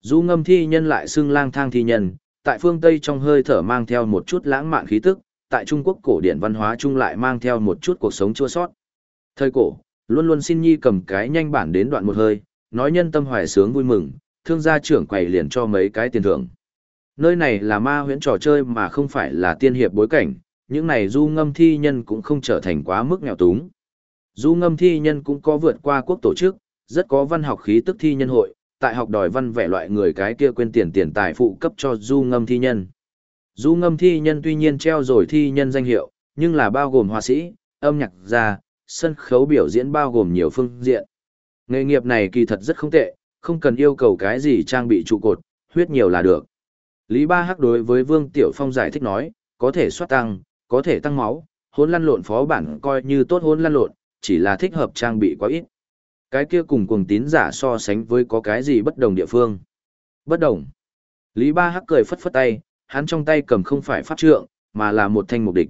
Du ngâm thi nhân lại xưng lang thang thi nhân, tại phương Tây trong hơi thở mang theo một chút lãng mạn khí tức, tại Trung Quốc cổ điển văn hóa chung lại mang theo một chút cuộc sống chua sót. Thời cổ, luôn luôn xin nhi cầm cái nhanh bản đến đoạn một hơi, nói nhân tâm hoài sướng vui mừng, thương gia trưởng quầy liền cho mấy cái tiền thưởng. Nơi này là ma huyễn trò chơi mà không phải là tiên hiệp bối cảnh, những này du ngâm thi nhân cũng không trở thành quá mức nghèo túng. Du ngâm thi nhân cũng có vượt qua quốc tổ chức, rất có văn học khí tức thi nhân hội, tại học đòi văn vẻ loại người cái kia quên tiền tiền tài phụ cấp cho du ngâm thi nhân. Du ngâm thi nhân tuy nhiên treo rồi thi nhân danh hiệu, nhưng là bao gồm họa sĩ, âm nhạc gia, sân khấu biểu diễn bao gồm nhiều phương diện. Nghề nghiệp này kỳ thật rất không tệ, không cần yêu cầu cái gì trang bị trụ cột, huyết nhiều là được. Lý Ba Hắc đối với Vương Tiểu Phong giải thích nói, có thể soát tăng, có thể tăng máu, hôn lăn lộn phó bản coi như tốt hôn lăn lộn, chỉ là thích hợp trang bị quá ít. Cái kia cùng cuồng tín giả so sánh với có cái gì bất đồng địa phương. Bất đồng. Lý Ba Hắc cười phất phất tay, hắn trong tay cầm không phải pháp trượng, mà là một thanh mục địch.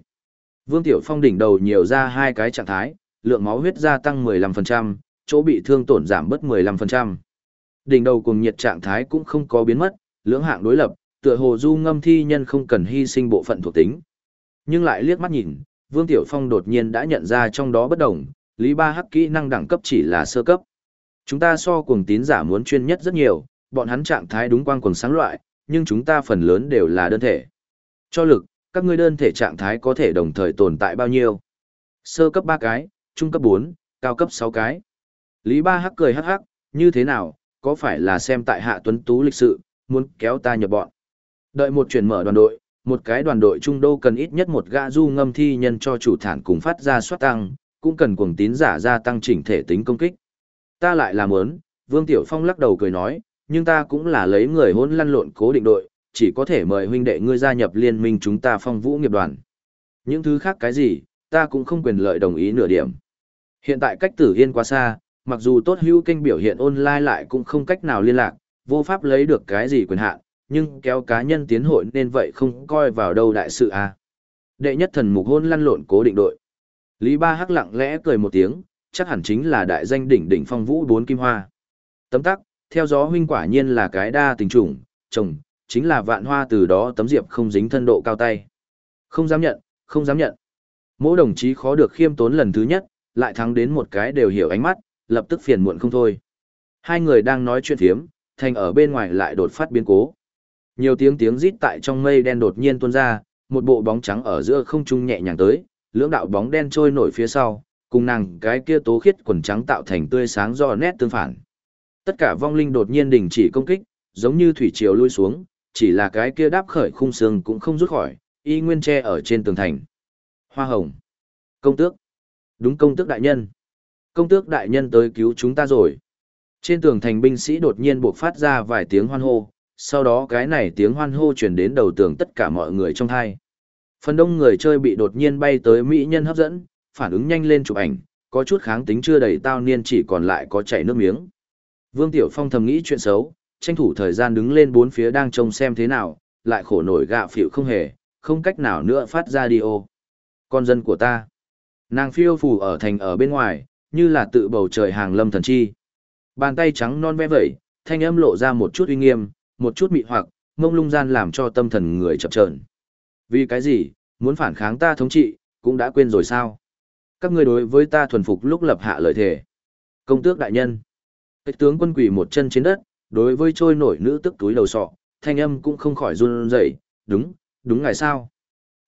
Vương Tiểu Phong đỉnh đầu nhiều ra hai cái trạng thái, lượng máu huyết gia tăng 15%, chỗ bị thương tổn giảm bớt 15%. Đỉnh đầu cùng nhiệt trạng thái cũng không có biến mất, lưỡng hạng đối lập, tựa hồ du ngâm thi nhân không cần hy sinh bộ phận thuộc tính. Nhưng lại liếc mắt nhìn, Vương Tiểu Phong đột nhiên đã nhận ra trong đó bất đồng, Lý Ba Hắc kỹ năng đẳng cấp chỉ là sơ cấp. Chúng ta so cuồng tín giả muốn chuyên nhất rất nhiều, bọn hắn trạng thái đúng quang quần sáng loại, nhưng chúng ta phần lớn đều là đơn thể. Cho lực, các ngươi đơn thể trạng thái có thể đồng thời tồn tại bao nhiêu? Sơ cấp 3 cái, trung cấp 4, cao cấp 6 cái. Lý Ba Hắc cười hắc hắc, như thế nào, có phải là xem tại Hạ Tuấn Tú lịch sự, muốn kéo ta nhập bọn. Đợi một chuyển mở đoàn đội, một cái đoàn đội trung đô cần ít nhất một gã du ngâm thi nhân cho chủ thản cùng phát ra soát tăng, cũng cần cuồng tín giả gia tăng chỉnh thể tính công kích. Ta lại làm muốn, Vương Tiểu Phong lắc đầu cười nói, nhưng ta cũng là lấy người hôn lăn lộn cố định đội, chỉ có thể mời huynh đệ ngươi gia nhập liên minh chúng ta phong vũ nghiệp đoàn. Những thứ khác cái gì, ta cũng không quyền lợi đồng ý nửa điểm. Hiện tại cách tử yên quá xa, mặc dù tốt hữu kênh biểu hiện online lại cũng không cách nào liên lạc, vô pháp lấy được cái gì quyền hạn, nhưng kéo cá nhân tiến hội nên vậy không coi vào đâu đại sự à. Đệ nhất thần mục hôn lăn lộn cố định đội. Lý Ba Hắc lặng lẽ cười một tiếng, chắc hẳn chính là đại danh đỉnh đỉnh phong vũ bốn kim hoa. Tấm tắc, theo gió huynh quả nhiên là cái đa tình trùng, chồng, chính là vạn hoa từ đó tấm diệp không dính thân độ cao tay. Không dám nhận, không dám nhận. Mỗi đồng chí khó được khiêm tốn lần thứ nhất, lại thắng đến một cái đều hiểu ánh mắt, lập tức phiền muộn không thôi. Hai người đang nói chuyện thiếm, thành ở bên ngoài lại đột phát biến cố. Nhiều tiếng tiếng rít tại trong mây đen đột nhiên tuôn ra, một bộ bóng trắng ở giữa không trung nhẹ nhàng tới, lưỡng đạo bóng đen trôi nổi phía sau, cùng nàng cái kia tố khiết quần trắng tạo thành tươi sáng do nét tương phản. Tất cả vong linh đột nhiên đình chỉ công kích, giống như thủy triều lui xuống, chỉ là cái kia đáp khởi khung xương cũng không rút khỏi, y nguyên tre ở trên tường thành. Hoa hồng. Công tước. Đúng công tước đại nhân. Công tước đại nhân tới cứu chúng ta rồi. Trên tường thành binh sĩ đột nhiên buộc phát ra vài tiếng hoan hô, sau đó cái này tiếng hoan hô truyền đến đầu tường tất cả mọi người trong hai. Phần đông người chơi bị đột nhiên bay tới mỹ nhân hấp dẫn, phản ứng nhanh lên chụp ảnh, có chút kháng tính chưa đầy tao niên chỉ còn lại có chảy nước miếng. Vương Tiểu Phong thầm nghĩ chuyện xấu, tranh thủ thời gian đứng lên bốn phía đang trông xem thế nào, lại khổ nổi gạ phịu không hề, không cách nào nữa phát ra đi ô. Con dân của ta. Nàng phiêu phù ở thành ở bên ngoài, như là tự bầu trời hàng lâm thần chi. Bàn tay trắng non vẽ vẩy, thanh âm lộ ra một chút uy nghiêm, một chút mị hoặc, mông lung gian làm cho tâm thần người chập chờn. Vì cái gì, muốn phản kháng ta thống trị, cũng đã quên rồi sao? Các ngươi đối với ta thuần phục lúc lập hạ lợi thể Công tước đại nhân. Cái tướng quân quỷ một chân trên đất, đối với trôi nổi nữ tức túi đầu sọ, thanh âm cũng không khỏi run rẩy, đúng, đúng ngài sao?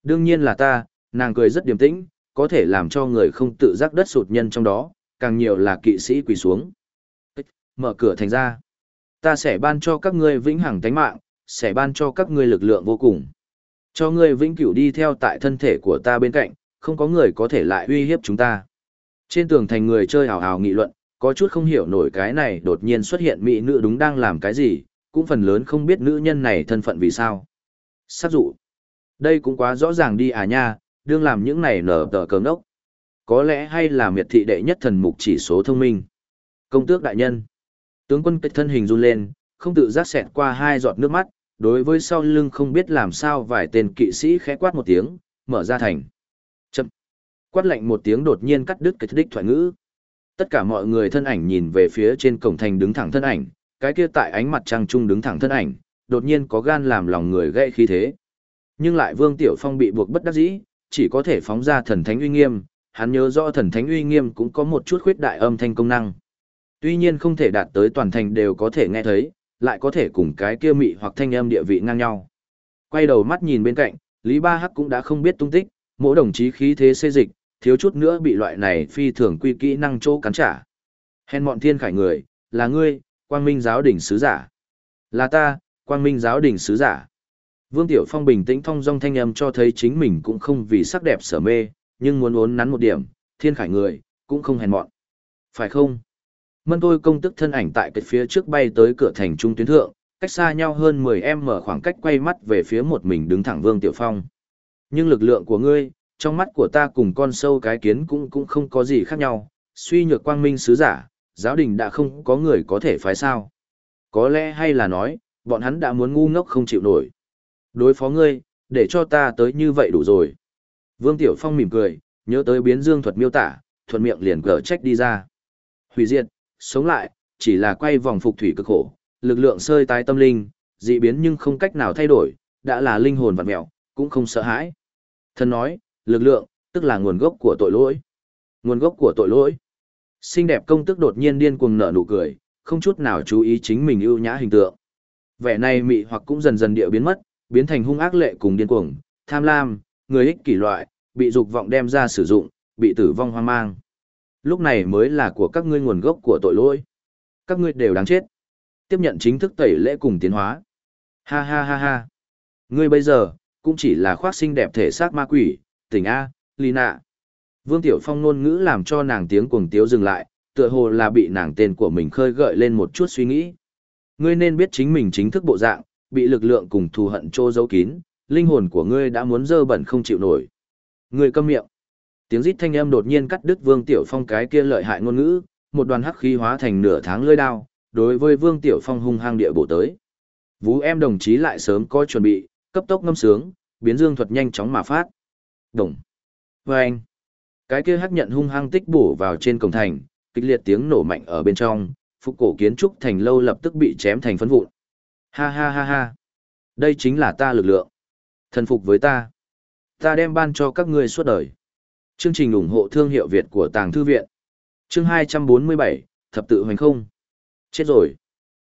Đương nhiên là ta, nàng cười rất điềm tĩnh, có thể làm cho người không tự giác đất sụt nhân trong đó, càng nhiều là kỵ sĩ quỳ xuống. Mở cửa thành ra. Ta sẽ ban cho các ngươi vĩnh hằng tánh mạng, sẽ ban cho các ngươi lực lượng vô cùng. Cho ngươi vĩnh cửu đi theo tại thân thể của ta bên cạnh, không có người có thể lại uy hiếp chúng ta. Trên tường thành người chơi hào hào nghị luận, có chút không hiểu nổi cái này đột nhiên xuất hiện mỹ nữ đúng đang làm cái gì, cũng phần lớn không biết nữ nhân này thân phận vì sao. Sát dụ. Đây cũng quá rõ ràng đi à nha, đương làm những này nở tờ cờ ngốc. Có lẽ hay là miệt thị đệ nhất thần mục chỉ số thông minh. Công tước đại nhân. Tướng quân kịch thân hình run lên, không tự giác xẹt qua hai giọt nước mắt, đối với sau lưng không biết làm sao vài tên kỵ sĩ khẽ quát một tiếng, mở ra thành. Chậm. Quát lạnh một tiếng đột nhiên cắt đứt cái đích thoại ngữ. Tất cả mọi người thân ảnh nhìn về phía trên cổng thành đứng thẳng thân ảnh, cái kia tại ánh mặt trăng trung đứng thẳng thân ảnh, đột nhiên có gan làm lòng người gây khí thế. Nhưng lại Vương Tiểu Phong bị buộc bất đắc dĩ, chỉ có thể phóng ra thần thánh uy nghiêm, hắn nhớ rõ thần thánh uy nghiêm cũng có một chút khuyết đại âm thanh công năng. Tuy nhiên không thể đạt tới toàn thành đều có thể nghe thấy, lại có thể cùng cái kia mị hoặc thanh âm địa vị ngang nhau. Quay đầu mắt nhìn bên cạnh, Lý Ba Hắc cũng đã không biết tung tích, mỗi đồng chí khí thế xê dịch, thiếu chút nữa bị loại này phi thường quy kỹ năng chỗ cắn trả. Hèn mọn thiên khải người, là ngươi, quang minh giáo đỉnh sứ giả. Là ta, quang minh giáo đỉnh sứ giả. Vương Tiểu Phong bình tĩnh thong dong thanh âm cho thấy chính mình cũng không vì sắc đẹp sở mê, nhưng muốn uốn nắn một điểm, thiên khải người, cũng không hèn mọn. Phải không? Mân tôi công tức thân ảnh tại cái phía trước bay tới cửa thành trung tuyến thượng, cách xa nhau hơn 10 mở khoảng cách quay mắt về phía một mình đứng thẳng Vương Tiểu Phong. Nhưng lực lượng của ngươi, trong mắt của ta cùng con sâu cái kiến cũng cũng không có gì khác nhau, suy nhược quang minh sứ giả, giáo đình đã không có người có thể phái sao. Có lẽ hay là nói, bọn hắn đã muốn ngu ngốc không chịu nổi. Đối phó ngươi, để cho ta tới như vậy đủ rồi. Vương Tiểu Phong mỉm cười, nhớ tới biến dương thuật miêu tả, thuận miệng liền cờ trách đi ra. Hủy diệt, sống lại, chỉ là quay vòng phục thủy cực khổ, lực lượng sơi tái tâm linh, dị biến nhưng không cách nào thay đổi, đã là linh hồn vặn mẹo, cũng không sợ hãi. Thần nói, lực lượng, tức là nguồn gốc của tội lỗi. Nguồn gốc của tội lỗi. Xinh đẹp công tức đột nhiên điên cuồng nở nụ cười, không chút nào chú ý chính mình ưu nhã hình tượng. Vẻ này mị hoặc cũng dần dần điệu biến mất, biến thành hung ác lệ cùng điên cuồng, tham lam, người ích kỷ loại, bị dục vọng đem ra sử dụng, bị tử vong hoang mang. Lúc này mới là của các ngươi nguồn gốc của tội lỗi. Các ngươi đều đáng chết. Tiếp nhận chính thức tẩy lễ cùng tiến hóa. Ha ha ha ha. Ngươi bây giờ, cũng chỉ là khoác sinh đẹp thể xác ma quỷ, tỉnh A, Lina. Vương Tiểu Phong ngôn ngữ làm cho nàng tiếng cuồng tiếu dừng lại, tựa hồ là bị nàng tên của mình khơi gợi lên một chút suy nghĩ. Ngươi nên biết chính mình chính thức bộ dạng, bị lực lượng cùng thù hận trô giấu kín, linh hồn của ngươi đã muốn dơ bẩn không chịu nổi. Ngươi câm miệng. Tiếng rít thanh âm đột nhiên cắt đứt Vương Tiểu Phong cái kia lợi hại ngôn ngữ, một đoàn hắc khí hóa thành nửa tháng lưỡi đao, đối với Vương Tiểu Phong hung hăng địa bổ tới. Vũ em đồng chí lại sớm có chuẩn bị, cấp tốc ngâm sướng, biến dương thuật nhanh chóng mà phát. Đồng. Và anh. Cái kia hắc nhận hung hăng tích bổ vào trên cổng thành, kịch liệt tiếng nổ mạnh ở bên trong, phục cổ kiến trúc thành lâu lập tức bị chém thành phấn vụn. Ha ha ha ha. Đây chính là ta lực lượng. Thần phục với ta. Ta đem ban cho các ngươi suốt đời. Chương trình ủng hộ thương hiệu Việt của Tàng Thư Viện. Chương 247, Thập tự hoành không. Chết rồi.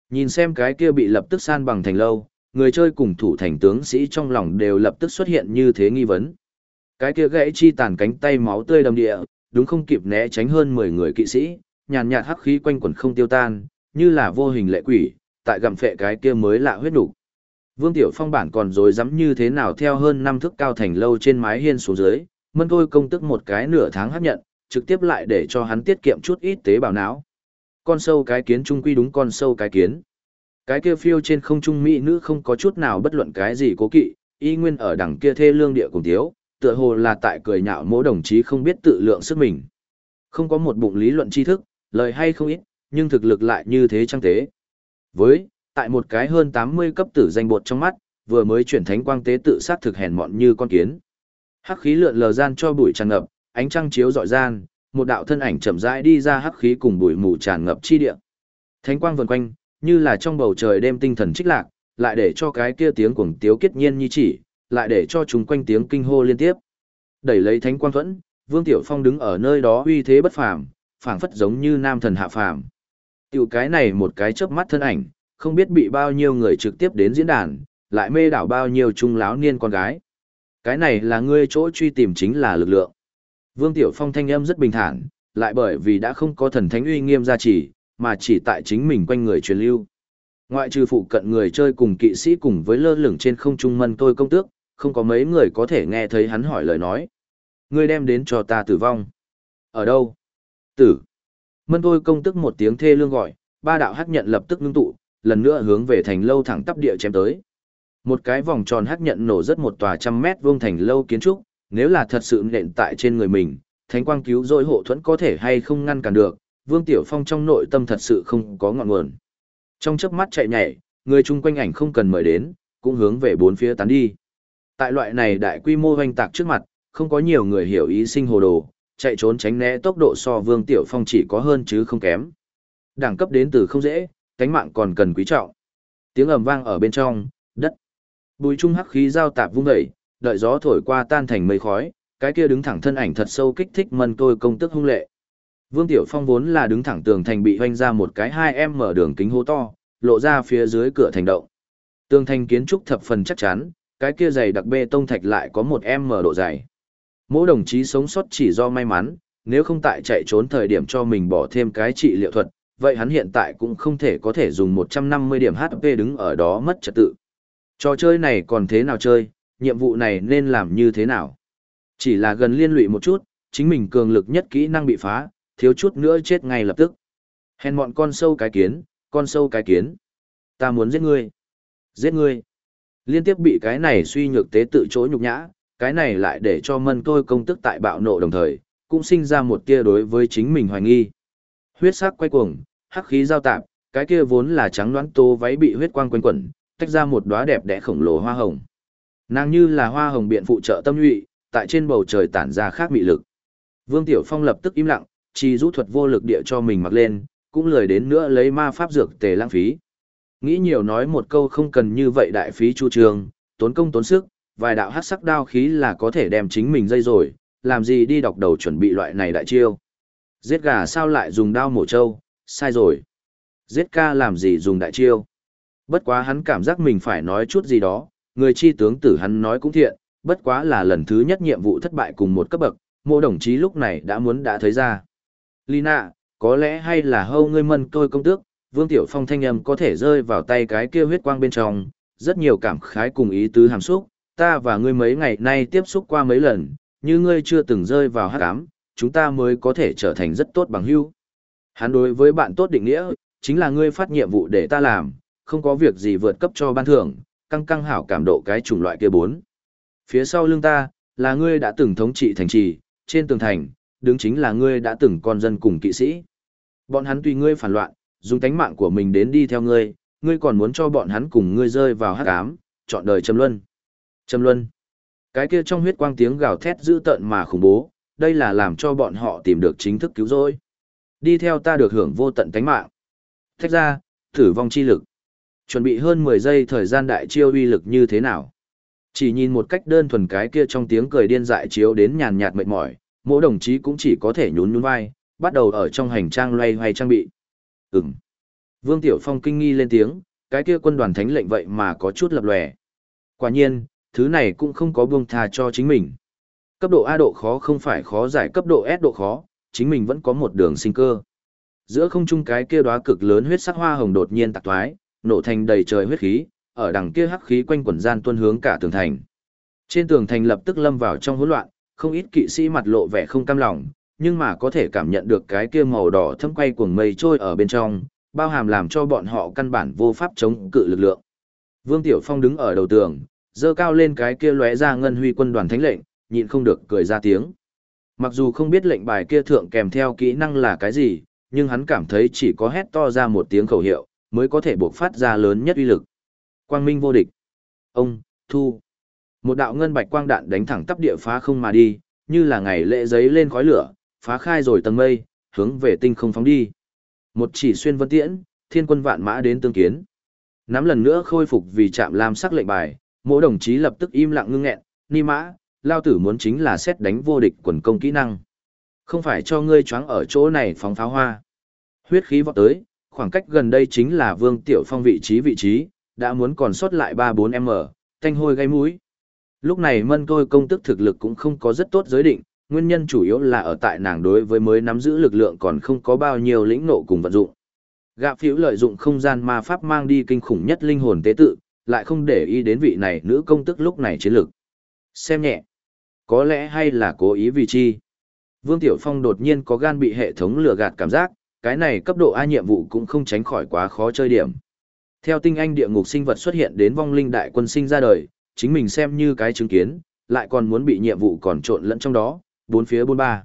Nhìn xem cái kia bị lập tức san bằng thành lâu, người chơi cùng thủ thành tướng sĩ trong lòng đều lập tức xuất hiện như thế nghi vấn. Cái kia gãy chi tàn cánh tay máu tươi đầm địa, đúng không kịp né tránh hơn 10 người kỵ sĩ, nhàn nhạt hắc khí quanh quẩn không tiêu tan, như là vô hình lệ quỷ, tại gặm phệ cái kia mới lạ huyết đủ. Vương Tiểu Phong bản còn dối dám như thế nào theo hơn năm thước cao thành lâu trên mái hiên xuống dưới, mân thôi công tức một cái nửa tháng hấp nhận, trực tiếp lại để cho hắn tiết kiệm chút ít tế bào não. Con sâu cái kiến trung quy đúng con sâu cái kiến. Cái kia phiêu trên không trung mỹ nữ không có chút nào bất luận cái gì cố kỵ, y nguyên ở đằng kia thê lương địa cùng thiếu, tựa hồ là tại cười nhạo mỗi đồng chí không biết tự lượng sức mình. Không có một bụng lý luận tri thức, lời hay không ít, nhưng thực lực lại như thế trang tế. Với, tại một cái hơn 80 cấp tử danh bột trong mắt, vừa mới chuyển thánh quang tế tự sát thực hèn mọn như con kiến. Hắc khí lượn lờ gian cho bụi tràn ngập, ánh trăng chiếu rọi gian, một đạo thân ảnh chậm rãi đi ra hắc khí cùng bụi mù tràn ngập chi địa. Thánh quang vần quanh, như là trong bầu trời đêm tinh thần trích lạc, lại để cho cái kia tiếng cuồng tiếu kết nhiên như chỉ, lại để cho chúng quanh tiếng kinh hô liên tiếp. Đẩy lấy thánh quang thuẫn, Vương Tiểu Phong đứng ở nơi đó uy thế bất phàm, phảng phất giống như nam thần hạ phàm. Tiểu cái này một cái chớp mắt thân ảnh, không biết bị bao nhiêu người trực tiếp đến diễn đàn, lại mê đảo bao nhiêu trung láo niên con gái. Cái này là ngươi chỗ truy tìm chính là lực lượng. Vương Tiểu Phong thanh âm rất bình thản, lại bởi vì đã không có thần thánh uy nghiêm gia trì, mà chỉ tại chính mình quanh người truyền lưu. Ngoại trừ phụ cận người chơi cùng kỵ sĩ cùng với lơ lửng trên không trung mân tôi công tước, không có mấy người có thể nghe thấy hắn hỏi lời nói. Ngươi đem đến cho ta tử vong. Ở đâu? Tử. Mân tôi công tức một tiếng thê lương gọi, ba đạo hắc nhận lập tức ngưng tụ, lần nữa hướng về thành lâu thẳng tắp địa chém tới. Một cái vòng tròn hắc nhận nổ rất một tòa trăm mét vuông thành lâu kiến trúc, nếu là thật sự nện tại trên người mình, thánh quang cứu rồi hộ thuẫn có thể hay không ngăn cản được, Vương Tiểu Phong trong nội tâm thật sự không có ngọn nguồn. Trong chớp mắt chạy nhảy, người chung quanh ảnh không cần mời đến, cũng hướng về bốn phía tán đi. Tại loại này đại quy mô hoành tạc trước mặt, không có nhiều người hiểu ý sinh hồ đồ, chạy trốn tránh né tốc độ so Vương Tiểu Phong chỉ có hơn chứ không kém. Đẳng cấp đến từ không dễ, cánh mạng còn cần quý trọng. Tiếng ầm vang ở bên trong, đất. Bùi trung hắc khí giao tạp vung dậy, đợi gió thổi qua tan thành mây khói, cái kia đứng thẳng thân ảnh thật sâu kích thích mân tôi công tức hung lệ. Vương Tiểu Phong vốn là đứng thẳng tường thành bị hoanh ra một cái hai em mở đường kính hố to, lộ ra phía dưới cửa thành động. Tường thành kiến trúc thập phần chắc chắn, cái kia dày đặc bê tông thạch lại có một em mở độ dày. Mỗi đồng chí sống sót chỉ do may mắn, nếu không tại chạy trốn thời điểm cho mình bỏ thêm cái trị liệu thuật, vậy hắn hiện tại cũng không thể có thể dùng 150 điểm HP đứng ở đó mất trật tự. Trò chơi này còn thế nào chơi, nhiệm vụ này nên làm như thế nào? Chỉ là gần liên lụy một chút, chính mình cường lực nhất kỹ năng bị phá, thiếu chút nữa chết ngay lập tức. Hèn mọn con sâu cái kiến, con sâu cái kiến. Ta muốn giết ngươi. Giết ngươi. Liên tiếp bị cái này suy nhược tế tự chỗ nhục nhã, cái này lại để cho mân tôi công tức tại bạo nộ đồng thời, cũng sinh ra một tia đối với chính mình hoài nghi. Huyết sắc quay cuồng, hắc khí giao tạp, cái kia vốn là trắng đoán tô váy bị huyết quang quanh quẩn, tách ra một đóa đẹp đẽ khổng lồ hoa hồng. Nàng như là hoa hồng biện phụ trợ tâm nhụy, tại trên bầu trời tản ra khác mị lực. Vương Tiểu Phong lập tức im lặng, chỉ rũ thuật vô lực địa cho mình mặc lên, cũng lười đến nữa lấy ma pháp dược tề lãng phí. Nghĩ nhiều nói một câu không cần như vậy đại phí chu trường, tốn công tốn sức, vài đạo hát sắc đao khí là có thể đem chính mình dây rồi, làm gì đi đọc đầu chuẩn bị loại này đại chiêu. Giết gà sao lại dùng đao mổ trâu, sai rồi. Giết ca làm gì dùng đại chiêu. Bất quá hắn cảm giác mình phải nói chút gì đó, người chi tướng tử hắn nói cũng thiện, bất quá là lần thứ nhất nhiệm vụ thất bại cùng một cấp bậc, mô đồng chí lúc này đã muốn đã thấy ra. Lina, có lẽ hay là hâu ngươi mân tôi công tước, Vương Tiểu Phong thanh âm có thể rơi vào tay cái kia huyết quang bên trong, rất nhiều cảm khái cùng ý tứ hàm xúc, ta và ngươi mấy ngày nay tiếp xúc qua mấy lần, như ngươi chưa từng rơi vào hắc ám, chúng ta mới có thể trở thành rất tốt bằng hữu. Hắn đối với bạn tốt định nghĩa, chính là ngươi phát nhiệm vụ để ta làm, không có việc gì vượt cấp cho ban thưởng, căng căng hảo cảm độ cái chủng loại kia bốn. Phía sau lưng ta, là ngươi đã từng thống trị thành trì, trên tường thành, đứng chính là ngươi đã từng con dân cùng kỵ sĩ. Bọn hắn tùy ngươi phản loạn, dùng tánh mạng của mình đến đi theo ngươi, ngươi còn muốn cho bọn hắn cùng ngươi rơi vào hắc ám, chọn đời trầm luân. Trầm luân. Cái kia trong huyết quang tiếng gào thét dữ tợn mà khủng bố, đây là làm cho bọn họ tìm được chính thức cứu rỗi. Đi theo ta được hưởng vô tận tánh mạng. Thách ra, thử vong chi lực. Chuẩn bị hơn 10 giây thời gian đại chiêu uy lực như thế nào. Chỉ nhìn một cách đơn thuần cái kia trong tiếng cười điên dại chiếu đến nhàn nhạt mệt mỏi, mỗi đồng chí cũng chỉ có thể nhún nhún vai, bắt đầu ở trong hành trang loay hoay trang bị. Ừm. Vương Tiểu Phong kinh nghi lên tiếng, cái kia quân đoàn thánh lệnh vậy mà có chút lập lòe. Quả nhiên, thứ này cũng không có buông tha cho chính mình. Cấp độ A độ khó không phải khó giải cấp độ S độ khó, chính mình vẫn có một đường sinh cơ. Giữa không trung cái kia đóa cực lớn huyết sắc hoa hồng đột nhiên tạc toái nổ thành đầy trời huyết khí, ở đằng kia hắc khí quanh quẩn gian tuôn hướng cả tường thành. Trên tường thành lập tức lâm vào trong hỗn loạn, không ít kỵ sĩ mặt lộ vẻ không cam lòng, nhưng mà có thể cảm nhận được cái kia màu đỏ thâm quay cuồng mây trôi ở bên trong, bao hàm làm cho bọn họ căn bản vô pháp chống cự lực lượng. Vương Tiểu Phong đứng ở đầu tường, dơ cao lên cái kia lóe ra ngân huy quân đoàn thánh lệnh, nhịn không được cười ra tiếng. Mặc dù không biết lệnh bài kia thượng kèm theo kỹ năng là cái gì, nhưng hắn cảm thấy chỉ có hét to ra một tiếng khẩu hiệu, mới có thể buộc phát ra lớn nhất uy lực. Quang minh vô địch. Ông, thu. Một đạo ngân bạch quang đạn đánh thẳng tắp địa phá không mà đi, như là ngày lễ giấy lên khói lửa, phá khai rồi tầng mây, hướng về tinh không phóng đi. Một chỉ xuyên vân tiễn, thiên quân vạn mã đến tương kiến. Nắm lần nữa khôi phục vì chạm lam sắc lệnh bài, mỗi đồng chí lập tức im lặng ngưng nghẹn, ni mã, lao tử muốn chính là xét đánh vô địch quần công kỹ năng. Không phải cho ngươi choáng ở chỗ này phóng pháo hoa. Huyết khí vọt tới, khoảng cách gần đây chính là vương tiểu phong vị trí vị trí, đã muốn còn sót lại 3-4m, thanh hôi gây mũi. Lúc này mân tôi công tức thực lực cũng không có rất tốt giới định, nguyên nhân chủ yếu là ở tại nàng đối với mới nắm giữ lực lượng còn không có bao nhiêu lĩnh nộ cùng vận dụng. Gạ phiếu lợi dụng không gian ma pháp mang đi kinh khủng nhất linh hồn tế tự, lại không để ý đến vị này nữ công tức lúc này chiến lực. Xem nhẹ. Có lẽ hay là cố ý vì chi. Vương Tiểu Phong đột nhiên có gan bị hệ thống lừa gạt cảm giác, cái này cấp độ A nhiệm vụ cũng không tránh khỏi quá khó chơi điểm. Theo tinh anh địa ngục sinh vật xuất hiện đến vong linh đại quân sinh ra đời, chính mình xem như cái chứng kiến, lại còn muốn bị nhiệm vụ còn trộn lẫn trong đó, bốn phía bốn ba.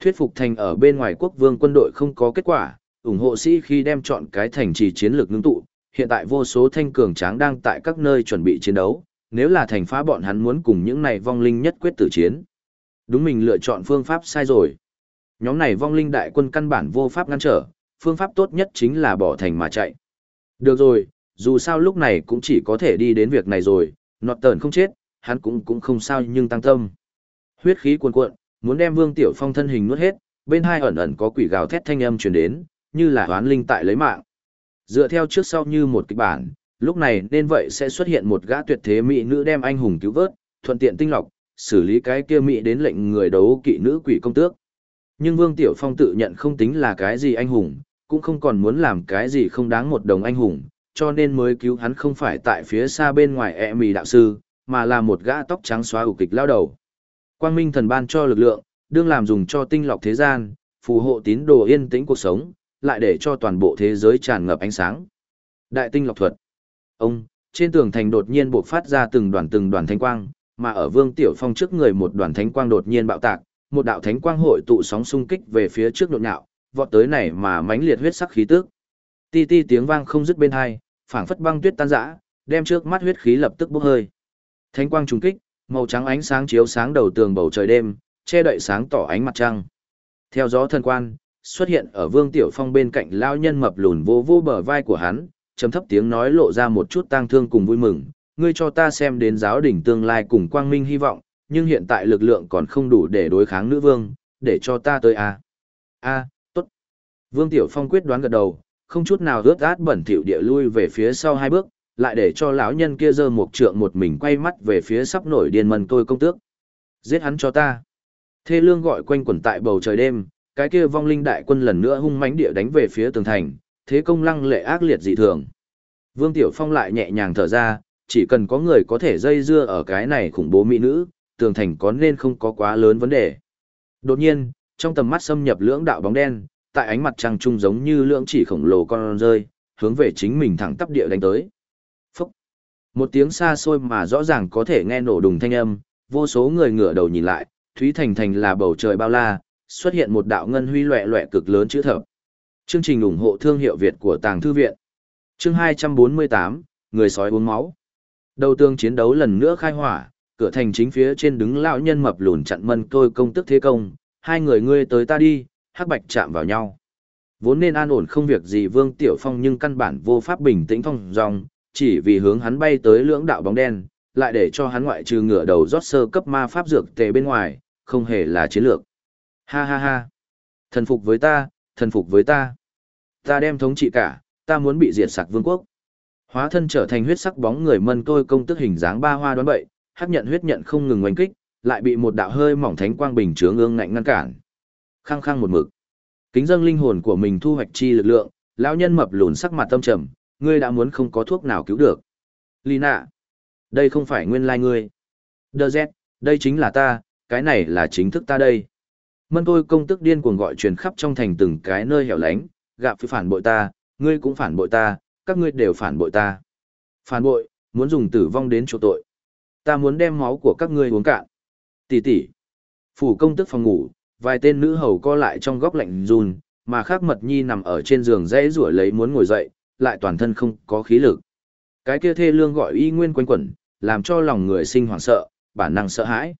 Thuyết phục thành ở bên ngoài quốc vương quân đội không có kết quả, ủng hộ sĩ khi đem chọn cái thành trì chiến lược ngưng tụ, hiện tại vô số thanh cường tráng đang tại các nơi chuẩn bị chiến đấu, nếu là thành phá bọn hắn muốn cùng những này vong linh nhất quyết tử chiến. Đúng mình lựa chọn phương pháp sai rồi. Nhóm này vong linh đại quân căn bản vô pháp ngăn trở, phương pháp tốt nhất chính là bỏ thành mà chạy. Được rồi, dù sao lúc này cũng chỉ có thể đi đến việc này rồi, nọt tờn không chết, hắn cũng cũng không sao nhưng tăng tâm. Huyết khí cuồn cuộn, muốn đem Vương Tiểu Phong thân hình nuốt hết, bên hai ẩn ẩn có quỷ gào thét thanh âm truyền đến, như là hoán linh tại lấy mạng. Dựa theo trước sau như một kịch bản, lúc này nên vậy sẽ xuất hiện một gã tuyệt thế mỹ nữ đem anh hùng cứu vớt, thuận tiện tinh lọc, xử lý cái kia mỹ đến lệnh người đấu kỵ nữ quỷ công tước. Nhưng Vương Tiểu Phong tự nhận không tính là cái gì anh hùng, cũng không còn muốn làm cái gì không đáng một đồng anh hùng, cho nên mới cứu hắn không phải tại phía xa bên ngoài ẹ mì đạo sư, mà là một gã tóc trắng xóa ủ kịch lao đầu. Quang Minh thần ban cho lực lượng, đương làm dùng cho tinh lọc thế gian, phù hộ tín đồ yên tĩnh cuộc sống, lại để cho toàn bộ thế giới tràn ngập ánh sáng. Đại tinh lọc thuật. Ông, trên tường thành đột nhiên bộc phát ra từng đoàn từng đoàn thánh quang, mà ở Vương Tiểu Phong trước người một đoàn thánh quang đột nhiên bạo tạc, một đạo thánh quang hội tụ sóng xung kích về phía trước nhộn nhạo, vọt tới này mà mãnh liệt huyết sắc khí tức. Ti ti tiếng vang không dứt bên hai, phảng phất băng tuyết tan rã, đem trước mắt huyết khí lập tức bốc hơi. Thánh quang trùng kích, màu trắng ánh sáng chiếu sáng đầu tường bầu trời đêm, che đậy sáng tỏ ánh mặt trăng. Theo gió thần quan, xuất hiện ở Vương Tiểu Phong bên cạnh lão nhân mập lùn vô vô bờ vai của hắn, trầm thấp tiếng nói lộ ra một chút tang thương cùng vui mừng, ngươi cho ta xem đến giáo đỉnh tương lai cùng quang minh hy vọng, nhưng hiện tại lực lượng còn không đủ để đối kháng nữ vương, để cho ta tới a. A, tốt. Vương Tiểu Phong quyết đoán gật đầu, không chút nào rớt át bẩn thỉu địa lui về phía sau hai bước, lại để cho lão nhân kia giơ một trượng một mình quay mắt về phía sắp nổi điên mần tôi công tước. Giết hắn cho ta. Thê lương gọi quanh quẩn tại bầu trời đêm, cái kia vong linh đại quân lần nữa hung mãnh địa đánh về phía tường thành, thế công lăng lệ ác liệt dị thường. Vương Tiểu Phong lại nhẹ nhàng thở ra, chỉ cần có người có thể dây dưa ở cái này khủng bố mỹ nữ, tường thành có nên không có quá lớn vấn đề. Đột nhiên, trong tầm mắt xâm nhập lưỡng đạo bóng đen, tại ánh mặt trăng trung giống như lưỡng chỉ khổng lồ con rơi, hướng về chính mình thẳng tắp địa đánh tới. Phúc! Một tiếng xa xôi mà rõ ràng có thể nghe nổ đùng thanh âm, vô số người ngửa đầu nhìn lại, Thúy Thành Thành là bầu trời bao la, xuất hiện một đạo ngân huy loẹ loẹ cực lớn chữ thập. Chương trình ủng hộ thương hiệu Việt của Tàng Thư Viện. Chương 248, Người sói uống máu. Đầu tương chiến đấu lần nữa khai hỏa, cửa thành chính phía trên đứng lão nhân mập lùn chặn mân tôi công tức thế công, hai người ngươi tới ta đi, hắc bạch chạm vào nhau. Vốn nên an ổn không việc gì Vương Tiểu Phong nhưng căn bản vô pháp bình tĩnh phong dòng, chỉ vì hướng hắn bay tới lưỡng đạo bóng đen, lại để cho hắn ngoại trừ ngửa đầu rót sơ cấp ma pháp dược tề bên ngoài, không hề là chiến lược. Ha ha ha. Thần phục với ta, thần phục với ta. Ta đem thống trị cả, ta muốn bị diệt sạc vương quốc. Hóa thân trở thành huyết sắc bóng người mân tôi công tức hình dáng ba hoa đoán bậy, hắc nhận huyết nhận không ngừng oanh kích, lại bị một đạo hơi mỏng thánh quang bình chướng ương ngạnh ngăn cản. Khăng khăng một mực. Kính dâng linh hồn của mình thu hoạch chi lực lượng, lão nhân mập lùn sắc mặt tâm trầm, ngươi đã muốn không có thuốc nào cứu được. Lina, đây không phải nguyên lai ngươi. Đơ Z, đây chính là ta, cái này là chính thức ta đây. Mân tôi công tức điên cuồng gọi truyền khắp trong thành từng cái nơi hẻo lánh, gặp phi phản bội ta, ngươi cũng phản bội ta, các ngươi đều phản bội ta. Phản bội, muốn dùng tử vong đến chỗ tội. Ta muốn đem máu của các ngươi uống cạn. Tỷ tỷ. Phủ công tức phòng ngủ, vài tên nữ hầu co lại trong góc lạnh run, mà khác mật nhi nằm ở trên giường dãy rủa lấy muốn ngồi dậy, lại toàn thân không có khí lực. Cái kia thê lương gọi y nguyên quanh quẩn, làm cho lòng người sinh hoảng sợ, bản năng sợ hãi.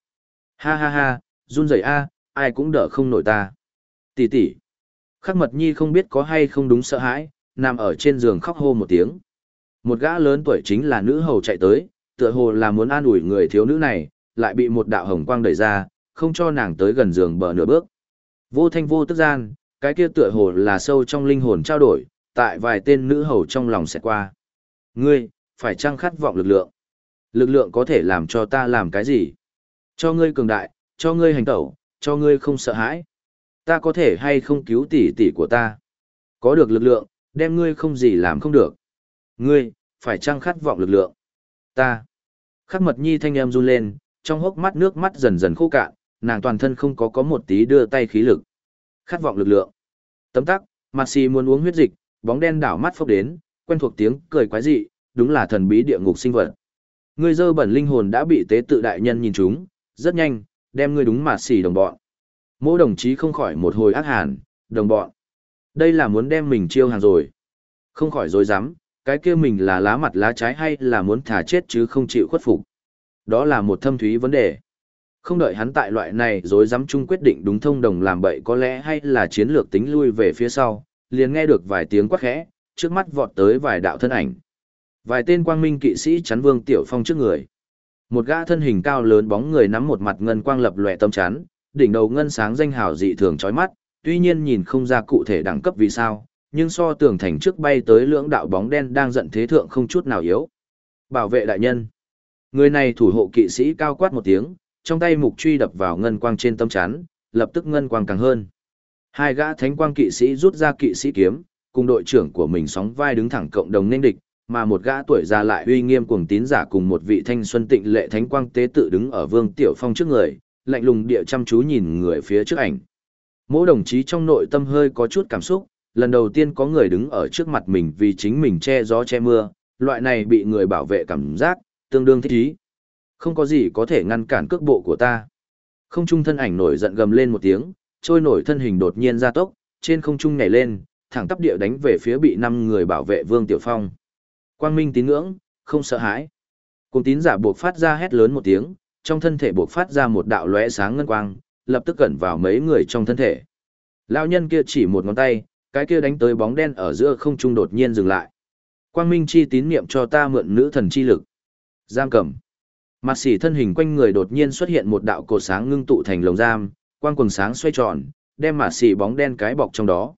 Ha ha ha, run rẩy a, ai cũng đỡ không nổi ta. Tỷ tỷ. Khắc mật nhi không biết có hay không đúng sợ hãi, nằm ở trên giường khóc hô một tiếng. Một gã lớn tuổi chính là nữ hầu chạy tới, tựa hồ là muốn an ủi người thiếu nữ này, lại bị một đạo hồng quang đẩy ra, không cho nàng tới gần giường bờ nửa bước. Vô thanh vô tức gian, cái kia tựa hồ là sâu trong linh hồn trao đổi, tại vài tên nữ hầu trong lòng sẽ qua. Ngươi, phải chăng khát vọng lực lượng? Lực lượng có thể làm cho ta làm cái gì? Cho ngươi cường đại, cho ngươi hành tẩu, cho ngươi không sợ hãi. Ta có thể hay không cứu tỷ tỷ của ta? Có được lực lượng, đem ngươi không gì làm không được. Ngươi, phải chăng khát vọng lực lượng? Ta. Khắc mật nhi thanh em run lên, trong hốc mắt nước mắt dần dần khô cạn, nàng toàn thân không có có một tí đưa tay khí lực. Khát vọng lực lượng. Tấm tắc, mặt xì muốn uống huyết dịch, bóng đen đảo mắt phốc đến, quen thuộc tiếng cười quái dị, đúng là thần bí địa ngục sinh vật. Ngươi dơ bẩn linh hồn đã bị tế tự đại nhân nhìn chúng, rất nhanh, đem ngươi đúng mặt xì đồng bọn. Mỗi đồng chí không khỏi một hồi ác hàn, đồng bọn. Đây là muốn đem mình chiêu hàng rồi. Không khỏi dối dám, cái kia mình là lá mặt lá trái hay là muốn thả chết chứ không chịu khuất phục. Đó là một thâm thúy vấn đề. Không đợi hắn tại loại này dối dám chung quyết định đúng thông đồng làm bậy có lẽ hay là chiến lược tính lui về phía sau, liền nghe được vài tiếng quát khẽ, trước mắt vọt tới vài đạo thân ảnh. Vài tên quang minh kỵ sĩ chắn Vương Tiểu Phong trước người. Một gã thân hình cao lớn bóng người nắm một mặt ngân quang lập lòe tâm chắn, đỉnh đầu ngân sáng danh hào dị thường chói mắt, tuy nhiên nhìn không ra cụ thể đẳng cấp vì sao, nhưng so tường thành trước bay tới lưỡng đạo bóng đen đang giận thế thượng không chút nào yếu. Bảo vệ đại nhân. Người này thủ hộ kỵ sĩ cao quát một tiếng, trong tay mục truy đập vào ngân quang trên tâm chắn, lập tức ngân quang càng hơn. Hai gã thánh quang kỵ sĩ rút ra kỵ sĩ kiếm, cùng đội trưởng của mình sóng vai đứng thẳng cộng đồng nên địch, mà một gã tuổi già lại uy nghiêm cuồng tín giả cùng một vị thanh xuân tịnh lệ thánh quang tế tự đứng ở Vương Tiểu Phong trước người, lạnh lùng địa chăm chú nhìn người phía trước ảnh. Mỗi đồng chí trong nội tâm hơi có chút cảm xúc, lần đầu tiên có người đứng ở trước mặt mình vì chính mình che gió che mưa, loại này bị người bảo vệ cảm giác, tương đương thích ý. Không có gì có thể ngăn cản cước bộ của ta. Không trung thân ảnh nổi giận gầm lên một tiếng, trôi nổi thân hình đột nhiên ra tốc, trên không trung nhảy lên, thẳng tắp địa đánh về phía bị năm người bảo vệ Vương Tiểu Phong. Quang minh tín ngưỡng, không sợ hãi. Cùng tín giả buộc phát ra hét lớn một tiếng, trong thân thể buộc phát ra một đạo lóe sáng ngân quang, lập tức cẩn vào mấy người trong thân thể. Lão nhân kia chỉ một ngón tay, cái kia đánh tới bóng đen ở giữa không trung đột nhiên dừng lại. Quang minh chi tín niệm cho ta mượn nữ thần chi lực. Giam cầm. Mặt xỉ thân hình quanh người đột nhiên xuất hiện một đạo cột sáng ngưng tụ thành lồng giam, quang quần sáng xoay tròn, đem mặt xỉ bóng đen cái bọc trong đó.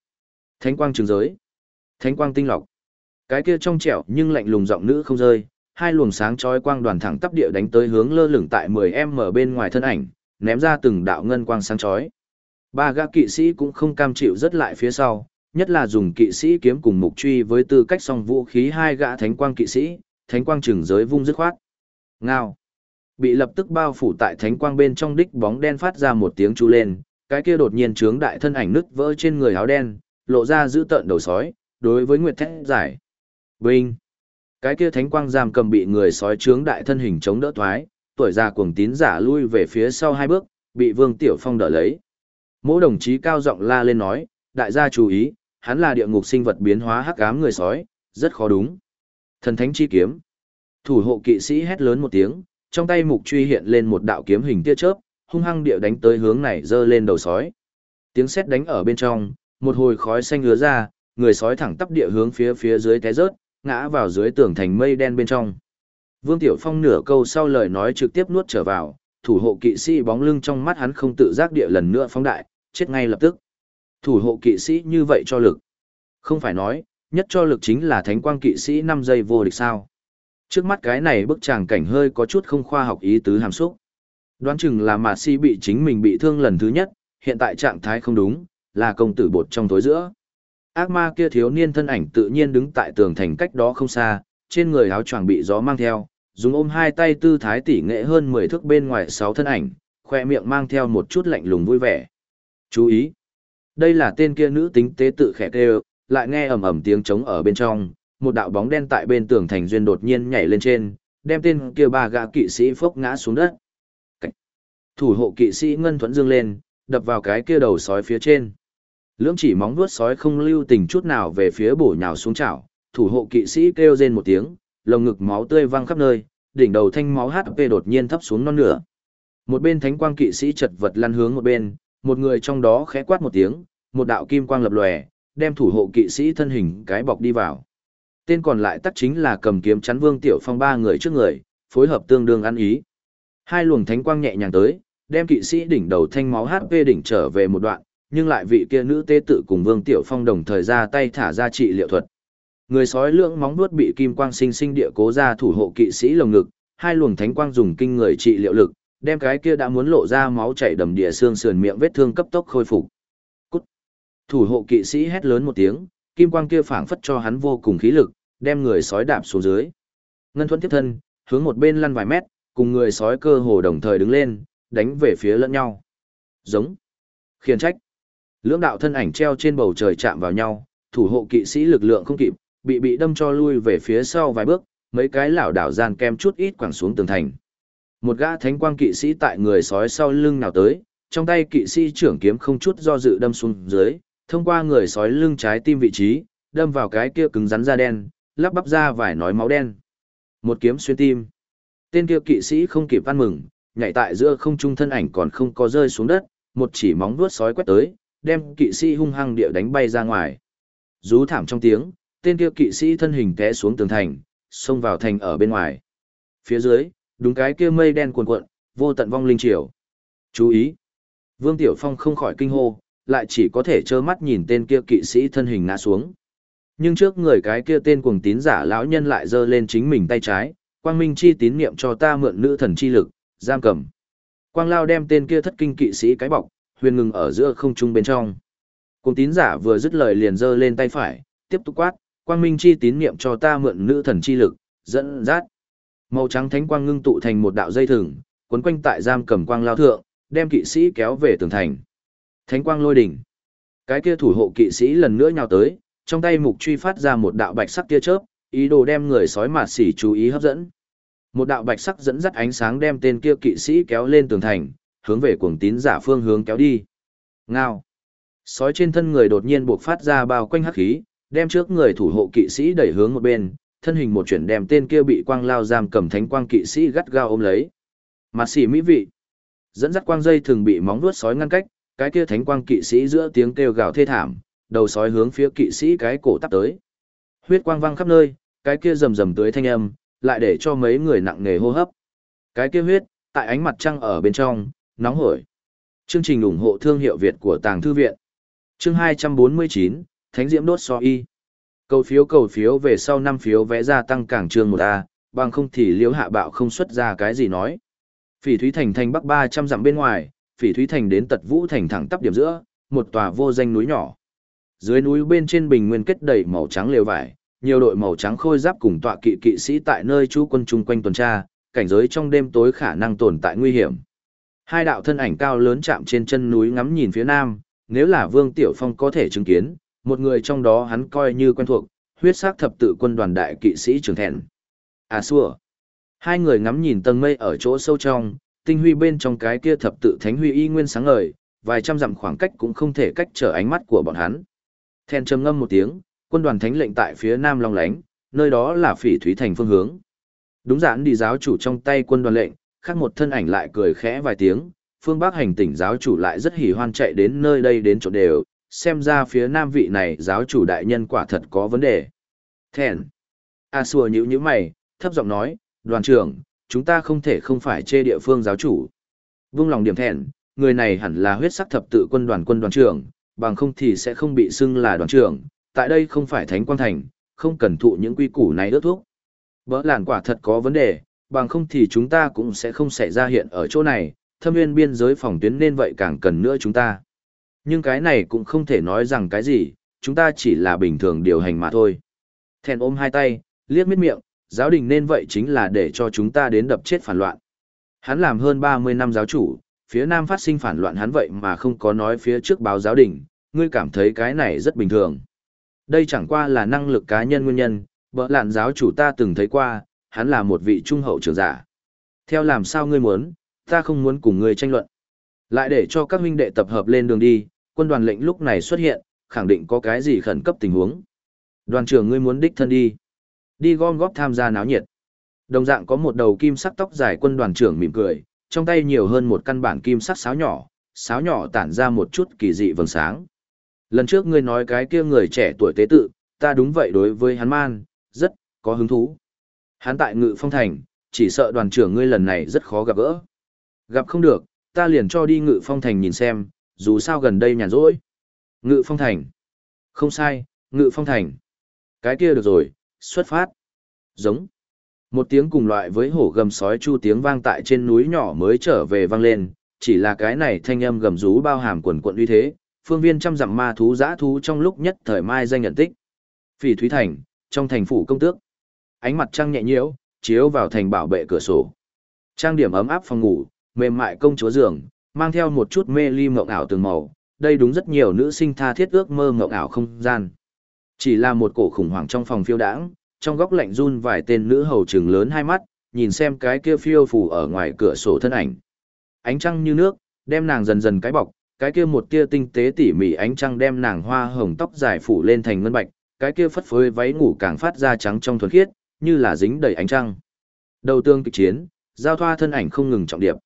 Thánh quang trường giới. Thánh quang tinh lọc. Cái kia trong trẻo nhưng lạnh lùng giọng nữ không rơi, hai luồng sáng chói quang đoàn thẳng tắp địa đánh tới hướng lơ lửng tại 10m bên ngoài thân ảnh, ném ra từng đạo ngân quang sáng chói. Ba gã kỵ sĩ cũng không cam chịu rất lại phía sau, nhất là dùng kỵ sĩ kiếm cùng mục truy với tư cách song vũ khí hai gã thánh quang kỵ sĩ, thánh quang trừng giới vung dứt khoát. Ngao. Bị lập tức bao phủ tại thánh quang bên trong đích bóng đen phát ra một tiếng chú lên, cái kia đột nhiên trướng đại thân ảnh nứt vỡ trên người áo đen, lộ ra giữ tợn đầu sói, đối với Nguyệt Thét giải. Vinh. Cái kia thánh quang giam cầm bị người sói trướng đại thân hình chống đỡ thoái, tuổi già cuồng tín giả lui về phía sau hai bước, bị Vương Tiểu Phong đỡ lấy. Mỗ đồng chí cao giọng la lên nói, đại gia chú ý, hắn là địa ngục sinh vật biến hóa hắc ám người sói, rất khó đúng. Thần thánh chi kiếm. Thủ hộ kỵ sĩ hét lớn một tiếng, trong tay mục truy hiện lên một đạo kiếm hình tia chớp, hung hăng địa đánh tới hướng này giơ lên đầu sói. Tiếng sét đánh ở bên trong, một hồi khói xanh lứa ra, người sói thẳng tắp địa hướng phía phía dưới té rớt, ngã vào dưới tường thành mây đen bên trong. Vương Tiểu Phong nửa câu sau lời nói trực tiếp nuốt trở vào, thủ hộ kỵ sĩ bóng lưng trong mắt hắn không tự giác địa lần nữa phóng đại, chết ngay lập tức. Thủ hộ kỵ sĩ như vậy cho lực. Không phải nói, nhất cho lực chính là thánh quang kỵ sĩ 5 giây vô địch sao. Trước mắt cái này bức tràng cảnh hơi có chút không khoa học ý tứ hàm xúc. Đoán chừng là mà si bị chính mình bị thương lần thứ nhất, hiện tại trạng thái không đúng, là công tử bột trong tối giữa. Ác ma kia thiếu niên thân ảnh tự nhiên đứng tại tường thành cách đó không xa, trên người áo choàng bị gió mang theo, dùng ôm hai tay tư thái tỉ nghệ hơn 10 thước bên ngoài sáu thân ảnh, khoe miệng mang theo một chút lạnh lùng vui vẻ. Chú ý! Đây là tên kia nữ tính tế tự khẽ kêu, lại nghe ầm ầm tiếng trống ở bên trong, một đạo bóng đen tại bên tường thành duyên đột nhiên nhảy lên trên, đem tên kia ba gã kỵ sĩ phốc ngã xuống đất. Cách. Thủ hộ kỵ sĩ ngân thuẫn dương lên, đập vào cái kia đầu sói phía trên. Lưỡng chỉ móng vuốt sói không lưu tình chút nào về phía bổ nhào xuống chảo, thủ hộ kỵ sĩ kêu rên một tiếng, lồng ngực máu tươi văng khắp nơi, đỉnh đầu thanh máu HP đột nhiên thấp xuống non nửa. Một bên thánh quang kỵ sĩ chật vật lăn hướng một bên, một người trong đó khẽ quát một tiếng, một đạo kim quang lập lòe, đem thủ hộ kỵ sĩ thân hình cái bọc đi vào. Tên còn lại tắc chính là cầm kiếm chắn Vương Tiểu Phong ba người trước người, phối hợp tương đương ăn ý. Hai luồng thánh quang nhẹ nhàng tới, đem kỵ sĩ đỉnh đầu thanh máu HP đỉnh trở về một đoạn, nhưng lại vị kia nữ tế tự cùng Vương Tiểu Phong đồng thời ra tay thả ra trị liệu thuật. Người sói lưỡng móng vuốt bị kim quang sinh sinh địa cố ra thủ hộ kỵ sĩ lồng ngực, hai luồng thánh quang dùng kinh người trị liệu lực, đem cái kia đã muốn lộ ra máu chảy đầm địa xương sườn miệng vết thương cấp tốc khôi phục. Cút. Thủ hộ kỵ sĩ hét lớn một tiếng, kim quang kia phảng phất cho hắn vô cùng khí lực, đem người sói đạp xuống dưới. Ngân thuẫn tiếp thân, hướng một bên lăn vài mét, cùng người sói cơ hồ đồng thời đứng lên, đánh về phía lẫn nhau. Giống. Khiển trách. Lưỡng đạo thân ảnh treo trên bầu trời chạm vào nhau, thủ hộ kỵ sĩ lực lượng không kịp, bị bị đâm cho lui về phía sau vài bước, mấy cái lảo đảo gian kem chút ít quẳng xuống tường thành. Một gã thánh quang kỵ sĩ tại người sói sau lưng nào tới, trong tay kỵ sĩ trưởng kiếm không chút do dự đâm xuống dưới, thông qua người sói lưng trái tim vị trí, đâm vào cái kia cứng rắn da đen, lắp bắp ra vài nói máu đen. Một kiếm xuyên tim. Tên kia kỵ sĩ không kịp ăn mừng, nhảy tại giữa không trung thân ảnh còn không có rơi xuống đất, một chỉ móng vuốt sói quét tới, đem kỵ sĩ hung hăng địa đánh bay ra ngoài. Rú thảm trong tiếng, Tên kia kỵ sĩ thân hình té xuống tường thành, xông vào thành ở bên ngoài. Phía dưới, đúng cái kia mây đen cuồn cuộn, vô tận vong linh triều. Chú ý! Vương Tiểu Phong không khỏi kinh hô, lại chỉ có thể trơ mắt nhìn tên kia kỵ sĩ thân hình ngã xuống. Nhưng trước người cái kia tên cuồng tín giả lão nhân lại giơ lên chính mình tay trái, quang minh chi tín niệm cho ta mượn nữ thần chi lực, giam cầm. Quang lao đem tên kia thất kinh kỵ sĩ cái bọc, huyền ngừng ở giữa không trung bên trong. Cuồng tín giả vừa dứt lời liền giơ lên tay phải, tiếp tục quát, quang minh chi tín niệm cho ta mượn nữ thần chi lực, dẫn dắt. Màu trắng thánh quang ngưng tụ thành một đạo dây thừng, quấn quanh tại giam cầm quang lao thượng, đem kỵ sĩ kéo về tường thành. Thánh quang lôi đỉnh. Cái kia thủ hộ kỵ sĩ lần nữa nhào tới, trong tay mục truy phát ra một đạo bạch sắc tia chớp, ý đồ đem người sói mạt xỉ chú ý hấp dẫn. Một đạo bạch sắc dẫn dắt ánh sáng đem tên kia kỵ sĩ kéo lên tường thành, hướng về cuồng tín giả phương hướng kéo đi. Ngao. Sói trên thân người đột nhiên buộc phát ra bao quanh hắc khí, đem trước người thủ hộ kỵ sĩ đẩy hướng một bên, thân hình một chuyển đem tên kia bị quang lao giam cầm thánh quang kỵ sĩ gắt gao ôm lấy. Mặt xỉ mỹ vị. Dẫn dắt quang dây thường bị móng vuốt sói ngăn cách, cái kia thánh quang kỵ sĩ giữa tiếng kêu gào thê thảm, đầu sói hướng phía kỵ sĩ cái cổ tắp tới. Huyết quang văng khắp nơi, cái kia rầm rầm tưới thanh âm, lại để cho mấy người nặng nề hô hấp. Cái kia huyết, tại ánh mặt trăng ở bên trong, nóng hổi. Chương trình ủng hộ thương hiệu Việt của Tàng Thư Viện. Chương 249, Thánh Diễm Đốt So Y. Cầu phiếu cầu phiếu về sau năm phiếu vẽ ra tăng càng trường một a bằng không thì liễu hạ bạo không xuất ra cái gì nói. Phỉ Thúy Thành thành bắc 300 dặm bên ngoài, Phỉ Thúy Thành đến Tật Vũ Thành thẳng tắp điểm giữa, một tòa vô danh núi nhỏ. Dưới núi bên trên bình nguyên kết đầy màu trắng lều vải, nhiều đội màu trắng khôi giáp cùng tọa kỵ kỵ sĩ tại nơi chú quân chung quanh tuần tra, cảnh giới trong đêm tối khả năng tồn tại nguy hiểm. Hai đạo thân ảnh cao lớn chạm trên chân núi ngắm nhìn phía nam, nếu là Vương Tiểu Phong có thể chứng kiến, một người trong đó hắn coi như quen thuộc, huyết sắc thập tự quân đoàn đại kỵ sĩ trưởng thẹn. À xua. Hai người ngắm nhìn tầng mây ở chỗ sâu trong, tinh huy bên trong cái kia thập tự thánh huy y nguyên sáng ngời, vài trăm dặm khoảng cách cũng không thể cách trở ánh mắt của bọn hắn. Thẹn trầm ngâm một tiếng, quân đoàn thánh lệnh tại phía nam long lánh, nơi đó là phỉ thúy thành phương hướng. Đúng giản đi giáo chủ trong tay quân đoàn lệnh, khác một thân ảnh lại cười khẽ vài tiếng, phương bắc hành tỉnh giáo chủ lại rất hỉ hoan chạy đến nơi đây đến chỗ đều, xem ra phía nam vị này giáo chủ đại nhân quả thật có vấn đề. Thẹn. A xua nhữ như mày, thấp giọng nói, đoàn trưởng, chúng ta không thể không phải chê địa phương giáo chủ. Vung lòng điểm thẹn, người này hẳn là huyết sắc thập tự quân đoàn quân đoàn trưởng, bằng không thì sẽ không bị xưng là đoàn trưởng, tại đây không phải thánh quang thành, không cần thụ những quy củ này ước thuốc. Vỡ làn quả thật có vấn đề, bằng không thì chúng ta cũng sẽ không xảy ra hiện ở chỗ này, thâm nguyên biên giới phòng tuyến nên vậy càng cần nữa chúng ta. Nhưng cái này cũng không thể nói rằng cái gì, chúng ta chỉ là bình thường điều hành mà thôi. Thèn ôm hai tay, liếc miết miệng, giáo đình nên vậy chính là để cho chúng ta đến đập chết phản loạn. Hắn làm hơn 30 năm giáo chủ, phía nam phát sinh phản loạn hắn vậy mà không có nói phía trước báo giáo đình, ngươi cảm thấy cái này rất bình thường. Đây chẳng qua là năng lực cá nhân nguyên nhân, bỡ lạn giáo chủ ta từng thấy qua, hắn là một vị trung hậu trưởng giả. Theo làm sao ngươi muốn, ta không muốn cùng ngươi tranh luận. Lại để cho các huynh đệ tập hợp lên đường đi, quân đoàn lệnh lúc này xuất hiện, khẳng định có cái gì khẩn cấp tình huống. Đoàn trưởng ngươi muốn đích thân đi. Đi gom góp tham gia náo nhiệt. Đồng dạng có một đầu kim sắc tóc dài quân đoàn trưởng mỉm cười, trong tay nhiều hơn một căn bản kim sắc sáo nhỏ, sáo nhỏ tản ra một chút kỳ dị vầng sáng. Lần trước ngươi nói cái kia người trẻ tuổi tế tự, ta đúng vậy đối với hắn man, rất, có hứng thú. Hắn tại ngự phong thành, chỉ sợ đoàn trưởng ngươi lần này rất khó gặp gỡ. Gặp không được, ta liền cho đi ngự phong thành nhìn xem, dù sao gần đây nhàn rỗi. Ngự phong thành. Không sai, ngự phong thành. Cái kia được rồi, xuất phát. Giống. Một tiếng cùng loại với hổ gầm sói chu tiếng vang tại trên núi nhỏ mới trở về vang lên, chỉ là cái này thanh âm gầm rú bao hàm quần quận uy thế, phương viên trăm dặm ma thú giã thú trong lúc nhất thời mai danh nhận tích. Phỉ Thúy Thành, trong thành phủ công tước. Ánh mặt trăng nhẹ nhiễu, chiếu vào thành bảo vệ cửa sổ. Trang điểm ấm áp phòng ngủ, mềm mại công chúa giường, mang theo một chút mê ly mộng ảo từng màu, đây đúng rất nhiều nữ sinh tha thiết ước mơ mộng ảo không gian. Chỉ là một cổ khủng hoảng trong phòng phiêu đãng, trong góc lạnh run vài tên nữ hầu trừng lớn hai mắt, nhìn xem cái kia phiêu phù ở ngoài cửa sổ thân ảnh. Ánh trăng như nước, đem nàng dần dần cái bọc, cái kia một tia tinh tế tỉ mỉ ánh trăng đem nàng hoa hồng tóc dài phủ lên thành ngân bạch, cái kia phất phới váy ngủ càng phát ra trắng trong thuần khiết, như là dính đầy ánh trăng. Đầu tương kịch chiến, giao thoa thân ảnh không ngừng trọng điệp.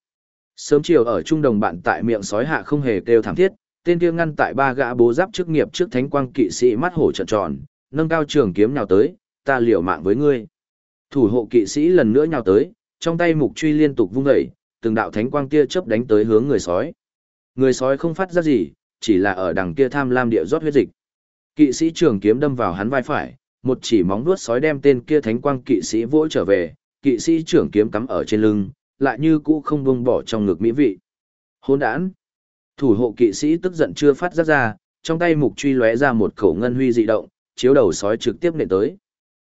Sớm chiều ở trung đồng bạn tại miệng sói hạ không hề kêu thảm thiết, tên kia ngăn tại ba gã bố giáp chức nghiệp trước thánh quang kỵ sĩ mắt hổ trợn tròn, nâng cao trường kiếm nhào tới, ta liều mạng với ngươi. Thủ hộ kỵ sĩ lần nữa nhào tới, trong tay mục truy liên tục vung dậy, từng đạo thánh quang tia chớp đánh tới hướng người sói. Người sói không phát ra gì, chỉ là ở đằng kia tham lam địa rót huyết dịch. Kỵ sĩ trường kiếm đâm vào hắn vai phải, một chỉ móng vuốt sói đem tên kia thánh quang kỵ sĩ vỗ trở về, kỵ sĩ trưởng kiếm cắm ở trên lưng, lại như cũ không buông bỏ trong ngực mỹ vị. Hôn đản. Thủ hộ kỵ sĩ tức giận chưa phát ra ra, trong tay mục truy lóe ra một khẩu ngân huy dị động, chiếu đầu sói trực tiếp nện tới.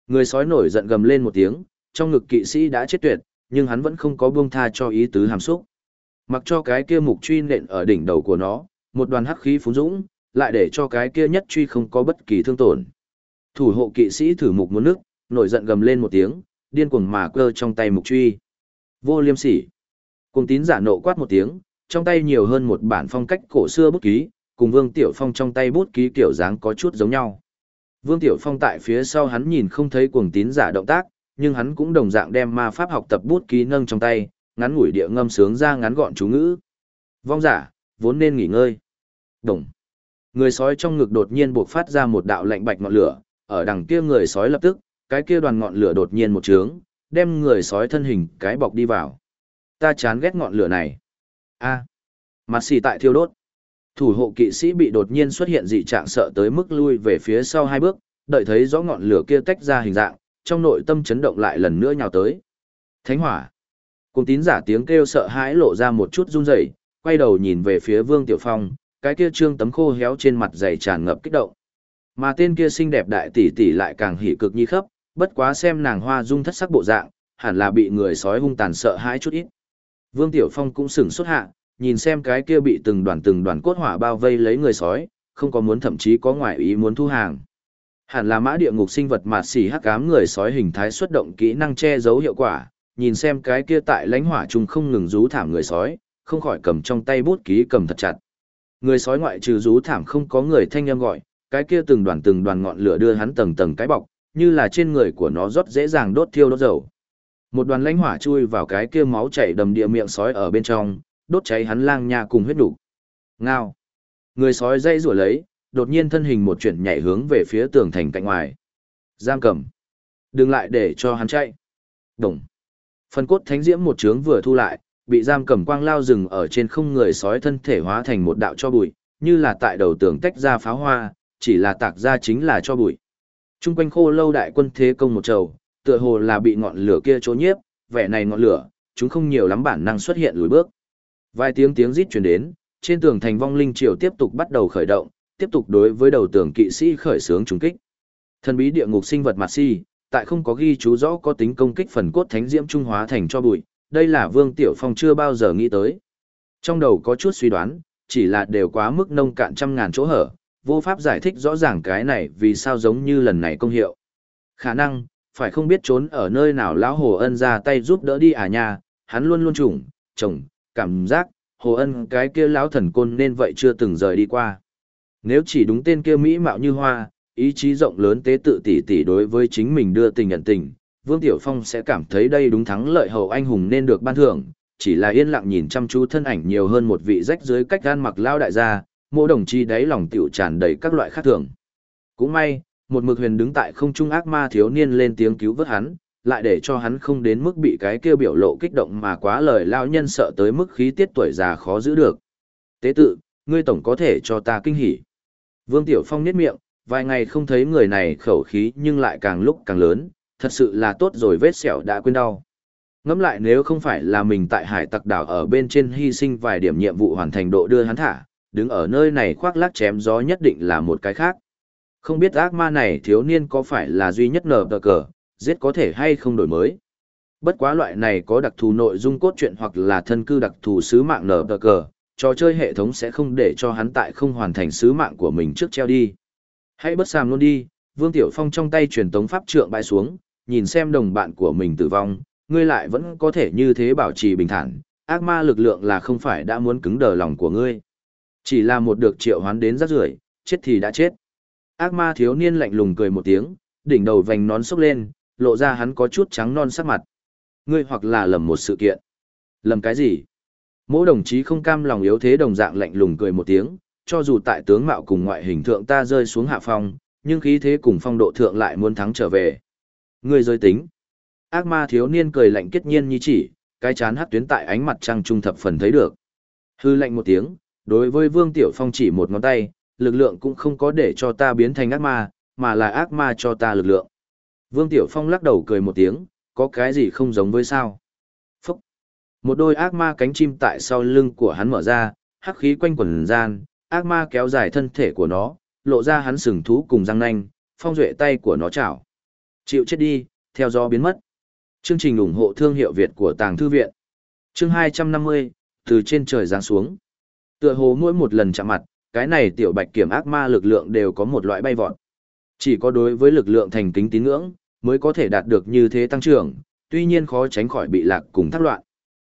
Người sói nổi giận gầm lên một tiếng, trong ngực kỵ sĩ đã chết tuyệt, nhưng hắn vẫn không có buông tha cho ý tứ hàm xúc. Mặc cho cái kia mục truy nện ở đỉnh đầu của nó, một đoàn hắc khí phú dũng, lại để cho cái kia nhất truy không có bất kỳ thương tổn. Thủ hộ kỵ sĩ thử mục muốn nước, nổi giận gầm lên một tiếng, điên cuồng mà quơ trong tay mục truy. Vô liêm sỉ. Cùng tín giả nộ quát một tiếng, trong tay nhiều hơn một bản phong cách cổ xưa bút ký, cùng Vương Tiểu Phong trong tay bút ký kiểu dáng có chút giống nhau. Vương Tiểu Phong tại phía sau hắn nhìn không thấy cuồng tín giả động tác, nhưng hắn cũng đồng dạng đem ma pháp học tập bút ký nâng trong tay, ngắn ngủi địa ngâm sướng ra ngắn gọn chú ngữ. Vong giả, vốn nên nghỉ ngơi. Đồng. Người sói trong ngực đột nhiên buộc phát ra một đạo lạnh bạch ngọn lửa, ở đằng kia người sói lập tức, cái kia đoàn ngọn lửa đột nhiên một trướng, đem người sói thân hình cái bọc đi vào. Ta chán ghét ngọn lửa này. A. Mặt xì tại thiêu đốt. Thủ hộ kỵ sĩ bị đột nhiên xuất hiện dị trạng sợ tới mức lui về phía sau hai bước, đợi thấy rõ ngọn lửa kia tách ra hình dạng, trong nội tâm chấn động lại lần nữa nhào tới. Thánh hỏa. Cùng tín giả tiếng kêu sợ hãi lộ ra một chút run rẩy, quay đầu nhìn về phía Vương Tiểu Phong, cái kia trương tấm khô héo trên mặt dày tràn ngập kích động. Mà tên kia xinh đẹp đại tỷ tỷ lại càng hỉ cực nhi khắp, bất quá xem nàng hoa dung thất sắc bộ dạng, hẳn là bị người sói hung tàn sợ hãi chút ít. Vương Tiểu Phong cũng sửng sốt hạ, nhìn xem cái kia bị từng đoàn từng đoàn cốt hỏa bao vây lấy người sói, không có muốn thậm chí có ngoại ý muốn thu hàng. Hẳn là mã địa ngục sinh vật mà xỉ hắc ám người sói hình thái xuất động kỹ năng che giấu hiệu quả, nhìn xem cái kia tại lãnh hỏa trùng không ngừng rú thảm người sói, không khỏi cầm trong tay bút ký cầm thật chặt. Người sói ngoại trừ rú thảm không có người thanh âm gọi, cái kia từng đoàn từng đoàn ngọn lửa đưa hắn tầng tầng cái bọc, như là trên người của nó rót dễ dàng đốt thiêu đốt dầu. Một đoàn lãnh hỏa chui vào cái kia máu chảy đầm địa miệng sói ở bên trong, đốt cháy hắn lang nha cùng huyết đủ. Ngao. Người sói dây rủa lấy, đột nhiên thân hình một chuyển nhảy hướng về phía tường thành cạnh ngoài. Giam cầm. Đừng lại để cho hắn chạy. Đồng. Phần cốt thánh diễm một trướng vừa thu lại, bị giam cầm quang lao rừng ở trên không người sói thân thể hóa thành một đạo cho bụi, như là tại đầu tường tách ra pháo hoa, chỉ là tạc ra chính là cho bụi. Trung quanh khô lâu đại quân thế công một trầu, tựa hồ là bị ngọn lửa kia chố nhiếp, vẻ này ngọn lửa, chúng không nhiều lắm bản năng xuất hiện lùi bước. Vài tiếng tiếng rít truyền đến, trên tường thành vong linh triều tiếp tục bắt đầu khởi động, tiếp tục đối với đầu tường kỵ sĩ khởi xướng trùng kích. Thần bí địa ngục sinh vật mặt si, tại không có ghi chú rõ có tính công kích phần cốt thánh diễm trung hóa thành cho bụi, đây là Vương Tiểu Phong chưa bao giờ nghĩ tới. Trong đầu có chút suy đoán, chỉ là đều quá mức nông cạn trăm ngàn chỗ hở, vô pháp giải thích rõ ràng cái này vì sao giống như lần này công hiệu. Khả năng, phải không biết trốn ở nơi nào lão Hồ Ân ra tay giúp đỡ đi à nha, hắn luôn luôn trùng, chồng, cảm giác, Hồ Ân cái kia lão thần côn nên vậy chưa từng rời đi qua. Nếu chỉ đúng tên kia mỹ mạo như hoa, ý chí rộng lớn tế tự tỷ tỷ đối với chính mình đưa tình nhận tình, Vương Tiểu Phong sẽ cảm thấy đây đúng thắng lợi hậu anh hùng nên được ban thưởng, chỉ là yên lặng nhìn chăm chú thân ảnh nhiều hơn một vị rách dưới cách gan mặc lao đại gia, mỗi đồng chi đáy lòng tiểu tràn đầy các loại khác thường. Cũng may, một mực huyền đứng tại không trung ác ma thiếu niên lên tiếng cứu vớt hắn, lại để cho hắn không đến mức bị cái kêu biểu lộ kích động mà quá lời lao nhân sợ tới mức khí tiết tuổi già khó giữ được. Tế tự, ngươi tổng có thể cho ta kinh hỉ. Vương Tiểu Phong niết miệng, vài ngày không thấy người này khẩu khí nhưng lại càng lúc càng lớn, thật sự là tốt rồi vết sẹo đã quên đau. Ngẫm lại nếu không phải là mình tại hải tặc đảo ở bên trên hy sinh vài điểm nhiệm vụ hoàn thành độ đưa hắn thả, đứng ở nơi này khoác lác chém gió nhất định là một cái khác. Không biết ác ma này thiếu niên có phải là duy nhất nở tờ cờ, giết có thể hay không đổi mới. Bất quá loại này có đặc thù nội dung cốt truyện hoặc là thân cư đặc thù sứ mạng nở tờ cờ, trò chơi hệ thống sẽ không để cho hắn tại không hoàn thành sứ mạng của mình trước treo đi. Hãy bất sàm luôn đi, Vương Tiểu Phong trong tay truyền tống pháp trượng bay xuống, nhìn xem đồng bạn của mình tử vong, ngươi lại vẫn có thể như thế bảo trì bình thản, ác ma lực lượng là không phải đã muốn cứng đờ lòng của ngươi. Chỉ là một được triệu hoán đến rất rưởi, chết thì đã chết. Ác ma thiếu niên lạnh lùng cười một tiếng, đỉnh đầu vành nón sốc lên, lộ ra hắn có chút trắng non sắc mặt. Ngươi hoặc là lầm một sự kiện. Lầm cái gì? Mỗi đồng chí không cam lòng yếu thế đồng dạng lạnh lùng cười một tiếng, cho dù tại tướng mạo cùng ngoại hình thượng ta rơi xuống hạ phong, nhưng khí thế cùng phong độ thượng lại muốn thắng trở về. Ngươi giới tính. Ác ma thiếu niên cười lạnh kết nhiên như chỉ, cái chán hắt tuyến tại ánh mặt trăng trung thập phần thấy được. Hư lạnh một tiếng, đối với Vương Tiểu Phong chỉ một ngón tay, lực lượng cũng không có để cho ta biến thành ác ma, mà là ác ma cho ta lực lượng. Vương Tiểu Phong lắc đầu cười một tiếng, có cái gì không giống với sao? Phúc! Một đôi ác ma cánh chim tại sau lưng của hắn mở ra, hắc khí quanh quần gian, ác ma kéo dài thân thể của nó, lộ ra hắn sừng thú cùng răng nanh, phong duệ tay của nó chảo. Chịu chết đi, theo gió biến mất. Chương trình ủng hộ thương hiệu Việt của Tàng Thư Viện. Chương 250, từ trên trời giáng xuống. Tựa hồ mỗi một lần chạm mặt, cái này tiểu bạch kiểm ác ma lực lượng đều có một loại bay vọt. Chỉ có đối với lực lượng thành kính tín ngưỡng, mới có thể đạt được như thế tăng trưởng, tuy nhiên khó tránh khỏi bị lạc cùng thác loạn.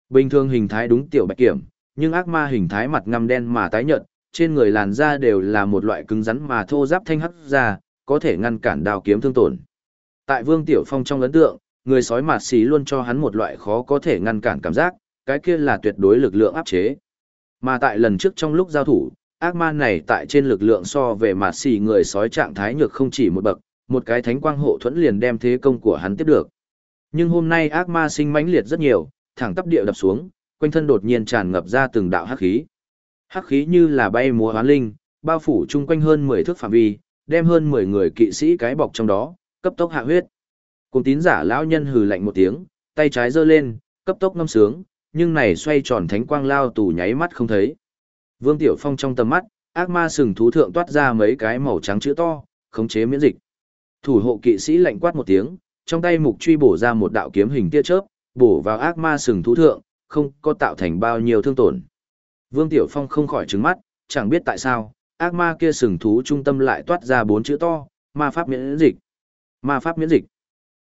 Bình thường hình thái đúng tiểu bạch kiểm, nhưng ác ma hình thái mặt ngăm đen mà tái nhợt, trên người làn da đều là một loại cứng rắn mà thô giáp thanh hắc da, có thể ngăn cản đao kiếm thương tổn. Tại Vương Tiểu Phong trong ấn tượng, người sói mạt xí luôn cho hắn một loại khó có thể ngăn cản cảm giác, cái kia là tuyệt đối lực lượng áp chế. Mà tại lần trước trong lúc giao thủ, ác ma này tại trên lực lượng so về mà xì người sói trạng thái nhược không chỉ một bậc, một cái thánh quang hộ thuẫn liền đem thế công của hắn tiếp được. Nhưng hôm nay ác ma sinh mãnh liệt rất nhiều, thẳng tắp địa đập xuống, quanh thân đột nhiên tràn ngập ra từng đạo hắc khí. Hắc khí như là bay múa hoán linh, bao phủ chung quanh hơn 10 thước phạm vi, đem hơn 10 người kỵ sĩ cái bọc trong đó, cấp tốc hạ huyết. Cùng tín giả lão nhân hừ lạnh một tiếng, tay trái giơ lên, cấp tốc ngâm sướng, nhưng này xoay tròn thánh quang lao tù nháy mắt không thấy. Vương Tiểu Phong trong tầm mắt, ác ma sừng thú thượng toát ra mấy cái màu trắng chữ to, khống chế miễn dịch. Thủ hộ kỵ sĩ lạnh quát một tiếng, trong tay mục truy bổ ra một đạo kiếm hình tia chớp, bổ vào ác ma sừng thú thượng, không có tạo thành bao nhiêu thương tổn. Vương Tiểu Phong không khỏi trứng mắt, chẳng biết tại sao, ác ma kia sừng thú trung tâm lại toát ra bốn chữ to, ma pháp miễn dịch. Ma pháp miễn dịch.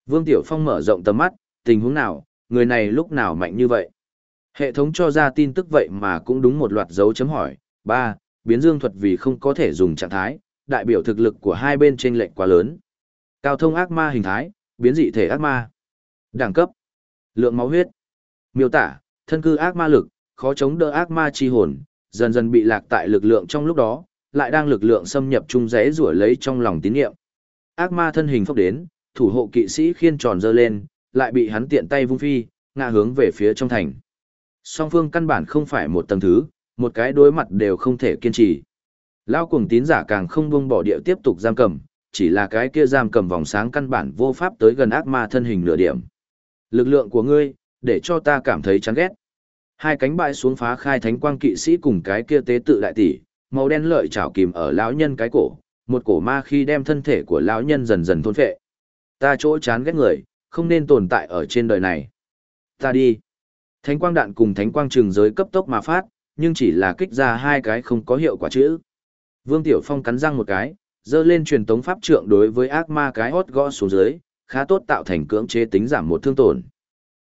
Vương Tiểu Phong mở rộng tầm mắt, tình huống nào, người này lúc nào mạnh như vậy? Hệ thống cho ra tin tức vậy mà cũng đúng một loạt dấu chấm hỏi. Ba, Biến dương thuật vì không có thể dùng trạng thái, đại biểu thực lực của hai bên trên lệnh quá lớn. Cao thông ác ma hình thái, biến dị thể ác ma. Đẳng cấp. Lượng máu huyết. Miêu tả, thân cư ác ma lực, khó chống đỡ ác ma chi hồn, dần dần bị lạc tại lực lượng trong lúc đó, lại đang lực lượng xâm nhập chung rẽ rủa lấy trong lòng tín niệm. Ác ma thân hình phốc đến, thủ hộ kỵ sĩ khiên tròn dơ lên, lại bị hắn tiện tay vung phi, ngã hướng về phía trong thành. Song phương căn bản không phải một tầng thứ, một cái đối mặt đều không thể kiên trì. Lao cuồng tín giả càng không buông bỏ địa tiếp tục giam cầm, chỉ là cái kia giam cầm vòng sáng căn bản vô pháp tới gần ác ma thân hình nửa điểm. Lực lượng của ngươi, để cho ta cảm thấy chán ghét. Hai cánh bại xuống phá khai thánh quang kỵ sĩ cùng cái kia tế tự đại tỷ, màu đen lợi chảo kìm ở lão nhân cái cổ, một cổ ma khi đem thân thể của lão nhân dần dần thôn phệ. Ta chỗ chán ghét người, không nên tồn tại ở trên đời này. Ta đi. Thánh quang đạn cùng thánh quang trường giới cấp tốc mà phát, nhưng chỉ là kích ra hai cái không có hiệu quả chữ. Vương Tiểu Phong cắn răng một cái, dơ lên truyền tống pháp trượng đối với ác ma cái hót gõ xuống dưới, khá tốt tạo thành cưỡng chế tính giảm một thương tổn.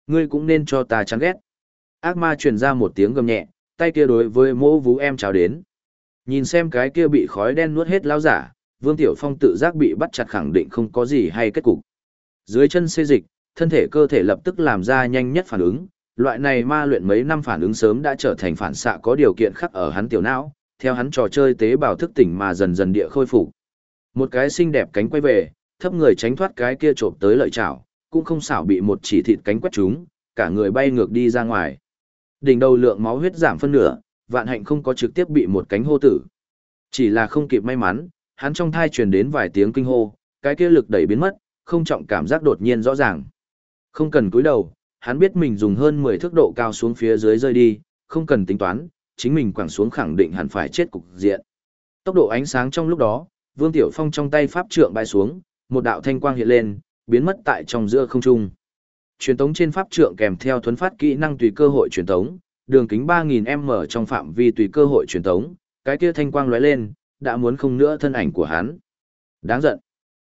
Ngươi cũng nên cho ta chán ghét. Ác ma truyền ra một tiếng gầm nhẹ, tay kia đối với mỗ vú em chào đến. Nhìn xem cái kia bị khói đen nuốt hết lao giả, Vương Tiểu Phong tự giác bị bắt chặt khẳng định không có gì hay kết cục. Dưới chân xê dịch, thân thể cơ thể lập tức làm ra nhanh nhất phản ứng, loại này ma luyện mấy năm phản ứng sớm đã trở thành phản xạ có điều kiện khắc ở hắn tiểu não, theo hắn trò chơi tế bào thức tỉnh mà dần dần địa khôi phục. Một cái xinh đẹp cánh quay về, thấp người tránh thoát cái kia trộm tới lợi chảo, cũng không xảo bị một chỉ thịt cánh quét trúng, cả người bay ngược đi ra ngoài. Đỉnh đầu lượng máu huyết giảm phân nửa, vạn hạnh không có trực tiếp bị một cánh hô tử. Chỉ là không kịp may mắn, hắn trong thai truyền đến vài tiếng kinh hô, cái kia lực đẩy biến mất, không trọng cảm giác đột nhiên rõ ràng. Không cần cúi đầu, hắn biết mình dùng hơn 10 thước độ cao xuống phía dưới rơi đi, không cần tính toán, chính mình quẳng xuống khẳng định hẳn phải chết cục diện. Tốc độ ánh sáng trong lúc đó, Vương Tiểu Phong trong tay pháp trượng bay xuống, một đạo thanh quang hiện lên, biến mất tại trong giữa không trung. Truyền tống trên pháp trượng kèm theo thuấn phát kỹ năng tùy cơ hội truyền tống, đường kính 3000m trong phạm vi tùy cơ hội truyền tống, cái kia thanh quang lóe lên, đã muốn không nữa thân ảnh của hắn. Đáng giận.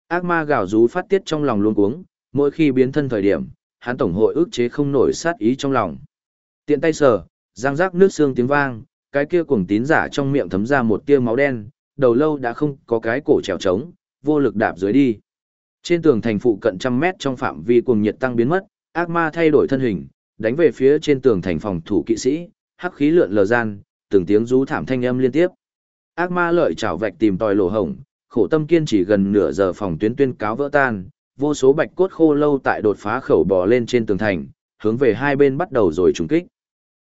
Ác ma gào rú phát tiết trong lòng luôn cuống, mỗi khi biến thân thời điểm, hắn tổng hội ức chế không nổi sát ý trong lòng. Tiện tay sờ, răng rác nước xương tiếng vang, cái kia cuồng tín giả trong miệng thấm ra một tia máu đen, đầu lâu đã không có cái cổ trèo trống, vô lực đạp dưới đi. Trên tường thành phụ cận trăm mét trong phạm vi cuồng nhiệt tăng biến mất, ác ma thay đổi thân hình, đánh về phía trên tường thành phòng thủ kỵ sĩ, hắc khí lượn lờ gian, từng tiếng rú thảm thanh âm liên tiếp. Ác ma lợi chảo vạch tìm tòi lỗ hổng, khổ tâm kiên trì gần nửa giờ phòng tuyến tuyên cáo vỡ tan, vô số bạch cốt khô lâu tại đột phá khẩu bò lên trên tường thành, hướng về hai bên bắt đầu rồi trùng kích.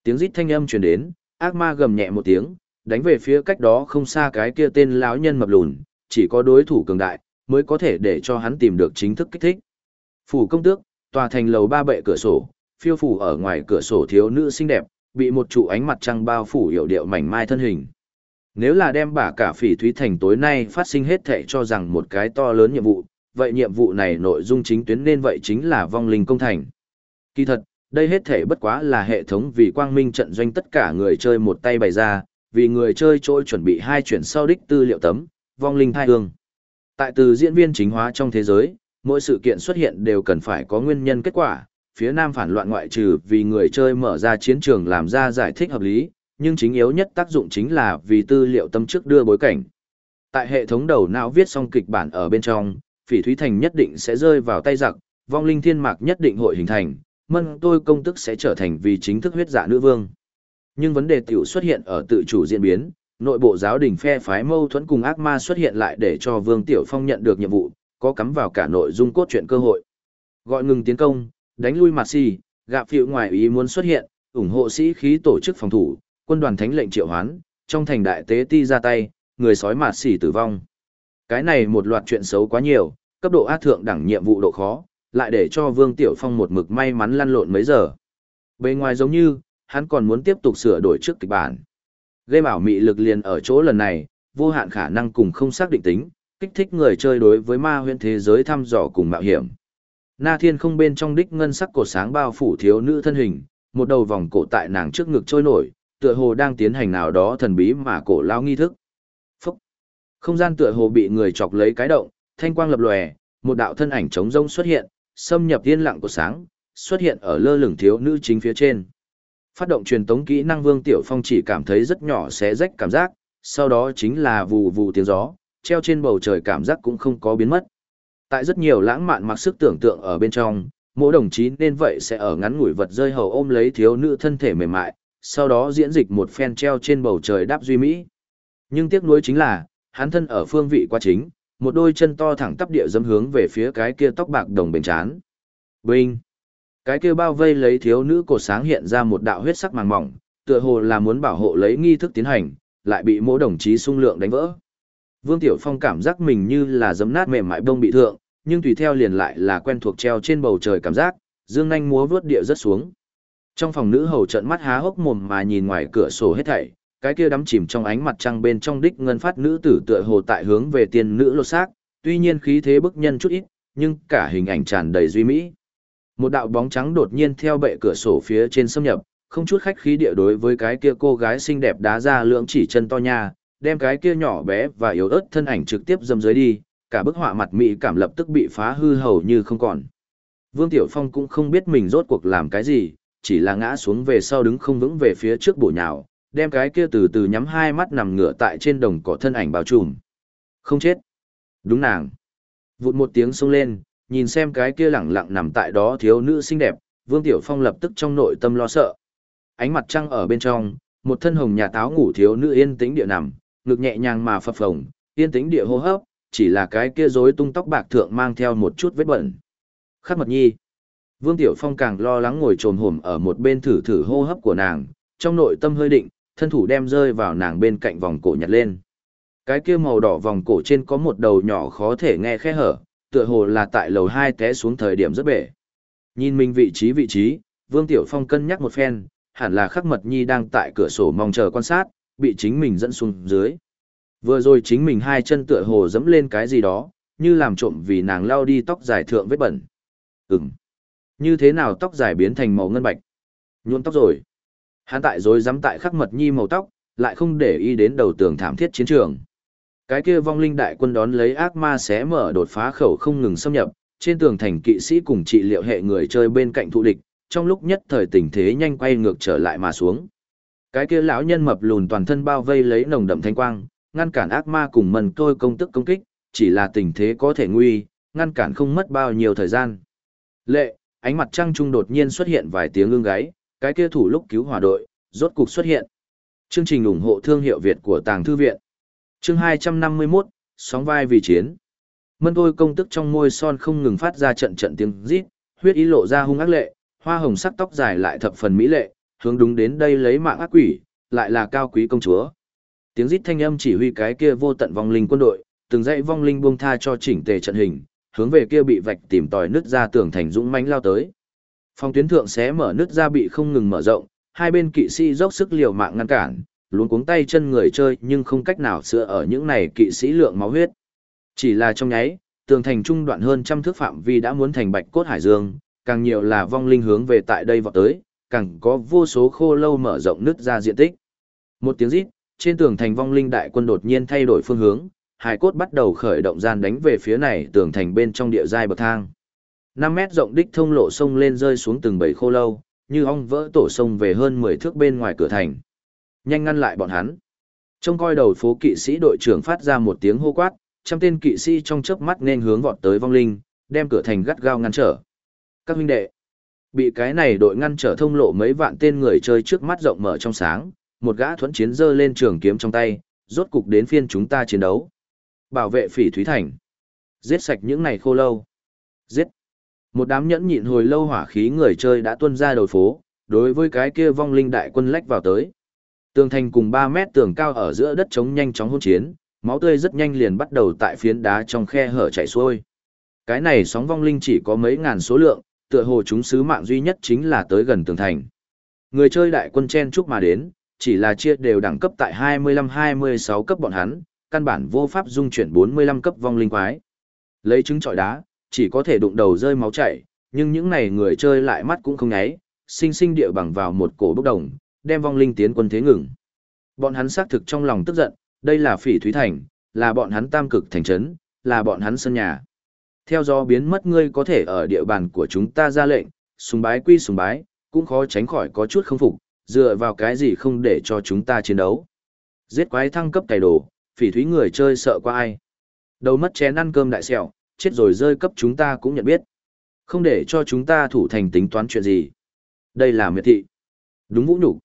Tiếng rít thanh âm truyền đến, ác ma gầm nhẹ một tiếng, đánh về phía cách đó không xa cái kia tên lão nhân mập lùn, chỉ có đối thủ cường đại mới có thể để cho hắn tìm được chính thức kích thích. Phủ công tước, tòa thành lầu ba bệ cửa sổ, phiêu phủ ở ngoài cửa sổ thiếu nữ xinh đẹp, bị một trụ ánh mặt trăng bao phủ hiểu điệu mảnh mai thân hình. Nếu là đem bả cả phỉ thúy thành tối nay phát sinh hết thệ cho rằng một cái to lớn nhiệm vụ, vậy nhiệm vụ này nội dung chính tuyến nên vậy chính là vong linh công thành. Kỳ thật, đây hết thể bất quá là hệ thống vì quang minh trận doanh tất cả người chơi một tay bày ra, vì người chơi trôi chuẩn bị hai chuyển sau đích tư liệu tấm, vong linh thai hương. Tại từ diễn viên chính hóa trong thế giới, mỗi sự kiện xuất hiện đều cần phải có nguyên nhân kết quả, phía nam phản loạn ngoại trừ vì người chơi mở ra chiến trường làm ra giải thích hợp lý, nhưng chính yếu nhất tác dụng chính là vì tư liệu tâm trước đưa bối cảnh. Tại hệ thống đầu não viết xong kịch bản ở bên trong, phỉ thúy thành nhất định sẽ rơi vào tay giặc, vong linh thiên mạc nhất định hội hình thành, mân tôi công tức sẽ trở thành vì chính thức huyết dạ nữ vương. Nhưng vấn đề tiểu xuất hiện ở tự chủ diễn biến, nội bộ giáo đình phe phái mâu thuẫn cùng ác ma xuất hiện lại để cho Vương Tiểu Phong nhận được nhiệm vụ, có cắm vào cả nội dung cốt truyện cơ hội. Gọi ngừng tiến công, đánh lui mặt si, gạ phiệu ngoài ý muốn xuất hiện, ủng hộ sĩ khí tổ chức phòng thủ, quân đoàn thánh lệnh triệu hoán, trong thành đại tế ti ra tay, người sói mạt xỉ tử vong. Cái này một loạt chuyện xấu quá nhiều, cấp độ a thượng đẳng nhiệm vụ độ khó, lại để cho Vương Tiểu Phong một mực may mắn lăn lộn mấy giờ. Bên ngoài giống như, hắn còn muốn tiếp tục sửa đổi trước kịch bản. Game ảo mị lực liền ở chỗ lần này, vô hạn khả năng cùng không xác định tính, kích thích người chơi đối với ma huyễn thế giới thăm dò cùng mạo hiểm. Na Thiên không bên trong đích ngân sắc cổ sáng bao phủ thiếu nữ thân hình, một đầu vòng cổ tại nàng trước ngực trôi nổi, tựa hồ đang tiến hành nào đó thần bí mà cổ lao nghi thức. Phúc! Không gian tựa hồ bị người chọc lấy cái động, thanh quang lập lòe, một đạo thân ảnh trống rông xuất hiện, xâm nhập yên lặng của sáng, xuất hiện ở lơ lửng thiếu nữ chính phía trên. Phát động truyền tống kỹ năng Vương Tiểu Phong chỉ cảm thấy rất nhỏ xé rách cảm giác, sau đó chính là vù vù tiếng gió, treo trên bầu trời cảm giác cũng không có biến mất. Tại rất nhiều lãng mạn mặc sức tưởng tượng ở bên trong, mỗi đồng chí nên vậy sẽ ở ngắn ngủi vật rơi hầu ôm lấy thiếu nữ thân thể mềm mại, sau đó diễn dịch một phen treo trên bầu trời đáp duy mỹ. Nhưng tiếc nuối chính là, hắn thân ở phương vị quá chính, một đôi chân to thẳng tắp địa dâm hướng về phía cái kia tóc bạc đồng bền chán. Binh! Cái kia bao vây lấy thiếu nữ cột sáng hiện ra một đạo huyết sắc màng mỏng, tựa hồ là muốn bảo hộ lấy nghi thức tiến hành, lại bị mỗi đồng chí sung lượng đánh vỡ. Vương Tiểu Phong cảm giác mình như là giấm nát mềm mại bông bị thượng, nhưng tùy theo liền lại là quen thuộc treo trên bầu trời cảm giác, dương nhanh múa vướt địa rất xuống. Trong phòng nữ hầu trận mắt há hốc mồm mà nhìn ngoài cửa sổ hết thảy, cái kia đắm chìm trong ánh mặt trăng bên trong đích ngân phát nữ tử tựa hồ tại hướng về tiên nữ lột xác, tuy nhiên khí thế bức nhân chút ít, nhưng cả hình ảnh tràn đầy duy mỹ. Một đạo bóng trắng đột nhiên theo bệ cửa sổ phía trên xâm nhập, không chút khách khí địa đối với cái kia cô gái xinh đẹp đá ra lưỡng chỉ chân to nha, đem cái kia nhỏ bé và yếu ớt thân ảnh trực tiếp dâm dưới đi, cả bức họa mặt mỹ cảm lập tức bị phá hư hầu như không còn. Vương Tiểu Phong cũng không biết mình rốt cuộc làm cái gì, chỉ là ngã xuống về sau đứng không vững về phía trước bổ nhào, đem cái kia từ từ nhắm hai mắt nằm ngửa tại trên đồng cỏ thân ảnh bao trùm. Không chết. Đúng nàng. Vụt một tiếng xông lên, nhìn xem cái kia lẳng lặng nằm tại đó thiếu nữ xinh đẹp, Vương Tiểu Phong lập tức trong nội tâm lo sợ. Ánh mặt trăng ở bên trong, một thân hồng nhà táo ngủ thiếu nữ yên tĩnh địa nằm, ngực nhẹ nhàng mà phập phồng, yên tĩnh địa hô hấp, chỉ là cái kia rối tung tóc bạc thượng mang theo một chút vết bẩn. Khắc mật nhi. Vương Tiểu Phong càng lo lắng ngồi trồm hổm ở một bên thử thử hô hấp của nàng, trong nội tâm hơi định, thân thủ đem rơi vào nàng bên cạnh vòng cổ nhặt lên. Cái kia màu đỏ vòng cổ trên có một đầu nhỏ khó thể nghe khe hở, tựa hồ là tại lầu hai té xuống thời điểm rất bể. Nhìn mình vị trí vị trí, Vương Tiểu Phong cân nhắc một phen, hẳn là khắc mật nhi đang tại cửa sổ mong chờ quan sát, bị chính mình dẫn xuống dưới. Vừa rồi chính mình hai chân tựa hồ dẫm lên cái gì đó, như làm trộm vì nàng lao đi tóc dài thượng vết bẩn. Ừm. Như thế nào tóc dài biến thành màu ngân bạch? Nhuộm tóc rồi. Hắn tại rồi dám tại khắc mật nhi màu tóc, lại không để ý đến đầu tường thảm thiết chiến trường. Cái kia vong linh đại quân đón lấy ác ma xé mở đột phá khẩu không ngừng xâm nhập, trên tường thành kỵ sĩ cùng trị liệu hệ người chơi bên cạnh thụ địch, trong lúc nhất thời tình thế nhanh quay ngược trở lại mà xuống. Cái kia lão nhân mập lùn toàn thân bao vây lấy nồng đậm thanh quang, ngăn cản ác ma cùng mần tôi công tức công kích, chỉ là tình thế có thể nguy, ngăn cản không mất bao nhiêu thời gian. Lệ, ánh mặt trăng trung đột nhiên xuất hiện vài tiếng ương gáy, cái kia thủ lúc cứu hỏa đội, rốt cục xuất hiện. Chương trình ủng hộ thương hiệu Việt của Tàng Thư Viện. Chương 251, sóng vai vì chiến. Mân thôi công tức trong môi son không ngừng phát ra trận trận tiếng rít, huyết ý lộ ra hung ác lệ, hoa hồng sắc tóc dài lại thập phần mỹ lệ, hướng đúng đến đây lấy mạng ác quỷ, lại là cao quý công chúa. Tiếng rít thanh âm chỉ huy cái kia vô tận vong linh quân đội, từng dãy vong linh buông tha cho chỉnh tề trận hình, hướng về kia bị vạch tìm tòi nứt ra tường thành dũng mãnh lao tới. Phong tuyến thượng xé mở nứt ra bị không ngừng mở rộng, hai bên kỵ sĩ dốc sức liều mạng ngăn cản, luôn cuống tay chân người chơi nhưng không cách nào sửa ở những này kỵ sĩ lượng máu huyết. Chỉ là trong nháy, tường thành trung đoạn hơn trăm thước phạm vi đã muốn thành bạch cốt hải dương, càng nhiều là vong linh hướng về tại đây vọt tới, càng có vô số khô lâu mở rộng nứt ra diện tích. Một tiếng rít, trên tường thành vong linh đại quân đột nhiên thay đổi phương hướng, hải cốt bắt đầu khởi động gian đánh về phía này tường thành bên trong địa giai bậc thang. 5 mét rộng đích thông lộ sông lên rơi xuống từng bầy khô lâu, như ong vỡ tổ sông về hơn 10 thước bên ngoài cửa thành. Nhanh ngăn lại bọn hắn. Trông coi đầu phố kỵ sĩ đội trưởng phát ra một tiếng hô quát, trăm tên kỵ sĩ trong chớp mắt nên hướng vọt tới vong linh, đem cửa thành gắt gao ngăn trở. Các huynh đệ, bị cái này đội ngăn trở thông lộ mấy vạn tên người chơi trước mắt rộng mở trong sáng, một gã thuẫn chiến giơ lên trường kiếm trong tay, rốt cục đến phiên chúng ta chiến đấu. Bảo vệ phỉ Thúy Thành. Giết sạch những này khô lâu. Giết. Một đám nhẫn nhịn hồi lâu hỏa khí người chơi đã tuân ra đầu phố, đối với cái kia vong linh đại quân lách vào tới. Tường thành cùng 3 mét tường cao ở giữa đất trống nhanh chóng hỗn chiến, máu tươi rất nhanh liền bắt đầu tại phiến đá trong khe hở chảy xuôi. Cái này sóng vong linh chỉ có mấy ngàn số lượng, tựa hồ chúng sứ mạng duy nhất chính là tới gần tường thành. Người chơi đại quân chen chúc mà đến, chỉ là chia đều đẳng cấp tại 25-26 cấp bọn hắn, căn bản vô pháp dung chuyển 45 cấp vong linh quái. Lấy trứng trọi đá, chỉ có thể đụng đầu rơi máu chảy, nhưng những này người chơi lại mắt cũng không nháy, sinh sinh địa bằng vào một cổ bốc đồng, đem vong linh tiến quân thế ngừng. Bọn hắn xác thực trong lòng tức giận, đây là phỉ thúy thành, là bọn hắn tam cực thành trấn, là bọn hắn sân nhà. Theo do biến mất ngươi có thể ở địa bàn của chúng ta ra lệnh, sùng bái quy sùng bái, cũng khó tránh khỏi có chút không phục, dựa vào cái gì không để cho chúng ta chiến đấu. Giết quái thăng cấp cày đồ, phỉ thúy người chơi sợ qua ai. Đầu mất chén ăn cơm đại sẹo, chết rồi rơi cấp chúng ta cũng nhận biết. Không để cho chúng ta thủ thành tính toán chuyện gì. Đây là miệt thị. Đúng vũ nhục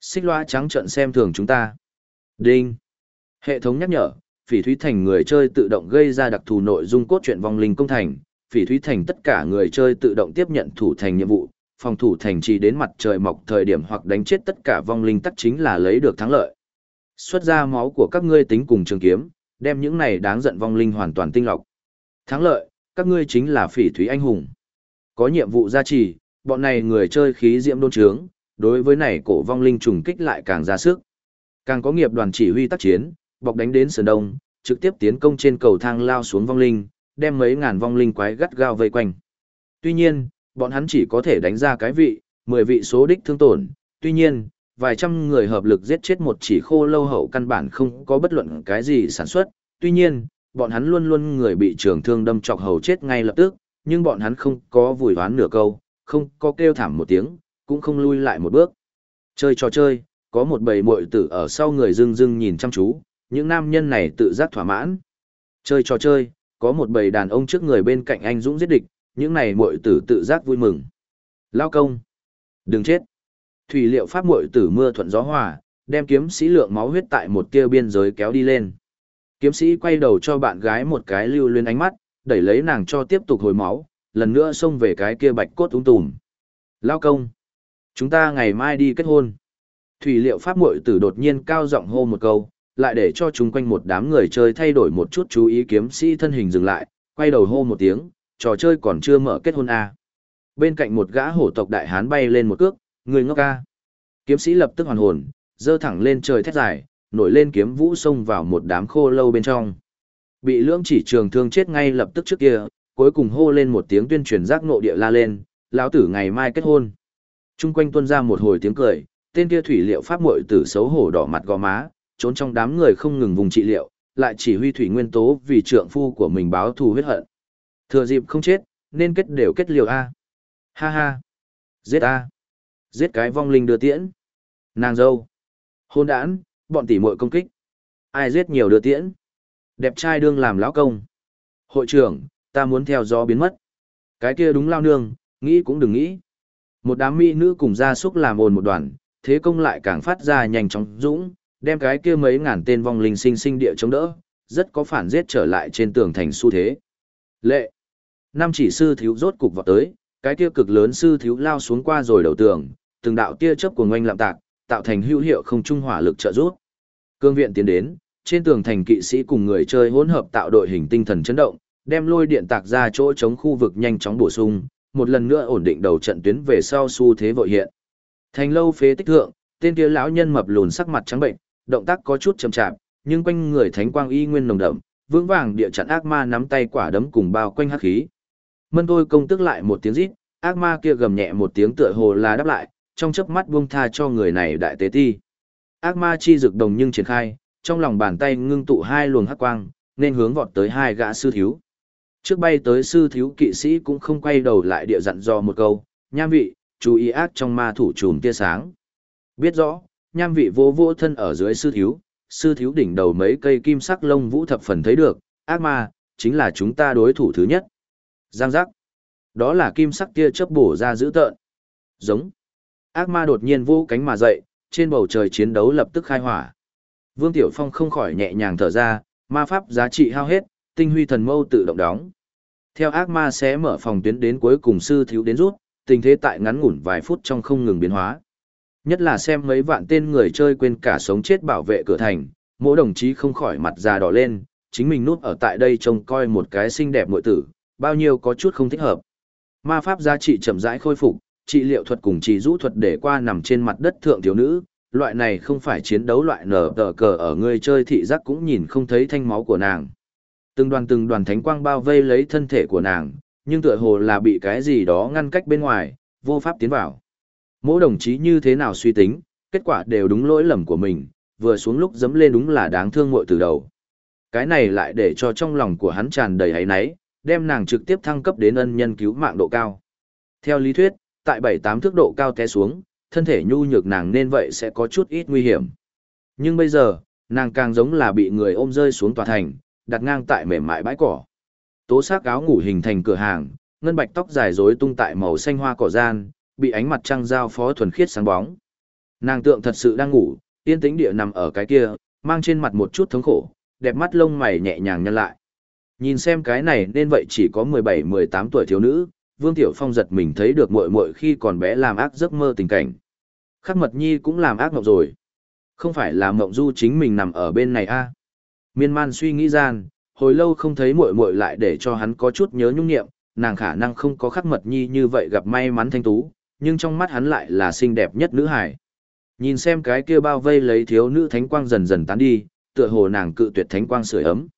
Xích loa trắng trận xem thường chúng ta. Đinh. Hệ thống nhắc nhở, phỉ thúy thành người chơi tự động gây ra đặc thù nội dung cốt truyện vong linh công thành. Phỉ thúy thành tất cả người chơi tự động tiếp nhận thủ thành nhiệm vụ, phòng thủ thành trì đến mặt trời mọc thời điểm hoặc đánh chết tất cả vong linh tắc chính là lấy được thắng lợi. Xuất ra máu của các ngươi tính cùng trường kiếm, đem những này đáng giận vong linh hoàn toàn tinh lọc. Thắng lợi, các ngươi chính là phỉ thúy anh hùng. Có nhiệm vụ gia trì, bọn này người chơi khí diễm đôn trướng, đối với này cổ vong linh trùng kích lại càng ra sức. Càng có nghiệp đoàn chỉ huy tác chiến, bọc đánh đến sườn đông, trực tiếp tiến công trên cầu thang lao xuống vong linh, đem mấy ngàn vong linh quái gắt gao vây quanh. Tuy nhiên, bọn hắn chỉ có thể đánh ra cái vị, 10 vị số đích thương tổn, tuy nhiên, vài trăm người hợp lực giết chết một chỉ khô lâu hậu căn bản không có bất luận cái gì sản xuất, tuy nhiên, bọn hắn luôn luôn người bị trường thương đâm chọc hầu chết ngay lập tức, nhưng bọn hắn không có vùi hoán nửa câu, không có kêu thảm một tiếng, cũng không lui lại một bước. Chơi trò chơi, có một bầy muội tử ở sau người dưng dưng nhìn chăm chú, những nam nhân này tự giác thỏa mãn. Chơi trò chơi, có một bầy đàn ông trước người bên cạnh anh dũng giết địch, những này muội tử tự giác vui mừng. Lao công, đừng chết. Thủy liệu pháp muội tử mưa thuận gió hòa, đem kiếm sĩ lượng máu huyết tại một tia biên giới kéo đi lên. Kiếm sĩ quay đầu cho bạn gái một cái lưu luyến ánh mắt, đẩy lấy nàng cho tiếp tục hồi máu, lần nữa xông về cái kia bạch cốt ung tùm. Lao công, chúng ta ngày mai đi kết hôn. Thủy liệu pháp muội tử đột nhiên cao giọng hô một câu, lại để cho chúng quanh một đám người chơi thay đổi một chút chú ý kiếm sĩ thân hình dừng lại, quay đầu hô một tiếng, trò chơi còn chưa mở kết hôn à. Bên cạnh một gã hổ tộc đại hán bay lên một cước, người ngốc ca. Kiếm sĩ lập tức hoàn hồn, dơ thẳng lên trời thét dài, nổi lên kiếm vũ xông vào một đám khô lâu bên trong. Bị lưỡng chỉ trường thương chết ngay lập tức trước kia, cuối cùng hô lên một tiếng tuyên truyền giác ngộ địa la lên, lão tử ngày mai kết hôn. Trung quanh tuôn ra một hồi tiếng cười, tên kia thủy liệu pháp muội tử xấu hổ đỏ mặt gò má, trốn trong đám người không ngừng vùng trị liệu, lại chỉ huy thủy nguyên tố vì trượng phu của mình báo thù huyết hận. Thừa dịp không chết, nên kết đều kết liều A. Ha ha. Giết A. Giết cái vong linh đưa tiễn. Nàng dâu. Hôn đản, bọn tỷ muội công kích. Ai giết nhiều đưa tiễn. Đẹp trai đương làm lão công. Hội trưởng, ta muốn theo gió biến mất. Cái kia đúng lao nương, nghĩ cũng đừng nghĩ. Một đám mỹ nữ cùng gia súc làm ồn một đoàn, thế công lại càng phát ra nhanh chóng dũng, đem cái kia mấy ngàn tên vong linh sinh sinh địa chống đỡ, rất có phản giết trở lại trên tường thành xu thế. Lệ. Năm chỉ sư thiếu rốt cục vào tới, cái kia cực lớn sư thiếu lao xuống qua rồi đầu tường, từng đạo tia chớp của ngoanh lạm tạc, tạo thành hữu hiệu không trung hỏa lực trợ giúp. Cương viện tiến đến, trên tường thành kỵ sĩ cùng người chơi hỗn hợp tạo đội hình tinh thần chấn động, đem lôi điện tạc ra chỗ chống khu vực nhanh chóng bổ sung, một lần nữa ổn định đầu trận tuyến về sau xu thế vội hiện. Thành lâu phế tích thượng, tên kia lão nhân mập lùn sắc mặt trắng bệnh, động tác có chút chậm chạp, nhưng quanh người thánh quang y nguyên nồng đậm, vững vàng địa chặn ác ma nắm tay quả đấm cùng bao quanh hắc khí. Mân tôi công tức lại một tiếng rít, ác ma kia gầm nhẹ một tiếng tựa hồ là đáp lại, trong chớp mắt buông tha cho người này đại tế ti. Ác ma chi dược đồng nhưng triển khai, trong lòng bàn tay ngưng tụ hai luồng hắc quang, nên hướng vọt tới hai gã sư thiếu. Trước bay tới sư thiếu kỵ sĩ cũng không quay đầu lại địa dặn dò một câu, nham vị, chú ý ác trong ma thủ trùm tia sáng. Biết rõ, nham vị vô vô thân ở dưới sư thiếu, sư thiếu đỉnh đầu mấy cây kim sắc lông vũ thập phần thấy được, ác ma, chính là chúng ta đối thủ thứ nhất. Giang giác. Đó là kim sắc tia chớp bổ ra dữ tợn. Giống. Ác ma đột nhiên vô cánh mà dậy, trên bầu trời chiến đấu lập tức khai hỏa. Vương Tiểu Phong không khỏi nhẹ nhàng thở ra, ma pháp giá trị hao hết, tinh huy thần mâu tự động đóng. Theo ác ma sẽ mở phòng tuyến đến cuối cùng sư thiếu đến rút, tình thế tại ngắn ngủn vài phút trong không ngừng biến hóa. Nhất là xem mấy vạn tên người chơi quên cả sống chết bảo vệ cửa thành, mỗi đồng chí không khỏi mặt già đỏ lên, chính mình núp ở tại đây trông coi một cái xinh đẹp muội tử, bao nhiêu có chút không thích hợp. Ma pháp giá trị chậm rãi khôi phục, trị liệu thuật cùng trị rũ thuật để qua nằm trên mặt đất thượng thiếu nữ, loại này không phải chiến đấu loại nở tờ cờ ở người chơi thị giác cũng nhìn không thấy thanh máu của nàng. Từng đoàn từng đoàn thánh quang bao vây lấy thân thể của nàng, nhưng tựa hồ là bị cái gì đó ngăn cách bên ngoài, vô pháp tiến vào. Mỗi đồng chí như thế nào suy tính, kết quả đều đúng lỗi lầm của mình, vừa xuống lúc dẫm lên đúng là đáng thương muội từ đầu. Cái này lại để cho trong lòng của hắn tràn đầy hấy náy, đem nàng trực tiếp thăng cấp đến ân nhân cứu mạng độ cao. Theo lý thuyết, tại 7-8 thước độ cao té xuống, thân thể nhu nhược nàng nên vậy sẽ có chút ít nguy hiểm. Nhưng bây giờ, nàng càng giống là bị người ôm rơi xuống tòa thành, đặt ngang tại mềm mại bãi cỏ. Tố xác áo ngủ hình thành cửa hàng, ngân bạch tóc dài rối tung tại màu xanh hoa cỏ gian, bị ánh mặt trăng giao phó thuần khiết sáng bóng. Nàng tượng thật sự đang ngủ, yên tĩnh địa nằm ở cái kia, mang trên mặt một chút thống khổ, đẹp mắt lông mày nhẹ nhàng nhăn lại. Nhìn xem cái này nên vậy chỉ có 17-18 tuổi thiếu nữ, Vương Tiểu Phong giật mình thấy được muội muội khi còn bé làm ác giấc mơ tình cảnh. Khắc Mật Nhi cũng làm ác mộng rồi. Không phải là mộng du chính mình nằm ở bên này a? À? Miên man suy nghĩ gian, hồi lâu không thấy muội muội lại để cho hắn có chút nhớ nhung nghiệm, nàng khả năng không có Khắc Mật Nhi như vậy gặp may mắn thanh tú, nhưng trong mắt hắn lại là xinh đẹp nhất nữ hải. Nhìn xem cái kia bao vây lấy thiếu nữ thánh quang dần dần tán đi, tựa hồ nàng cự tuyệt thánh quang sưởi ấm.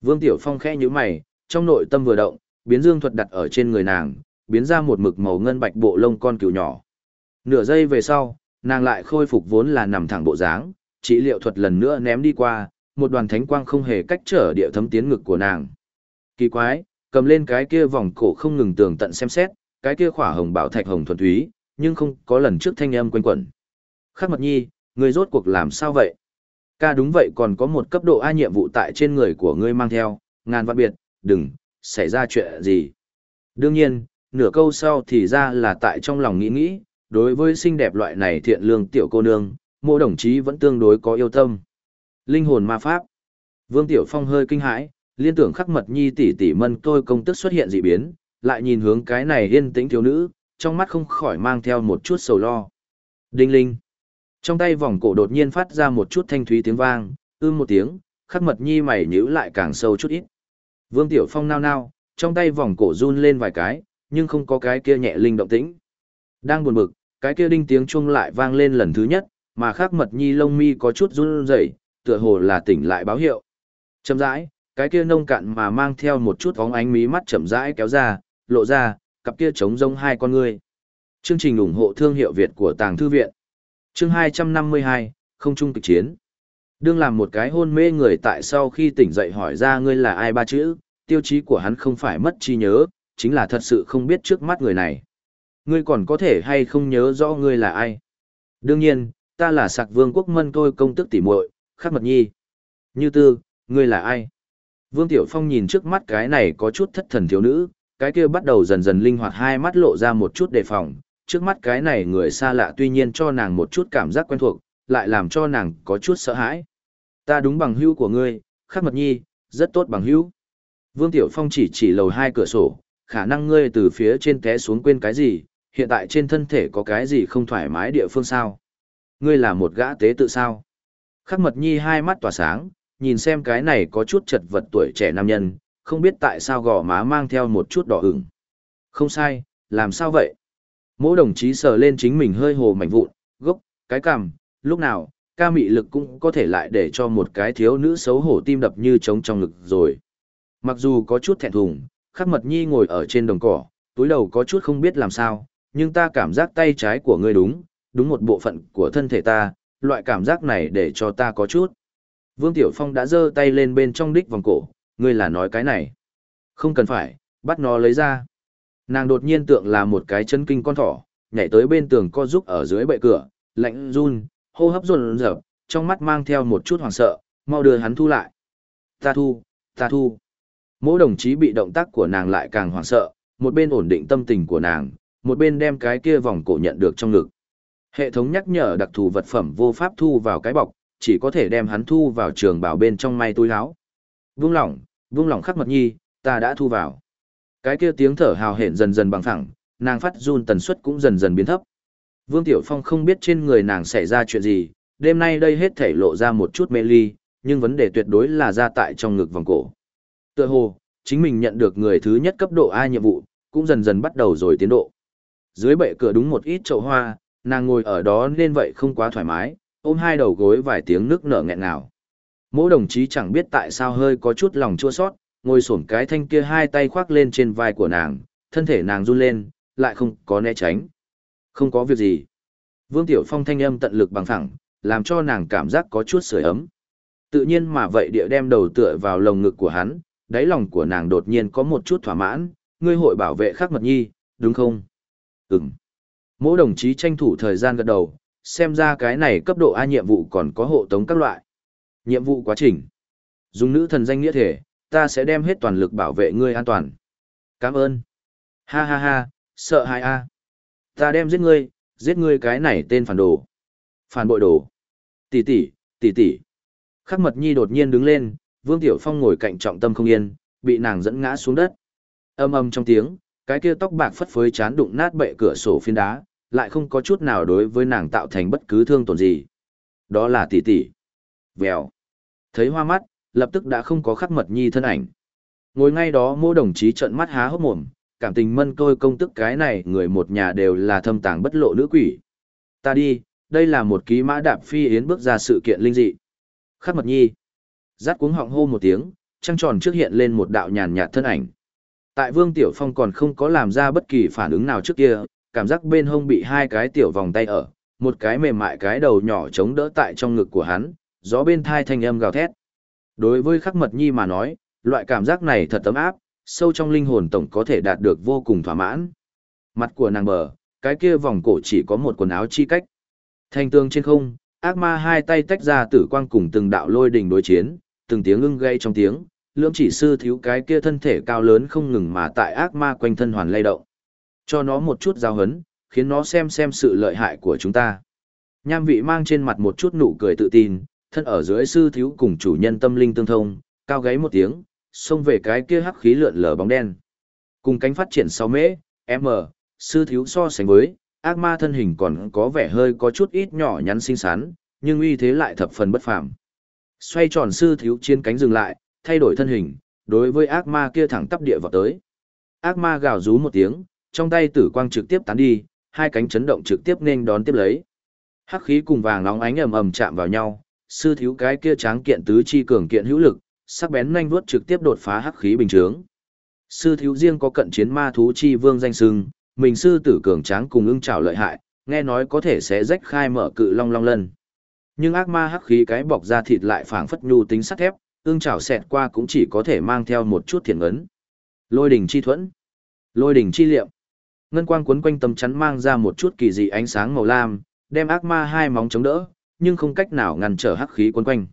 Vương Tiểu Phong khẽ nhíu mày, trong nội tâm vừa động, biến dương thuật đặt ở trên người nàng, biến ra một mực màu ngân bạch bộ lông con cừu nhỏ. Nửa giây về sau, nàng lại khôi phục vốn là nằm thẳng bộ dáng, trị liệu thuật lần nữa ném đi qua, một đoàn thánh quang không hề cách trở địa thấm tiến ngực của nàng. Kỳ quái, cầm lên cái kia vòng cổ không ngừng tường tận xem xét, cái kia khỏa hồng bảo thạch hồng thuần túy, nhưng không có lần trước thanh âm quanh quẩn. Khắc mật nhi, người rốt cuộc làm sao vậy? Ca đúng vậy còn có một cấp độ A nhiệm vụ tại trên người của ngươi mang theo, ngàn vạn biệt, đừng, xảy ra chuyện gì. Đương nhiên, nửa câu sau thì ra là tại trong lòng nghĩ nghĩ, đối với xinh đẹp loại này thiện lương tiểu cô nương, mộ đồng chí vẫn tương đối có yêu tâm. Linh hồn ma pháp. Vương Tiểu Phong hơi kinh hãi, liên tưởng khắc mật nhi tỷ tỷ mân tôi công tức xuất hiện dị biến, lại nhìn hướng cái này yên tĩnh thiếu nữ, trong mắt không khỏi mang theo một chút sầu lo. Đinh linh. Trong tay vòng cổ đột nhiên phát ra một chút thanh thúy tiếng vang, ưm một tiếng, khắc mật nhi mày nhíu lại càng sâu chút ít. Vương Tiểu Phong nao nao, trong tay vòng cổ run lên vài cái, nhưng không có cái kia nhẹ linh động tĩnh. Đang buồn bực, cái kia đinh tiếng chuông lại vang lên lần thứ nhất, mà khắc mật nhi lông mi có chút run rẩy, tựa hồ là tỉnh lại báo hiệu. Chậm rãi, cái kia nông cạn mà mang theo một chút bóng ánh mí mắt chậm rãi kéo ra, lộ ra, cặp kia trống rông hai con ngươi. Chương trình ủng hộ thương hiệu Việt của Tàng Thư Viện. Chương 252, không trung kịch chiến. Đương làm một cái hôn mê người tại sau khi tỉnh dậy hỏi ra ngươi là ai ba chữ, tiêu chí của hắn không phải mất trí nhớ, chính là thật sự không biết trước mắt người này. Ngươi còn có thể hay không nhớ rõ ngươi là ai. Đương nhiên, ta là sạc vương quốc mân tôi công tức tỉ muội khắc mật nhi. Như tư, ngươi là ai? Vương Tiểu Phong nhìn trước mắt cái này có chút thất thần thiếu nữ, cái kia bắt đầu dần dần linh hoạt hai mắt lộ ra một chút đề phòng, trước mắt cái này người xa lạ tuy nhiên cho nàng một chút cảm giác quen thuộc, lại làm cho nàng có chút sợ hãi. Ta đúng bằng hữu của ngươi, khắc mật nhi, rất tốt bằng hữu. Vương Tiểu Phong chỉ chỉ lầu hai cửa sổ, khả năng ngươi từ phía trên té xuống quên cái gì, hiện tại trên thân thể có cái gì không thoải mái địa phương sao? Ngươi là một gã tế tự sao? Khắc mật nhi hai mắt tỏa sáng, nhìn xem cái này có chút chật vật tuổi trẻ nam nhân, không biết tại sao gò má mang theo một chút đỏ ửng. Không sai, làm sao vậy? Mỗi đồng chí sờ lên chính mình hơi hồ mảnh vụn, gốc, cái cằm, lúc nào, ca mị lực cũng có thể lại để cho một cái thiếu nữ xấu hổ tim đập như trống trong ngực rồi. Mặc dù có chút thẹn thùng, khắc mật nhi ngồi ở trên đồng cỏ, túi đầu có chút không biết làm sao, nhưng ta cảm giác tay trái của ngươi đúng, đúng một bộ phận của thân thể ta, loại cảm giác này để cho ta có chút. Vương Tiểu Phong đã giơ tay lên bên trong đích vòng cổ, ngươi là nói cái này. Không cần phải, bắt nó lấy ra. Nàng đột nhiên tượng là một cái chân kinh con thỏ, nhảy tới bên tường co giúp ở dưới bệ cửa, lạnh run, hô hấp run rợp, trong mắt mang theo một chút hoảng sợ, mau đưa hắn thu lại. Ta thu, ta thu. Mỗi đồng chí bị động tác của nàng lại càng hoảng sợ, một bên ổn định tâm tình của nàng, một bên đem cái kia vòng cổ nhận được trong ngực. Hệ thống nhắc nhở đặc thù vật phẩm vô pháp thu vào cái bọc, chỉ có thể đem hắn thu vào trường bảo bên trong may túi áo. Vung lỏng, vung lỏng khắc mật nhi, ta đã thu vào. Cái kia tiếng thở hào hển dần dần bằng phẳng, nàng phát run tần suất cũng dần dần biến thấp. Vương Tiểu Phong không biết trên người nàng xảy ra chuyện gì, đêm nay đây hết thể lộ ra một chút mê ly, nhưng vấn đề tuyệt đối là ra tại trong ngực vòng cổ. Tựa hồ, chính mình nhận được người thứ nhất cấp độ A nhiệm vụ, cũng dần dần bắt đầu rồi tiến độ. Dưới bệ cửa đúng một ít chậu hoa, nàng ngồi ở đó nên vậy không quá thoải mái, ôm hai đầu gối vài tiếng nước nở nghẹn ngào. Mỗi đồng chí chẳng biết tại sao hơi có chút lòng chua sót, ngồi xổm cái thanh kia hai tay khoác lên trên vai của nàng, thân thể nàng run lên, lại không có né tránh. Không có việc gì. Vương Tiểu Phong thanh âm tận lực bằng thẳng, làm cho nàng cảm giác có chút sưởi ấm. Tự nhiên mà vậy địa đem đầu tựa vào lồng ngực của hắn, đáy lòng của nàng đột nhiên có một chút thỏa mãn, ngươi hội bảo vệ khắc mật nhi, đúng không? Ừm. Mỗi đồng chí tranh thủ thời gian gật đầu, xem ra cái này cấp độ A nhiệm vụ còn có hộ tống các loại. Nhiệm vụ quá trình. Dùng nữ thần danh nghĩa thể, ta sẽ đem hết toàn lực bảo vệ ngươi an toàn. Cảm ơn. Ha ha ha, sợ hãi a. Ta đem giết ngươi, giết ngươi cái này tên phản đồ. Phản bội đồ. Tỷ tỷ, tỷ tỷ. Khắc mật nhi đột nhiên đứng lên, Vương Tiểu Phong ngồi cạnh trọng tâm không yên, bị nàng dẫn ngã xuống đất. Âm âm trong tiếng, cái kia tóc bạc phất phới chán đụng nát bệ cửa sổ phiến đá, lại không có chút nào đối với nàng tạo thành bất cứ thương tổn gì. Đó là tỷ tỷ. Vèo. Thấy hoa mắt, lập tức đã không có khắc mật nhi thân ảnh. Ngồi ngay đó mô đồng chí trợn mắt há hốc mồm, cảm tình mân tôi công tức cái này người một nhà đều là thâm tàng bất lộ nữ quỷ. Ta đi, đây là một ký mã đạp phi yến bước ra sự kiện linh dị. Khắc mật nhi. Rát cuống họng hô một tiếng, trăng tròn trước hiện lên một đạo nhàn nhạt thân ảnh. Tại Vương Tiểu Phong còn không có làm ra bất kỳ phản ứng nào trước kia, cảm giác bên hông bị hai cái tiểu vòng tay ở, một cái mềm mại cái đầu nhỏ chống đỡ tại trong ngực của hắn, gió bên thai thanh âm gào thét. Đối với khắc mật nhi mà nói, loại cảm giác này thật ấm áp, sâu trong linh hồn tổng có thể đạt được vô cùng thỏa mãn. Mặt của nàng bờ, cái kia vòng cổ chỉ có một quần áo chi cách. Thanh tương trên không, ác ma hai tay tách ra tử quang cùng từng đạo lôi đình đối chiến, từng tiếng ưng gây trong tiếng, lưỡng chỉ sư thiếu cái kia thân thể cao lớn không ngừng mà tại ác ma quanh thân hoàn lay động. Cho nó một chút giao hấn, khiến nó xem xem sự lợi hại của chúng ta. Nham vị mang trên mặt một chút nụ cười tự tin, thân ở dưới sư thiếu cùng chủ nhân tâm linh tương thông, cao gáy một tiếng, xông về cái kia hắc khí lượn lờ bóng đen. Cùng cánh phát triển 6 mễ, m, sư thiếu so sánh với, ác ma thân hình còn có vẻ hơi có chút ít nhỏ nhắn xinh xắn, nhưng uy thế lại thập phần bất phàm. Xoay tròn sư thiếu chiến cánh dừng lại, thay đổi thân hình, đối với ác ma kia thẳng tắp địa vào tới. Ác ma gào rú một tiếng, trong tay tử quang trực tiếp tán đi, hai cánh chấn động trực tiếp nên đón tiếp lấy. Hắc khí cùng vàng nóng ánh ầm ầm chạm vào nhau, sư thiếu cái kia tráng kiện tứ chi cường kiện hữu lực, sắc bén nhanh vuốt trực tiếp đột phá hắc khí bình chướng. Sư thiếu riêng có cận chiến ma thú chi vương danh sưng, mình sư tử cường tráng cùng ưng trảo lợi hại, nghe nói có thể sẽ rách khai mở cự long long lân. Nhưng ác ma hắc khí cái bọc da thịt lại phảng phất nhu tính sắt thép, ưng trảo xẹt qua cũng chỉ có thể mang theo một chút thiền ấn. Lôi đỉnh chi thuẫn, lôi đỉnh chi liệm. Ngân quang cuốn quanh tầm chắn mang ra một chút kỳ dị ánh sáng màu lam, đem ác ma hai móng chống đỡ, nhưng không cách nào ngăn trở hắc khí cuốn quanh.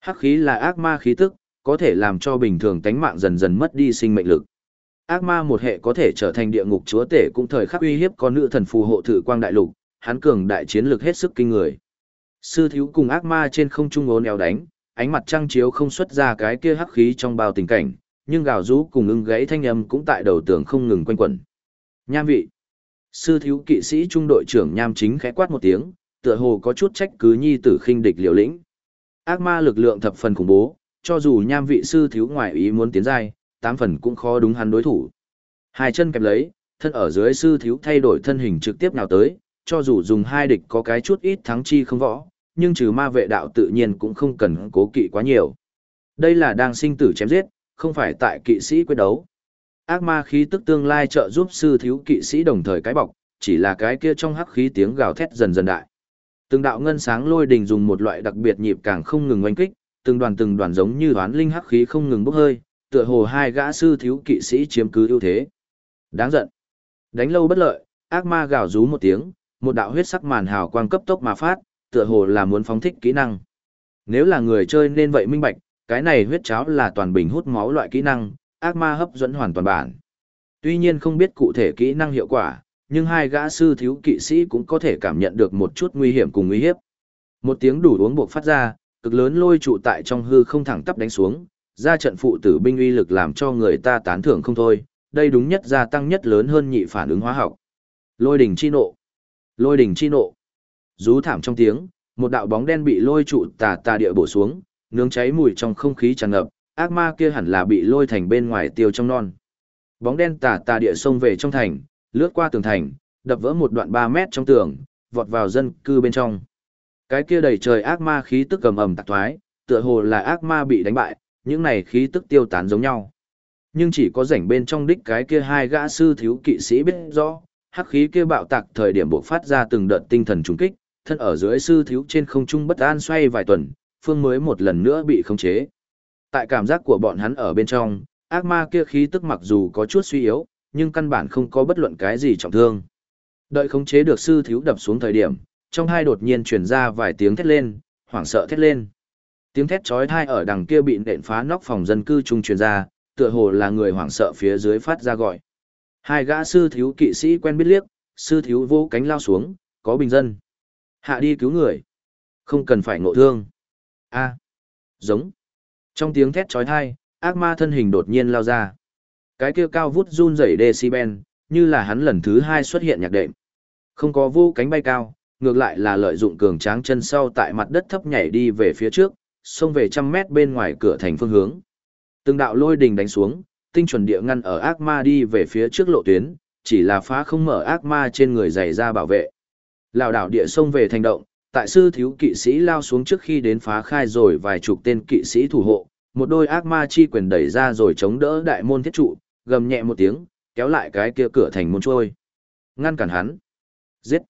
Hắc khí là ác ma khí tức, có thể làm cho bình thường tánh mạng dần dần mất đi sinh mệnh lực. Ác ma một hệ có thể trở thành địa ngục chúa tể cũng thời khắc uy hiếp con nữ thần phù hộ thử quang đại lục, hắn cường đại chiến lực hết sức kinh người. Sư thiếu cùng ác ma trên không trung ốn éo đánh, ánh mặt trăng chiếu không xuất ra cái kia hắc khí trong bao tình cảnh, nhưng gào rú cùng ưng gãy thanh âm cũng tại đầu tường không ngừng quanh quẩn. Nham vị. Sư thiếu kỵ sĩ trung đội trưởng Nham chính khẽ quát một tiếng, tựa hồ có chút trách cứ nhi tử khinh địch liều lĩnh. Ác ma lực lượng thập phần khủng bố, cho dù Nham vị sư thiếu ngoại ý muốn tiến giai, tám phần cũng khó đúng hắn đối thủ. Hai chân kẹp lấy, thân ở dưới sư thiếu thay đổi thân hình trực tiếp nào tới, cho dù dùng hai địch có cái chút ít thắng chi không võ, nhưng trừ ma vệ đạo tự nhiên cũng không cần cố kỵ quá nhiều. Đây là đang sinh tử chém giết, không phải tại kỵ sĩ quyết đấu. Ác ma khí tức tương lai trợ giúp sư thiếu kỵ sĩ đồng thời cái bọc, chỉ là cái kia trong hắc khí tiếng gào thét dần dần đại. Từng đạo ngân sáng lôi đình dùng một loại đặc biệt nhịp càng không ngừng oanh kích, từng đoàn từng đoàn giống như hoán linh hắc khí không ngừng bốc hơi, tựa hồ hai gã sư thiếu kỵ sĩ chiếm cứ ưu thế. Đáng giận. Đánh lâu bất lợi, ác ma gào rú một tiếng, một đạo huyết sắc màn hào quang cấp tốc mà phát, tựa hồ là muốn phóng thích kỹ năng. Nếu là người chơi nên vậy minh bạch, cái này huyết cháo là toàn bình hút máu loại kỹ năng, ác ma hấp dẫn hoàn toàn bản. Tuy nhiên không biết cụ thể kỹ năng hiệu quả, nhưng hai gã sư thiếu kỵ sĩ cũng có thể cảm nhận được một chút nguy hiểm cùng nguy hiếp. Một tiếng đủ uống buộc phát ra, cực lớn lôi trụ tại trong hư không thẳng tắp đánh xuống, ra trận phụ tử binh uy lực làm cho người ta tán thưởng không thôi, đây đúng nhất gia tăng nhất lớn hơn nhị phản ứng hóa học. Lôi đỉnh chi nộ. Lôi đỉnh chi nộ. Rú thảm trong tiếng, một đạo bóng đen bị lôi trụ tà tà địa bổ xuống, nướng cháy mùi trong không khí tràn ngập, ác ma kia hẳn là bị lôi thành bên ngoài tiêu trong non. Bóng đen tà tà địa xông về trong thành, lướt qua tường thành, đập vỡ một đoạn 3 mét trong tường, vọt vào dân cư bên trong. Cái kia đầy trời ác ma khí tức cầm ầm tạc thoái, tựa hồ là ác ma bị đánh bại, những này khí tức tiêu tán giống nhau. Nhưng chỉ có rảnh bên trong đích cái kia hai gã sư thiếu kỵ sĩ biết rõ, hắc khí kia bạo tạc thời điểm bộc phát ra từng đợt tinh thần trùng kích, thân ở dưới sư thiếu trên không trung bất an xoay vài tuần, phương mới một lần nữa bị khống chế. Tại cảm giác của bọn hắn ở bên trong, ác ma kia khí tức mặc dù có chút suy yếu, nhưng căn bản không có bất luận cái gì trọng thương. Đợi khống chế được sư thiếu đập xuống thời điểm, trong hai đột nhiên truyền ra vài tiếng thét lên, hoảng sợ thét lên. Tiếng thét chói tai ở đằng kia bị nện phá nóc phòng dân cư trung truyền ra, tựa hồ là người hoảng sợ phía dưới phát ra gọi. Hai gã sư thiếu kỵ sĩ quen biết liếc, sư thiếu vô cánh lao xuống, có bình dân. Hạ đi cứu người. Không cần phải ngộ thương. a giống. Trong tiếng thét chói tai, ác ma thân hình đột nhiên lao ra. Cái kia cao vút run rẩy decibel, như là hắn lần thứ hai xuất hiện nhạc đệm. Không có vô cánh bay cao, ngược lại là lợi dụng cường tráng chân sau tại mặt đất thấp nhảy đi về phía trước, xông về trăm mét bên ngoài cửa thành phương hướng. Từng đạo lôi đình đánh xuống, tinh chuẩn địa ngăn ở ác ma đi về phía trước lộ tuyến, chỉ là phá không mở ác ma trên người giày ra bảo vệ. Lão đảo địa xông về thành động, tại sư thiếu kỵ sĩ lao xuống trước khi đến phá khai rồi vài chục tên kỵ sĩ thủ hộ, một đôi ác ma chi quyền đẩy ra rồi chống đỡ đại môn thiết trụ, gầm nhẹ một tiếng, kéo lại cái kia cửa thành môn trôi. Ngăn cản hắn. Giết.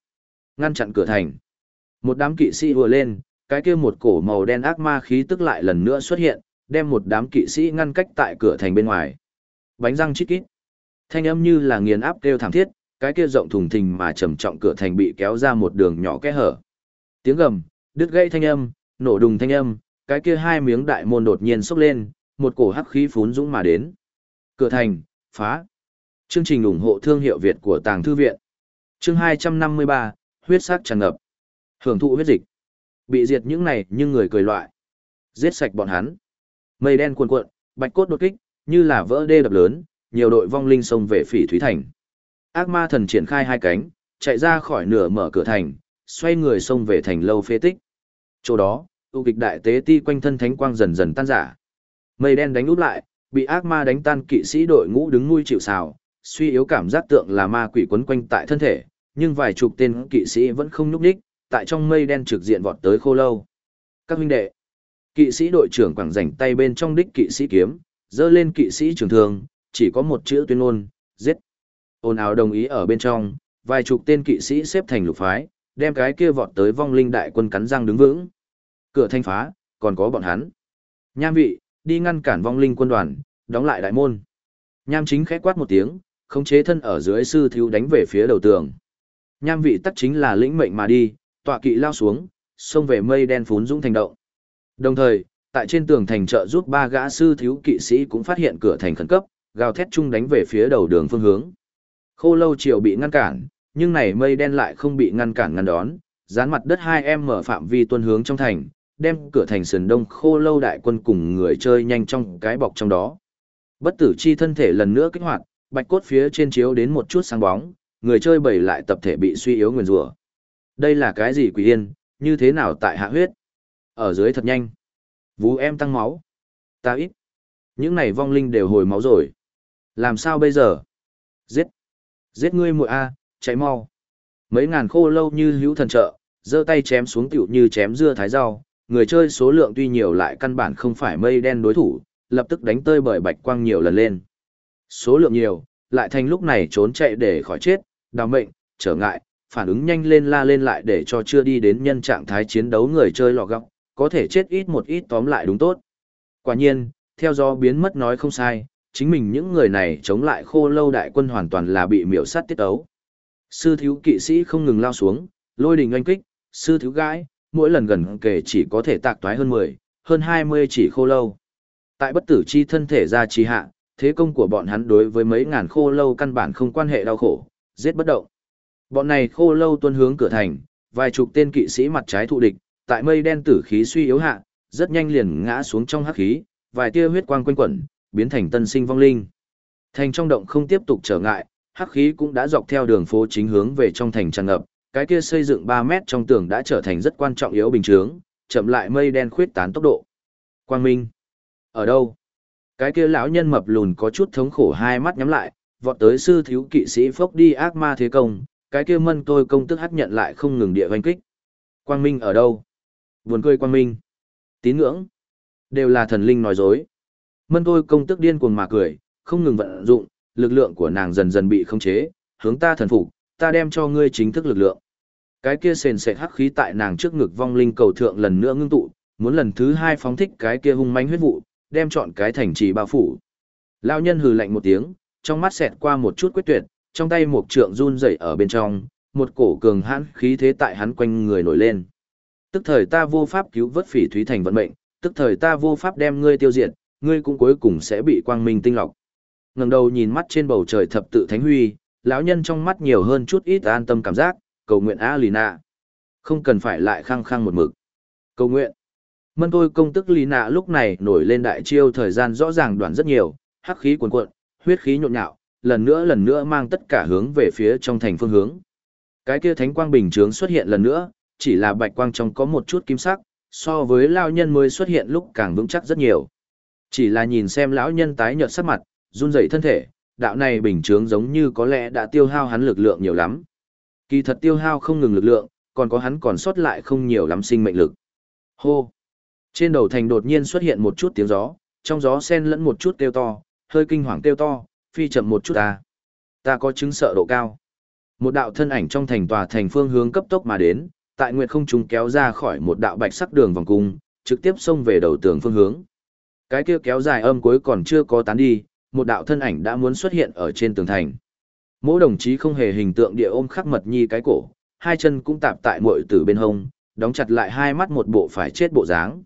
Ngăn chặn cửa thành. Một đám kỵ sĩ vừa lên, cái kia một cổ màu đen ác ma khí tức lại lần nữa xuất hiện, đem một đám kỵ sĩ ngăn cách tại cửa thành bên ngoài. Bánh răng chít kít. Thanh âm như là nghiền áp kêu thảm thiết, cái kia rộng thùng thình mà trầm trọng cửa thành bị kéo ra một đường nhỏ kẽ hở. Tiếng gầm, đứt gãy thanh âm, nổ đùng thanh âm, cái kia hai miếng đại môn đột nhiên sốc lên, một cổ hắc khí phún dũng mà đến. Cửa thành, phá. Chương trình ủng hộ thương hiệu Việt của Tàng Thư Viện. Chương 253, huyết sắc tràn ngập. Hưởng thụ huyết dịch. Bị diệt những này nhưng người cười loại. Giết sạch bọn hắn. Mây đen cuồn cuộn, bạch cốt đột kích, như là vỡ đê đập lớn, nhiều đội vong linh xông về phỉ thúy thành. Ác ma thần triển khai hai cánh, chạy ra khỏi nửa mở cửa thành, xoay người xông về thành lâu phê tích. Chỗ đó, tu kịch đại tế ti quanh thân thánh quang dần dần tan giả. Mây đen đánh úp lại, bị ác ma đánh tan kỵ sĩ đội ngũ đứng nuôi chịu sào, suy yếu cảm giác tượng là ma quỷ quấn quanh tại thân thể, nhưng vài chục tên kỵ sĩ vẫn không nhúc nhích, tại trong mây đen trực diện vọt tới khô lâu. Các huynh đệ, kỵ sĩ đội trưởng quẳng rảnh tay bên trong đích kỵ sĩ kiếm, dơ lên kỵ sĩ trường thường, chỉ có một chữ tuyên ngôn, giết. Ôn áo đồng ý ở bên trong, vài chục tên kỵ sĩ xếp thành lục phái, đem cái kia vọt tới vong linh đại quân cắn răng đứng vững. Cửa thanh phá, còn có bọn hắn. Nham vị, đi ngăn cản vong linh quân đoàn, đóng lại đại môn. Nham chính khẽ quát một tiếng, khống chế thân ở dưới sư thiếu đánh về phía đầu tường. Nham vị tắc chính là lĩnh mệnh mà đi, tọa kỵ lao xuống, xông về mây đen phún dũng thành động. Đồng thời, tại trên tường thành trợ giúp ba gã sư thiếu kỵ sĩ cũng phát hiện cửa thành khẩn cấp, gào thét chung đánh về phía đầu đường phương hướng. Khô lâu triều bị ngăn cản, nhưng này mây đen lại không bị ngăn cản ngăn đón, dán mặt đất hai em mở phạm vi tuân hướng trong thành, đem cửa thành sườn đông khô lâu đại quân cùng người chơi nhanh trong cái bọc trong đó. Bất tử chi thân thể lần nữa kích hoạt, bạch cốt phía trên chiếu đến một chút sáng bóng, người chơi bầy lại tập thể bị suy yếu nguyền rủa. Đây là cái gì quỷ yên, như thế nào tại hạ huyết? Ở dưới thật nhanh. Vú em tăng máu. Ta ít. Những này vong linh đều hồi máu rồi. Làm sao bây giờ? Giết. Giết ngươi muội a, chạy mau. Mấy ngàn khô lâu như hữu thần trợ, giơ tay chém xuống tiểu như chém dưa thái rau, người chơi số lượng tuy nhiều lại căn bản không phải mây đen đối thủ, lập tức đánh tơi bởi bạch quang nhiều lần lên. Số lượng nhiều, lại thành lúc này trốn chạy để khỏi chết, đào mệnh, trở ngại, phản ứng nhanh lên la lên lại để cho chưa đi đến nhân trạng thái chiến đấu người chơi lọ gọng, có thể chết ít một ít tóm lại đúng tốt. Quả nhiên, theo do biến mất nói không sai, chính mình những người này chống lại khô lâu đại quân hoàn toàn là bị miểu sát tiết ấu. Sư thiếu kỵ sĩ không ngừng lao xuống, lôi đình oanh kích, sư thiếu gái, mỗi lần gần kể chỉ có thể tạc toái hơn 10, hơn 20 chỉ khô lâu. Tại bất tử chi thân thể ra trì hạ, thế công của bọn hắn đối với mấy ngàn khô lâu căn bản không quan hệ đau khổ, giết bất động. Bọn này khô lâu tuân hướng cửa thành, vài chục tên kỵ sĩ mặt trái thụ địch, tại mây đen tử khí suy yếu hạ, rất nhanh liền ngã xuống trong hắc khí, vài tia huyết quang quanh quẩn, biến thành tân sinh vong linh. Thành trong động không tiếp tục trở ngại, hắc khí cũng đã dọc theo đường phố chính hướng về trong thành tràn ngập, cái kia xây dựng 3 mét trong tường đã trở thành rất quan trọng yếu bình chướng, chậm lại mây đen khuyết tán tốc độ. Quang Minh. Ở đâu? Cái kia lão nhân mập lùn có chút thống khổ hai mắt nhắm lại, vọt tới sư thiếu kỵ sĩ phốc đi ác ma thế công, cái kia mân tôi công tức hắt nhận lại không ngừng địa vanh kích. Quang Minh ở đâu? Buồn cười Quang Minh. Tín ngưỡng. Đều là thần linh nói dối. Mân tôi công tức điên cuồng mà cười, không ngừng vận dụng, lực lượng của nàng dần dần bị khống chế, hướng ta thần phục, ta đem cho ngươi chính thức lực lượng. Cái kia sền sệt hắc khí tại nàng trước ngực vong linh cầu thượng lần nữa ngưng tụ, muốn lần thứ hai phóng thích cái kia hung manh huyết vụ, đem chọn cái thành trì bao phủ. Lão nhân hừ lạnh một tiếng, trong mắt xẹt qua một chút quyết tuyệt, trong tay một trượng run rẩy ở bên trong, một cổ cường hãn khí thế tại hắn quanh người nổi lên. Tức thời ta vô pháp cứu vớt phỉ thúy thành vận mệnh, tức thời ta vô pháp đem ngươi tiêu diệt, ngươi cũng cuối cùng sẽ bị quang minh tinh lọc. Ngẩng đầu nhìn mắt trên bầu trời thập tự thánh huy, lão nhân trong mắt nhiều hơn chút ít an tâm cảm giác, cầu nguyện A Lina. Không cần phải lại khăng khăng một mực. Cầu nguyện. Mân tôi công tức Lina lúc này nổi lên đại chiêu thời gian rõ ràng đoạn rất nhiều, hắc khí cuồn cuộn, huyết khí nhộn nhạo, lần nữa lần nữa mang tất cả hướng về phía trong thành phương hướng. Cái kia thánh quang bình chướng xuất hiện lần nữa, chỉ là bạch quang trong có một chút kim sắc, so với lão nhân mới xuất hiện lúc càng vững chắc rất nhiều. Chỉ là nhìn xem lão nhân tái nhợt sắc mặt, run rẩy thân thể, đạo này bình chướng giống như có lẽ đã tiêu hao hắn lực lượng nhiều lắm. Kỳ thật tiêu hao không ngừng lực lượng, còn có hắn còn sót lại không nhiều lắm sinh mệnh lực. Hô! Trên đầu thành đột nhiên xuất hiện một chút tiếng gió, trong gió xen lẫn một chút kêu to, hơi kinh hoàng kêu to, phi chậm một chút ta. Ta có chứng sợ độ cao. Một đạo thân ảnh trong thành tòa thành phương hướng cấp tốc mà đến, tại nguyệt không trung kéo ra khỏi một đạo bạch sắc đường vòng cung, trực tiếp xông về đầu tường phương hướng. Cái kia kéo dài âm cuối còn chưa có tán đi, một đạo thân ảnh đã muốn xuất hiện ở trên tường thành. Mỗi đồng chí không hề hình tượng địa ôm khắc mật nhi cái cổ, hai chân cũng tạp tại muội tử bên hông, đóng chặt lại hai mắt một bộ phải chết bộ dáng.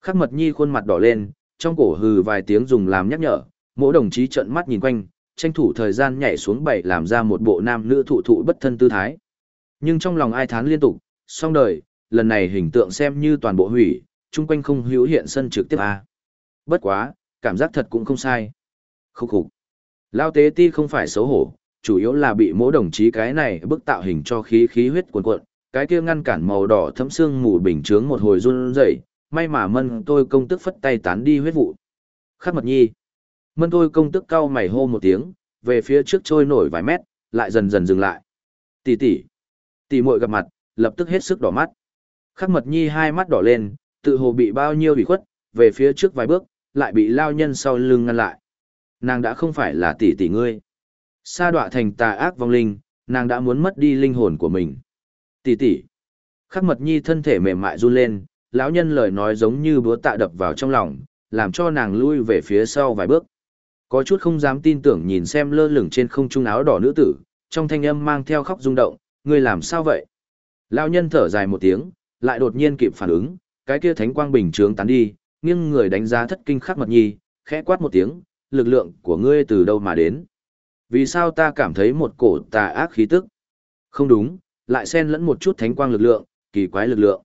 Khắc mật nhi khuôn mặt đỏ lên, trong cổ hừ vài tiếng dùng làm nhắc nhở, mỗi đồng chí trợn mắt nhìn quanh, tranh thủ thời gian nhảy xuống bảy làm ra một bộ nam nữ thụ thụ bất thân tư thái. Nhưng trong lòng ai thán liên tục, xong đời, lần này hình tượng xem như toàn bộ hủy, chung quanh không hữu hiện sân trực tiếp a. Bất quá, cảm giác thật cũng không sai. Khúc khục. Lao tế ti không phải xấu hổ, chủ yếu là bị mỗi đồng chí cái này bức tạo hình cho khí khí huyết cuồn cuộn, cái kia ngăn cản màu đỏ thấm xương mù bình chướng một hồi run rẩy, may mà mân tôi công tức phất tay tán đi huyết vụ. Khắc mật nhi. Mân thôi công tức cau mày hô một tiếng, về phía trước trôi nổi vài mét, lại dần dần dừng lại. Tỷ tỷ. Tỷ muội gặp mặt, lập tức hết sức đỏ mắt. Khắc mật nhi hai mắt đỏ lên, tự hồ bị bao nhiêu bị khuất, về phía trước vài bước, lại bị lao nhân sau lưng ngăn lại. Nàng đã không phải là tỷ tỷ ngươi. Sa đọa thành tà ác vong linh, nàng đã muốn mất đi linh hồn của mình. Tỷ tỷ. Khắc mật nhi thân thể mềm mại run lên, lão nhân lời nói giống như búa tạ đập vào trong lòng, làm cho nàng lui về phía sau vài bước. Có chút không dám tin tưởng nhìn xem lơ lửng trên không trung áo đỏ nữ tử, trong thanh âm mang theo khóc rung động, ngươi làm sao vậy? Lão nhân thở dài một tiếng, lại đột nhiên kịp phản ứng, cái kia thánh quang bình trướng tán đi, nghiêng người đánh giá thất kinh khắc mật nhi, khẽ quát một tiếng, lực lượng của ngươi từ đâu mà đến? Vì sao ta cảm thấy một cổ tà ác khí tức? Không đúng, lại xen lẫn một chút thánh quang lực lượng, kỳ quái lực lượng.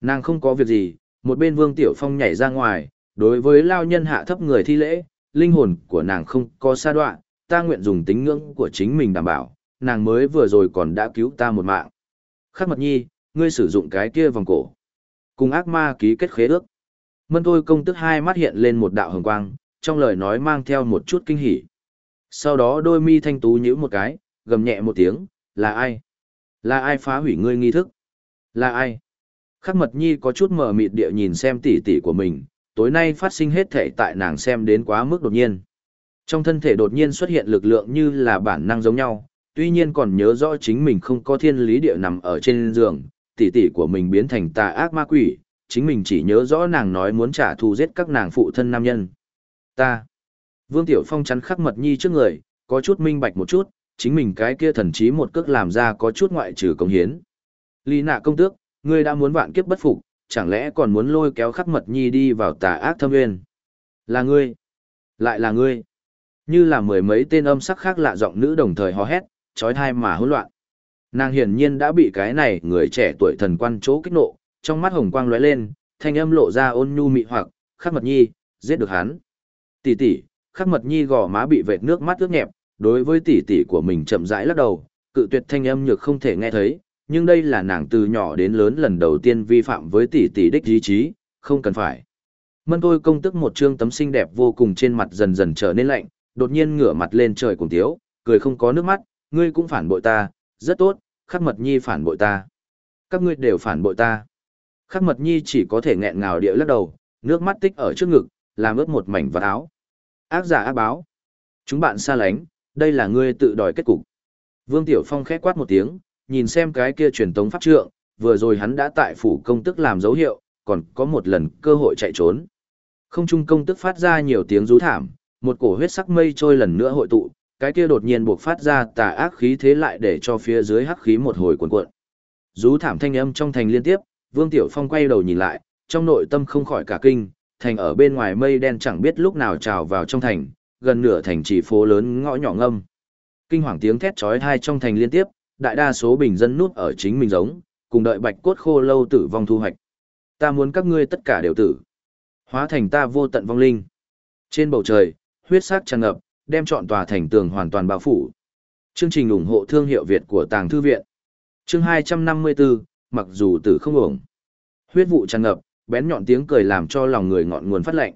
Nàng không có việc gì, Một bên Vương Tiểu Phong nhảy ra ngoài, đối với lao nhân hạ thấp người thi lễ, linh hồn của nàng không có sa đoạn, ta nguyện dùng tính ngưỡng của chính mình đảm bảo, nàng mới vừa rồi còn đã cứu ta một mạng. Khắc mật nhi, ngươi sử dụng cái kia vòng cổ. Cùng ác ma ký kết khế ước. Mân thôi công tức hai mắt hiện lên một đạo hồng quang, trong lời nói mang theo một chút kinh hỉ. Sau đó đôi mi thanh tú nhíu một cái, gầm nhẹ một tiếng, là ai? Là ai phá hủy ngươi nghi thức? Là ai? Khắc mật nhi có chút mở mịt địa nhìn xem tỷ tỷ của mình, tối nay phát sinh hết thể tại nàng xem đến quá mức đột nhiên. Trong thân thể đột nhiên xuất hiện lực lượng như là bản năng giống nhau, tuy nhiên còn nhớ rõ chính mình không có thiên lý địa nằm ở trên giường, tỷ tỷ của mình biến thành tà ác ma quỷ, chính mình chỉ nhớ rõ nàng nói muốn trả thù giết các nàng phụ thân nam nhân. Ta. Vương Tiểu Phong chắn khắc mật nhi trước người, có chút minh bạch một chút, chính mình cái kia thần trí một cước làm ra có chút ngoại trừ công hiến. Lý nạ công tước, ngươi đã muốn vạn kiếp bất phục, chẳng lẽ còn muốn lôi kéo khắc mật nhi đi vào tà ác thâm nguyên? Là ngươi. Lại là ngươi. Như là mười mấy tên âm sắc khác lạ giọng nữ đồng thời hò hét, trói thai mà hỗn loạn. Nàng hiển nhiên đã bị cái này người trẻ tuổi thần quan chỗ kích nộ, trong mắt hồng quang lóe lên, thanh âm lộ ra ôn nhu mị hoặc, khắc mật nhi, giết được hắn. Tỷ tỷ, khắc mật nhi gò má bị vệt nước mắt ướt nhẹp, đối với tỷ tỷ của mình chậm rãi lắc đầu, cự tuyệt thanh âm nhược không thể nghe thấy, nhưng đây là nàng từ nhỏ đến lớn lần đầu tiên vi phạm với tỷ tỷ đích ý chí, không cần phải. Mân tôi công tức một trương tấm xinh đẹp vô cùng trên mặt dần dần trở nên lạnh, đột nhiên ngửa mặt lên trời cùng tiếu, cười không có nước mắt, ngươi cũng phản bội ta, rất tốt, khắc mật nhi phản bội ta. Các ngươi đều phản bội ta. Khắc mật nhi chỉ có thể nghẹn ngào địa lắc đầu, nước mắt tích ở trước ngực, làm ướt một mảnh vật áo. Ác giả ác báo. Chúng bạn xa lánh, đây là ngươi tự đòi kết cục. Vương Tiểu Phong khẽ quát một tiếng, nhìn xem cái kia truyền tống pháp trượng, vừa rồi hắn đã tại phủ công tức làm dấu hiệu, còn có một lần cơ hội chạy trốn. Không trung công tức phát ra nhiều tiếng rú thảm, một cổ huyết sắc mây trôi lần nữa hội tụ, cái kia đột nhiên buộc phát ra tà ác khí thế lại để cho phía dưới hắc khí một hồi cuộn cuộn. Rú thảm thanh âm trong thành liên tiếp, Vương Tiểu Phong quay đầu nhìn lại, trong nội tâm không khỏi cả kinh, thành ở bên ngoài mây đen chẳng biết lúc nào trào vào trong thành, gần nửa thành chỉ phố lớn ngõ nhỏ ngâm. Kinh hoàng tiếng thét chói tai trong thành liên tiếp, đại đa số bình dân nút ở chính mình giống, cùng đợi bạch cốt khô lâu tử vong thu hoạch. Ta muốn các ngươi tất cả đều tử. Hóa thành ta vô tận vong linh. Trên bầu trời, huyết sắc tràn ngập, đem trọn tòa thành tường hoàn toàn bao phủ. Chương trình ủng hộ thương hiệu Việt của Tàng Thư Viện. Chương 254, mặc dù tử không ổng. Huyết vụ tràn ngập, bén nhọn tiếng cười làm cho lòng người ngọn nguồn phát lạnh.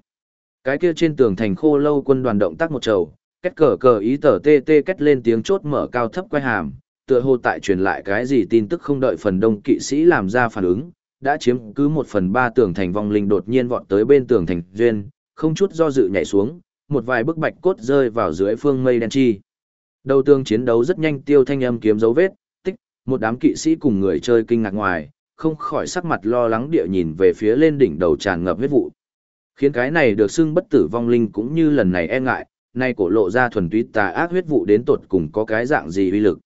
Cái kia trên tường thành khô lâu quân đoàn động tác một trầu, kết cờ cờ ý tờ tê tê kết lên tiếng chốt mở cao thấp quay hàm, tựa hồ tại truyền lại cái gì tin tức không đợi phần đông kỵ sĩ làm ra phản ứng, đã chiếm cứ một phần ba tường thành vong linh đột nhiên vọt tới bên tường thành duyên, không chút do dự nhảy xuống, một vài bức bạch cốt rơi vào dưới phương mây đen chi. Đầu tường chiến đấu rất nhanh tiêu thanh âm kiếm dấu vết, tích, một đám kỵ sĩ cùng người chơi kinh ngạc ngoài, không khỏi sắc mặt lo lắng địa nhìn về phía lên đỉnh đầu tràn ngập huyết vụ. Khiến cái này được xưng bất tử vong linh cũng như lần này e ngại, nay cổ lộ ra thuần túy tà ác huyết vụ đến tột cùng có cái dạng gì uy lực.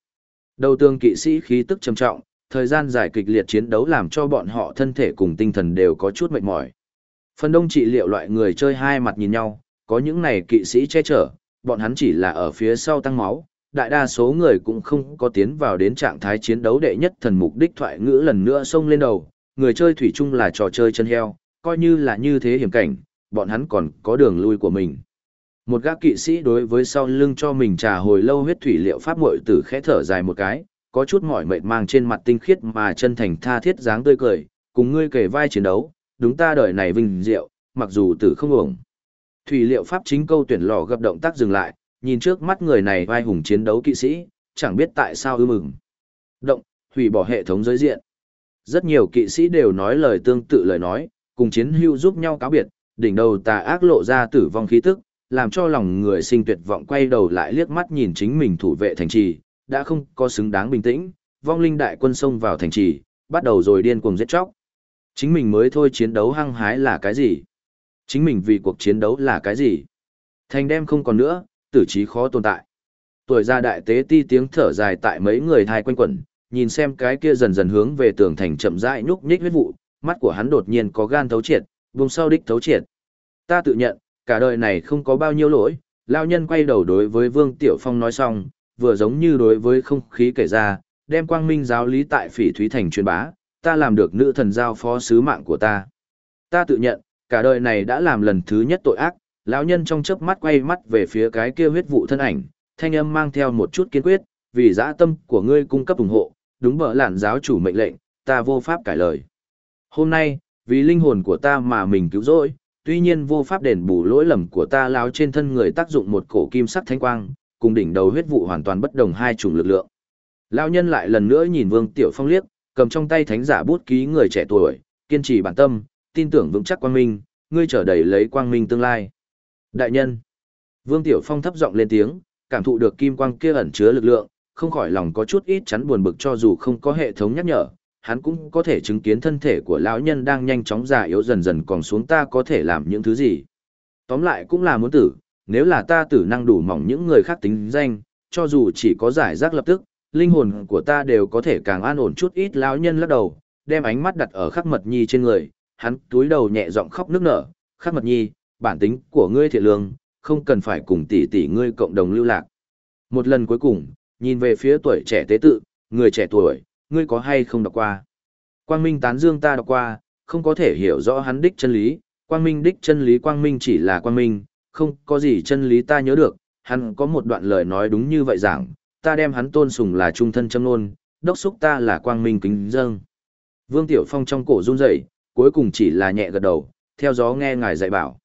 Đầu tường kỵ sĩ khí tức trầm trọng, thời gian dài kịch liệt chiến đấu làm cho bọn họ thân thể cùng tinh thần đều có chút mệt mỏi. Phần đông trị liệu loại người chơi hai mặt nhìn nhau, có những này kỵ sĩ che chở, bọn hắn chỉ là ở phía sau tăng máu, đại đa số người cũng không có tiến vào đến trạng thái chiến đấu đệ nhất thần mục đích thoại ngữ lần nữa xông lên đầu, người chơi thủy chung là trò chơi chân heo, coi như là như thế hiểm cảnh, bọn hắn còn có đường lui của mình. Một gác kỵ sĩ đối với sau lưng cho mình trà hồi lâu huyết thủy liệu pháp muội tử khẽ thở dài một cái, có chút mỏi mệt mang trên mặt tinh khiết mà chân thành tha thiết dáng tươi cười, cùng ngươi kể vai chiến đấu, đúng ta đời này vinh diệu, mặc dù tử không uổng. Thủy liệu pháp chính câu tuyển lò gặp động tác dừng lại, nhìn trước mắt người này vai hùng chiến đấu kỵ sĩ, chẳng biết tại sao ư mừng. Động, hủy bỏ hệ thống giới diện. Rất nhiều kỵ sĩ đều nói lời tương tự lời nói, cùng chiến hưu giúp nhau cáo biệt, đỉnh đầu tà ác lộ ra tử vong khí tức, làm cho lòng người sinh tuyệt vọng quay đầu lại liếc mắt nhìn chính mình thủ vệ thành trì, đã không có xứng đáng bình tĩnh, vong linh đại quân xông vào thành trì, bắt đầu rồi điên cuồng giết chóc. Chính mình mới thôi chiến đấu hăng hái là cái gì? Chính mình vì cuộc chiến đấu là cái gì? Thành đem không còn nữa, tử trí khó tồn tại. Tuổi gia đại tế ti tiếng thở dài tại mấy người thai quanh quẩn, nhìn xem cái kia dần dần hướng về tường thành chậm rãi nhúc nhích huyết vụ, mắt của hắn đột nhiên có gan thấu triệt, vùng sau đích thấu triệt. Ta tự nhận, cả đời này không có bao nhiêu lỗi, lao nhân quay đầu đối với Vương Tiểu Phong nói xong, vừa giống như đối với không khí kể ra, đem quang minh giáo lý tại phỉ thúy thành truyền bá, ta làm được nữ thần giao phó sứ mạng của ta. Ta tự nhận, cả đời này đã làm lần thứ nhất tội ác, lão nhân trong chớp mắt quay mắt về phía cái kia huyết vụ thân ảnh, thanh âm mang theo một chút kiên quyết, vì dã tâm của ngươi cung cấp ủng hộ, đúng bở lạn giáo chủ mệnh lệnh, ta vô pháp cải lời. Hôm nay, vì linh hồn của ta mà mình cứu rỗi, tuy nhiên vô pháp đền bù lỗi lầm của ta lao trên thân người tác dụng một cổ kim sắc thanh quang, cùng đỉnh đầu huyết vụ hoàn toàn bất đồng hai chủng lực lượng. Lão nhân lại lần nữa nhìn Vương Tiểu Phong liếc, cầm trong tay thánh giả bút ký người trẻ tuổi, kiên trì bản tâm, tin tưởng vững chắc quang minh, ngươi trở đầy lấy quang minh tương lai. Đại nhân. Vương Tiểu Phong thấp giọng lên tiếng, cảm thụ được kim quang kia ẩn chứa lực lượng, không khỏi lòng có chút ít chắn buồn bực cho dù không có hệ thống nhắc nhở, hắn cũng có thể chứng kiến thân thể của lão nhân đang nhanh chóng già yếu dần dần còn xuống ta có thể làm những thứ gì. Tóm lại cũng là muốn tử, nếu là ta tử năng đủ mỏng những người khác tính danh, cho dù chỉ có giải rác lập tức, linh hồn của ta đều có thể càng an ổn chút ít lão nhân lắc đầu, đem ánh mắt đặt ở khắc mật nhi trên người, hắn túi đầu nhẹ giọng khóc nức nở, khắc mật nhi, bản tính của ngươi thiện lương, không cần phải cùng tỷ tỷ ngươi cộng đồng lưu lạc. Một lần cuối cùng, nhìn về phía tuổi trẻ tế tự, người trẻ tuổi, ngươi có hay không đọc qua? Quang Minh tán dương ta đọc qua, không có thể hiểu rõ hắn đích chân lý, Quang Minh đích chân lý Quang Minh chỉ là Quang Minh, không có gì chân lý ta nhớ được, hắn có một đoạn lời nói đúng như vậy rằng, ta đem hắn tôn sùng là trung thân châm nôn, đốc xúc ta là Quang Minh kính dâng. Vương Tiểu Phong trong cổ run rẩy, cuối cùng chỉ là nhẹ gật đầu, theo gió nghe ngài dạy bảo.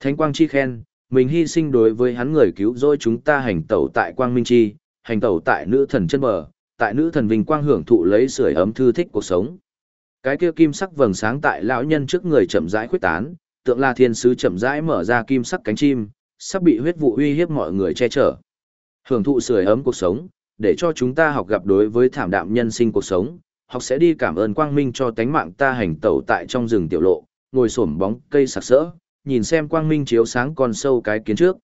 Thánh Quang chi khen, mình hy sinh đối với hắn người cứu rỗi chúng ta hành tẩu tại Quang Minh chi, hành tẩu tại nữ thần chân bờ, tại nữ thần vinh quang hưởng thụ lấy sưởi ấm thư thích cuộc sống. Cái kia kim sắc vầng sáng tại lão nhân trước người chậm rãi khuyết tán, tượng là thiên sứ chậm rãi mở ra kim sắc cánh chim, sắp bị huyết vụ uy hiếp mọi người che chở. Hưởng thụ sưởi ấm cuộc sống, để cho chúng ta học gặp đối với thảm đạm nhân sinh cuộc sống, học sẽ đi cảm ơn quang minh cho tánh mạng ta hành tẩu tại trong rừng tiểu lộ, ngồi xổm bóng cây sặc sỡ, nhìn xem quang minh chiếu sáng con sâu cái kiến trước.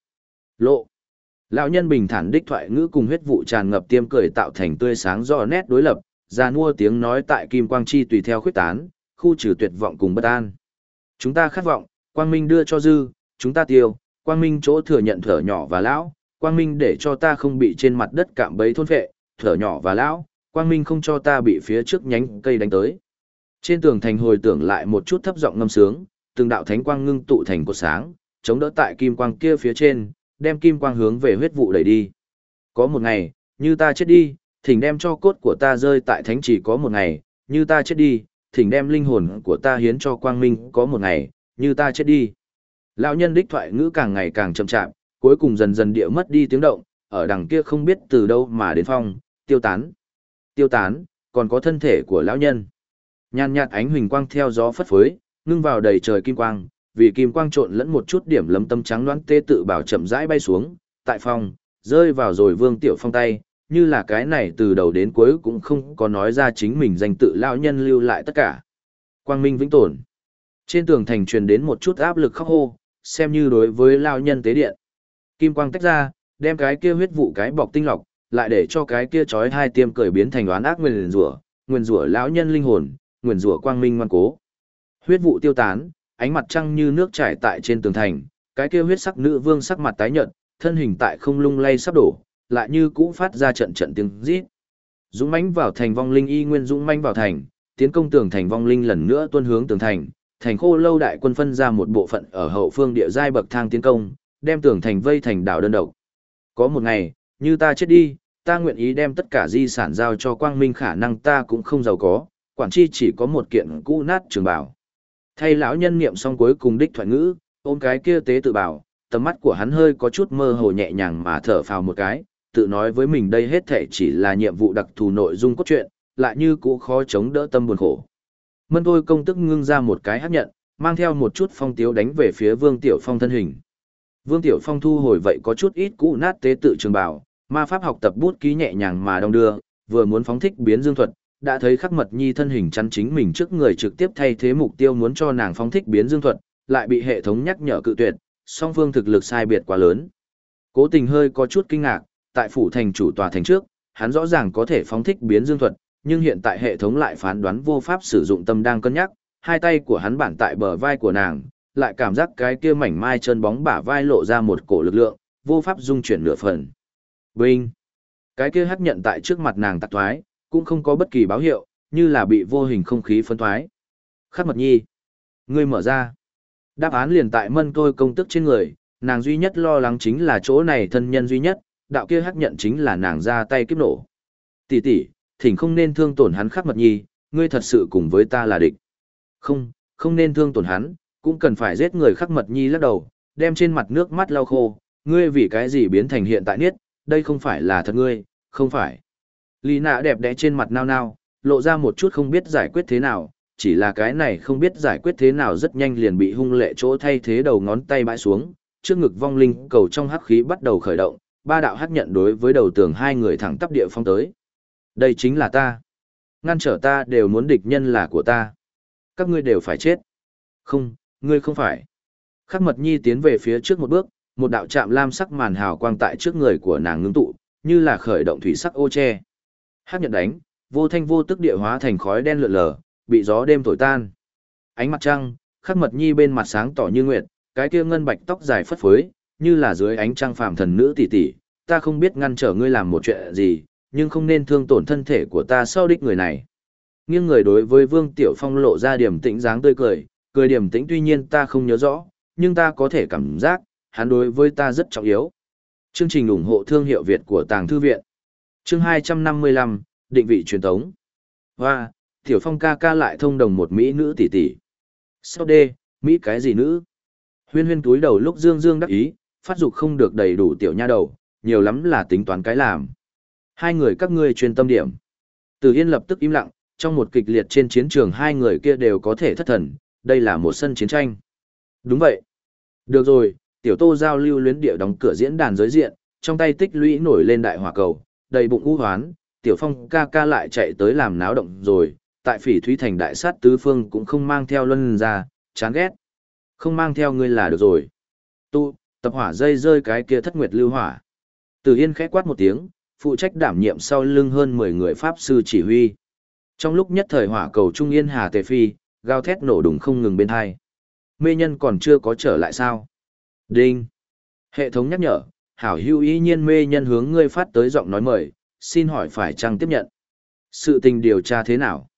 Lộ. Lão nhân bình thản đích thoại ngữ cùng huyết vụ tràn ngập tiêm cười tạo thành tươi sáng rõ nét đối lập, ra mua tiếng nói tại kim quang chi tùy theo khuyết tán, khu trừ tuyệt vọng cùng bất an. Chúng ta khát vọng, quang minh đưa cho dư, chúng ta tiêu, quang minh chỗ thừa nhận thở nhỏ và lão, quang minh để cho ta không bị trên mặt đất cạm bấy thôn phệ, thở nhỏ và lão, quang minh không cho ta bị phía trước nhánh cây đánh tới. Trên tường thành hồi tưởng lại một chút thấp giọng ngâm sướng, từng đạo thánh quang ngưng tụ thành cột sáng, chống đỡ tại kim quang kia phía trên, đem kim quang hướng về huyết vụ đẩy đi. Có một ngày, như ta chết đi, thỉnh đem cho cốt của ta rơi tại thánh chỉ có một ngày, như ta chết đi, thỉnh đem linh hồn của ta hiến cho quang minh có một ngày, như ta chết đi. Lão nhân đích thoại ngữ càng ngày càng chậm chạp, cuối cùng dần dần địa mất đi tiếng động, ở đằng kia không biết từ đâu mà đến phong, tiêu tán. Tiêu tán, còn có thân thể của lão nhân. nhan nhạt ánh huỳnh quang theo gió phất phới, ngưng vào đầy trời kim quang, vì kim quang trộn lẫn một chút điểm lấm tâm trắng loãng tê tự bảo chậm rãi bay xuống, tại phòng rơi vào rồi Vương Tiểu Phong tay, như là cái này từ đầu đến cuối cũng không có nói ra chính mình danh tự lão nhân lưu lại tất cả. Quang Minh vĩnh tồn. Trên tường thành truyền đến một chút áp lực khóc hô, xem như đối với lão nhân tế điện. Kim quang tách ra, đem cái kia huyết vụ cái bọc tinh lọc, lại để cho cái kia chói hai tiêm cởi biến thành oán ác nguyên rủa, nguyên rủa lão nhân linh hồn, nguyên rủa quang minh ngoan cố. Huyết vụ tiêu tán, ánh mặt trăng như nước chảy tại trên tường thành, cái kia huyết sắc nữ vương sắc mặt tái nhợt, thân hình tại không lung lay sắp đổ, lại như cũ phát ra trận trận tiếng rít. Dũng mãnh vào thành vong linh y nguyên dũng mãnh vào thành, tiến công tường thành vong linh lần nữa tuôn hướng tường thành, thành khô lâu đại quân phân ra một bộ phận ở hậu phương địa giai bậc thang tiến công, đem tường thành vây thành đảo đơn độc. Có một ngày, như ta chết đi, ta nguyện ý đem tất cả di sản giao cho quang minh khả năng ta cũng không giàu có, quản chi chỉ có một kiện cũ nát trường bảo. Thay lão nhân niệm xong cuối cùng đích thoại ngữ, ôm cái kia tế tự bảo, tầm mắt của hắn hơi có chút mơ hồ nhẹ nhàng mà thở phào một cái, tự nói với mình đây hết thể chỉ là nhiệm vụ đặc thù nội dung cốt truyện, lại như cũ khó chống đỡ tâm buồn khổ. Mân thôi công tức ngưng ra một cái hấp nhận, mang theo một chút phong tiếu đánh về phía Vương Tiểu Phong thân hình. Vương Tiểu Phong thu hồi vậy có chút ít cũ nát tế tự trường bảo, ma pháp học tập bút ký nhẹ nhàng mà đong đưa, vừa muốn phóng thích biến dương thuật, đã thấy khắc mật nhi thân hình chắn chính mình trước người trực tiếp thay thế mục tiêu muốn cho nàng phóng thích biến dương thuật, lại bị hệ thống nhắc nhở cự tuyệt, song phương thực lực sai biệt quá lớn. Cố tình hơi có chút kinh ngạc, tại phủ thành chủ tòa thành trước, hắn rõ ràng có thể phóng thích biến dương thuật, nhưng hiện tại hệ thống lại phán đoán vô pháp sử dụng tâm đang cân nhắc, hai tay của hắn bản tại bờ vai của nàng, lại cảm giác cái kia mảnh mai chân bóng bả vai lộ ra một cổ lực lượng, vô pháp dung chuyển nửa phần. Binh! Cái kia hắc nhận tại trước mặt nàng tạc thoái, cũng không có bất kỳ báo hiệu, như là bị vô hình không khí phân thoái. Khắc mật nhi! Ngươi mở ra. Đáp án liền tại mân tôi công tức trên người, nàng duy nhất lo lắng chính là chỗ này thân nhân duy nhất, đạo kia hắc nhận chính là nàng ra tay kiếp nổ. Tỷ tỷ, thỉnh không nên thương tổn hắn khắc mật nhi, ngươi thật sự cùng với ta là địch. Không, không nên thương tổn hắn, cũng cần phải giết người khắc mật nhi lắc đầu, đem trên mặt nước mắt lau khô, ngươi vì cái gì biến thành hiện tại niết, đây không phải là thật ngươi, không phải. Lý nạ đẹp đẽ trên mặt nao nao, lộ ra một chút không biết giải quyết thế nào, chỉ là cái này không biết giải quyết thế nào rất nhanh liền bị hung lệ chỗ thay thế đầu ngón tay bãi xuống, trước ngực vong linh cầu trong hắc khí bắt đầu khởi động, ba đạo hắc nhận đối với đầu tường hai người thẳng tắp địa phong tới. Đây chính là ta. Ngăn trở ta đều muốn địch nhân là của ta. Các ngươi đều phải chết. Không, ngươi không phải. Khắc mật nhi tiến về phía trước một bước, một đạo chạm lam sắc màn hào quang tại trước người của nàng ngưng tụ, như là khởi động thủy sắc ô che hát nhận đánh, vô thanh vô tức địa hóa thành khói đen lượn lờ, bị gió đêm thổi tan. Ánh mặt trăng, khắc mật nhi bên mặt sáng tỏ như nguyệt, cái kia ngân bạch tóc dài phất phới, như là dưới ánh trăng phàm thần nữ tỷ tỷ, ta không biết ngăn trở ngươi làm một chuyện gì, nhưng không nên thương tổn thân thể của ta sau đích người này. Nghiêng người đối với Vương Tiểu Phong lộ ra điểm tĩnh dáng tươi cười, cười điểm tĩnh tuy nhiên ta không nhớ rõ, nhưng ta có thể cảm giác, hắn đối với ta rất trọng yếu. Chương trình ủng hộ thương hiệu Việt của Tàng Thư Viện Chương 255, Định vị truyền thống Hoa, Tiểu Phong ca ca lại thông đồng một Mỹ nữ tỷ tỷ. Sau đê, Mỹ cái gì nữ? Huyên huyên túi đầu lúc dương dương đắc ý, phát dục không được đầy đủ tiểu nha đầu, nhiều lắm là tính toán cái làm. Hai người các ngươi chuyên tâm điểm. Từ Yên lập tức im lặng, trong một kịch liệt trên chiến trường hai người kia đều có thể thất thần, đây là một sân chiến tranh. Đúng vậy. Được rồi, tiểu tô giao lưu luyến địa đóng cửa diễn đàn giới diện, trong tay tích lũy nổi lên đại hỏa cầu, đầy bụng u hoán, tiểu phong ca ca lại chạy tới làm náo động rồi, tại phỉ thúy thành đại sát tứ phương cũng không mang theo luân ra, chán ghét. Không mang theo ngươi là được rồi. Tu, tập hỏa dây rơi cái kia thất nguyệt lưu hỏa. Từ Yên khẽ quát một tiếng, phụ trách đảm nhiệm sau lưng hơn 10 người pháp sư chỉ huy. Trong lúc nhất thời hỏa cầu trung yên hà tề phi, gào thét nổ đùng không ngừng bên hai. Mê nhân còn chưa có trở lại sao? Đinh. Hệ thống nhắc nhở, hảo hưu ý nhiên mê nhân hướng ngươi phát tới giọng nói mời, xin hỏi phải chăng tiếp nhận? Sự tình điều tra thế nào?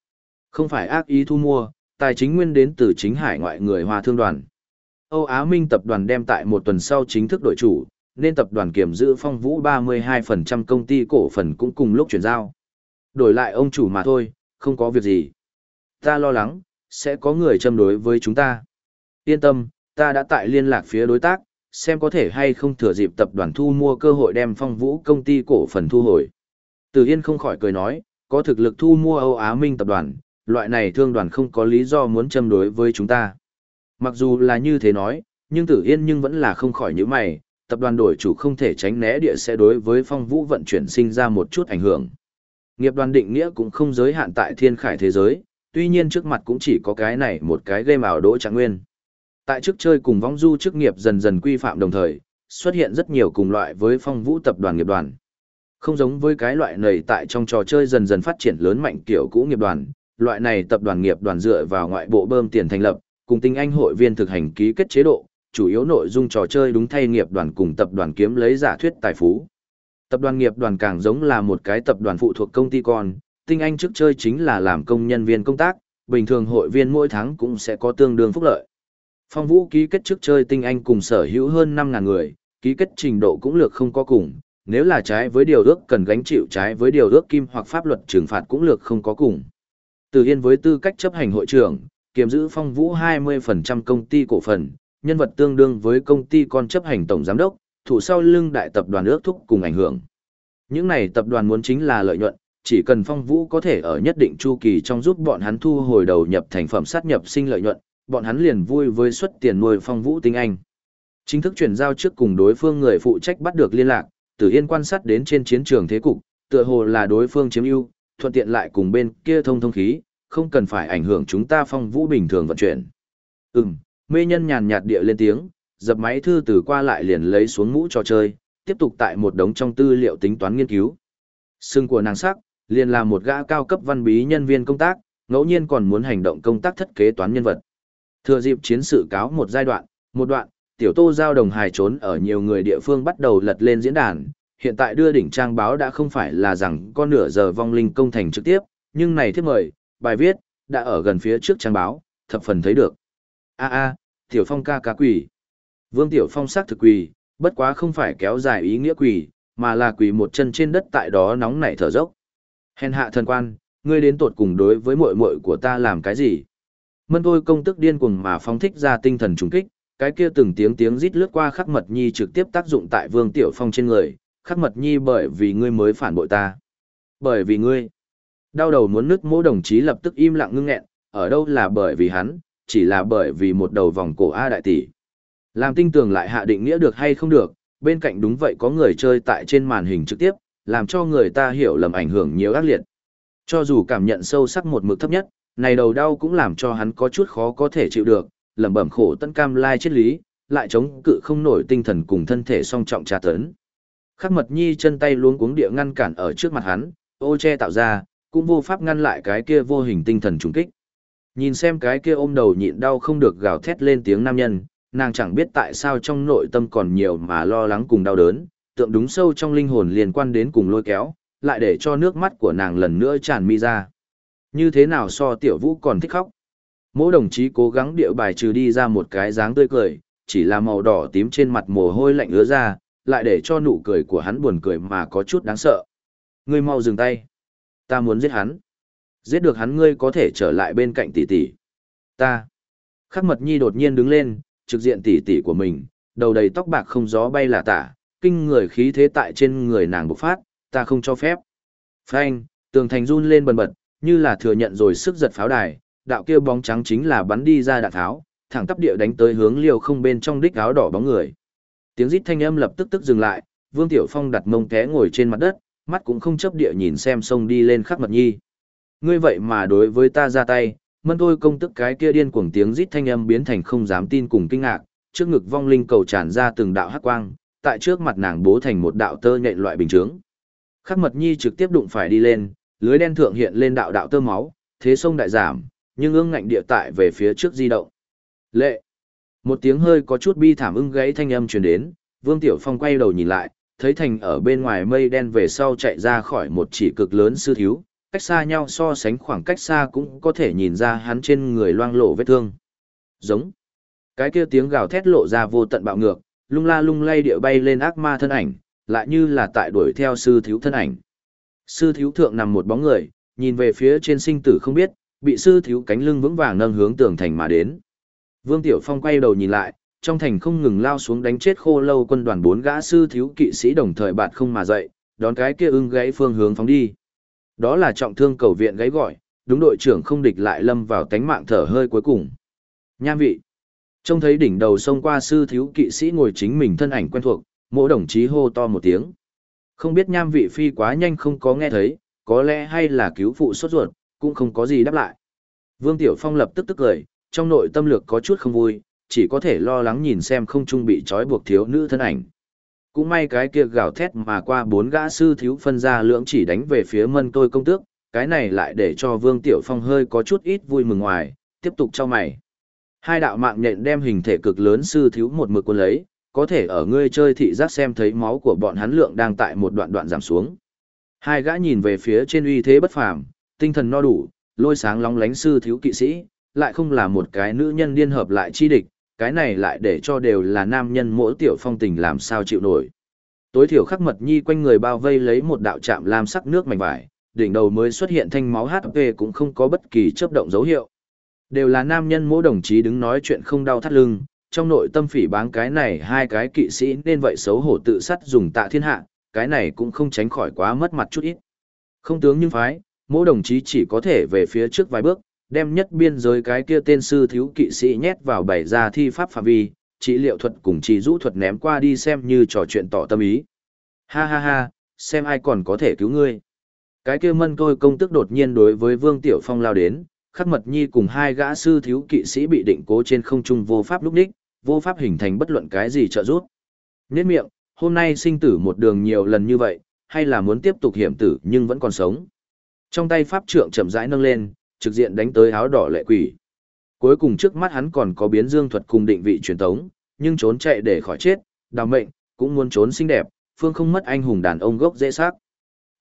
Không phải ác ý thu mua, tài chính nguyên đến từ chính hải ngoại người Hoa Thương đoàn. Âu Á Minh tập đoàn đem tại một tuần sau chính thức đổi chủ, nên tập đoàn kiểm giữ phong vũ 32% công ty cổ phần cũng cùng lúc chuyển giao. Đổi lại ông chủ mà thôi, không có việc gì. Ta lo lắng, sẽ có người châm đối với chúng ta. Yên tâm, ta đã tại liên lạc phía đối tác, xem có thể hay không thừa dịp tập đoàn thu mua cơ hội đem phong vũ công ty cổ phần thu hồi. Từ Yên không khỏi cười nói, có thực lực thu mua Âu Á Minh tập đoàn, loại này thương đoàn không có lý do muốn châm đối với chúng ta. Mặc dù là như thế nói, nhưng Tử Yên nhưng vẫn là không khỏi những mày, tập đoàn đổi chủ không thể tránh né địa sẽ đối với phong vũ vận chuyển sinh ra một chút ảnh hưởng. Nghiệp đoàn định nghĩa cũng không giới hạn tại thiên khải thế giới, tuy nhiên trước mặt cũng chỉ có cái này một cái game ảo đỗ trạng nguyên. Tại trước chơi cùng vong du chức nghiệp dần dần quy phạm đồng thời, xuất hiện rất nhiều cùng loại với phong vũ tập đoàn nghiệp đoàn. Không giống với cái loại này tại trong trò chơi dần dần phát triển lớn mạnh kiểu cũ nghiệp đoàn, loại này tập đoàn nghiệp đoàn dựa vào ngoại bộ bơm tiền thành lập, cùng tinh anh hội viên thực hành ký kết chế độ, chủ yếu nội dung trò chơi đúng thay nghiệp đoàn cùng tập đoàn kiếm lấy giả thuyết tài phú. Tập đoàn nghiệp đoàn càng giống là một cái tập đoàn phụ thuộc công ty con, tinh anh trước chơi chính là làm công nhân viên công tác, bình thường hội viên mỗi tháng cũng sẽ có tương đương phúc lợi. Phong Vũ ký kết trước chơi tinh anh cùng sở hữu hơn 5.000 người, ký kết trình độ cũng lược không có cùng, nếu là trái với điều ước cần gánh chịu trái với điều ước kim hoặc pháp luật trừng phạt cũng lược không có cùng. Từ Yên với tư cách chấp hành hội trưởng, kiềm giữ Phong Vũ 20% công ty cổ phần, nhân vật tương đương với công ty con chấp hành tổng giám đốc, thủ sau lưng đại tập đoàn ước thúc cùng ảnh hưởng. Những này tập đoàn muốn chính là lợi nhuận, chỉ cần phong vũ có thể ở nhất định chu kỳ trong giúp bọn hắn thu hồi đầu nhập thành phẩm sát nhập sinh lợi nhuận, bọn hắn liền vui với xuất tiền nuôi phong vũ tinh anh. Chính thức chuyển giao trước cùng đối phương người phụ trách bắt được liên lạc, Tử Yên quan sát đến trên chiến trường thế cục, tựa hồ là đối phương chiếm ưu, thuận tiện lại cùng bên kia thông thông khí, không cần phải ảnh hưởng chúng ta phong vũ bình thường vận chuyển. Ừm, mê nhân nhàn nhạt địa lên tiếng, dập máy thư từ qua lại liền lấy xuống mũ trò chơi, tiếp tục tại một đống trong tư liệu tính toán nghiên cứu. Sưng của nàng sắc, liền là một gã cao cấp văn bí nhân viên công tác, ngẫu nhiên còn muốn hành động công tác thất kế toán nhân vật. Thừa dịp chiến sự cáo một giai đoạn, một đoạn, tiểu tô giao đồng hài trốn ở nhiều người địa phương bắt đầu lật lên diễn đàn, hiện tại đưa đỉnh trang báo đã không phải là rằng con nửa giờ vong linh công thành trực tiếp, nhưng này thiết mời, bài viết, đã ở gần phía trước trang báo, thập phần thấy được. A a, Tiểu Phong ca ca quỷ. Vương Tiểu Phong sắc thực quỷ, bất quá không phải kéo dài ý nghĩa quỷ, mà là quỷ một chân trên đất tại đó nóng nảy thở dốc. Hèn hạ thần quan, ngươi đến tột cùng đối với muội muội của ta làm cái gì? Mân thôi công tức điên cuồng mà phóng thích ra tinh thần trùng kích, cái kia từng tiếng tiếng rít lướt qua khắc mật nhi trực tiếp tác dụng tại Vương Tiểu Phong trên người, khắc mật nhi bởi vì ngươi mới phản bội ta. Bởi vì ngươi. Đau đầu muốn nứt mỗ đồng chí lập tức im lặng ngưng nghẹn, ở đâu là bởi vì hắn, chỉ là bởi vì một đầu vòng cổ A đại tỷ. Làm tinh tường lại hạ định nghĩa được hay không được, bên cạnh đúng vậy có người chơi tại trên màn hình trực tiếp, làm cho người ta hiểu lầm ảnh hưởng nhiều ác liệt. Cho dù cảm nhận sâu sắc một mực thấp nhất, này đầu đau cũng làm cho hắn có chút khó có thể chịu được, lẩm bẩm khổ tận cam lai triết lý, lại chống cự không nổi tinh thần cùng thân thể song trọng tra tấn. Khắc mật nhi chân tay luống cuống địa ngăn cản ở trước mặt hắn, ô che tạo ra, cũng vô pháp ngăn lại cái kia vô hình tinh thần trùng kích. Nhìn xem cái kia ôm đầu nhịn đau không được gào thét lên tiếng nam nhân, nàng chẳng biết tại sao trong nội tâm còn nhiều mà lo lắng cùng đau đớn, tượng đúng sâu trong linh hồn liên quan đến cùng lôi kéo, lại để cho nước mắt của nàng lần nữa tràn mi ra. Như thế nào so tiểu vũ còn thích khóc? Mỗi đồng chí cố gắng điệu bài trừ đi ra một cái dáng tươi cười, chỉ là màu đỏ tím trên mặt mồ hôi lạnh ứa ra, lại để cho nụ cười của hắn buồn cười mà có chút đáng sợ. Ngươi mau dừng tay. Ta muốn giết hắn. Giết được hắn ngươi có thể trở lại bên cạnh tỷ tỷ. Ta. Khắc mật nhi đột nhiên đứng lên, trực diện tỷ tỷ của mình, đầu đầy tóc bạc không gió bay là tả, kinh người khí thế tại trên người nàng bộc phát, ta không cho phép. Phanh, tường thành run lên bần bật, như là thừa nhận rồi sức giật pháo đài, đạo kia bóng trắng chính là bắn đi ra đạn tháo, thẳng tắp địa đánh tới hướng liều không bên trong đích áo đỏ bóng người. Tiếng rít thanh âm lập tức tức dừng lại, Vương Tiểu Phong đặt mông té ngồi trên mặt đất, mắt cũng không chấp địa nhìn xem sông đi lên khắc mật nhi. Ngươi vậy mà đối với ta ra tay, mân thôi công tức cái kia điên cuồng tiếng rít thanh âm biến thành không dám tin cùng kinh ngạc, trước ngực vong linh cầu tràn ra từng đạo hắc quang, tại trước mặt nàng bố thành một đạo tơ nhện loại bình chướng. Khắc mật nhi trực tiếp đụng phải đi lên, lưới đen thượng hiện lên đạo đạo tơ máu, thế sông đại giảm, nhưng ương ngạnh địa tại về phía trước di động. Lệ! Một tiếng hơi có chút bi thảm ưng gãy thanh âm truyền đến, Vương Tiểu Phong quay đầu nhìn lại, thấy thành ở bên ngoài mây đen về sau chạy ra khỏi một chỉ cực lớn sư thiếu, cách xa nhau so sánh khoảng cách xa cũng có thể nhìn ra hắn trên người loang lộ vết thương. Giống. Cái kia tiếng gào thét lộ ra vô tận bạo ngược, lung la lung lay địa bay lên ác ma thân ảnh, lại như là tại đuổi theo sư thiếu thân ảnh. Sư thiếu thượng nằm một bóng người, nhìn về phía trên sinh tử không biết, bị sư thiếu cánh lưng vững vàng nâng hướng tường thành mà đến. Vương Tiểu Phong quay đầu nhìn lại, trong thành không ngừng lao xuống đánh chết khô lâu quân đoàn bốn gã sư thiếu kỵ sĩ đồng thời bạt không mà dậy, đón cái kia ưng gãy phương hướng phóng đi. Đó là trọng thương cầu viện gáy gọi, đúng đội trưởng không địch lại lâm vào tánh mạng thở hơi cuối cùng. Nham vị. Trông thấy đỉnh đầu sông qua sư thiếu kỵ sĩ ngồi chính mình thân ảnh quen thuộc, mỗi đồng chí hô to một tiếng. Không biết nham vị phi quá nhanh không có nghe thấy, có lẽ hay là cứu phụ sốt ruột, cũng không có gì đáp lại. Vương Tiểu Phong lập tức tức cười, trong nội tâm lược có chút không vui, chỉ có thể lo lắng nhìn xem không trung bị trói buộc thiếu nữ thân ảnh. Cũng may cái kia gào thét mà qua bốn gã sư thiếu phân ra lưỡng chỉ đánh về phía mân tôi công tước, cái này lại để cho Vương Tiểu Phong hơi có chút ít vui mừng ngoài, tiếp tục cho mày. Hai đạo mạng nhện đem hình thể cực lớn sư thiếu một mực quân lấy, có thể ở ngươi chơi thị giác xem thấy máu của bọn hắn lượng đang tại một đoạn đoạn giảm xuống. Hai gã nhìn về phía trên uy thế bất phàm, tinh thần no đủ, lôi sáng lóng lánh sư thiếu kỵ sĩ, lại không là một cái nữ nhân liên hợp lại chi địch, cái này lại để cho đều là nam nhân mỗi tiểu phong tình làm sao chịu nổi. Tối thiểu khắc mật nhi quanh người bao vây lấy một đạo chạm lam sắc nước mảnh vải, đỉnh đầu mới xuất hiện thanh máu HP cũng không có bất kỳ chớp động dấu hiệu. Đều là nam nhân mỗi đồng chí đứng nói chuyện không đau thắt lưng, trong nội tâm phỉ báng cái này hai cái kỵ sĩ nên vậy xấu hổ tự sát dùng tạ thiên hạ, cái này cũng không tránh khỏi quá mất mặt chút ít. Không tướng nhưng phái, mỗi đồng chí chỉ có thể về phía trước vài bước, đem nhất biên giới cái kia tên sư thiếu kỵ sĩ nhét vào bảy ra thi pháp phạm vi, trị liệu thuật cùng chỉ rũ thuật ném qua đi xem như trò chuyện tỏ tâm ý. Ha ha ha, xem ai còn có thể cứu ngươi. Cái kia mân tôi công tức đột nhiên đối với Vương Tiểu Phong lao đến, khắc mật nhi cùng hai gã sư thiếu kỵ sĩ bị định cố trên không trung vô pháp lúc đích, vô pháp hình thành bất luận cái gì trợ giúp. Nhết miệng, hôm nay sinh tử một đường nhiều lần như vậy, hay là muốn tiếp tục hiểm tử nhưng vẫn còn sống. Trong tay pháp trượng chậm rãi nâng lên, trực diện đánh tới áo đỏ lệ quỷ. Cuối cùng trước mắt hắn còn có biến dương thuật cùng định vị truyền tống, nhưng trốn chạy để khỏi chết, đào mệnh, cũng muốn trốn xinh đẹp, phương không mất anh hùng đàn ông gốc dễ xác.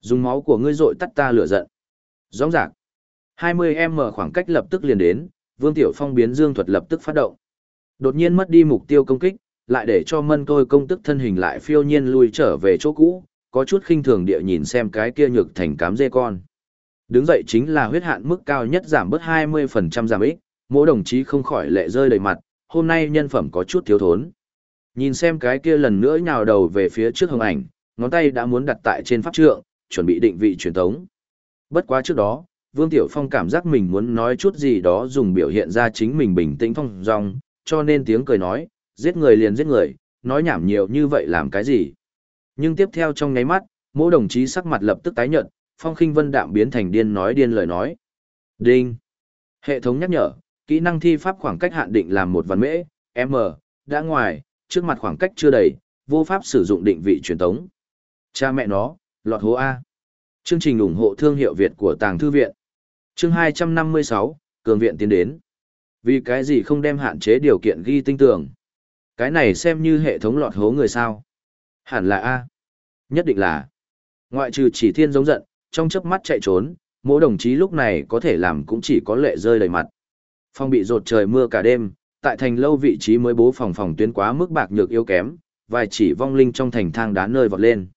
Dùng máu của ngươi dội tắt ta lửa giận. Rõ ràng. 20m khoảng cách lập tức liền đến, Vương Tiểu Phong biến dương thuật lập tức phát động. Đột nhiên mất đi mục tiêu công kích, lại để cho mân tôi công tức thân hình lại phiêu nhiên lui trở về chỗ cũ, có chút khinh thường địa nhìn xem cái kia nhược thành cám dê con. Đứng dậy chính là huyết hạn mức cao nhất giảm bớt 20% giảm ích, mỗi đồng chí không khỏi lệ rơi đầy mặt, hôm nay nhân phẩm có chút thiếu thốn. Nhìn xem cái kia lần nữa nhào đầu về phía trước hồng ảnh, ngón tay đã muốn đặt tại trên pháp trượng, chuẩn bị định vị truyền tống. Bất quá trước đó, Vương Tiểu Phong cảm giác mình muốn nói chút gì đó dùng biểu hiện ra chính mình bình tĩnh phong dong, cho nên tiếng cười nói, giết người liền giết người, nói nhảm nhiều như vậy làm cái gì. Nhưng tiếp theo trong nháy mắt, mỗi đồng chí sắc mặt lập tức tái nhợt, Phong Khinh Vân đạm biến thành điên nói điên lời nói. Đinh. Hệ thống nhắc nhở, kỹ năng thi pháp khoảng cách hạn định làm một văn mễ, m, đã ngoài, trước mặt khoảng cách chưa đầy, vô pháp sử dụng định vị truyền tống. Cha mẹ nó, lọt hố A. Chương trình ủng hộ thương hiệu Việt của Tàng Thư Viện. Chương 256, Cường Viện tiến đến. Vì cái gì không đem hạn chế điều kiện ghi tinh tưởng Cái này xem như hệ thống lọt hố người sao? Hẳn là A. Nhất định là. Ngoại trừ chỉ thiên giống giận, trong chớp mắt chạy trốn, mỗi đồng chí lúc này có thể làm cũng chỉ có lệ rơi đầy mặt. Phong bị rột trời mưa cả đêm, tại thành lâu vị trí mới bố phòng phòng tuyến quá mức bạc nhược yếu kém, vài chỉ vong linh trong thành thang đá nơi vọt lên.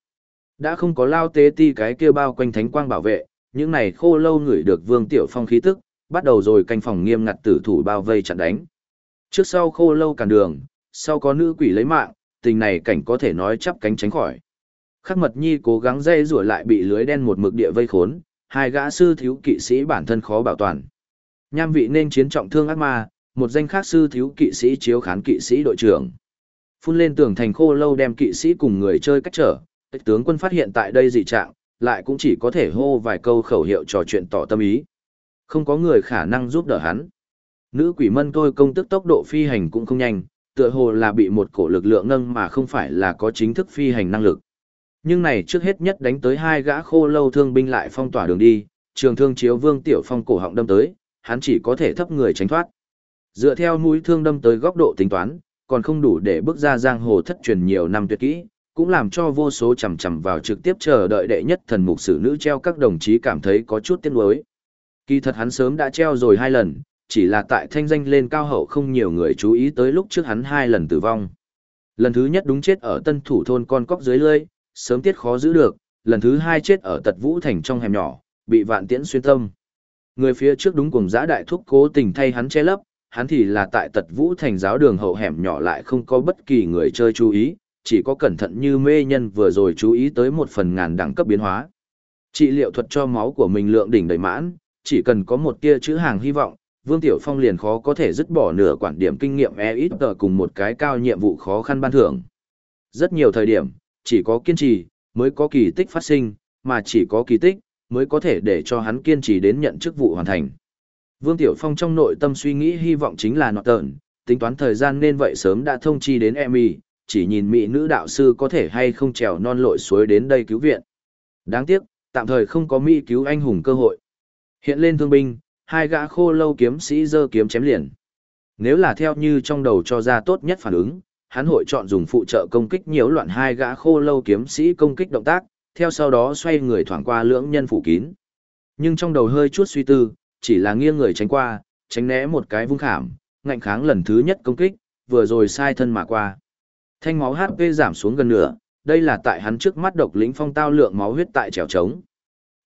Đã không có lao tế ti cái kia bao quanh thánh quang bảo vệ, những này khô lâu ngửi được Vương Tiểu Phong khí tức, bắt đầu rồi canh phòng nghiêm ngặt tử thủ bao vây chặn đánh. Trước sau khô lâu cản đường, sau có nữ quỷ lấy mạng, tình này cảnh có thể nói chắp cánh tránh khỏi. Khắc mật nhi cố gắng dây rủa lại bị lưới đen một mực địa vây khốn, hai gã sư thiếu kỵ sĩ bản thân khó bảo toàn. Nham vị nên chiến trọng thương ác ma, một danh khác sư thiếu kỵ sĩ chiếu khán kỵ sĩ đội trưởng. Phun lên tường thành khô lâu đem kỵ sĩ cùng người chơi cách trở, tướng quân phát hiện tại đây dị trạng, lại cũng chỉ có thể hô vài câu khẩu hiệu trò chuyện tỏ tâm ý. Không có người khả năng giúp đỡ hắn. Nữ quỷ mân tôi công tức tốc độ phi hành cũng không nhanh, tựa hồ là bị một cổ lực lượng nâng mà không phải là có chính thức phi hành năng lực. Nhưng này trước hết nhất đánh tới hai gã khô lâu thương binh lại phong tỏa đường đi, trường thương chiếu vương tiểu phong cổ họng đâm tới, hắn chỉ có thể thấp người tránh thoát. Dựa theo mũi thương đâm tới góc độ tính toán, còn không đủ để bước ra giang hồ thất truyền nhiều năm tuyệt kỹ, cũng làm cho vô số chầm chầm vào trực tiếp chờ đợi đệ nhất thần mục sử nữ treo các đồng chí cảm thấy có chút tiếc nuối. Kỳ thật hắn sớm đã treo rồi hai lần, chỉ là tại thanh danh lên cao hậu không nhiều người chú ý tới lúc trước hắn hai lần tử vong. Lần thứ nhất đúng chết ở tân thủ thôn con cóc dưới lơi, sớm tiết khó giữ được, lần thứ hai chết ở tật vũ thành trong hẻm nhỏ, bị vạn tiễn xuyên tâm. Người phía trước đúng cùng giã đại thúc cố tình thay hắn che lấp, hắn thì là tại tật vũ thành giáo đường hậu hẻm nhỏ lại không có bất kỳ người chơi chú ý, chỉ có cẩn thận như mê nhân vừa rồi chú ý tới một phần ngàn đẳng cấp biến hóa. Trị liệu thuật cho máu của mình lượng đỉnh đầy mãn, chỉ cần có một tia chữ hàng hy vọng, Vương Tiểu Phong liền khó có thể dứt bỏ nửa quản điểm kinh nghiệm e ít tờ cùng một cái cao nhiệm vụ khó khăn ban thưởng. Rất nhiều thời điểm, chỉ có kiên trì, mới có kỳ tích phát sinh, mà chỉ có kỳ tích, mới có thể để cho hắn kiên trì đến nhận chức vụ hoàn thành. Vương Tiểu Phong trong nội tâm suy nghĩ hy vọng chính là nọt tợn, tính toán thời gian nên vậy sớm đã thông chi đến Emmy, chỉ nhìn mỹ nữ đạo sư có thể hay không trèo non lội suối đến đây cứu viện. Đáng tiếc, tạm thời không có mỹ cứu anh hùng cơ hội. Hiện lên thương binh, hai gã khô lâu kiếm sĩ giơ kiếm chém liền. Nếu là theo như trong đầu cho ra tốt nhất phản ứng, hắn hội chọn dùng phụ trợ công kích nhiễu loạn hai gã khô lâu kiếm sĩ công kích động tác, theo sau đó xoay người thoảng qua lưỡng nhân phủ kín. Nhưng trong đầu hơi chút suy tư, chỉ là nghiêng người tránh qua, tránh né một cái vung khảm, ngạnh kháng lần thứ nhất công kích, vừa rồi sai thân mà qua. Thanh máu HP giảm xuống gần nửa, đây là tại hắn trước mắt độc lĩnh phong tao lượng máu huyết tại trèo trống.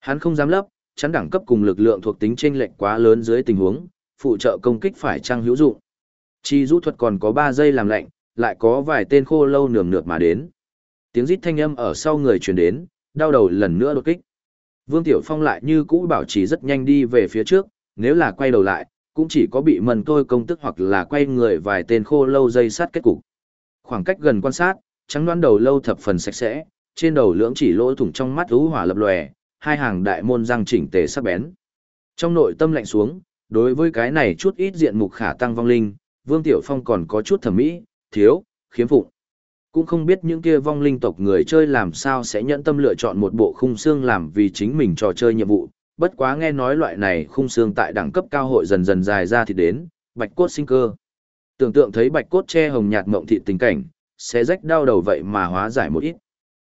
Hắn không dám lấp, chắn đẳng cấp cùng lực lượng thuộc tính chênh lệch quá lớn dưới tình huống, phụ trợ công kích phải trang hữu dụng. Chi rũ thuật còn có 3 giây làm lạnh, lại có vài tên khô lâu nườm nượp mà đến. Tiếng rít thanh âm ở sau người truyền đến, đau đầu lần nữa đột kích. Vương Tiểu Phong lại như cũ bảo trì rất nhanh đi về phía trước, nếu là quay đầu lại, cũng chỉ có bị mần tôi công tức hoặc là quay người vài tên khô lâu dây sát kết cục. Khoảng cách gần quan sát, trắng đoan đầu lâu thập phần sạch sẽ, trên đầu lưỡng chỉ lỗ thủng trong mắt ú hỏa lập lòe, hai hàng đại môn răng chỉnh tề sắc bén. Trong nội tâm lạnh xuống, đối với cái này chút ít diện mục khả tăng vong linh, Vương Tiểu Phong còn có chút thẩm mỹ, thiếu, khiếm phụng. Cũng không biết những kia vong linh tộc người chơi làm sao sẽ nhẫn tâm lựa chọn một bộ khung xương làm vì chính mình trò chơi nhiệm vụ, bất quá nghe nói loại này khung xương tại đẳng cấp cao hội dần dần dài ra thì đến, bạch cốt sinh cơ. Tưởng tượng thấy bạch cốt che hồng nhạt mộng thị tình cảnh, sẽ rách đau đầu vậy mà hóa giải một ít.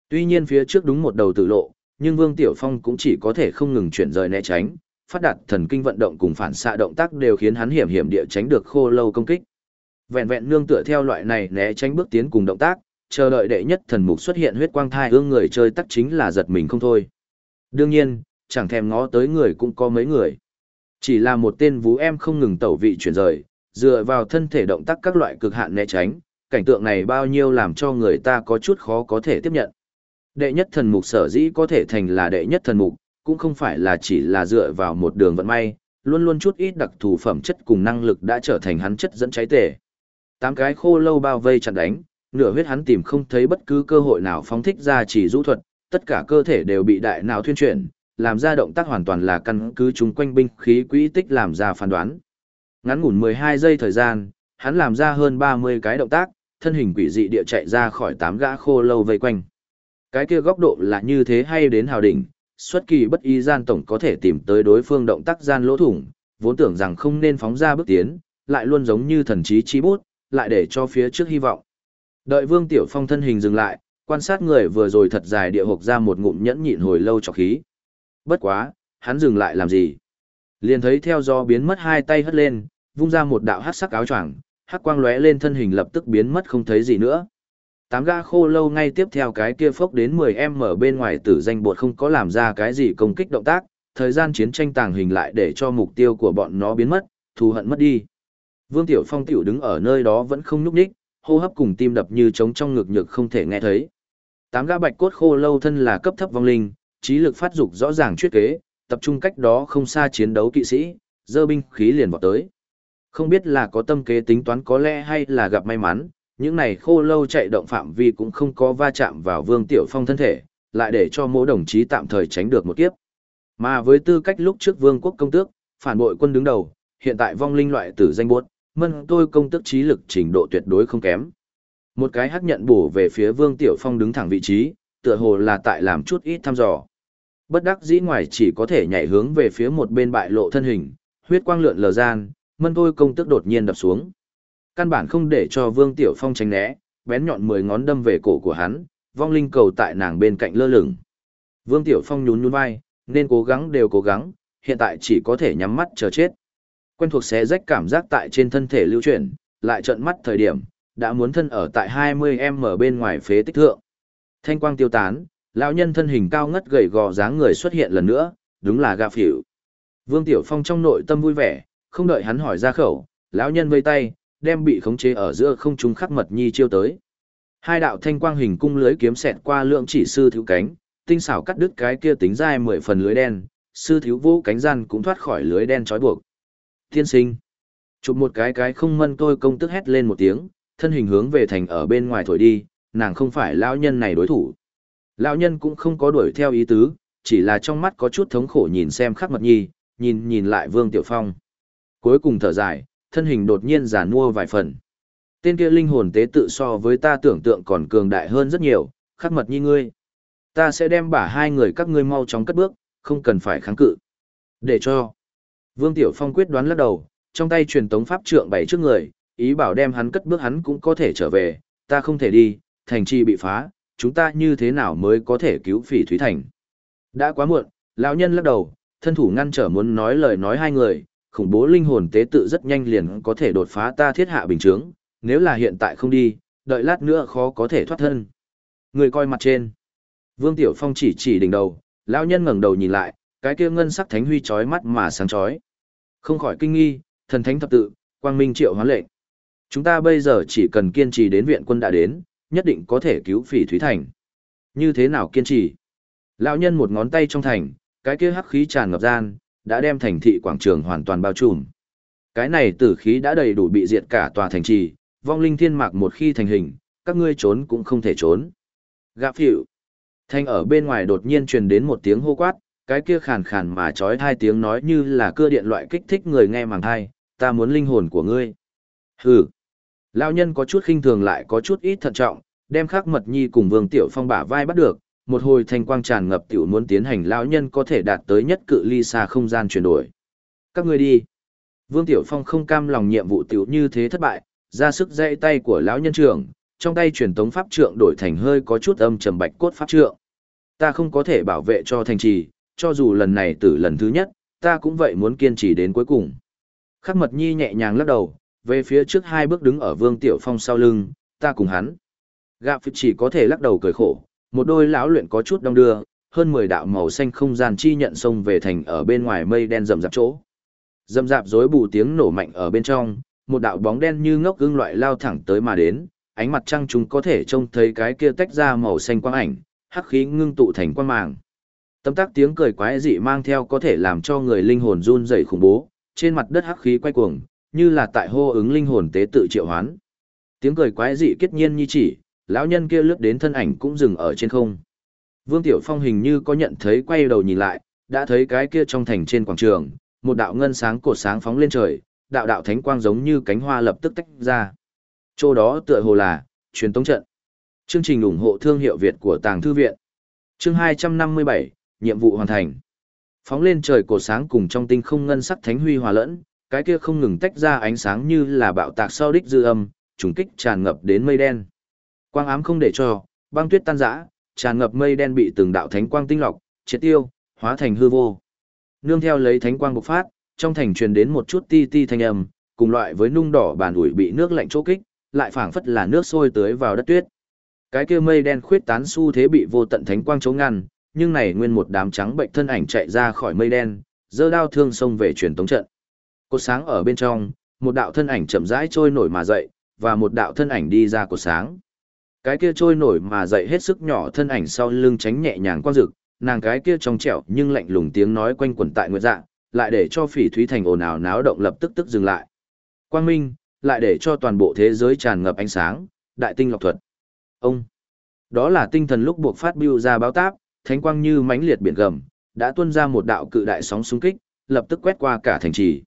Tuy nhiên phía trước đúng một đầu tử lộ, nhưng Vương Tiểu Phong cũng chỉ có thể không ngừng chuyển rời né tránh, phát đạt thần kinh vận động cùng phản xạ động tác đều khiến hắn hiểm hiểm địa tránh được khô lâu công kích. vẹn vẹn nương tựa theo loại này né tránh bước tiến cùng động tác, chờ đợi đệ nhất thần mục xuất hiện huyết quang thai ương người chơi tắc chính là giật mình không thôi. Đương nhiên, chẳng thèm ngó tới người cũng có mấy người. Chỉ là một tên vũ em không ngừng tẩu vị chuyển rời, dựa vào thân thể động tác các loại cực hạn né tránh, cảnh tượng này bao nhiêu làm cho người ta có chút khó có thể tiếp nhận. Đệ nhất thần mục sở dĩ có thể thành là đệ nhất thần mục, cũng không phải là chỉ là dựa vào một đường vận may, luôn luôn chút ít đặc thù phẩm chất cùng năng lực đã trở thành hắn chất dẫn cháy tể. Tám cái khô lâu bao vây chặn đánh, nửa huyết hắn tìm không thấy bất cứ cơ hội nào phóng thích ra chỉ rũ thuật, tất cả cơ thể đều bị đại nào thuyên chuyển, làm ra động tác hoàn toàn là căn cứ chúng quanh binh khí quỹ tích làm ra phán đoán. Ngắn ngủn 12 giây thời gian, hắn làm ra hơn 30 cái động tác, thân hình quỷ dị địa chạy ra khỏi tám gã khô lâu vây quanh. Cái kia góc độ là như thế hay đến hào đỉnh, xuất kỳ bất ý gian tổng có thể tìm tới đối phương động tác gian lỗ thủng, vốn tưởng rằng không nên phóng ra bước tiến, lại luôn giống như thần trí chi bút, lại để cho phía trước hy vọng. Đợi Vương Tiểu Phong thân hình dừng lại, quan sát người vừa rồi thật dài địa hộp ra một ngụm nhẫn nhịn hồi lâu cho khí. Bất quá, hắn dừng lại làm gì? Liền thấy theo gió biến mất hai tay hất lên, vung ra một đạo hắc sắc áo choàng, hắc quang lóe lên thân hình lập tức biến mất không thấy gì nữa. Tám gã khô lâu ngay tiếp theo cái kia phốc đến 10 em ở bên ngoài tử danh bột không có làm ra cái gì công kích động tác, thời gian chiến tranh tàng hình lại để cho mục tiêu của bọn nó biến mất, thù hận mất đi. Vương Tiểu Phong tiểu đứng ở nơi đó vẫn không nhúc nhích, hô hấp cùng tim đập như trống trong ngực nhược không thể nghe thấy. Tám gã bạch cốt khô lâu thân là cấp thấp vong linh, trí lực phát dục rõ ràng chuyết kế, tập trung cách đó không xa chiến đấu kỵ sĩ, dơ binh khí liền vọt tới. Không biết là có tâm kế tính toán có lẽ hay là gặp may mắn, những này khô lâu chạy động phạm vi cũng không có va chạm vào Vương Tiểu Phong thân thể, lại để cho mỗi đồng chí tạm thời tránh được một kiếp. Mà với tư cách lúc trước Vương quốc công tước, phản bội quân đứng đầu, hiện tại vong linh loại tử danh buốt, mân tôi công tước trí lực trình độ tuyệt đối không kém. Một cái hắc nhận bổ về phía Vương Tiểu Phong đứng thẳng vị trí, tựa hồ là tại làm chút ít thăm dò. Bất đắc dĩ ngoài chỉ có thể nhảy hướng về phía một bên bại lộ thân hình, huyết quang lượn lờ gian, mân thôi công tức đột nhiên đập xuống. Căn bản không để cho Vương Tiểu Phong tránh né, bén nhọn mười ngón đâm về cổ của hắn, vong linh cầu tại nàng bên cạnh lơ lửng. Vương Tiểu Phong nhún nhún vai, nên cố gắng đều cố gắng, hiện tại chỉ có thể nhắm mắt chờ chết. Quen thuộc xé rách cảm giác tại trên thân thể lưu chuyển, lại trợn mắt thời điểm, đã muốn thân ở tại 20m bên ngoài phế tích thượng. Thanh quang tiêu tán, lão nhân thân hình cao ngất gầy gò dáng người xuất hiện lần nữa, đúng là gà phỉu. Vương Tiểu Phong trong nội tâm vui vẻ, không đợi hắn hỏi ra khẩu, lão nhân vây tay, đem bị khống chế ở giữa không trung khắc mật nhi chiêu tới. Hai đạo thanh quang hình cung lưới kiếm xẹt qua lượng chỉ sư thiếu cánh, tinh xảo cắt đứt cái kia tính dai mười phần lưới đen, sư thiếu vũ cánh gian cũng thoát khỏi lưới đen trói buộc. Tiên sinh. Chụp một cái cái không mân tôi công tức hét lên một tiếng, thân hình hướng về thành ở bên ngoài thổi đi, nàng không phải lão nhân này đối thủ. Lão nhân cũng không có đuổi theo ý tứ, chỉ là trong mắt có chút thống khổ nhìn xem khắc mật nhi, nhìn nhìn lại Vương Tiểu Phong. Cuối cùng thở dài, thân hình đột nhiên giàn mua vài phần. Tên kia linh hồn tế tự so với ta tưởng tượng còn cường đại hơn rất nhiều, khắc mật nhi ngươi. Ta sẽ đem bả hai người các ngươi mau chóng cất bước, không cần phải kháng cự. Để cho. Vương Tiểu Phong quyết đoán lắc đầu, trong tay truyền tống pháp trượng bày trước người, ý bảo đem hắn cất bước hắn cũng có thể trở về, ta không thể đi, thành trì bị phá, chúng ta như thế nào mới có thể cứu phỉ Thúy Thành. Đã quá muộn, lão nhân lắc đầu, thân thủ ngăn trở muốn nói lời nói hai người, khủng bố linh hồn tế tự rất nhanh liền có thể đột phá ta thiết hạ bình chướng, nếu là hiện tại không đi, đợi lát nữa khó có thể thoát thân. Người coi mặt trên. Vương Tiểu Phong chỉ chỉ đỉnh đầu, lão nhân ngẩng đầu nhìn lại, cái kia ngân sắc thánh huy chói mắt mà sáng chói. Không khỏi kinh nghi, thần thánh thập tự, quang minh triệu hóa lệnh. Chúng ta bây giờ chỉ cần kiên trì đến viện quân đã đến, nhất định có thể cứu phỉ Thúy Thành. Như thế nào kiên trì? Lão nhân một ngón tay trong thành, cái kia hắc khí tràn ngập gian, đã đem thành thị quảng trường hoàn toàn bao trùm. Cái này tử khí đã đầy đủ bị diệt cả tòa thành trì, vong linh thiên mạc một khi thành hình, các ngươi trốn cũng không thể trốn. Gạ phịu. Thanh ở bên ngoài đột nhiên truyền đến một tiếng hô quát, cái kia khàn khàn mà trói hai tiếng nói như là cưa điện loại kích thích người nghe màng thai, ta muốn linh hồn của ngươi. Hừ. Lão nhân có chút khinh thường lại có chút ít thận trọng, đem khắc mật nhi cùng vương tiểu phong bả vai bắt được, một hồi thanh quang tràn ngập tiểu muốn tiến hành lão nhân có thể đạt tới nhất cự ly xa không gian chuyển đổi. Các ngươi đi. Vương Tiểu Phong không cam lòng nhiệm vụ tiểu như thế thất bại, ra sức dãy tay của lão nhân trưởng, trong tay truyền tống pháp trượng đổi thành hơi có chút âm trầm bạch cốt pháp trượng. Ta không có thể bảo vệ cho thành trì, cho dù lần này từ lần thứ nhất, ta cũng vậy muốn kiên trì đến cuối cùng. Khắc mật nhi nhẹ nhàng lắc đầu, về phía trước hai bước đứng ở Vương Tiểu Phong sau lưng, ta cùng hắn. Gạ phi chỉ có thể lắc đầu cười khổ, một đôi lão luyện có chút đông đưa, hơn 10 đạo màu xanh không gian chi nhận xông về thành ở bên ngoài mây đen rậm rạp chỗ. Rậm rạp rối bù tiếng nổ mạnh ở bên trong, một đạo bóng đen như ngốc gương loại lao thẳng tới mà đến, ánh mặt trăng chúng có thể trông thấy cái kia tách ra màu xanh quang ảnh, hắc khí ngưng tụ thành quang màng. Tấm tác tiếng cười quái dị mang theo có thể làm cho người linh hồn run rẩy khủng bố, trên mặt đất hắc khí quay cuồng, như là tại hô ứng linh hồn tế tự triệu hoán. Tiếng cười quái dị kết nhiên như chỉ, lão nhân kia lướt đến thân ảnh cũng dừng ở trên không. Vương Tiểu Phong hình như có nhận thấy quay đầu nhìn lại, đã thấy cái kia trong thành trên quảng trường, một đạo ngân sáng cột sáng phóng lên trời, đạo đạo thánh quang giống như cánh hoa lập tức tách ra. Chỗ đó tựa hồ là truyền tống trận. Chương trình ủng hộ thương hiệu Việt của Tàng thư viện. Chương 257, nhiệm vụ hoàn thành. Phóng lên trời cột sáng cùng trong tinh không ngân sắc thánh huy hòa lẫn, cái kia không ngừng tách ra ánh sáng như là bạo tạc sau đích dư âm, trùng kích tràn ngập đến mây đen. Quang ám không để cho, băng tuyết tan rã, tràn ngập mây đen bị từng đạo thánh quang tinh lọc, triệt tiêu, hóa thành hư vô. Nương theo lấy thánh quang bộc phát, trong thành truyền đến một chút ti ti thanh âm, cùng loại với nung đỏ bàn ủi bị nước lạnh chỗ kích, lại phảng phất là nước sôi tưới vào đất tuyết. Cái kia mây đen khuyết tán xu thế bị vô tận thánh quang chống ngăn, nhưng này nguyên một đám trắng bệnh thân ảnh chạy ra khỏi mây đen, giơ đao thương xông về truyền tống trận. Cột sáng ở bên trong, một đạo thân ảnh chậm rãi trôi nổi mà dậy, và một đạo thân ảnh đi ra cột sáng. Cái kia trôi nổi mà dậy hết sức nhỏ thân ảnh sau lưng tránh nhẹ nhàng quang rực, nàng cái kia trong trẻo nhưng lạnh lùng tiếng nói quanh quẩn tại nguyệt dạ, lại để cho phỉ thúy thành ồn ào náo động lập tức tức dừng lại. Quang minh, lại để cho toàn bộ thế giới tràn ngập ánh sáng, đại tinh lọc thuật. Ông, đó là tinh thần lúc buộc phát biêu ra báo táp, thánh quang như mãnh liệt biển gầm, đã tuôn ra một đạo cự đại sóng xung kích, lập tức quét qua cả thành trì.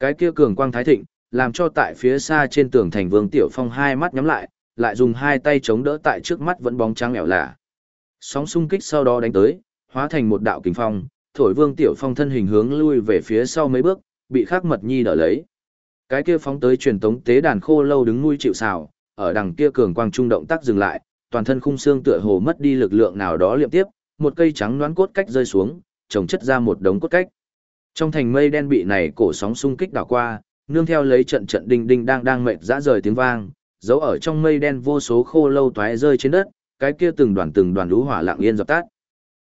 Cái kia cường quang thái thịnh, làm cho tại phía xa trên tường thành Vương Tiểu Phong hai mắt nhắm lại, lại dùng hai tay chống đỡ tại trước mắt vẫn bóng trắng ẻo lạ. Sóng xung kích sau đó đánh tới, hóa thành một đạo kình phong, thổi Vương Tiểu Phong thân hình hướng lui về phía sau mấy bước, bị Khắc Mật Nhi đỡ lấy. Cái kia phóng tới truyền tống tế đàn khô lâu đứng nuôi chịu sào, ở đằng kia cường quang trung động tác dừng lại, toàn thân khung xương tựa hồ mất đi lực lượng nào đó liệm tiếp, một cây trắng đoán cốt cách rơi xuống, trồng chất ra một đống cốt cách. Trong thành mây đen bị này cổ sóng xung kích đảo qua, nương theo lấy trận trận đinh đinh đang đang mệt dã rời tiếng vang, giấu ở trong mây đen vô số khô lâu toái rơi trên đất, cái kia từng đoàn từng đoàn lũ hỏa lặng yên dập tắt.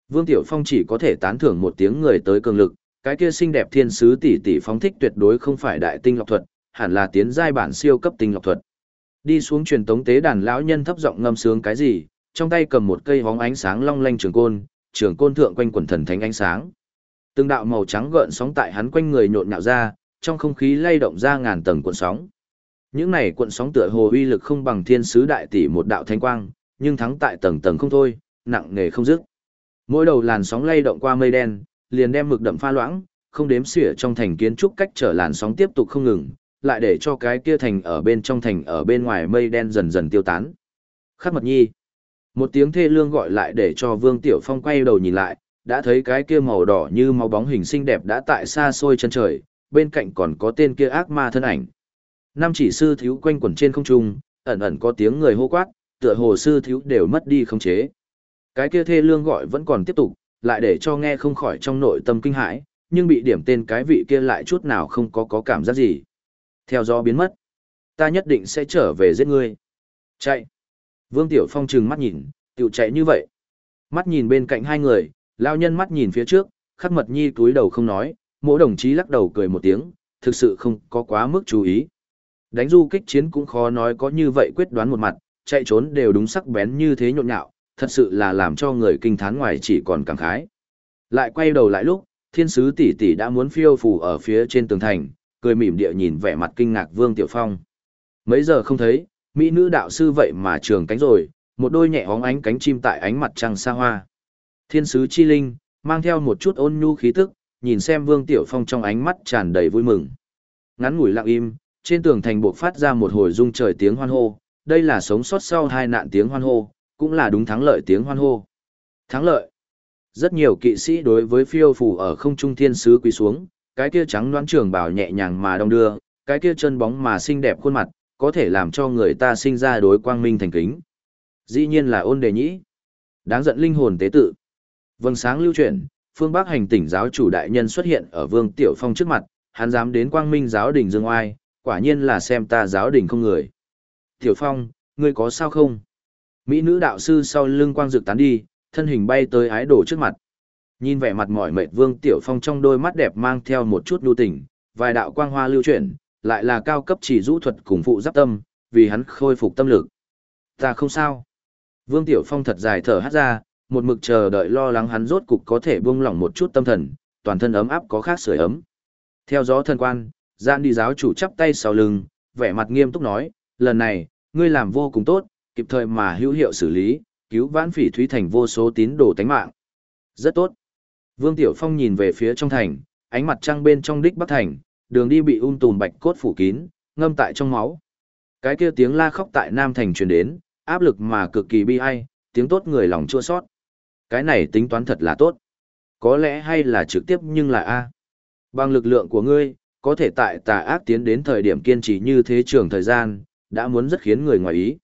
Vương Tiểu Phong chỉ có thể tán thưởng một tiếng người tới cường lực, cái kia xinh đẹp thiên sứ tỷ tỷ phóng thích tuyệt đối không phải đại tinh lọc thuật, hẳn là tiến giai bản siêu cấp tinh lọc thuật. Đi xuống truyền tống tế đàn lão nhân thấp giọng ngâm sướng cái gì, trong tay cầm một cây hóng ánh sáng long lanh trường côn, trường côn thượng quanh quần thần thánh ánh sáng. Từng đạo màu trắng gợn sóng tại hắn quanh người nhộn nhạo ra, trong không khí lay động ra ngàn tầng cuộn sóng. Những này cuộn sóng tựa hồ uy lực không bằng thiên sứ đại tỷ một đạo thanh quang, nhưng thắng tại tầng tầng không thôi, nặng nề không dứt. Mỗi đầu làn sóng lay động qua mây đen, liền đem mực đậm pha loãng, không đếm xỉa trong thành kiến trúc cách trở làn sóng tiếp tục không ngừng, lại để cho cái kia thành ở bên trong thành ở bên ngoài mây đen dần dần tiêu tán. Khắc mật nhi. Một tiếng thê lương gọi lại để cho Vương Tiểu Phong quay đầu nhìn lại, đã thấy cái kia màu đỏ như máu bóng hình xinh đẹp đã tại xa xôi chân trời, bên cạnh còn có tên kia ác ma thân ảnh. Năm chỉ sư thiếu quanh quẩn trên không trung, ẩn ẩn có tiếng người hô quát, tựa hồ sư thiếu đều mất đi không chế. Cái kia thê lương gọi vẫn còn tiếp tục, lại để cho nghe không khỏi trong nội tâm kinh hãi, nhưng bị điểm tên cái vị kia lại chút nào không có có cảm giác gì. Theo gió biến mất, ta nhất định sẽ trở về giết ngươi. Chạy. Vương Tiểu Phong trừng mắt nhìn, tiểu chạy như vậy. Mắt nhìn bên cạnh hai người, lao nhân mắt nhìn phía trước, khắc mật nhi túi đầu không nói, mỗi đồng chí lắc đầu cười một tiếng, thực sự không có quá mức chú ý. Đánh du kích chiến cũng khó nói có như vậy quyết đoán một mặt, chạy trốn đều đúng sắc bén như thế nhộn nhạo, thật sự là làm cho người kinh thán ngoài chỉ còn cảm khái. Lại quay đầu lại lúc, thiên sứ tỷ tỷ đã muốn phiêu phù ở phía trên tường thành, cười mỉm địa nhìn vẻ mặt kinh ngạc Vương Tiểu Phong. Mấy giờ không thấy, mỹ nữ đạo sư vậy mà trường cánh rồi, một đôi nhẹ hóng ánh cánh chim tại ánh mặt trăng xa hoa. Thiên sứ chi linh, mang theo một chút ôn nhu khí tức, nhìn xem Vương Tiểu Phong trong ánh mắt tràn đầy vui mừng. Ngắn ngủi lặng im, trên tường thành buộc phát ra một hồi rung trời tiếng hoan hô, đây là sống sót sau hai nạn tiếng hoan hô, cũng là đúng thắng lợi tiếng hoan hô. Thắng lợi. Rất nhiều kỵ sĩ đối với phiêu phù ở không trung thiên sứ quỳ xuống, cái kia trắng đoán trường bảo nhẹ nhàng mà đông đưa, cái kia chân bóng mà xinh đẹp khuôn mặt, có thể làm cho người ta sinh ra đối quang minh thành kính. Dĩ nhiên là ôn đề nhĩ. Đáng giận linh hồn tế tự. Vâng sáng lưu chuyển, phương Bắc hành tỉnh giáo chủ đại nhân xuất hiện ở Vương Tiểu Phong trước mặt, hắn dám đến quang minh giáo đỉnh Dương Oai, quả nhiên là xem ta giáo đình không người. Tiểu Phong, ngươi có sao không? Mỹ nữ đạo sư sau lưng quang dược tán đi, thân hình bay tới ái đồ trước mặt. Nhìn vẻ mặt mỏi mệt Vương Tiểu Phong trong đôi mắt đẹp mang theo một chút nhu tình, vài đạo quang hoa lưu chuyển, lại là cao cấp chỉ rũ thuật cùng phụ giáp tâm, vì hắn khôi phục tâm lực. Ta không sao. Vương Tiểu Phong thật dài thở hát ra, một mực chờ đợi lo lắng hắn rốt cục có thể buông lỏng một chút tâm thần, toàn thân ấm áp có khác sưởi ấm. Theo gió thần quan, gian đi giáo chủ chắp tay sau lưng, vẻ mặt nghiêm túc nói, lần này, ngươi làm vô cùng tốt, kịp thời mà hữu hiệu xử lý, cứu vãn phỉ thúy thành vô số tín đồ tánh mạng. Rất tốt. Vương Tiểu Phong nhìn về phía trong thành, ánh mặt trăng bên trong đích bắc thành, đường đi bị um tùm bạch cốt phủ kín, ngâm tại trong máu. Cái kia tiếng la khóc tại Nam Thành truyền đến, áp lực mà cực kỳ bi ai, tiếng tốt người lòng chua sót. Cái này tính toán thật là tốt. Có lẽ hay là trực tiếp nhưng là A. Bằng lực lượng của ngươi, có thể tại tà ác tiến đến thời điểm kiên trì như thế trường thời gian, đã muốn rất khiến người ngoài ý.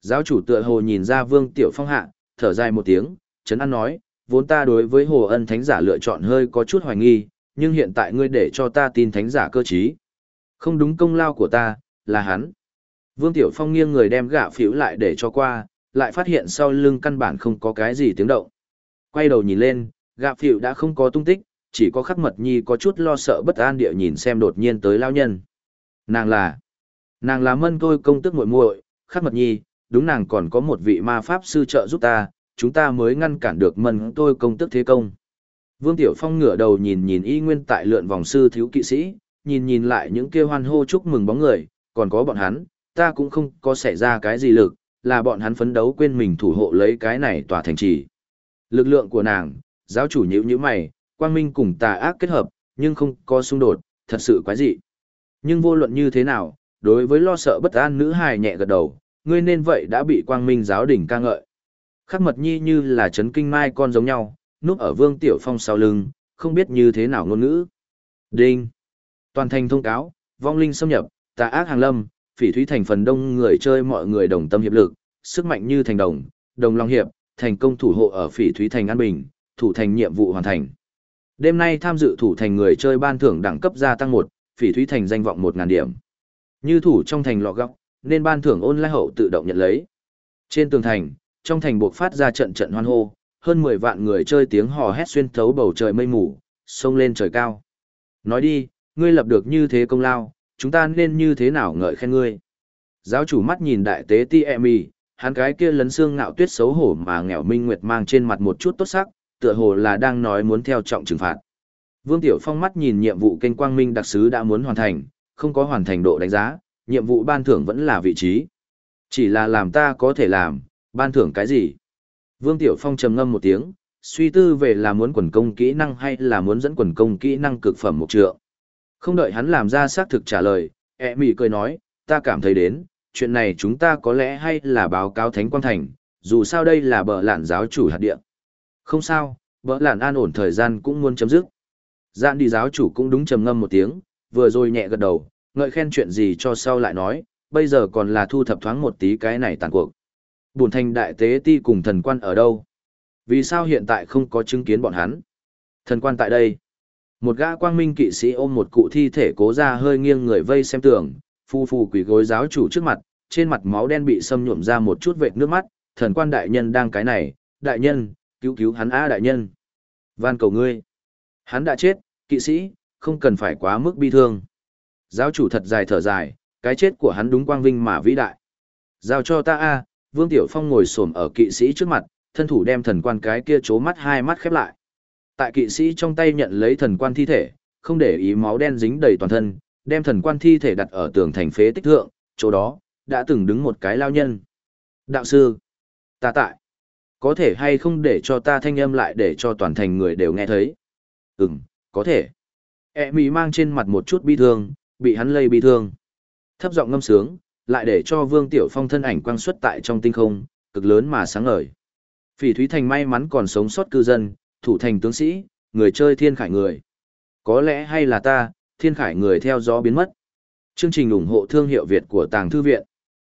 Giáo chủ tựa hồ nhìn ra Vương Tiểu Phong hạ, thở dài một tiếng, chấn an nói, vốn ta đối với Hồ Ân Thánh giả lựa chọn hơi có chút hoài nghi, nhưng hiện tại ngươi để cho ta tin Thánh giả cơ trí. Không đúng công lao của ta, là hắn. Vương Tiểu Phong nghiêng người đem gạ phiếu lại để cho qua, lại phát hiện sau lưng căn bản không có cái gì tiếng động. Quay đầu nhìn lên, gạ phiếu đã không có tung tích, chỉ có khắc mật nhi có chút lo sợ bất an địa nhìn xem đột nhiên tới lao nhân. Nàng là, nàng là mân tôi công tức muội muội, khắc mật nhi, đúng nàng còn có một vị ma pháp sư trợ giúp ta, chúng ta mới ngăn cản được mân tôi công tức thế công. Vương Tiểu Phong ngửa đầu nhìn nhìn y nguyên tại lượn vòng sư thiếu kỵ sĩ, nhìn nhìn lại những kia hoan hô chúc mừng bóng người, còn có bọn hắn, ta cũng không có xảy ra cái gì lực, là bọn hắn phấn đấu quên mình thủ hộ lấy cái này tòa thành trì. Lực lượng của nàng, giáo chủ nhữ như mày, quang minh cùng tà ác kết hợp, nhưng không có xung đột, thật sự quái dị. Nhưng vô luận như thế nào, đối với lo sợ bất an nữ hài nhẹ gật đầu, ngươi nên vậy đã bị quang minh giáo đỉnh ca ngợi. Khắc mật nhi như là chấn kinh mai con giống nhau, núp ở vương tiểu phong sau lưng, không biết như thế nào ngôn ngữ. Đinh! Toàn thành thông cáo, vong linh xâm nhập, tà ác hàng lâm, phỉ thúy thành phần đông người chơi mọi người đồng tâm hiệp lực, sức mạnh như thành đồng, đồng long hiệp, thành công thủ hộ ở phỉ thúy thành an bình, thủ thành nhiệm vụ hoàn thành. Đêm nay tham dự thủ thành người chơi ban thưởng đẳng cấp gia tăng một, phỉ thúy thành danh vọng một ngàn điểm. Như thủ trong thành lọ góc, nên ban thưởng ôn lai hậu tự động nhận lấy. Trên tường thành, trong thành buộc phát ra trận trận hoan hô, hơn 10 vạn người chơi tiếng hò hét xuyên thấu bầu trời mây mù, sông lên trời cao. Nói đi, ngươi lập được như thế công lao, chúng ta nên như thế nào ngợi khen ngươi. Giáo chủ mắt nhìn đại tế ti e mi, hắn cái kia lấn xương ngạo tuyết xấu hổ mà nghèo minh nguyệt mang trên mặt một chút tốt sắc, tựa hồ là đang nói muốn theo trọng trừng phạt. Vương Tiểu Phong mắt nhìn nhiệm vụ kênh quang minh đặc sứ đã muốn hoàn thành, không có hoàn thành độ đánh giá, nhiệm vụ ban thưởng vẫn là vị trí. Chỉ là làm ta có thể làm, ban thưởng cái gì? Vương Tiểu Phong trầm ngâm một tiếng, suy tư về là muốn quần công kỹ năng hay là muốn dẫn quần công kỹ năng cực phẩm một trượng. Không đợi hắn làm ra xác thực trả lời, ẹ mỉ cười nói, ta cảm thấy đến, chuyện này chúng ta có lẽ hay là báo cáo Thánh Quang Thành, dù sao đây là bờ lạn giáo chủ hạt địa. Không sao, vỡ làn an ổn thời gian cũng muốn chấm dứt. Gian đi giáo chủ cũng đúng trầm ngâm một tiếng, vừa rồi nhẹ gật đầu, ngợi khen chuyện gì cho sau lại nói, bây giờ còn là thu thập thoáng một tí cái này tàn cuộc. Bùn thành đại tế ti cùng thần quan ở đâu? Vì sao hiện tại không có chứng kiến bọn hắn? Thần quan tại đây. Một gã quang minh kỵ sĩ ôm một cụ thi thể cố ra hơi nghiêng người vây xem tường, phu phu quỷ gối giáo chủ trước mặt, trên mặt máu đen bị xâm nhuộm ra một chút vệt nước mắt, thần quan đại nhân đang cái này, đại nhân, cứu cứu hắn a đại nhân. Van cầu ngươi. Hắn đã chết, kỵ sĩ, không cần phải quá mức bi thương. Giáo chủ thật dài thở dài, cái chết của hắn đúng quang vinh mà vĩ đại. Giao cho ta a, Vương Tiểu Phong ngồi xổm ở kỵ sĩ trước mặt, thân thủ đem thần quan cái kia chố mắt hai mắt khép lại. Tại kỵ sĩ trong tay nhận lấy thần quan thi thể, không để ý máu đen dính đầy toàn thân, đem thần quan thi thể đặt ở tường thành phế tích thượng, chỗ đó, đã từng đứng một cái lao nhân. Đạo sư, ta tại, có thể hay không để cho ta thanh âm lại để cho toàn thành người đều nghe thấy? Ừm, có thể. E mì mang trên mặt một chút bi thương, bị hắn lây bi thương. Thấp giọng ngâm sướng, lại để cho Vương Tiểu Phong thân ảnh quang xuất tại trong tinh không, cực lớn mà sáng ngời. Phỉ Thúy Thành may mắn còn sống sót cư dân, thủ thành tướng sĩ, người chơi thiên khải người. Có lẽ hay là ta, thiên khải người theo gió biến mất. Chương trình ủng hộ thương hiệu Việt của Tàng Thư Viện.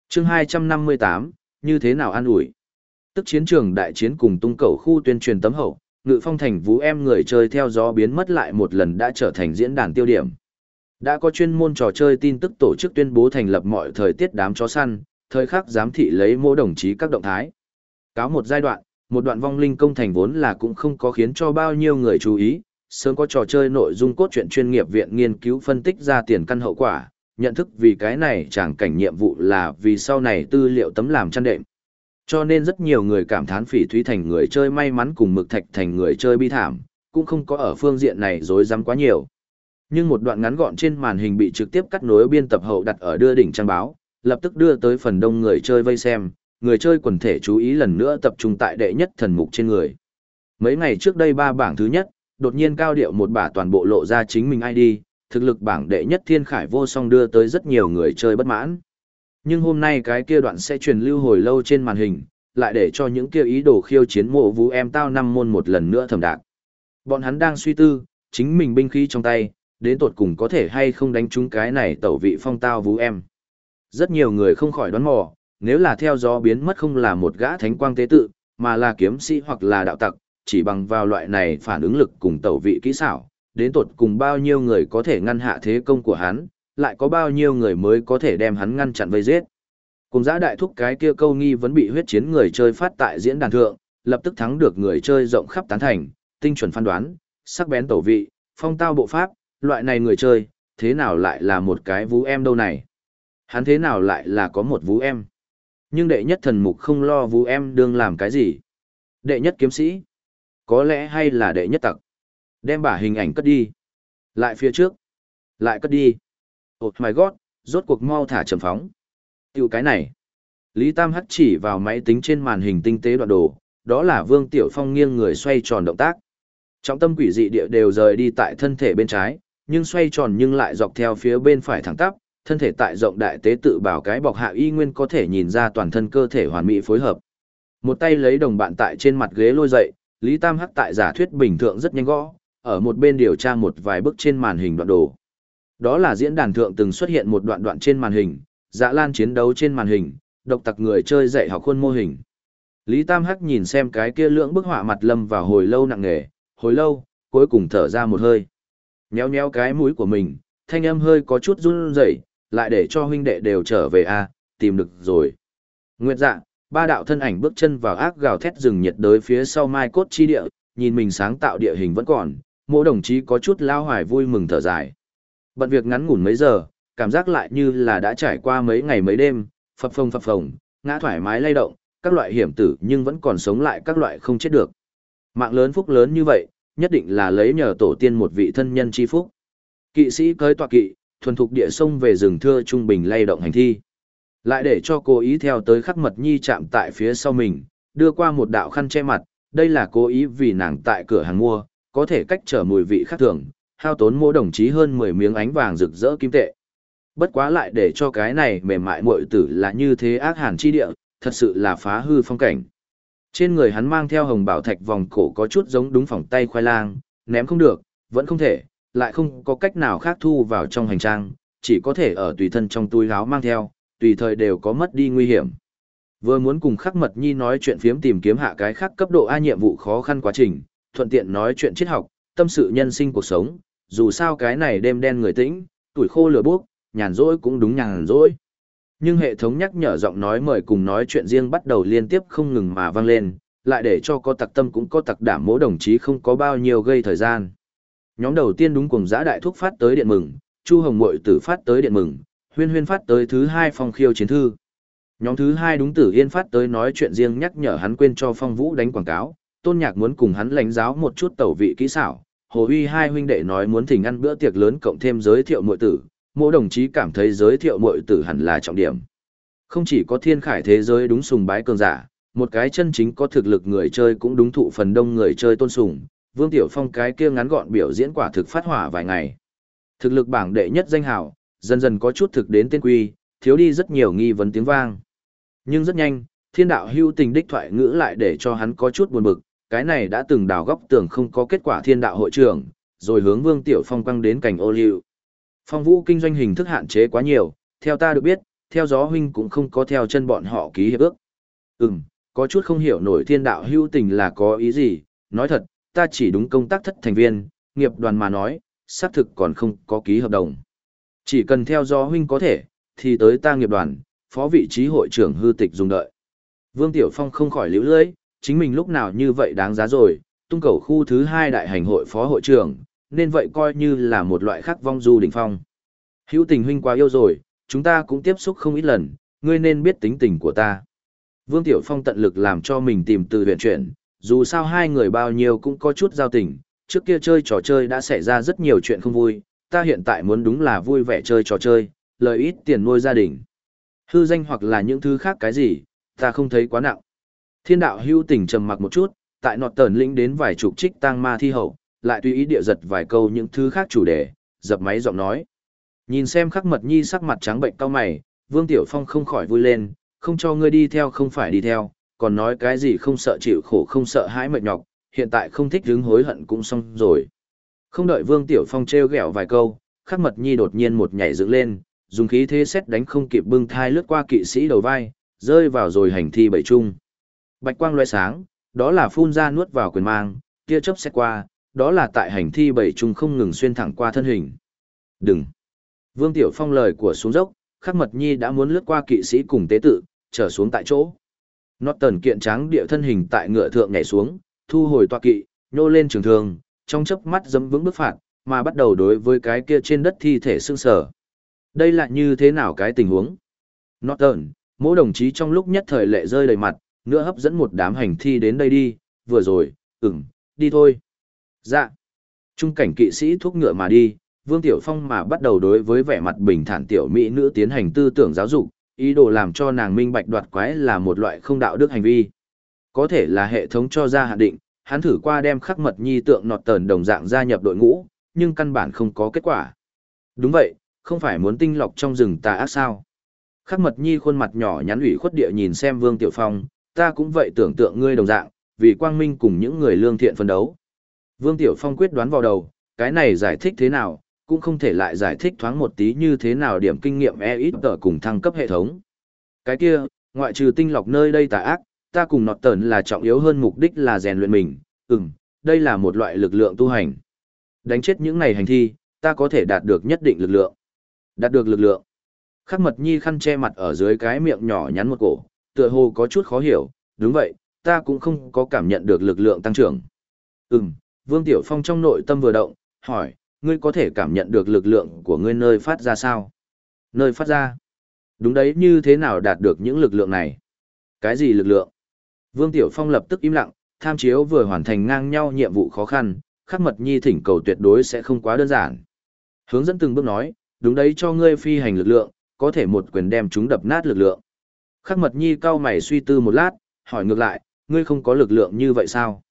Chương 258, như thế nào an ủi? Tức chiến trường đại chiến cùng tung cầu khu tuyên truyền tấm hậu, ngự phong thành vũ em người chơi theo gió biến mất lại một lần đã trở thành diễn đàn tiêu điểm. Đã có chuyên môn trò chơi tin tức tổ chức tuyên bố thành lập mọi thời tiết đám chó săn, thời khắc giám thị lấy mỗi đồng chí các động thái. Cáo một giai đoạn, một đoạn vong linh công thành vốn là cũng không có khiến cho bao nhiêu người chú ý, sớm có trò chơi nội dung cốt truyện chuyên nghiệp viện nghiên cứu phân tích ra tiền căn hậu quả, nhận thức vì cái này chẳng cảnh nhiệm vụ là vì sau này tư liệu tấm làm chăn đệm. Cho nên rất nhiều người cảm thán phỉ thúy thành người chơi may mắn cùng mực thạch thành người chơi bi thảm, cũng không có ở phương diện này dối rắm quá nhiều. Nhưng một đoạn ngắn gọn trên màn hình bị trực tiếp cắt nối biên tập hậu đặt ở đưa đỉnh trang báo, lập tức đưa tới phần đông người chơi vây xem, người chơi quần thể chú ý lần nữa tập trung tại đệ nhất thần mục trên người. Mấy ngày trước đây ba bảng thứ nhất, đột nhiên cao điệu một bả toàn bộ lộ ra chính mình ID, thực lực bảng đệ nhất thiên khải vô song đưa tới rất nhiều người chơi bất mãn. Nhưng hôm nay cái kia đoạn sẽ truyền lưu hồi lâu trên màn hình, lại để cho những kia ý đồ khiêu chiến mộ vũ em tao năm môn một lần nữa thầm đạc. Bọn hắn đang suy tư, chính mình binh khí trong tay, đến tột cùng có thể hay không đánh trúng cái này tẩu vị phong tao vũ em. Rất nhiều người không khỏi đoán mò, nếu là theo gió biến mất không là một gã thánh quang tế tự, mà là kiếm sĩ hoặc là đạo tặc, chỉ bằng vào loại này phản ứng lực cùng tẩu vị kỹ xảo, đến tột cùng bao nhiêu người có thể ngăn hạ thế công của hắn, lại có bao nhiêu người mới có thể đem hắn ngăn chặn vây giết. Cùng giã đại thúc cái kia câu nghi vẫn bị huyết chiến người chơi phát tại diễn đàn thượng, lập tức thắng được người chơi rộng khắp tán thành, tinh chuẩn phán đoán, sắc bén tổ vị, phong tao bộ pháp, loại này người chơi, thế nào lại là một cái vú em đâu này? Hắn thế nào lại là có một vú em? Nhưng đệ nhất thần mục không lo vú em đương làm cái gì? Đệ nhất kiếm sĩ? Có lẽ hay là đệ nhất tặc? Đem bả hình ảnh cất đi. Lại phía trước. Lại cất đi. Oh my god, rốt cuộc mau thả trầm phóng. Tiểu cái này. Lý Tam hắt chỉ vào máy tính trên màn hình tinh tế đoạn đồ, đó là Vương Tiểu Phong nghiêng người xoay tròn động tác. Trọng tâm quỷ dị địa đều rời đi tại thân thể bên trái, nhưng xoay tròn nhưng lại dọc theo phía bên phải thẳng tắp, thân thể tại rộng đại tế tự bảo cái bọc hạ y nguyên có thể nhìn ra toàn thân cơ thể hoàn mỹ phối hợp. Một tay lấy đồng bạn tại trên mặt ghế lôi dậy, Lý Tam Hắc tại giả thuyết bình thường rất nhanh gõ, ở một bên điều tra một vài bức trên màn hình đoạn đồ. Đó là diễn đàn thượng từng xuất hiện một đoạn đoạn trên màn hình, dạ lan chiến đấu trên màn hình, độc tặc người chơi dạy học khuôn mô hình. Lý Tam Hắc nhìn xem cái kia lưỡng bức họa mặt lâm vào hồi lâu nặng nề, hồi lâu, cuối cùng thở ra một hơi. Nhéo nhéo cái mũi của mình, thanh âm hơi có chút run rẩy, lại để cho huynh đệ đều trở về a, tìm được rồi. Nguyệt dạ, ba đạo thân ảnh bước chân vào ác gào thét rừng nhiệt đới phía sau mai cốt chi địa, nhìn mình sáng tạo địa hình vẫn còn, mỗi đồng chí có chút lao hoài vui mừng thở dài. Bận việc ngắn ngủn mấy giờ, cảm giác lại như là đã trải qua mấy ngày mấy đêm, phập phồng phập phồng, ngã thoải mái lay động, các loại hiểm tử nhưng vẫn còn sống lại các loại không chết được. Mạng lớn phúc lớn như vậy, nhất định là lấy nhờ tổ tiên một vị thân nhân chi phúc. Kỵ sĩ cưới tọa kỵ, thuần thục địa sông về rừng thưa trung bình lay động hành thi. Lại để cho cô ý theo tới khắc mật nhi chạm tại phía sau mình, đưa qua một đạo khăn che mặt, đây là cố ý vì nàng tại cửa hàng mua, có thể cách trở mùi vị khác thường, hao tốn mỗi đồng chí hơn 10 miếng ánh vàng rực rỡ kim tệ. Bất quá lại để cho cái này mềm mại muội tử là như thế ác hàn chi địa, thật sự là phá hư phong cảnh. Trên người hắn mang theo hồng bảo thạch vòng cổ có chút giống đúng phòng tay khoai lang, ném không được, vẫn không thể, lại không có cách nào khác thu vào trong hành trang, chỉ có thể ở tùy thân trong túi áo mang theo, tùy thời đều có mất đi nguy hiểm. Vừa muốn cùng khắc mật nhi nói chuyện phiếm tìm kiếm hạ cái khác cấp độ A nhiệm vụ khó khăn quá trình, thuận tiện nói chuyện triết học, tâm sự nhân sinh cuộc sống, dù sao cái này đêm đen người tĩnh, tuổi khô lửa buốc, nhàn rỗi cũng đúng nhàn rỗi. Nhưng hệ thống nhắc nhở giọng nói mời cùng nói chuyện riêng bắt đầu liên tiếp không ngừng mà vang lên, lại để cho có tặc tâm cũng có tặc đảm mỗi đồng chí không có bao nhiêu gây thời gian. Nhóm đầu tiên đúng cùng giã đại thúc phát tới điện mừng, Chu Hồng Mội tử phát tới điện mừng, Huyên Huyên phát tới thứ hai phong khiêu chiến thư. Nhóm thứ hai đúng tử Yên phát tới nói chuyện riêng nhắc nhở hắn quên cho Phong Vũ đánh quảng cáo, Tôn Nhạc muốn cùng hắn lãnh giáo một chút tẩu vị kỹ xảo. Hồ Uy hai huynh đệ nói muốn thỉnh ăn bữa tiệc lớn cộng thêm giới thiệu muội tử, mỗi đồng chí cảm thấy giới thiệu muội tử hẳn là trọng điểm. Không chỉ có thiên khải thế giới đúng sùng bái cường giả, một cái chân chính có thực lực người chơi cũng đúng thụ phần đông người chơi tôn sùng, Vương Tiểu Phong cái kia ngắn gọn biểu diễn quả thực phát hỏa vài ngày. Thực lực bảng đệ nhất danh hào, dần dần có chút thực đến tên quy, thiếu đi rất nhiều nghi vấn tiếng vang. Nhưng rất nhanh, thiên đạo hưu tình đích thoại ngữ lại để cho hắn có chút buồn bực, cái này đã từng đào góc tưởng không có kết quả thiên đạo hội trưởng, rồi hướng Vương Tiểu Phong quăng đến cảnh ô liu. Phong vũ kinh doanh hình thức hạn chế quá nhiều, theo ta được biết, theo gió huynh cũng không có theo chân bọn họ ký hiệp ước. Ừm, có chút không hiểu nổi thiên đạo hưu tình là có ý gì, nói thật, ta chỉ đúng công tác thất thành viên, nghiệp đoàn mà nói, xác thực còn không có ký hợp đồng. Chỉ cần theo gió huynh có thể, thì tới ta nghiệp đoàn, phó vị trí hội trưởng hư tịch dùng đợi. Vương Tiểu Phong không khỏi liễu lưỡi, chính mình lúc nào như vậy đáng giá rồi, tung cầu khu thứ hai đại hành hội phó hội trưởng, nên vậy coi như là một loại khắc vong du đỉnh phong. Hữu tình huynh quá yêu rồi, chúng ta cũng tiếp xúc không ít lần, ngươi nên biết tính tình của ta. Vương Tiểu Phong tận lực làm cho mình tìm từ huyện chuyển, dù sao hai người bao nhiêu cũng có chút giao tình, trước kia chơi trò chơi đã xảy ra rất nhiều chuyện không vui, ta hiện tại muốn đúng là vui vẻ chơi trò chơi, lợi ít tiền nuôi gia đình. Hư danh hoặc là những thứ khác cái gì, ta không thấy quá nặng. Thiên đạo hưu tình trầm mặc một chút, tại nọt tờn lĩnh đến vài chục trích tang ma thi hậu, lại tùy ý địa giật vài câu những thứ khác chủ đề, dập máy giọng nói. Nhìn xem khắc mật nhi sắc mặt trắng bệnh cao mày, Vương Tiểu Phong không khỏi vui lên, không cho ngươi đi theo không phải đi theo, còn nói cái gì không sợ chịu khổ không sợ hãi mệt nhọc, hiện tại không thích hứng hối hận cũng xong rồi. Không đợi Vương Tiểu Phong treo gẹo vài câu, khắc mật nhi đột nhiên một nhảy dựng lên, dùng khí thế xét đánh không kịp bưng thai lướt qua kỵ sĩ đầu vai, rơi vào rồi hành thi bảy trung. Bạch quang loe sáng, đó là phun ra nuốt vào quyền mang, tia chớp xét qua, đó là tại hành thi bảy trung không ngừng xuyên thẳng qua thân hình. Đừng! Vương Tiểu Phong lời của xuống dốc, khắc mật nhi đã muốn lướt qua kỵ sĩ cùng tế tự, trở xuống tại chỗ. Nót tần kiện tráng địa thân hình tại ngựa thượng nhảy xuống, thu hồi tọa kỵ, nhô lên trường thường, trong chớp mắt dấm vững bước phạt, mà bắt đầu đối với cái kia trên đất thi thể xương sở. Đây là như thế nào cái tình huống? Nót tần, mỗi đồng chí trong lúc nhất thời lệ rơi đầy mặt, nữa hấp dẫn một đám hành thi đến đây đi, vừa rồi, ừm, đi thôi. Dạ. Trung cảnh kỵ sĩ thúc ngựa mà đi, Vương Tiểu Phong mà bắt đầu đối với vẻ mặt bình thản tiểu mỹ nữ tiến hành tư tưởng giáo dục, ý đồ làm cho nàng minh bạch đoạt quái là một loại không đạo đức hành vi. Có thể là hệ thống cho ra hạn định, hắn thử qua đem khắc mật nhi tượng nọt tờn đồng dạng gia nhập đội ngũ, nhưng căn bản không có kết quả. Đúng vậy, không phải muốn tinh lọc trong rừng tà ác sao. Khắc mật nhi khuôn mặt nhỏ nhắn ủy khuất địa nhìn xem Vương Tiểu Phong, ta cũng vậy tưởng tượng ngươi đồng dạng, vì quang minh cùng những người lương thiện phân đấu. Vương Tiểu Phong quyết đoán vào đầu, cái này giải thích thế nào, cũng không thể lại giải thích thoáng một tí như thế nào điểm kinh nghiệm e ít tờ cùng thăng cấp hệ thống. Cái kia, ngoại trừ tinh lọc nơi đây tà ác, ta cùng nọt tờn là trọng yếu hơn mục đích là rèn luyện mình, ừm, đây là một loại lực lượng tu hành. Đánh chết những này hành thi, ta có thể đạt được nhất định lực lượng. Đạt được lực lượng. Khắc mật nhi khăn che mặt ở dưới cái miệng nhỏ nhắn một cổ, tựa hồ có chút khó hiểu, đúng vậy, ta cũng không có cảm nhận được lực lượng tăng trưởng. Ừm, Vương Tiểu Phong trong nội tâm vừa động, hỏi, ngươi có thể cảm nhận được lực lượng của ngươi nơi phát ra sao? Nơi phát ra? Đúng đấy như thế nào đạt được những lực lượng này? Cái gì lực lượng? Vương Tiểu Phong lập tức im lặng, tham chiếu vừa hoàn thành ngang nhau nhiệm vụ khó khăn, khắc mật nhi thỉnh cầu tuyệt đối sẽ không quá đơn giản. Hướng dẫn từng bước nói, đúng đấy cho ngươi phi hành lực lượng, có thể một quyền đem chúng đập nát lực lượng. Khắc mật nhi cau mày suy tư một lát, hỏi ngược lại, ngươi không có lực lượng như vậy sao?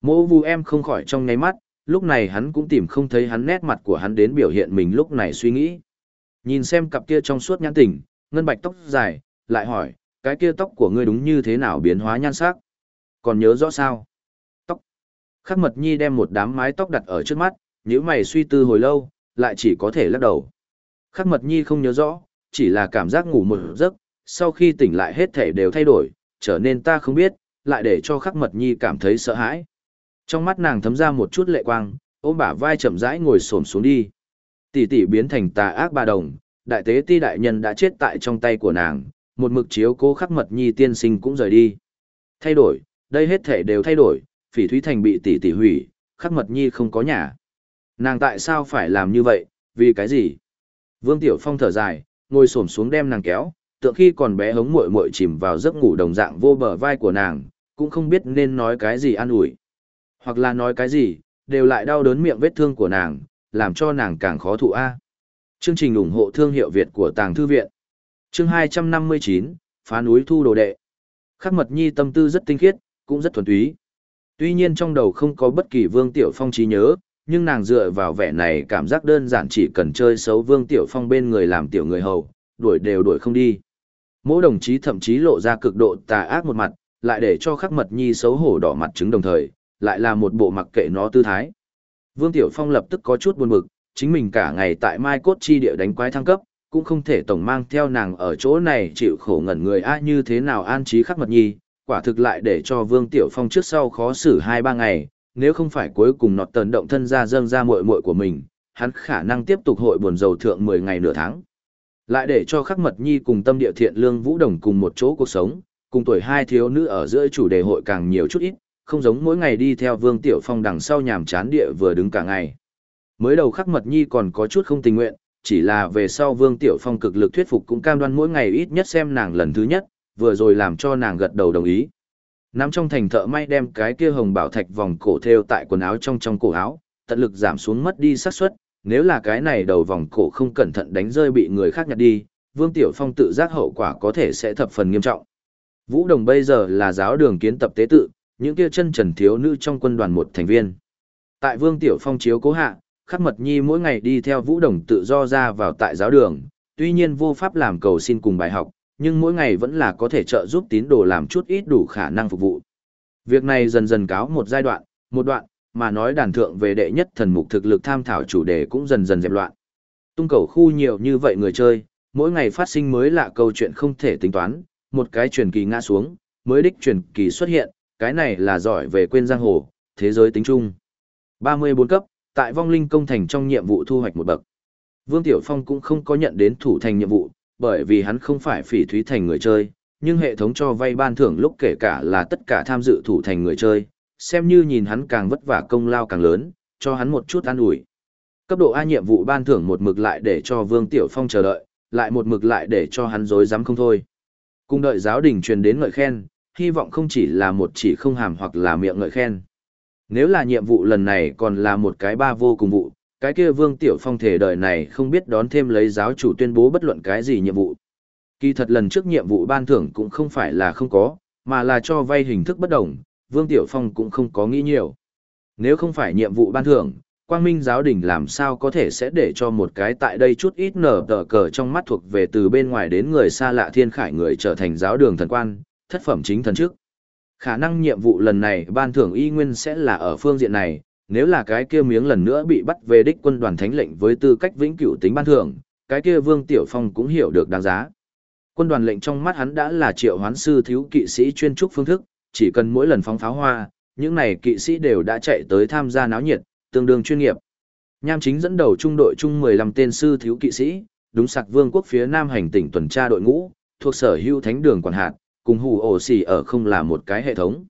Mỗ vu em không khỏi trong ngáy mắt, lúc này hắn cũng tìm không thấy hắn nét mặt của hắn đến biểu hiện mình lúc này suy nghĩ. Nhìn xem cặp kia trong suốt nhãn tỉnh, ngân bạch tóc dài, lại hỏi, cái kia tóc của ngươi đúng như thế nào biến hóa nhan sắc? Còn nhớ rõ sao? Tóc. Khắc mật nhi đem một đám mái tóc đặt ở trước mắt, nếu mày suy tư hồi lâu, lại chỉ có thể lắc đầu. Khắc mật nhi không nhớ rõ, chỉ là cảm giác ngủ một giấc, sau khi tỉnh lại hết thể đều thay đổi, trở nên ta không biết, lại để cho khắc mật nhi cảm thấy sợ hãi. Trong mắt nàng thấm ra một chút lệ quang, ôm bả vai chậm rãi ngồi xổm xuống đi. Tỷ tỷ biến thành tà ác ba đồng, đại tế ti đại nhân đã chết tại trong tay của nàng, một mực chiếu cố khắc mật nhi tiên sinh cũng rời đi. Thay đổi, đây hết thể đều thay đổi, phỉ thúy thành bị tỷ tỷ hủy, khắc mật nhi không có nhà. Nàng tại sao phải làm như vậy, vì cái gì? Vương Tiểu Phong thở dài, ngồi xổm xuống đem nàng kéo, tượng khi còn bé hống muội muội chìm vào giấc ngủ đồng dạng vô bờ vai của nàng, cũng không biết nên nói cái gì an ủi. Hoặc là nói cái gì, đều lại đau đớn miệng vết thương của nàng, làm cho nàng càng khó thụ a. Chương trình ủng hộ thương hiệu Việt của Tàng Thư Viện. Chương 259, Phá núi thu đồ đệ. Khắc Mật Nhi tâm tư rất tinh khiết, cũng rất thuần túy. Tuy nhiên trong đầu không có bất kỳ Vương Tiểu Phong trí nhớ, nhưng nàng dựa vào vẻ này cảm giác đơn giản chỉ cần chơi xấu Vương Tiểu Phong bên người làm tiểu người hầu, đuổi đều đuổi không đi. Mỗi đồng chí thậm chí lộ ra cực độ tà ác một mặt, lại để cho Khắc Mật Nhi xấu hổ đỏ mặt chứng đồng thời, lại là một bộ mặc kệ nó tư thái. Vương Tiểu Phong lập tức có chút buồn bực, chính mình cả ngày tại Mai Cốt Chi địa đánh quái thăng cấp, cũng không thể tổng mang theo nàng ở chỗ này chịu khổ ngẩn người a như thế nào an trí khắc mật nhi, quả thực lại để cho Vương Tiểu Phong trước sau khó xử hai ba ngày, nếu không phải cuối cùng nọt tần động thân ra dâng ra muội muội của mình, hắn khả năng tiếp tục hội buồn dầu thượng 10 ngày nửa tháng. Lại để cho khắc mật nhi cùng tâm địa thiện lương vũ đồng cùng một chỗ cuộc sống, cùng tuổi hai thiếu nữ ở giữa chủ đề hội càng nhiều chút ít, không giống mỗi ngày đi theo Vương Tiểu Phong đằng sau nhàm chán địa vừa đứng cả ngày. Mới đầu khắc mật nhi còn có chút không tình nguyện, chỉ là về sau Vương Tiểu Phong cực lực thuyết phục cũng cam đoan mỗi ngày ít nhất xem nàng lần thứ nhất, vừa rồi làm cho nàng gật đầu đồng ý. Nắm trong thành thợ may đem cái kia hồng bảo thạch vòng cổ thêu tại quần áo trong trong cổ áo, tận lực giảm xuống mất đi xác suất, nếu là cái này đầu vòng cổ không cẩn thận đánh rơi bị người khác nhặt đi, Vương Tiểu Phong tự giác hậu quả có thể sẽ thập phần nghiêm trọng. Vũ Đồng bây giờ là giáo đường kiến tập tế tự, những kia chân trần thiếu nữ trong quân đoàn một thành viên. Tại Vương Tiểu Phong chiếu cố hạ, Khắc Mật Nhi mỗi ngày đi theo Vũ Đồng tự do ra vào tại giáo đường, tuy nhiên vô pháp làm cầu xin cùng bài học, nhưng mỗi ngày vẫn là có thể trợ giúp tín đồ làm chút ít đủ khả năng phục vụ. Việc này dần dần cáo một giai đoạn, một đoạn, mà nói đàn thượng về đệ nhất thần mục thực lực tham thảo chủ đề cũng dần dần dẹp loạn. Tung cầu khu nhiều như vậy người chơi, mỗi ngày phát sinh mới lạ câu chuyện không thể tính toán, một cái truyền kỳ ngã xuống, mới đích truyền kỳ xuất hiện, cái này là giỏi về quên giang hồ, thế giới tính chung. 34 cấp, tại vong linh công thành trong nhiệm vụ thu hoạch một bậc. Vương Tiểu Phong cũng không có nhận đến thủ thành nhiệm vụ, bởi vì hắn không phải phỉ thúy thành người chơi, nhưng hệ thống cho vay ban thưởng lúc kể cả là tất cả tham dự thủ thành người chơi, xem như nhìn hắn càng vất vả công lao càng lớn, cho hắn một chút an ủi. Cấp độ A nhiệm vụ ban thưởng một mực lại để cho Vương Tiểu Phong chờ đợi, lại một mực lại để cho hắn dối dám không thôi. Cùng đợi giáo đình truyền đến ngợi khen, hy vọng không chỉ là một chỉ không hàm hoặc là miệng ngợi khen. Nếu là nhiệm vụ lần này còn là một cái ba vô cùng vụ, cái kia Vương Tiểu Phong thể đời này không biết đón thêm lấy giáo chủ tuyên bố bất luận cái gì nhiệm vụ. Kỳ thật lần trước nhiệm vụ ban thưởng cũng không phải là không có, mà là cho vay hình thức bất đồng, Vương Tiểu Phong cũng không có nghĩ nhiều. Nếu không phải nhiệm vụ ban thưởng, Quang Minh giáo đình làm sao có thể sẽ để cho một cái tại đây chút ít nở tờ cờ trong mắt thuộc về từ bên ngoài đến người xa lạ thiên khải người trở thành giáo đường thần quan, thất phẩm chính thần trước. Khả năng nhiệm vụ lần này ban thưởng y nguyên sẽ là ở phương diện này, nếu là cái kia miếng lần nữa bị bắt về đích quân đoàn thánh lệnh với tư cách vĩnh cửu tính ban thưởng, cái kia Vương Tiểu Phong cũng hiểu được đáng giá. Quân đoàn lệnh trong mắt hắn đã là triệu hoán sư thiếu kỵ sĩ chuyên trúc phương thức, chỉ cần mỗi lần phóng pháo hoa, những này kỵ sĩ đều đã chạy tới tham gia náo nhiệt, tương đương chuyên nghiệp. Nham chính dẫn đầu trung đội chung 15 tên sư thiếu kỵ sĩ, đúng sạc vương quốc phía nam hành tỉnh tuần tra đội ngũ, thuộc sở hữu thánh đường quản hạt, cùng hù ổ xì ở không là một cái hệ thống.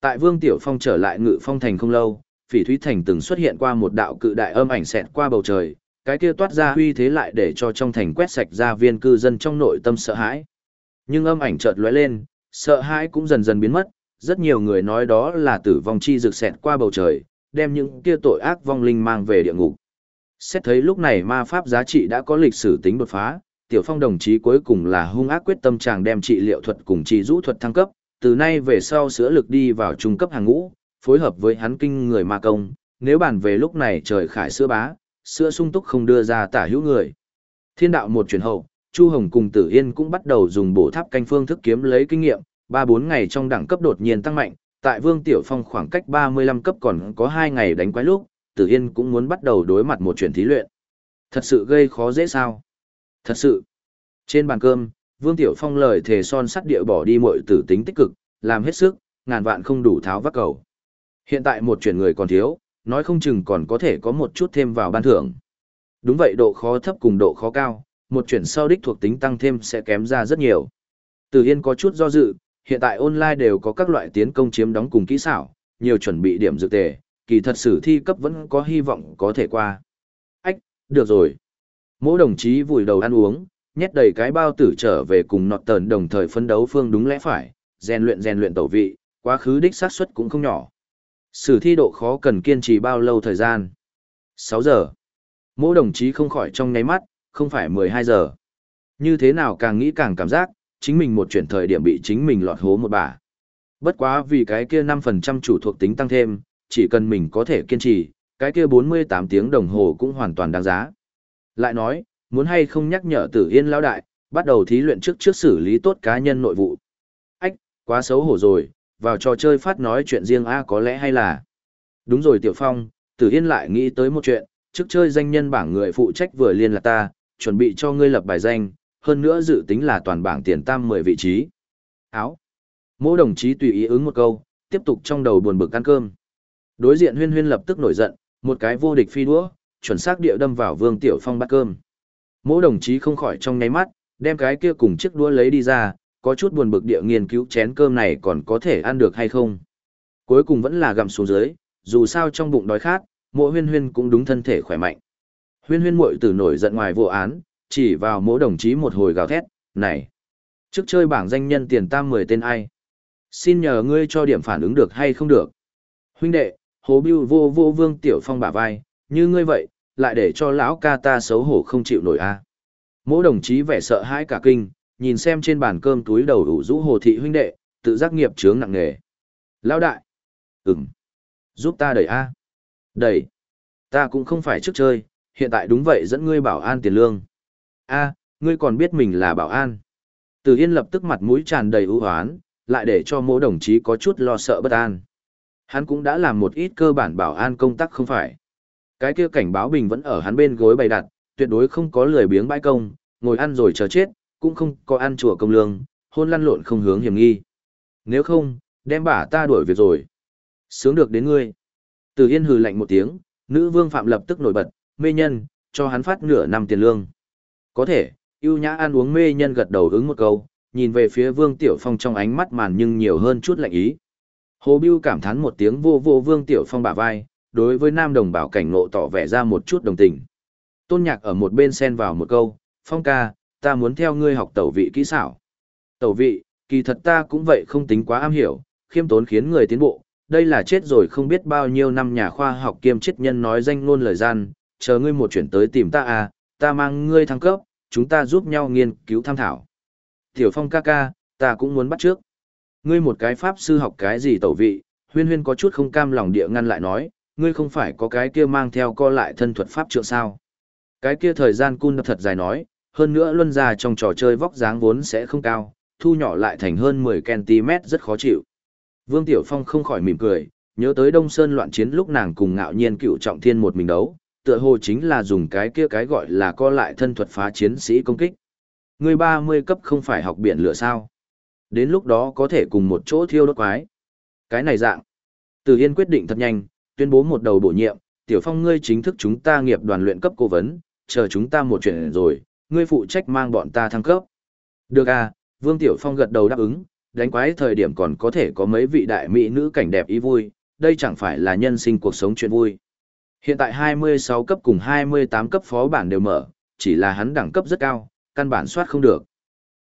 Tại Vương Tiểu Phong trở lại ngự phong thành không lâu, phỉ thúy thành từng xuất hiện qua một đạo cự đại âm ảnh xẹt qua bầu trời, cái kia toát ra huy thế lại để cho trong thành quét sạch ra viên cư dân trong nội tâm sợ hãi. Nhưng âm ảnh chợt lóe lên, sợ hãi cũng dần dần biến mất, rất nhiều người nói đó là tử vong chi rực xẹt qua bầu trời, đem những kia tội ác vong linh mang về địa ngục. Xét thấy lúc này ma pháp giá trị đã có lịch sử tính đột phá, Tiểu Phong đồng chí cuối cùng là hung ác quyết tâm chàng đem trị liệu thuật cùng trị rũ thuật thăng cấp, từ nay về sau sữa lực đi vào trung cấp hàng ngũ, phối hợp với hắn kinh người ma công, nếu bàn về lúc này trời khải sữa bá, sữa sung túc không đưa ra tả hữu người. Thiên đạo một chuyển hậu, Chu Hồng cùng Tử Yên cũng bắt đầu dùng bổ tháp canh phương thức kiếm lấy kinh nghiệm, 3-4 ngày trong đẳng cấp đột nhiên tăng mạnh, tại Vương Tiểu Phong khoảng cách 35 cấp còn có 2 ngày đánh quái lúc, Tử Yên cũng muốn bắt đầu đối mặt một chuyện thí luyện. Thật sự gây khó dễ sao? Thật sự. Trên bàn cơm, Vương Tiểu Phong lời thề son sắt địa bỏ đi mọi tử tính tích cực, làm hết sức, ngàn vạn không đủ tháo vác cầu. Hiện tại một chuyển người còn thiếu, nói không chừng còn có thể có một chút thêm vào ban thưởng. Đúng vậy độ khó thấp cùng độ khó cao, một chuyển sau đích thuộc tính tăng thêm sẽ kém ra rất nhiều. Từ Yên có chút do dự, hiện tại online đều có các loại tiến công chiếm đóng cùng kỹ xảo, nhiều chuẩn bị điểm dự tề, kỳ thật sử thi cấp vẫn có hy vọng có thể qua. Ách, được rồi. Mỗi đồng chí vùi đầu ăn uống, nhét đầy cái bao tử trở về cùng nọt tờn đồng thời phân đấu phương đúng lẽ phải, rèn luyện rèn luyện tẩu vị, quá khứ đích xác suất cũng không nhỏ. Sử thi độ khó cần kiên trì bao lâu thời gian? 6 giờ. Mỗi đồng chí không khỏi trong ngáy mắt, không phải 12 giờ. Như thế nào càng nghĩ càng cảm giác, chính mình một chuyển thời điểm bị chính mình lọt hố một bà. Bất quá vì cái kia 5% chủ thuộc tính tăng thêm, chỉ cần mình có thể kiên trì, cái kia 48 tiếng đồng hồ cũng hoàn toàn đáng giá. Lại nói, muốn hay không nhắc nhở tử yên lão đại, bắt đầu thí luyện trước trước xử lý tốt cá nhân nội vụ. Ách, quá xấu hổ rồi, vào trò chơi phát nói chuyện riêng A có lẽ hay là. Đúng rồi Tiểu Phong, tử yên lại nghĩ tới một chuyện, trước chơi danh nhân bảng người phụ trách vừa liên là ta, chuẩn bị cho ngươi lập bài danh, hơn nữa dự tính là toàn bảng tiền tam 10 vị trí. Áo. Mỗi đồng chí tùy ý ứng một câu, tiếp tục trong đầu buồn bực ăn cơm. Đối diện huyên huyên lập tức nổi giận, một cái vô địch phi đũa, chuẩn xác địa đâm vào Vương Tiểu Phong bát cơm. Mỗi đồng chí không khỏi trong nháy mắt, đem cái kia cùng chiếc đũa lấy đi ra, có chút buồn bực địa nghiên cứu chén cơm này còn có thể ăn được hay không. Cuối cùng vẫn là gặm xuống dưới, dù sao trong bụng đói khát, mỗi huyên huyên cũng đúng thân thể khỏe mạnh. Huyên huyên muội tử nổi giận ngoài vô án, chỉ vào mỗi đồng chí một hồi gào thét, này, trước chơi bảng danh nhân tiền tam 10 tên ai? Xin nhờ ngươi cho điểm phản ứng được hay không được? Huynh đệ, hồ biêu vô vô vương tiểu phong bả vai, như ngươi vậy, lại để cho lão ca ta xấu hổ không chịu nổi a. Mỗi đồng chí vẻ sợ hãi cả kinh, nhìn xem trên bàn cơm túi đầu đủ rũ hồ thị huynh đệ, tự giác nghiệp chướng nặng nghề Lão đại, ừm, giúp ta đẩy a. Đẩy, ta cũng không phải trước chơi, hiện tại đúng vậy dẫn ngươi bảo an tiền lương. A, ngươi còn biết mình là bảo an. Từ Yên lập tức mặt mũi tràn đầy ưu hoán, lại để cho mỗi đồng chí có chút lo sợ bất an. Hắn cũng đã làm một ít cơ bản bảo an công tác không phải. Cái kia cảnh báo bình vẫn ở hắn bên gối bày đặt, tuyệt đối không có lười biếng bãi công, ngồi ăn rồi chờ chết, cũng không có ăn chùa công lương, hôn lăn lộn không hướng hiểm nghi. Nếu không, đem bả ta đuổi việc rồi. Sướng được đến ngươi. Từ Yên hừ lạnh một tiếng, nữ vương phạm lập tức nổi bật, mê nhân, cho hắn phát nửa năm tiền lương. Có thể, yêu nhã ăn uống mê nhân gật đầu ứng một câu, nhìn về phía Vương Tiểu Phong trong ánh mắt màn nhưng nhiều hơn chút lạnh ý. Hồ Biêu cảm thán một tiếng vô vô Vương Tiểu Phong bả vai, đối với nam đồng bào cảnh ngộ tỏ vẻ ra một chút đồng tình. Tôn Nhạc ở một bên xen vào một câu, Phong ca, ta muốn theo ngươi học tẩu vị kỹ xảo. Tẩu vị, kỳ thật ta cũng vậy không tính quá am hiểu, khiêm tốn khiến người tiến bộ, đây là chết rồi không biết bao nhiêu năm nhà khoa học kiêm chết nhân nói danh ngôn lời gian, chờ ngươi một chuyển tới tìm ta à, ta mang ngươi thăng cấp, chúng ta giúp nhau nghiên cứu tham thảo. Tiểu Phong ca ca, ta cũng muốn bắt trước. Ngươi một cái pháp sư học cái gì tẩu vị, huyên huyên có chút không cam lòng địa ngăn lại nói, ngươi không phải có cái kia mang theo co lại thân thuật pháp trượng sao. Cái kia thời gian cun thật dài nói, hơn nữa luân ra trong trò chơi vóc dáng vốn sẽ không cao, thu nhỏ lại thành hơn 10cm rất khó chịu. Vương Tiểu Phong không khỏi mỉm cười, nhớ tới Đông Sơn loạn chiến lúc nàng cùng ngạo nhiên cựu trọng thiên một mình đấu, tựa hồ chính là dùng cái kia cái gọi là co lại thân thuật phá chiến sĩ công kích. Người 30 cấp không phải học biển lửa sao? Đến lúc đó có thể cùng một chỗ thiêu đốt quái. Cái này dạng. Từ Yên quyết định thật nhanh, tuyên bố một đầu bổ nhiệm, Tiểu Phong ngươi chính thức chúng ta nghiệp đoàn luyện cấp cố vấn, chờ chúng ta một chuyện rồi, ngươi phụ trách mang bọn ta thăng cấp. Được à, Vương Tiểu Phong gật đầu đáp ứng, đánh quái thời điểm còn có thể có mấy vị đại mỹ nữ cảnh đẹp ý vui, đây chẳng phải là nhân sinh cuộc sống chuyện vui. Hiện tại 26 cấp cùng 28 cấp phó bản đều mở, chỉ là hắn đẳng cấp rất cao, căn bản soát không được.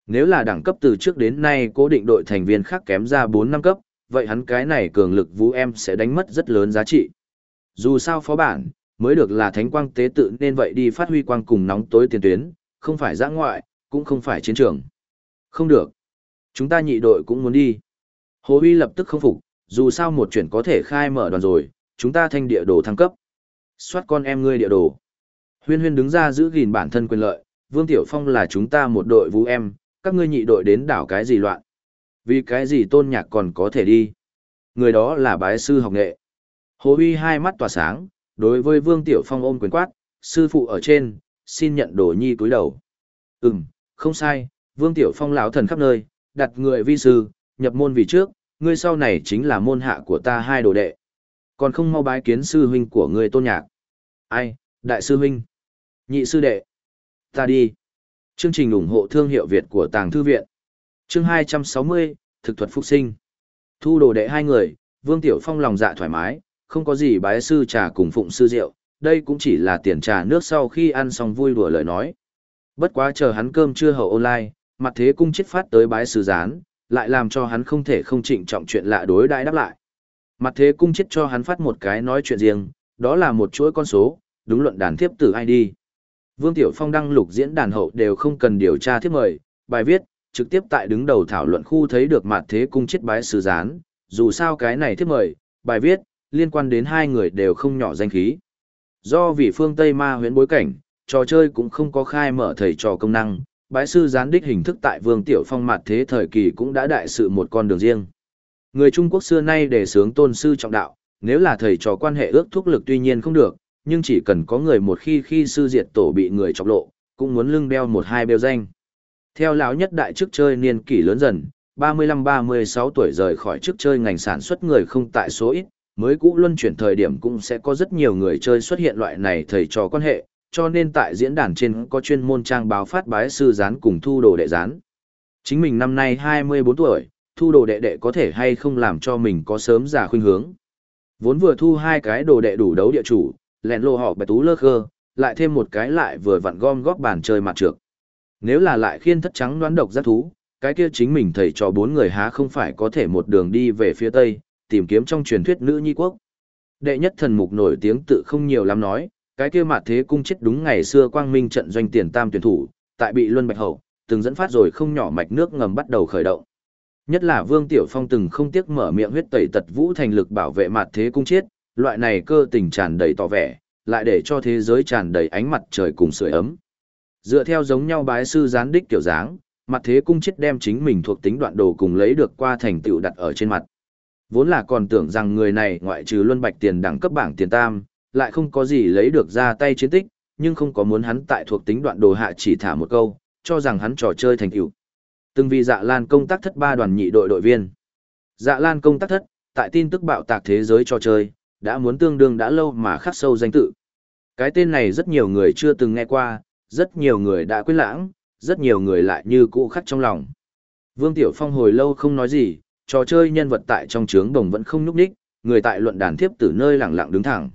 Nếu là đẳng cấp từ trước đến nay cố định đội thành viên khác kém ra 4 năm cấp, vậy hắn cái này cường lực vũ em sẽ đánh mất rất lớn giá trị. Dù sao phó bản, mới được là thánh quang tế tự nên vậy đi phát huy quang cùng nóng tối tiền tuyến, không phải giã ngoại, cũng không phải chiến trường. Không được. Chúng ta nhị đội cũng muốn đi. Hồ Huy lập tức không phục, dù sao một chuyển có thể khai mở đoàn rồi, chúng ta thanh địa đồ thăng cấp. Xoát con em ngươi địa đồ. Huyên huyên đứng ra giữ gìn bản thân quyền lợi, Vương Tiểu Phong là chúng ta một đội vũ em, các ngươi nhị đội đến đảo cái gì loạn. Vì cái gì tôn nhạc còn có thể đi. Người đó là bái sư học nghệ. Hồ Huy hai mắt tỏa sáng, đối với Vương Tiểu Phong ôm quyền quát, sư phụ ở trên, xin nhận đồ nhi cúi đầu. Ừm, không sai, Vương Tiểu Phong lão thần khắp nơi, đặt người vi sư, nhập môn vì trước, ngươi sau này chính là môn hạ của ta hai đồ đệ. Còn không mau bái kiến sư huynh của người tôn nhạc. Ai, đại sư huynh, nhị sư đệ. Ta đi. Chương trình ủng hộ thương hiệu Việt của Tàng Thư Viện. Chương 260, Thực thuật Phục sinh. Thu đồ đệ hai người, Vương Tiểu Phong lòng dạ thoải mái, không có gì bái sư trà cùng phụng sư rượu, đây cũng chỉ là tiền trà nước sau khi ăn xong vui đùa lời nói. Bất quá chờ hắn cơm trưa hậu online, mặt thế cung chết phát tới bái sư gián, lại làm cho hắn không thể không trịnh trọng chuyện lạ đối đãi đáp lại. Mặt thế cung chết cho hắn phát một cái nói chuyện riêng, đó là một chuỗi con số, đúng luận đàn thiếp tử ID. Vương Tiểu Phong đăng lục diễn đàn hậu đều không cần điều tra thiếp mời, bài viết, trực tiếp tại đứng đầu thảo luận khu thấy được mặt thế cung chết bái sư gián, dù sao cái này thiếp mời, bài viết, liên quan đến hai người đều không nhỏ danh khí. Do vì phương Tây ma huyễn bối cảnh, trò chơi cũng không có khai mở thầy trò công năng, bái sư gián đích hình thức tại Vương Tiểu Phong mặt thế thời kỳ cũng đã đại sự một con đường riêng. Người Trung Quốc xưa nay đề sướng tôn sư trọng đạo, nếu là thầy trò quan hệ ước thúc lực tuy nhiên không được, nhưng chỉ cần có người một khi khi sư diệt tổ bị người chọc lộ, cũng muốn lưng đeo một hai bêu danh. Theo lão nhất đại chức chơi niên kỷ lớn dần, 35-36 tuổi rời khỏi chức chơi ngành sản xuất người không tại số ít, mới cũ luân chuyển thời điểm cũng sẽ có rất nhiều người chơi xuất hiện loại này thầy trò quan hệ, cho nên tại diễn đàn trên có chuyên môn trang báo phát bái sư gián cùng thu đồ đệ gián. Chính mình năm nay 24 tuổi, thu đồ đệ đệ có thể hay không làm cho mình có sớm giả khuynh hướng. Vốn vừa thu hai cái đồ đệ đủ đấu địa chủ, lẹn lô họ bạch tú lơ khơ, lại thêm một cái lại vừa vặn gom góp bàn chơi mặt trược. Nếu là lại khiên thất trắng đoán độc giác thú, cái kia chính mình thầy cho bốn người há không phải có thể một đường đi về phía tây, tìm kiếm trong truyền thuyết nữ nhi quốc. Đệ nhất thần mục nổi tiếng tự không nhiều lắm nói, cái kia mặt thế cung chết đúng ngày xưa quang minh trận doanh tiền tam tuyển thủ, tại bị Luân Bạch Hậu, từng dẫn phát rồi không nhỏ mạch nước ngầm bắt đầu khởi động. Nhất là Vương Tiểu Phong từng không tiếc mở miệng huyết tẩy tật vũ thành lực bảo vệ mặt thế cung chết, loại này cơ tình tràn đầy tỏ vẻ, lại để cho thế giới tràn đầy ánh mặt trời cùng sưởi ấm. Dựa theo giống nhau bái sư gián đích kiểu dáng, mặt thế cung chết đem chính mình thuộc tính đoạn đồ cùng lấy được qua thành tựu đặt ở trên mặt. Vốn là còn tưởng rằng người này ngoại trừ luân bạch tiền đẳng cấp bảng tiền tam, lại không có gì lấy được ra tay chiến tích, nhưng không có muốn hắn tại thuộc tính đoạn đồ hạ chỉ thả một câu, cho rằng hắn trò chơi thành tựu. Từng vì dạ lan công tác thất ba đoàn nhị đội đội viên. Dạ lan công tác thất, tại tin tức bạo tạc thế giới trò chơi, đã muốn tương đương đã lâu mà khắc sâu danh tự. Cái tên này rất nhiều người chưa từng nghe qua, rất nhiều người đã quên lãng, rất nhiều người lại như cũ khắc trong lòng. Vương Tiểu Phong hồi lâu không nói gì, trò chơi nhân vật tại trong trướng đồng vẫn không nhúc ních người tại luận đàn thiếp từ nơi lặng lặng đứng thẳng.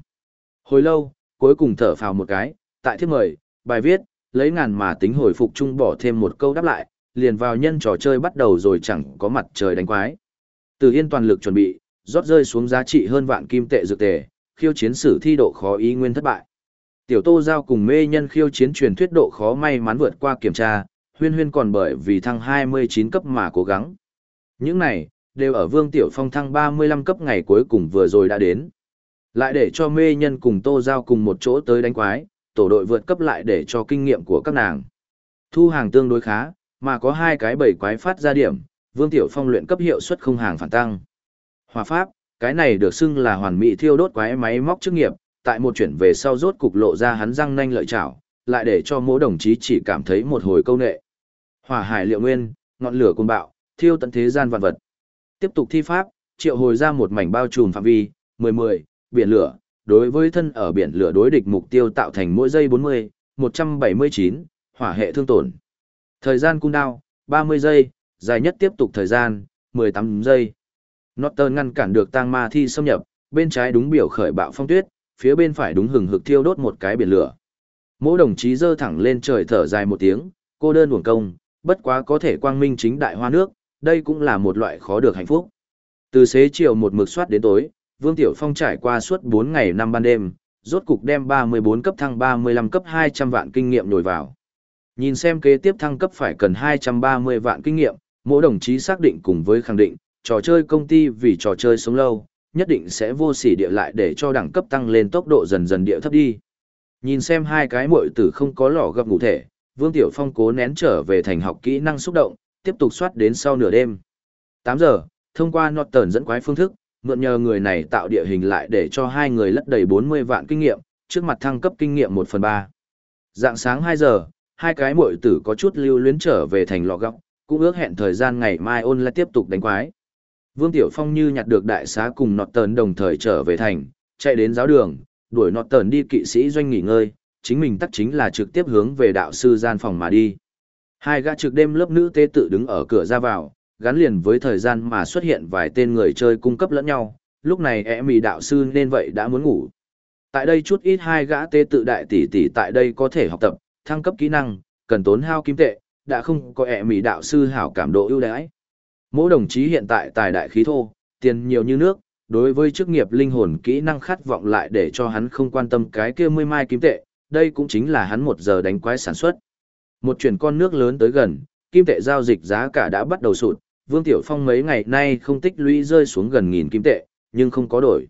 Hồi lâu, cuối cùng thở phào một cái, tại thiếp mời, bài viết, lấy ngàn mà tính hồi phục chung bỏ thêm một câu đáp lại, liền vào nhân trò chơi bắt đầu rồi chẳng có mặt trời đánh quái. Từ Yên toàn lực chuẩn bị, rót rơi xuống giá trị hơn vạn kim tệ dược tề, khiêu chiến sử thi độ khó ý nguyên thất bại. Tiểu Tô giao cùng mê nhân khiêu chiến truyền thuyết độ khó may mắn vượt qua kiểm tra, huyên huyên còn bởi vì thăng 29 cấp mà cố gắng. Những này, đều ở Vương Tiểu Phong thăng 35 cấp ngày cuối cùng vừa rồi đã đến. Lại để cho mê nhân cùng Tô giao cùng một chỗ tới đánh quái, tổ đội vượt cấp lại để cho kinh nghiệm của các nàng. Thu hàng tương đối khá, mà có hai cái bảy quái phát ra điểm, Vương Tiểu Phong luyện cấp hiệu suất không hàng phản tăng. Hòa pháp, cái này được xưng là hoàn mỹ thiêu đốt quái máy móc chức nghiệp, tại một chuyển về sau rốt cục lộ ra hắn răng nanh lợi chảo, lại để cho mỗi đồng chí chỉ cảm thấy một hồi câu nệ. Hỏa hải liệu nguyên, ngọn lửa côn bạo, thiêu tận thế gian vạn vật. Tiếp tục thi pháp, triệu hồi ra một mảnh bao trùm phạm vi, 10-10, biển lửa, đối với thân ở biển lửa đối địch mục tiêu tạo thành mỗi giây 40, 179, hỏa hệ thương tổn. Thời gian cung đao, 30 giây, dài nhất tiếp tục thời gian, 18 giây. Norton ngăn cản được tang ma thi xâm nhập, bên trái đúng biểu khởi bạo phong tuyết, phía bên phải đúng hừng hực thiêu đốt một cái biển lửa. Mỗi đồng chí dơ thẳng lên trời thở dài một tiếng, cô đơn uổng công, bất quá có thể quang minh chính đại hoa nước, đây cũng là một loại khó được hạnh phúc. Từ xế chiều một mực soát đến tối, Vương Tiểu Phong trải qua suốt 4 ngày năm ban đêm, rốt cục đem 34 cấp thăng 35 cấp 200 vạn kinh nghiệm nhồi vào. Nhìn xem kế tiếp thăng cấp phải cần 230 vạn kinh nghiệm, mỗi đồng chí xác định cùng với khẳng định, trò chơi công ty vì trò chơi sống lâu, nhất định sẽ vô sỉ địa lại để cho đẳng cấp tăng lên tốc độ dần dần địa thấp đi. Nhìn xem hai cái muội tử không có lò gặp ngủ thể, Vương Tiểu Phong cố nén trở về thành học kỹ năng xúc động, tiếp tục soát đến sau nửa đêm. 8 giờ, thông qua Norton dẫn quái phương thức, mượn nhờ người này tạo địa hình lại để cho hai người lất đầy 40 vạn kinh nghiệm, trước mặt thăng cấp kinh nghiệm 1 phần 3. Dạng sáng 2 giờ, hai cái muội tử có chút lưu luyến trở về thành lò góc, cũng ước hẹn thời gian ngày mai ôn lại tiếp tục đánh quái. Vương Tiểu Phong như nhặt được đại xá cùng nọt tờn đồng thời trở về thành, chạy đến giáo đường, đuổi nọt tờn đi kỵ sĩ doanh nghỉ ngơi, chính mình tắc chính là trực tiếp hướng về đạo sư gian phòng mà đi. Hai gã trực đêm lớp nữ tế tự đứng ở cửa ra vào, gắn liền với thời gian mà xuất hiện vài tên người chơi cung cấp lẫn nhau, lúc này ẻ mì đạo sư nên vậy đã muốn ngủ. Tại đây chút ít hai gã tế tự đại tỷ tỷ tại đây có thể học tập, thăng cấp kỹ năng, cần tốn hao kim tệ, đã không có ẻ mỹ đạo sư hảo cảm độ ưu đãi. Mỗi đồng chí hiện tại tài đại khí thô, tiền nhiều như nước, đối với chức nghiệp linh hồn kỹ năng khát vọng lại để cho hắn không quan tâm cái kia mươi mai kim tệ, đây cũng chính là hắn một giờ đánh quái sản xuất. Một chuyển con nước lớn tới gần, kim tệ giao dịch giá cả đã bắt đầu sụt, Vương Tiểu Phong mấy ngày nay không tích lũy rơi xuống gần nghìn kim tệ, nhưng không có đổi.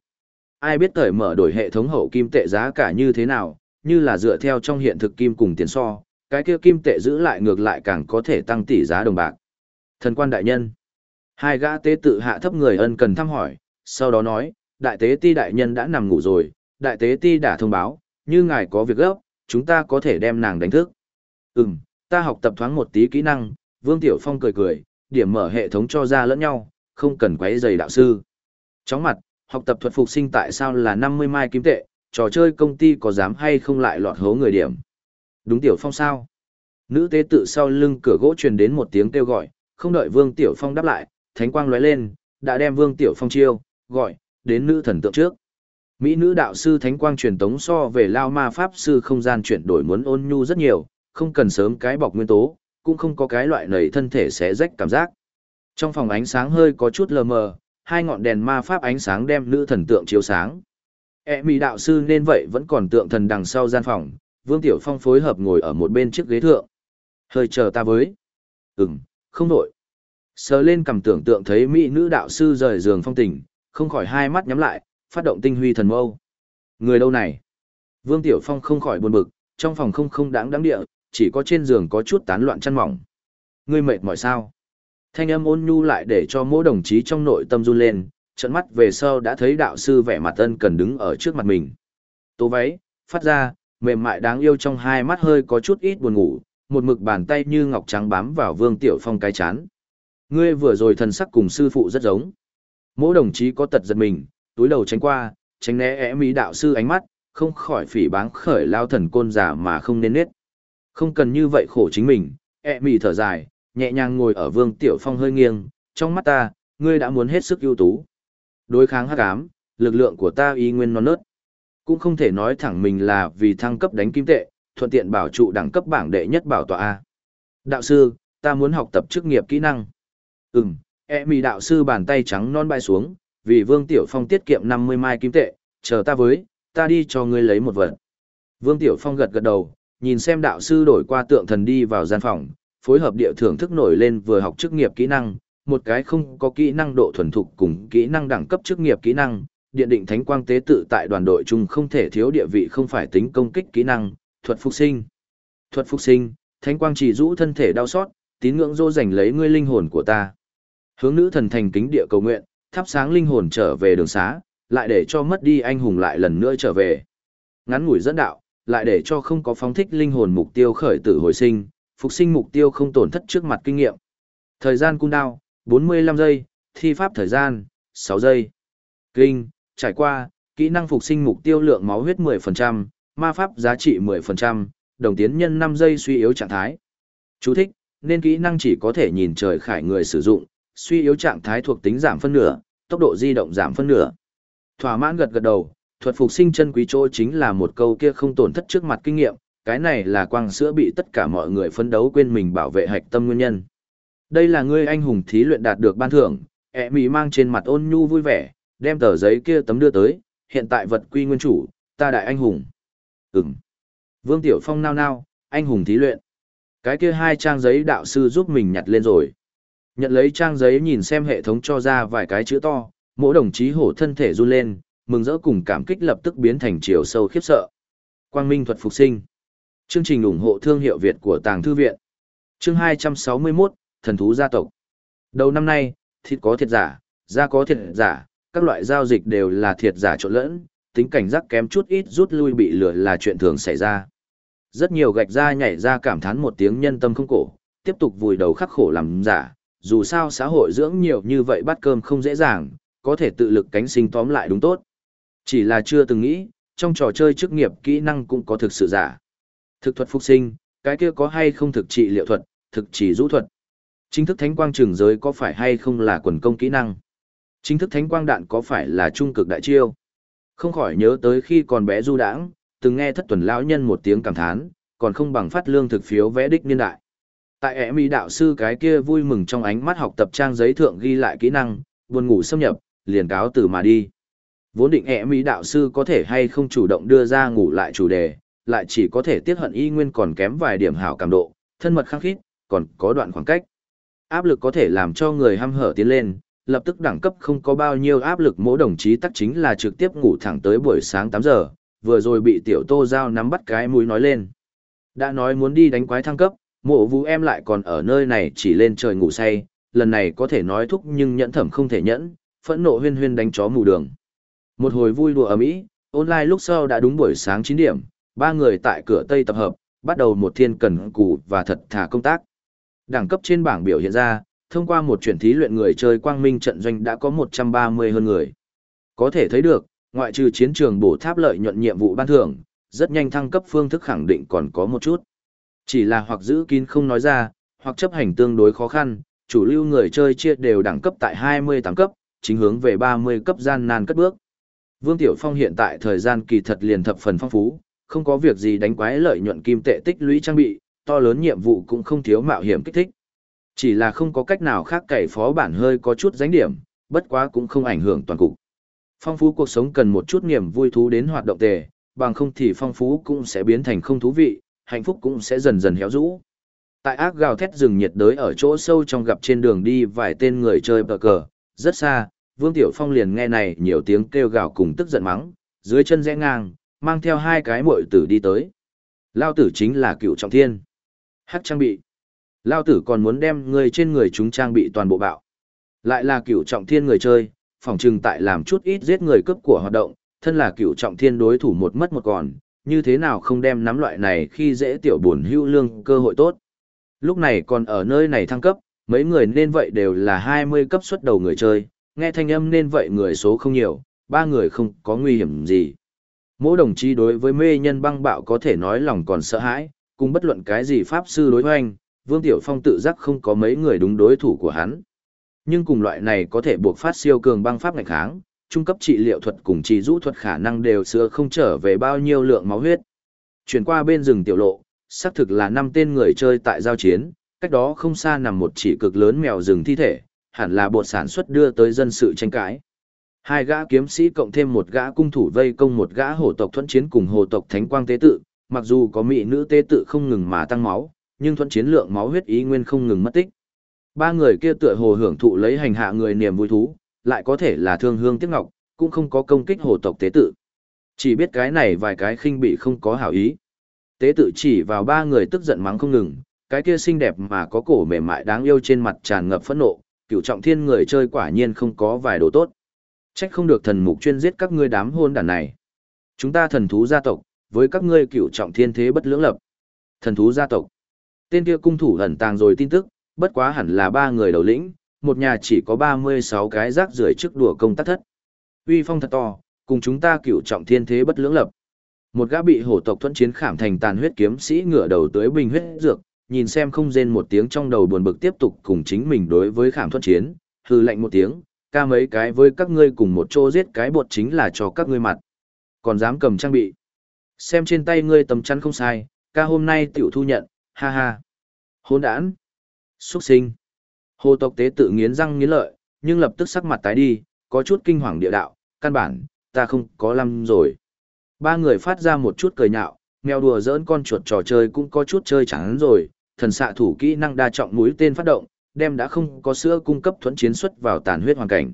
Ai biết thời mở đổi hệ thống hậu kim tệ giá cả như thế nào, như là dựa theo trong hiện thực kim cùng tiền so, cái kia kim tệ giữ lại ngược lại càng có thể tăng tỷ giá đồng bạc. Thần quan đại nhân Hai gã tế tự hạ thấp người ân cần thăm hỏi, sau đó nói, đại tế ti đại nhân đã nằm ngủ rồi, đại tế ti đã thông báo, như ngài có việc gấp, chúng ta có thể đem nàng đánh thức. Ừm, ta học tập thoáng một tí kỹ năng, Vương Tiểu Phong cười cười, điểm mở hệ thống cho ra lẫn nhau, không cần quấy giày đạo sư. Chóng mặt, học tập thuật phục sinh tại sao là 50 mai kim tệ, trò chơi công ty có dám hay không lại lọt hố người điểm. Đúng Tiểu Phong sao? Nữ tế tự sau lưng cửa gỗ truyền đến một tiếng kêu gọi, không đợi Vương Tiểu Phong đáp lại, thánh quang lóe lên, đã đem Vương Tiểu Phong chiêu, gọi, đến nữ thần tượng trước. Mỹ nữ đạo sư thánh quang truyền tống so về lao ma pháp sư không gian chuyển đổi muốn ôn nhu rất nhiều, không cần sớm cái bọc nguyên tố, cũng không có cái loại nảy thân thể sẽ rách cảm giác. Trong phòng ánh sáng hơi có chút lờ mờ, hai ngọn đèn ma pháp ánh sáng đem nữ thần tượng chiếu sáng. E mỹ đạo sư nên vậy vẫn còn tượng thần đằng sau gian phòng, Vương Tiểu Phong phối hợp ngồi ở một bên chiếc ghế thượng. Hơi chờ ta với. Ừm, không nổi. Sờ lên cầm tưởng tượng thấy mỹ nữ đạo sư rời giường phong tình, không khỏi hai mắt nhắm lại, phát động tinh huy thần mâu. Người đâu này? Vương Tiểu Phong không khỏi buồn bực, trong phòng không không đáng đáng địa, chỉ có trên giường có chút tán loạn chăn mỏng. Ngươi mệt mỏi sao? Thanh âm ôn nhu lại để cho mỗi đồng chí trong nội tâm run lên, trận mắt về sau đã thấy đạo sư vẻ mặt ân cần đứng ở trước mặt mình. Tố váy, phát ra, mềm mại đáng yêu trong hai mắt hơi có chút ít buồn ngủ, một mực bàn tay như ngọc trắng bám vào Vương Tiểu Phong cái chán. Ngươi vừa rồi thần sắc cùng sư phụ rất giống. Mỗi đồng chí có tật giật mình, túi đầu tránh qua, tránh né ẽ mỹ đạo sư ánh mắt, không khỏi phỉ báng khởi lao thần côn giả mà không nên nết. Không cần như vậy khổ chính mình, ẽ mỹ thở dài, nhẹ nhàng ngồi ở vương tiểu phong hơi nghiêng, trong mắt ta, ngươi đã muốn hết sức ưu tú. Đối kháng hắc ám, lực lượng của ta y nguyên non nớt. Cũng không thể nói thẳng mình là vì thăng cấp đánh kim tệ, thuận tiện bảo trụ đẳng cấp bảng đệ nhất bảo tọa A. Đạo sư, ta muốn học tập chức nghiệp kỹ năng. Ừm, e mì đạo sư bàn tay trắng non bay xuống, vì Vương Tiểu Phong tiết kiệm 50 mai kim tệ, chờ ta với, ta đi cho ngươi lấy một vật. Vương Tiểu Phong gật gật đầu, nhìn xem đạo sư đổi qua tượng thần đi vào gian phòng, phối hợp địa thưởng thức nổi lên vừa học chức nghiệp kỹ năng, một cái không có kỹ năng độ thuần thục cùng kỹ năng đẳng cấp chức nghiệp kỹ năng, điện định thánh quang tế tự tại đoàn đội chung không thể thiếu địa vị không phải tính công kích kỹ năng, thuật phục sinh. Thuật phục sinh, thánh quang chỉ rũ thân thể đau xót, tín ngưỡng dô giành lấy ngươi linh hồn của ta. Hướng nữ thần thành kính địa cầu nguyện, thắp sáng linh hồn trở về đường xá, lại để cho mất đi anh hùng lại lần nữa trở về. Ngắn ngủi dẫn đạo, lại để cho không có phóng thích linh hồn mục tiêu khởi tử hồi sinh, phục sinh mục tiêu không tổn thất trước mặt kinh nghiệm. Thời gian cung đao, 45 giây, thi pháp thời gian, 6 giây. Kinh, trải qua, kỹ năng phục sinh mục tiêu lượng máu huyết 10%, ma pháp giá trị 10%, đồng tiến nhân 5 giây suy yếu trạng thái. Chú thích, nên kỹ năng chỉ có thể nhìn trời khải người sử dụng, suy yếu trạng thái thuộc tính giảm phân nửa, tốc độ di động giảm phân nửa. Thỏa mãn gật gật đầu, thuật phục sinh chân quý chỗ chính là một câu kia không tổn thất trước mặt kinh nghiệm, cái này là quang sữa bị tất cả mọi người phấn đấu quên mình bảo vệ hạch tâm nguyên nhân. Đây là ngươi anh hùng thí luyện đạt được ban thưởng, ẹ mì mang trên mặt ôn nhu vui vẻ, đem tờ giấy kia tấm đưa tới, hiện tại vật quy nguyên chủ, ta đại anh hùng. Ừm. Vương Tiểu Phong nao nao, anh hùng thí luyện. Cái kia hai trang giấy đạo sư giúp mình nhặt lên rồi. Nhận lấy trang giấy nhìn xem hệ thống cho ra vài cái chữ to, mỗi đồng chí hổ thân thể run lên, mừng rỡ cùng cảm kích lập tức biến thành chiều sâu khiếp sợ. Quang Minh thuật phục sinh. Chương trình ủng hộ thương hiệu Việt của Tàng Thư Viện. Chương 261, Thần thú gia tộc. Đầu năm nay, thịt có thiệt giả, da có thiệt giả, các loại giao dịch đều là thiệt giả trộn lẫn, tính cảnh giác kém chút ít rút lui bị lừa là chuyện thường xảy ra. Rất nhiều gạch da nhảy ra cảm thán một tiếng nhân tâm không cổ, tiếp tục vùi đầu khắc khổ làm giả, dù sao xã hội dưỡng nhiều như vậy bắt cơm không dễ dàng, có thể tự lực cánh sinh tóm lại đúng tốt. Chỉ là chưa từng nghĩ, trong trò chơi chức nghiệp kỹ năng cũng có thực sự giả. Thực thuật phục sinh, cái kia có hay không thực trị liệu thuật, thực chỉ rũ thuật. Chính thức thánh quang trường giới có phải hay không là quần công kỹ năng? Chính thức thánh quang đạn có phải là trung cực đại chiêu? Không khỏi nhớ tới khi còn bé du đãng, từng nghe thất tuần lão nhân một tiếng cảm thán, còn không bằng phát lương thực phiếu vẽ đích niên đại. Tại ẻ mỹ đạo sư cái kia vui mừng trong ánh mắt học tập trang giấy thượng ghi lại kỹ năng, buồn ngủ xâm nhập, liền cáo từ mà đi. Vốn định ẻ mỹ đạo sư có thể hay không chủ động đưa ra ngủ lại chủ đề, lại chỉ có thể tiết hận y nguyên còn kém vài điểm hảo cảm độ, thân mật khăng khít, còn có đoạn khoảng cách. Áp lực có thể làm cho người hăm hở tiến lên, lập tức đẳng cấp không có bao nhiêu áp lực mỗi đồng chí tắc chính là trực tiếp ngủ thẳng tới buổi sáng 8 giờ, vừa rồi bị tiểu tô giao nắm bắt cái mũi nói lên. Đã nói muốn đi đánh quái thăng cấp, mộ vũ em lại còn ở nơi này chỉ lên trời ngủ say, lần này có thể nói thúc nhưng nhẫn thẩm không thể nhẫn, phẫn nộ huyên huyên đánh chó mù đường. Một hồi vui đùa ở mỹ, online lúc sau đã đúng buổi sáng 9 điểm, ba người tại cửa Tây tập hợp, bắt đầu một thiên cần cù và thật thà công tác. Đẳng cấp trên bảng biểu hiện ra, thông qua một chuyển thí luyện người chơi quang minh trận doanh đã có 130 hơn người. Có thể thấy được, ngoại trừ chiến trường bổ tháp lợi nhuận nhiệm vụ ban thưởng, rất nhanh thăng cấp phương thức khẳng định còn có một chút. Chỉ là hoặc giữ kín không nói ra, hoặc chấp hành tương đối khó khăn, chủ lưu người chơi chia đều đẳng cấp tại 28 cấp, chính hướng về 30 cấp gian nan cất bước. Vương Tiểu Phong hiện tại thời gian kỳ thật liền thập phần phong phú, không có việc gì đánh quái lợi nhuận kim tệ tích lũy trang bị, to lớn nhiệm vụ cũng không thiếu mạo hiểm kích thích. Chỉ là không có cách nào khác cày phó bản hơi có chút dánh điểm, bất quá cũng không ảnh hưởng toàn cục. Phong phú cuộc sống cần một chút niềm vui thú đến hoạt động tề, bằng không thì phong phú cũng sẽ biến thành không thú vị, hạnh phúc cũng sẽ dần dần héo rũ. Tại ác gào thét rừng nhiệt đới ở chỗ sâu trong gặp trên đường đi vài tên người chơi bờ cờ, rất xa, Vương Tiểu Phong liền nghe này nhiều tiếng kêu gào cùng tức giận mắng, dưới chân rẽ ngang, mang theo hai cái muội tử đi tới. Lao tử chính là cựu trọng thiên. Hắc trang bị. Lao tử còn muốn đem người trên người chúng trang bị toàn bộ bạo. Lại là cựu trọng thiên người chơi, phòng trừng tại làm chút ít giết người cướp của hoạt động, thân là cựu trọng thiên đối thủ một mất một còn, như thế nào không đem nắm loại này khi dễ tiểu buồn hưu lương cơ hội tốt. Lúc này còn ở nơi này thăng cấp, mấy người nên vậy đều là 20 cấp xuất đầu người chơi, nghe thanh âm nên vậy người số không nhiều, ba người không có nguy hiểm gì. Mỗi đồng chí đối với mê nhân băng bạo có thể nói lòng còn sợ hãi, cùng bất luận cái gì pháp sư đối hoành, Vương Tiểu Phong tự giác không có mấy người đúng đối thủ của hắn. Nhưng cùng loại này có thể buộc phát siêu cường băng pháp ngạch kháng, trung cấp trị liệu thuật cùng trị rũ thuật khả năng đều xưa không trở về bao nhiêu lượng máu huyết. Chuyển qua bên rừng tiểu lộ, xác thực là năm tên người chơi tại giao chiến, cách đó không xa nằm một chỉ cực lớn mèo rừng thi thể, hẳn là bột sản xuất đưa tới dân sự tranh cãi. Hai gã kiếm sĩ cộng thêm một gã cung thủ vây công một gã hổ tộc thuẫn chiến cùng hồ tộc thánh quang tế tự, mặc dù có mỹ nữ tế tự không ngừng mà tăng máu, nhưng thuận chiến lượng máu huyết ý nguyên không ngừng mất tích. Ba người kia tựa hồ hưởng thụ lấy hành hạ người niềm vui thú, lại có thể là thương hương tiếc ngọc, cũng không có công kích hồ tộc tế tự. Chỉ biết cái này vài cái khinh bị không có hảo ý. Tế tự chỉ vào ba người tức giận mắng không ngừng, cái kia xinh đẹp mà có cổ mềm mại đáng yêu trên mặt tràn ngập phẫn nộ, cửu trọng thiên người chơi quả nhiên không có vài đồ tốt. Trách không được thần mục chuyên giết các ngươi đám hôn đàn này. Chúng ta thần thú gia tộc, với các ngươi cựu trọng thiên thế bất lưỡng lập. Thần thú gia tộc. Tên kia cung thủ ẩn tàng rồi tin tức, bất quá hẳn là ba người đầu lĩnh, một nhà chỉ có 36 cái rác rưởi trước đùa công tác thất. Uy phong thật to, cùng chúng ta cựu trọng thiên thế bất lưỡng lập. Một gã bị hổ tộc thuẫn chiến khảm thành tàn huyết kiếm sĩ ngửa đầu tới bình huyết dược, nhìn xem không rên một tiếng trong đầu buồn bực tiếp tục cùng chính mình đối với khảm thuẫn chiến, hư lạnh một tiếng, ca mấy cái với các ngươi cùng một chỗ giết cái bột chính là cho các ngươi mặt. Còn dám cầm trang bị. Xem trên tay ngươi tầm chắn không sai, ca hôm nay tiểu thu nhận, ha ha. Hôn đản. Xuất sinh. Hồ tộc tế tự nghiến răng nghiến lợi, nhưng lập tức sắc mặt tái đi, có chút kinh hoàng địa đạo, căn bản, ta không có lâm rồi. Ba người phát ra một chút cười nhạo, mèo đùa giỡn con chuột trò chơi cũng có chút chơi chẳng rồi, thần xạ thủ kỹ năng đa trọng mũi tên phát động, đem đã không có sữa cung cấp thuẫn chiến xuất vào tàn huyết hoàn cảnh.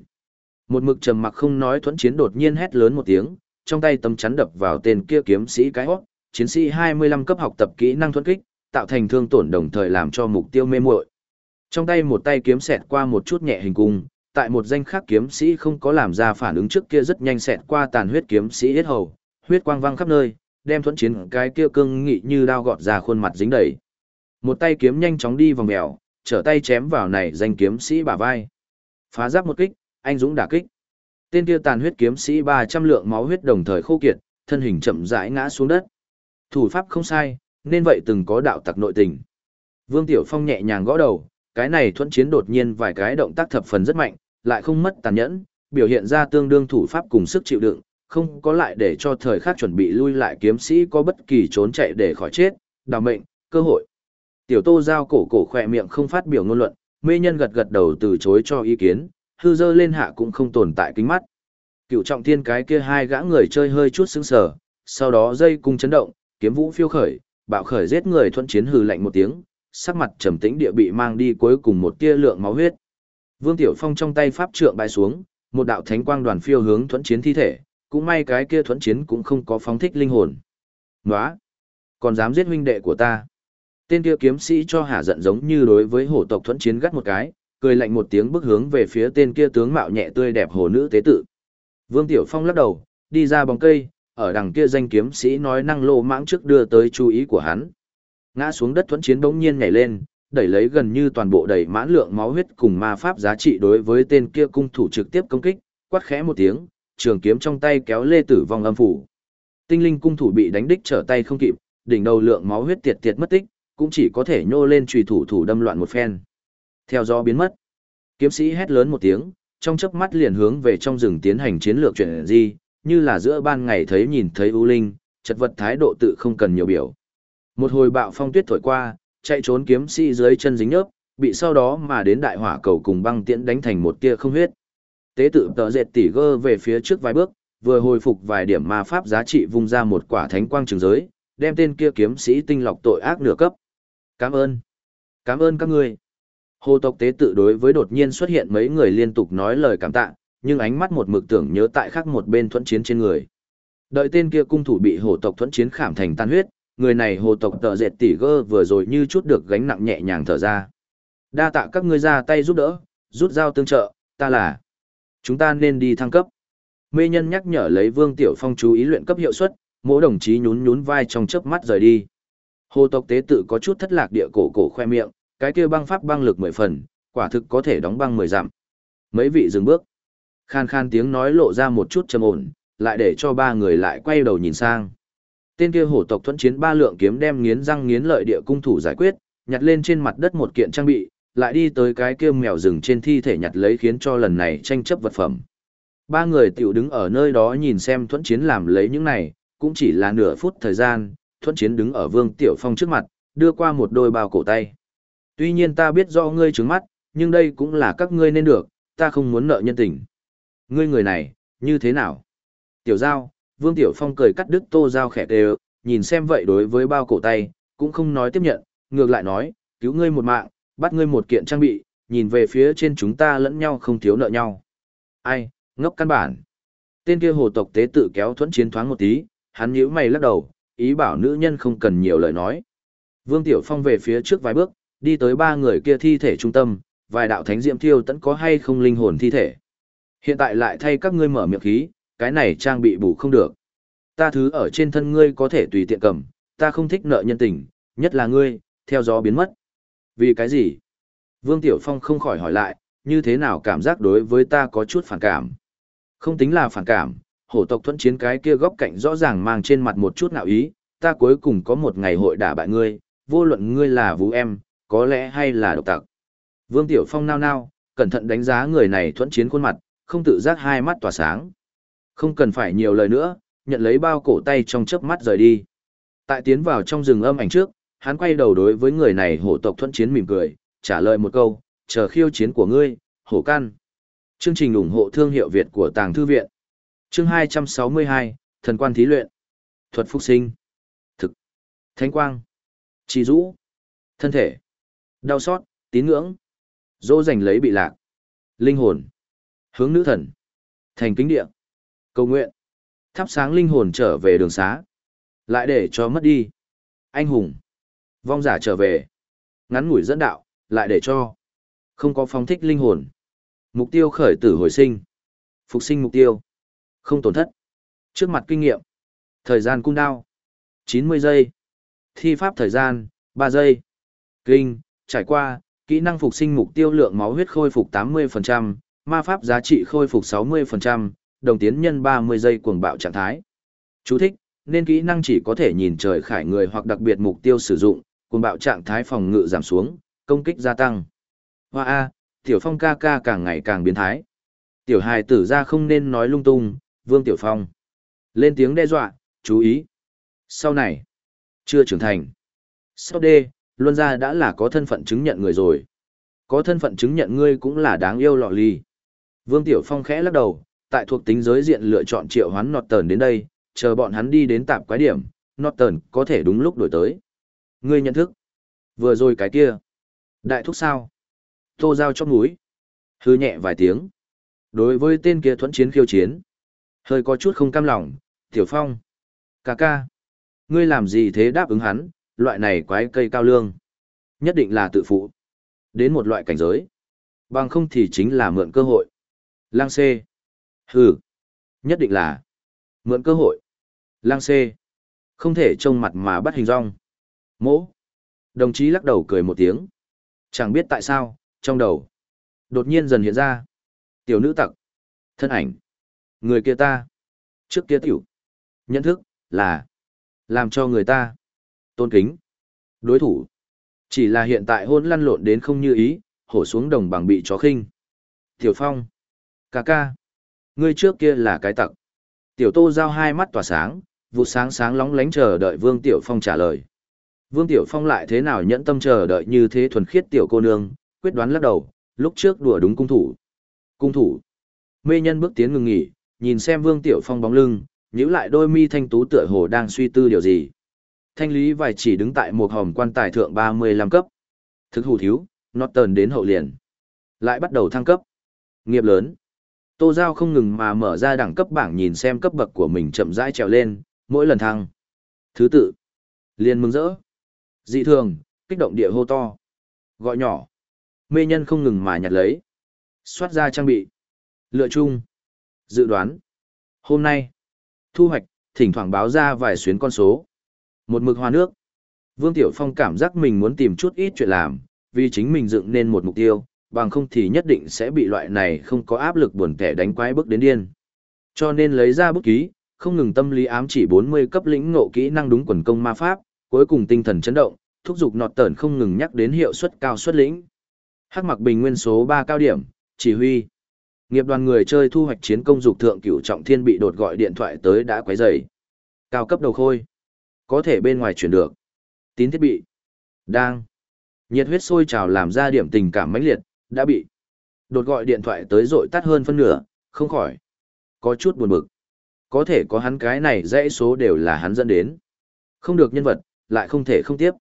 Một mực trầm mặc không nói thuẫn chiến đột nhiên hét lớn một tiếng, trong tay tấm chắn đập vào tên kia kiếm sĩ cái hót, chiến sĩ 25 cấp học tập kỹ năng thuẫn kích, tạo thành thương tổn đồng thời làm cho mục tiêu mê muội. Trong tay một tay kiếm xẹt qua một chút nhẹ hình cung, tại một danh khác kiếm sĩ không có làm ra phản ứng trước kia rất nhanh xẹt qua tàn huyết kiếm sĩ hết hầu, huyết quang văng khắp nơi, đem thuẫn chiến cái kia cương nghị như đao gọt ra khuôn mặt dính đầy. Một tay kiếm nhanh chóng đi vòng mèo, trở tay chém vào này danh kiếm sĩ bả vai. Phá giáp một kích, anh dũng đả kích. Tên kia tàn huyết kiếm sĩ 300 lượng máu huyết đồng thời khô kiệt, thân hình chậm rãi ngã xuống đất. Thủ pháp không sai, nên vậy từng có đạo tặc nội tình. Vương Tiểu Phong nhẹ nhàng gõ đầu, cái này thuẫn chiến đột nhiên vài cái động tác thập phần rất mạnh, lại không mất tàn nhẫn, biểu hiện ra tương đương thủ pháp cùng sức chịu đựng, không có lại để cho thời khắc chuẩn bị lui lại kiếm sĩ có bất kỳ trốn chạy để khỏi chết, đào mệnh, cơ hội. Tiểu Tô giao cổ cổ khỏe miệng không phát biểu ngôn luận, mê nhân gật gật đầu từ chối cho ý kiến, hư dơ lên hạ cũng không tồn tại kính mắt. Cựu trọng thiên cái kia hai gã người chơi hơi chút sững sờ, sau đó dây cung chấn động, kiếm vũ phiêu khởi, bạo khởi giết người thuận chiến hừ lạnh một tiếng, sắc mặt trầm tĩnh địa bị mang đi cuối cùng một tia lượng máu huyết. Vương Tiểu Phong trong tay pháp trượng bay xuống, một đạo thánh quang đoàn phiêu hướng thuận chiến thi thể, cũng may cái kia thuận chiến cũng không có phóng thích linh hồn. Nóa! Còn dám giết huynh đệ của ta. Tên kia kiếm sĩ cho hạ giận giống như đối với hổ tộc thuẫn chiến gắt một cái, cười lạnh một tiếng bước hướng về phía tên kia tướng mạo nhẹ tươi đẹp hồ nữ tế tự. Vương Tiểu Phong lắc đầu, đi ra bóng cây, ở đằng kia danh kiếm sĩ nói năng lô mãng trước đưa tới chú ý của hắn. Ngã xuống đất thuẫn chiến bỗng nhiên nhảy lên, đẩy lấy gần như toàn bộ đầy mãn lượng máu huyết cùng ma pháp giá trị đối với tên kia cung thủ trực tiếp công kích, quát khẽ một tiếng, trường kiếm trong tay kéo lê tử vong âm phủ. Tinh linh cung thủ bị đánh đích trở tay không kịp, đỉnh đầu lượng máu huyết tiệt tiệt mất tích, cũng chỉ có thể nhô lên chùy thủ thủ đâm loạn một phen. Theo gió biến mất. Kiếm sĩ hét lớn một tiếng, trong chớp mắt liền hướng về trong rừng tiến hành chiến lược chuyển di, như là giữa ban ngày thấy nhìn thấy ưu linh, chật vật thái độ tự không cần nhiều biểu. Một hồi bạo phong tuyết thổi qua, chạy trốn kiếm sĩ dưới chân dính nhớp, bị sau đó mà đến đại hỏa cầu cùng băng tiễn đánh thành một tia không huyết. Tế tự tợ dệt tỉ gơ về phía trước vài bước, vừa hồi phục vài điểm ma pháp giá trị vung ra một quả thánh quang trường giới, đem tên kia kiếm sĩ tinh lọc tội ác nửa cấp. Cảm ơn. Cảm ơn các ngươi. Hồ tộc tế tự đối với đột nhiên xuất hiện mấy người liên tục nói lời cảm tạ, nhưng ánh mắt một mực tưởng nhớ tại khác một bên thuẫn chiến trên người. Đợi tên kia cung thủ bị hồ tộc thuẫn chiến khảm thành tan huyết, người này hồ tộc tợ dệt tỉ gơ vừa rồi như chút được gánh nặng nhẹ nhàng thở ra. Đa tạ các ngươi ra tay giúp đỡ, rút dao tương trợ, ta là. Chúng ta nên đi thăng cấp. Mê nhân nhắc nhở lấy Vương Tiểu Phong chú ý luyện cấp hiệu suất, mỗi đồng chí nhún nhún vai trong chớp mắt rời đi. Hồ tộc tế tự có chút thất lạc địa cổ cổ khoe miệng, cái kia băng pháp băng lực mười phần, quả thực có thể đóng băng mười dặm. Mấy vị dừng bước. Khan khan tiếng nói lộ ra một chút trầm ổn, lại để cho ba người lại quay đầu nhìn sang. Tên kia hổ tộc thuẫn chiến ba lượng kiếm đem nghiến răng nghiến lợi địa cung thủ giải quyết, nhặt lên trên mặt đất một kiện trang bị, lại đi tới cái kia mèo rừng trên thi thể nhặt lấy khiến cho lần này tranh chấp vật phẩm. Ba người tiểu đứng ở nơi đó nhìn xem thuẫn chiến làm lấy những này, cũng chỉ là nửa phút thời gian, thuẫn chiến đứng ở vương tiểu phong trước mặt, đưa qua một đôi bao cổ tay. Tuy nhiên ta biết do ngươi trứng mắt, nhưng đây cũng là các ngươi nên được, ta không muốn nợ nhân tình. Ngươi người này, như thế nào? Tiểu giao, vương tiểu phong cười cắt đứt tô giao khẽ đều, nhìn xem vậy đối với bao cổ tay, cũng không nói tiếp nhận, ngược lại nói, cứu ngươi một mạng, bắt ngươi một kiện trang bị, nhìn về phía trên chúng ta lẫn nhau không thiếu nợ nhau. Ai, ngốc căn bản. Tên kia hồ tộc tế tự kéo thuẫn chiến thoáng một tí, hắn nhíu mày lắc đầu, ý bảo nữ nhân không cần nhiều lời nói. Vương Tiểu Phong về phía trước vài bước, đi tới ba người kia thi thể trung tâm, vài đạo thánh diệm thiêu tẫn có hay không linh hồn thi thể. Hiện tại lại thay các ngươi mở miệng khí, cái này trang bị bù không được. Ta thứ ở trên thân ngươi có thể tùy tiện cầm, ta không thích nợ nhân tình, nhất là ngươi, theo gió biến mất. Vì cái gì? Vương Tiểu Phong không khỏi hỏi lại, như thế nào cảm giác đối với ta có chút phản cảm? Không tính là phản cảm, hổ tộc thuẫn chiến cái kia góc cạnh rõ ràng mang trên mặt một chút nạo ý, ta cuối cùng có một ngày hội đả bại ngươi, vô luận ngươi là vũ em, có lẽ hay là độc tặc. Vương Tiểu Phong nao nao, cẩn thận đánh giá người này thuẫn chiến khuôn mặt, không tự giác hai mắt tỏa sáng. Không cần phải nhiều lời nữa, nhận lấy bao cổ tay trong chớp mắt rời đi. Tại tiến vào trong rừng âm ảnh trước, hắn quay đầu đối với người này hổ tộc thuẫn chiến mỉm cười, trả lời một câu, chờ khiêu chiến của ngươi, hổ căn. Chương trình ủng hộ thương hiệu Việt của Tàng Thư Viện. Chương 262, Thần quan thí luyện. Thuật phúc sinh. Thực. Thánh quang. Chỉ rũ. Thân thể. Đau xót, tín ngưỡng. Dỗ dành lấy bị lạc. Linh hồn. Hướng nữ thần. Thành kính địa. Cầu nguyện. Thắp sáng linh hồn trở về đường xá. Lại để cho mất đi. Anh hùng. Vong giả trở về. Ngắn ngủi dẫn đạo, lại để cho. Không có phóng thích linh hồn. Mục tiêu khởi tử hồi sinh. Phục sinh mục tiêu. Không tổn thất. Trước mặt kinh nghiệm. Thời gian cung đao. 90 giây. Thi pháp thời gian, 3 giây. Kinh, trải qua, kỹ năng phục sinh mục tiêu lượng máu huyết khôi phục 80%, ma pháp giá trị khôi phục 60%, đồng tiến nhân 30 giây cuồng bạo trạng thái. Chú thích, nên kỹ năng chỉ có thể nhìn trời khải người hoặc đặc biệt mục tiêu sử dụng, cuồng bạo trạng thái phòng ngự giảm xuống, công kích gia tăng. Hoa A, Tiểu Phong ca ca càng ngày càng biến thái. Tiểu hài tử ra không nên nói lung tung, Vương Tiểu Phong. Lên tiếng đe dọa, chú ý. Sau này, chưa trưởng thành. Sau đê, luân ra đã là có thân phận chứng nhận người rồi. Có thân phận chứng nhận ngươi cũng là đáng yêu lọ ly. Vương Tiểu Phong khẽ lắc đầu, tại thuộc tính giới diện lựa chọn triệu hoán nọt tờn đến đây, chờ bọn hắn đi đến tạp quái điểm, nọt tờn có thể đúng lúc đổi tới. Ngươi nhận thức. Vừa rồi cái kia. Đại thúc sao? Tô giao trong núi. Hư nhẹ vài tiếng. Đối với tên kia thuẫn chiến khiêu chiến. Hơi có chút không cam lòng, Tiểu Phong. Cà ca. Ngươi làm gì thế đáp ứng hắn, loại này quái cây cao lương. Nhất định là tự phụ. Đến một loại cảnh giới. Bằng không thì chính là mượn cơ hội. Lang C. Hừ. Nhất định là. Mượn cơ hội. Lang C. Không thể trông mặt mà bắt hình rong. Mỗ. Đồng chí lắc đầu cười một tiếng. Chẳng biết tại sao, trong đầu. Đột nhiên dần hiện ra. Tiểu nữ tặc. Thân ảnh. Người kia ta. Trước kia tiểu. Nhận thức, là. Làm cho người ta. Tôn kính. Đối thủ. Chỉ là hiện tại hôn lăn lộn đến không như ý, hổ xuống đồng bằng bị chó khinh. Tiểu Phong. Cà ca. Ngươi trước kia là cái tặc. Tiểu Tô giao hai mắt tỏa sáng, vụ sáng sáng lóng lánh chờ đợi Vương Tiểu Phong trả lời. Vương Tiểu Phong lại thế nào nhẫn tâm chờ đợi như thế thuần khiết tiểu cô nương, quyết đoán lắc đầu, lúc trước đùa đúng cung thủ. Cung thủ. Mê nhân bước tiến ngừng nghỉ, nhìn xem Vương Tiểu Phong bóng lưng, nhíu lại đôi mi thanh tú tựa hồ đang suy tư điều gì. Thanh lý vài chỉ đứng tại một hòm quan tài thượng 35 cấp. Thực hủ thiếu, nó tờn đến hậu liền. Lại bắt đầu thăng cấp. Nghiệp lớn. Tô Giao không ngừng mà mở ra đẳng cấp bảng nhìn xem cấp bậc của mình chậm rãi trèo lên, mỗi lần thăng. Thứ tự. Liên mừng rỡ. Dị thường, kích động địa hô to. Gọi nhỏ. Mê nhân không ngừng mà nhặt lấy. Xoát ra trang bị. Lựa chung. Dự đoán. Hôm nay. Thu hoạch, thỉnh thoảng báo ra vài xuyến con số. Một mực hoa nước. Vương Tiểu Phong cảm giác mình muốn tìm chút ít chuyện làm, vì chính mình dựng nên một mục tiêu, bằng không thì nhất định sẽ bị loại này không có áp lực buồn tẻ đánh quái bước đến điên. Cho nên lấy ra bút ký, không ngừng tâm lý ám chỉ 40 cấp lĩnh ngộ kỹ năng đúng quần công ma pháp, cuối cùng tinh thần chấn động, thúc giục nọt tẩn không ngừng nhắc đến hiệu suất cao suất lĩnh. Hắc mặc bình nguyên số 3 cao điểm, chỉ huy. Nghiệp đoàn người chơi thu hoạch chiến công dục thượng cửu trọng thiên bị đột gọi điện thoại tới đã quấy rầy. Cao cấp đầu khôi. Có thể bên ngoài chuyển được. Tín thiết bị. Đang. Nhiệt huyết sôi trào làm ra điểm tình cảm mãnh liệt, đã bị. Đột gọi điện thoại tới rội tắt hơn phân nửa, không khỏi. Có chút buồn bực. Có thể có hắn cái này dãy số đều là hắn dẫn đến. Không được nhân vật, lại không thể không tiếp.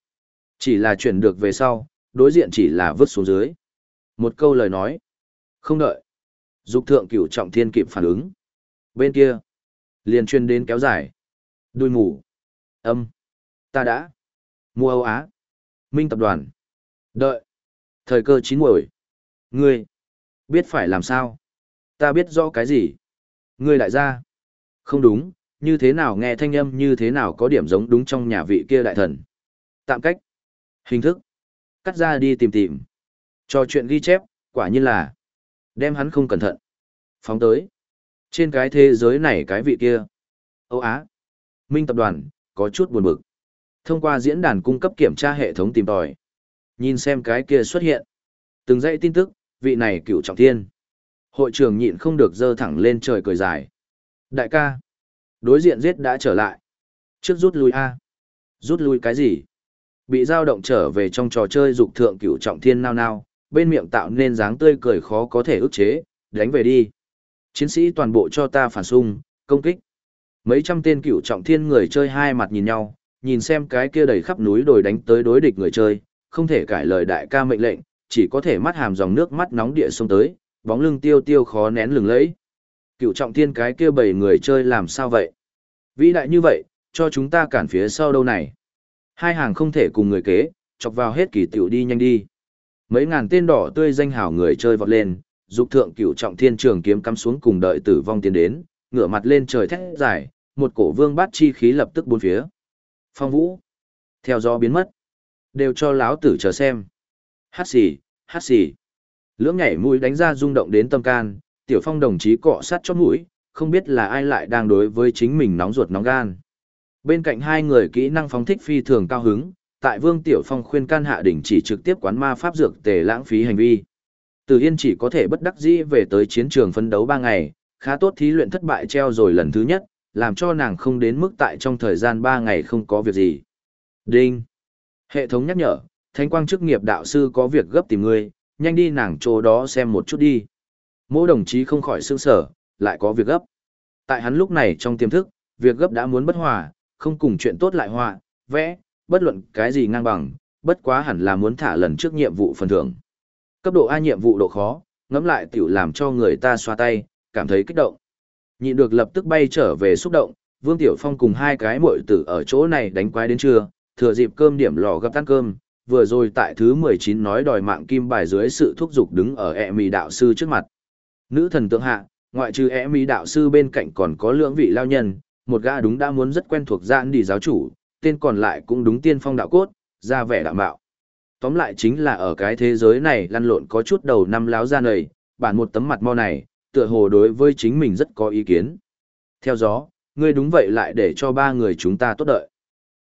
Chỉ là chuyển được về sau, đối diện chỉ là vứt xuống dưới. Một câu lời nói. Không đợi. Dục thượng cửu trọng thiên kịp phản ứng. Bên kia. Liền chuyên đến kéo dài. Đuôi ngủ. Âm. Ta đã. Mua Âu Á. Minh tập đoàn. Đợi. Thời cơ chín muồi. Ngươi. Biết phải làm sao. Ta biết rõ cái gì. Ngươi lại ra. Không đúng, như thế nào nghe thanh âm như thế nào có điểm giống đúng trong nhà vị kia đại thần. Tạm cách. Hình thức. Cắt ra đi tìm tìm. trò chuyện ghi chép, quả nhiên là. Đem hắn không cẩn thận. Phóng tới. Trên cái thế giới này cái vị kia. Âu Á. Minh tập đoàn, có chút buồn bực. Thông qua diễn đàn cung cấp kiểm tra hệ thống tìm tòi. Nhìn xem cái kia xuất hiện. Từng dãy tin tức, vị này cựu trọng thiên. Hội trưởng nhịn không được dơ thẳng lên trời cười dài. Đại ca. Đối diện giết đã trở lại. Trước rút lui A. Rút lui cái gì? Bị dao động trở về trong trò chơi dục thượng cựu trọng thiên nao nao, bên miệng tạo nên dáng tươi cười khó có thể ức chế, đánh về đi. Chiến sĩ toàn bộ cho ta phản xung, công kích. Mấy trăm tên cựu trọng thiên người chơi hai mặt nhìn nhau, nhìn xem cái kia đầy khắp núi đồi đánh tới đối địch người chơi, không thể cãi lời đại ca mệnh lệnh, chỉ có thể mắt hàm dòng nước mắt nóng địa xông tới, bóng lưng tiêu tiêu khó nén lừng lẫy. Cựu trọng thiên cái kia bảy người chơi làm sao vậy? Vĩ đại như vậy, cho chúng ta cản phía sau đâu này. Hai hàng không thể cùng người kế, chọc vào hết kỳ tiểu đi nhanh đi. Mấy ngàn tên đỏ tươi danh hảo người chơi vọt lên, dục thượng cựu trọng thiên trường kiếm cắm xuống cùng đợi tử vong tiến đến, ngửa mặt lên trời thét dài, một cổ vương bát chi khí lập tức bốn phía. Phong vũ, theo gió biến mất, đều cho láo tử chờ xem. Hát xì, hát xì. Lưỡng nhảy mũi đánh ra rung động đến tâm can, tiểu phong đồng chí cọ sát chót mũi, không biết là ai lại đang đối với chính mình nóng ruột nóng gan. Bên cạnh hai người kỹ năng phóng thích phi thường cao hứng, tại Vương Tiểu Phong khuyên can hạ đỉnh chỉ trực tiếp quán ma pháp dược tề lãng phí hành vi. Từ Yên chỉ có thể bất đắc dĩ về tới chiến trường phân đấu 3 ngày, khá tốt thí luyện thất bại treo rồi lần thứ nhất, làm cho nàng không đến mức tại trong thời gian 3 ngày không có việc gì. Đinh. Hệ thống nhắc nhở, Thánh quang chức nghiệp đạo sư có việc gấp tìm ngươi, nhanh đi nàng chỗ đó xem một chút đi. Mỗi đồng chí không khỏi sương sở, lại có việc gấp. Tại hắn lúc này trong tiềm thức, việc gấp đã muốn bất hòa, không cùng chuyện tốt lại hòa, vẽ, bất luận cái gì ngang bằng, bất quá hẳn là muốn thả lần trước nhiệm vụ phần thưởng. Cấp độ A nhiệm vụ độ khó, ngẫm lại tiểu làm cho người ta xoa tay, cảm thấy kích động. Nhịn được lập tức bay trở về xúc động, Vương Tiểu Phong cùng hai cái muội tử ở chỗ này đánh quái đến trưa, thừa dịp cơm điểm lò gấp ăn cơm, vừa rồi tại thứ 19 nói đòi mạng kim bài dưới sự thúc giục đứng ở e ẹ mì đạo sư trước mặt. Nữ thần tượng hạ, ngoại trừ e ẹ mì đạo sư bên cạnh còn có lưỡng vị lao nhân, một gã đúng đã muốn rất quen thuộc giãn đi giáo chủ, tên còn lại cũng đúng tiên phong đạo cốt, ra vẻ đạo mạo. Tóm lại chính là ở cái thế giới này lăn lộn có chút đầu năm láo ra nầy, bản một tấm mặt mo này, tựa hồ đối với chính mình rất có ý kiến. Theo gió, ngươi đúng vậy lại để cho ba người chúng ta tốt đợi.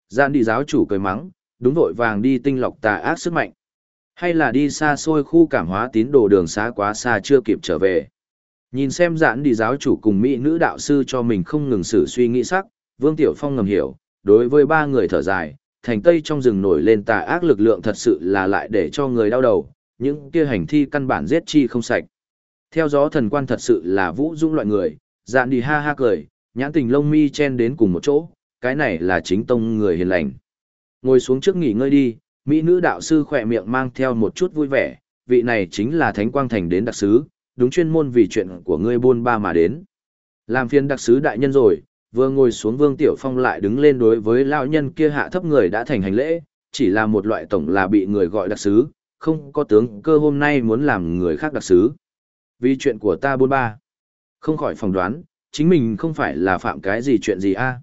Gian đi giáo chủ cười mắng, đúng vội vàng đi tinh lọc tà ác sức mạnh. Hay là đi xa xôi khu cảm hóa tín đồ đường xá quá xa chưa kịp trở về. Nhìn xem giãn đi giáo chủ cùng mỹ nữ đạo sư cho mình không ngừng xử suy nghĩ sắc, Vương Tiểu Phong ngầm hiểu, đối với ba người thở dài, thành tây trong rừng nổi lên tà ác lực lượng thật sự là lại để cho người đau đầu, những kia hành thi căn bản giết chi không sạch. Theo gió thần quan thật sự là vũ dũng loại người, dạn đi ha ha cười, nhãn tình lông mi chen đến cùng một chỗ, cái này là chính tông người hiền lành. Ngồi xuống trước nghỉ ngơi đi, mỹ nữ đạo sư khỏe miệng mang theo một chút vui vẻ, vị này chính là thánh quang thành đến đặc sứ, đúng chuyên môn vì chuyện của ngươi buôn ba mà đến. Làm phiên đặc sứ đại nhân rồi, vừa ngồi xuống Vương Tiểu Phong lại đứng lên đối với lão nhân kia hạ thấp người đã thành hành lễ, chỉ là một loại tổng là bị người gọi đặc sứ, không có tướng cơ hôm nay muốn làm người khác đặc sứ. Vì chuyện của ta buôn ba, không khỏi phỏng đoán, chính mình không phải là phạm cái gì chuyện gì a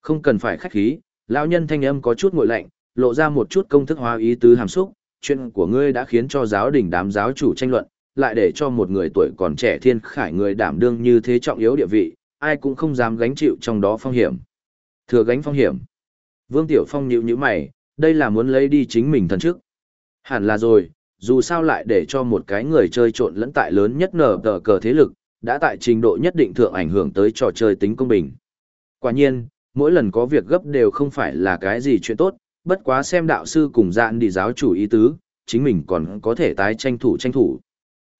Không cần phải khách khí, lão nhân thanh âm có chút ngội lạnh, lộ ra một chút công thức hóa ý tứ hàm xúc, chuyện của ngươi đã khiến cho giáo đình đám giáo chủ tranh luận, lại để cho một người tuổi còn trẻ thiên khải người đảm đương như thế trọng yếu địa vị, ai cũng không dám gánh chịu trong đó phong hiểm. Thừa gánh phong hiểm. Vương Tiểu Phong nhíu nhíu mày, đây là muốn lấy đi chính mình thần trước. Hẳn là rồi, dù sao lại để cho một cái người chơi trộn lẫn tại lớn nhất nở tờ cờ thế lực, đã tại trình độ nhất định thượng ảnh hưởng tới trò chơi tính công bình. Quả nhiên, mỗi lần có việc gấp đều không phải là cái gì chuyện tốt, bất quá xem đạo sư cùng dạn đi giáo chủ ý tứ, chính mình còn có thể tái tranh thủ tranh thủ.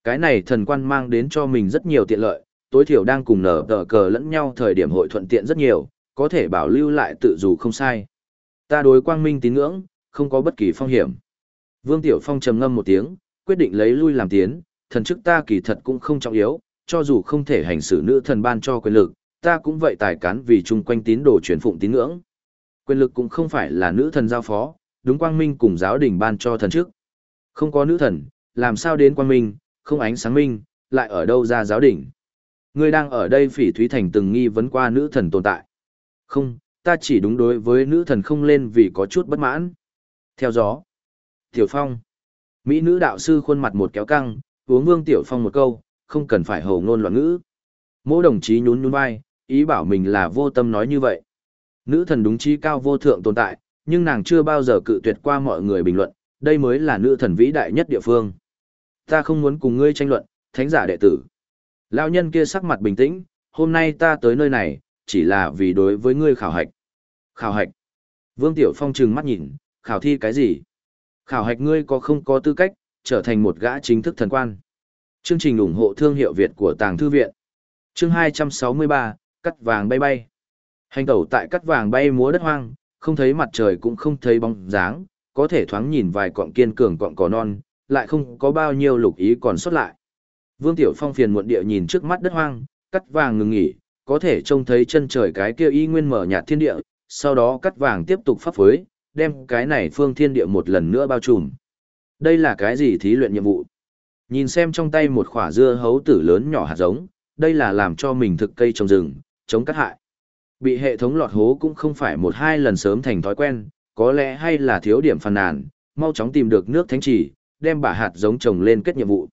Cái này thần quan mang đến cho mình rất nhiều tiện lợi, tối thiểu đang cùng nở tờ cờ lẫn nhau thời điểm hội thuận tiện rất nhiều, có thể bảo lưu lại tự dù không sai. Ta đối quang minh tín ngưỡng, không có bất kỳ phong hiểm. Vương Tiểu Phong trầm ngâm một tiếng, quyết định lấy lui làm tiến, thần chức ta kỳ thật cũng không trọng yếu, cho dù không thể hành xử nữ thần ban cho quyền lực, ta cũng vậy tài cán vì chung quanh tín đồ truyền phụng tín ngưỡng. Quyền lực cũng không phải là nữ thần giao phó, đúng quang minh cùng giáo đình ban cho thần chức. Không có nữ thần, làm sao đến quang minh, không ánh sáng minh, lại ở đâu ra giáo đình. Ngươi đang ở đây phỉ thúy thành từng nghi vấn qua nữ thần tồn tại. Không, ta chỉ đúng đối với nữ thần không lên vì có chút bất mãn. Theo gió. Tiểu Phong. Mỹ nữ đạo sư khuôn mặt một kéo căng, uống Vương Tiểu Phong một câu, không cần phải hầu ngôn loạn ngữ. Mỗi đồng chí nhún nhún vai, ý bảo mình là vô tâm nói như vậy. Nữ thần đúng trí cao vô thượng tồn tại, nhưng nàng chưa bao giờ cự tuyệt qua mọi người bình luận, đây mới là nữ thần vĩ đại nhất địa phương. Ta không muốn cùng ngươi tranh luận, thánh giả đệ tử. Lão nhân kia sắc mặt bình tĩnh, hôm nay ta tới nơi này, chỉ là vì đối với ngươi khảo hạch. Khảo hạch. Vương Tiểu Phong trừng mắt nhìn, khảo thi cái gì? Khảo hạch ngươi có không có tư cách, trở thành một gã chính thức thần quan. Chương trình ủng hộ thương hiệu Việt của Tàng Thư Viện. Chương 263, cắt vàng bay bay. Hành tẩu tại cắt vàng bay múa đất hoang, không thấy mặt trời cũng không thấy bóng dáng, có thể thoáng nhìn vài cọng kiên cường cọng cỏ non, lại không có bao nhiêu lục ý còn xuất lại. Vương Tiểu Phong phiền muộn địa nhìn trước mắt đất hoang, cắt vàng ngừng nghỉ, có thể trông thấy chân trời cái kia y nguyên mở nhạt thiên địa, sau đó cắt vàng tiếp tục pháp phối, đem cái này phương thiên địa một lần nữa bao trùm. Đây là cái gì thí luyện nhiệm vụ? Nhìn xem trong tay một khỏa dưa hấu tử lớn nhỏ hạt giống, đây là làm cho mình thực cây trồng rừng, chống cắt hại. Bị hệ thống lọt hố cũng không phải một hai lần sớm thành thói quen, có lẽ hay là thiếu điểm phàn nàn, mau chóng tìm được nước thánh chỉ, đem bả hạt giống trồng lên kết nhiệm vụ.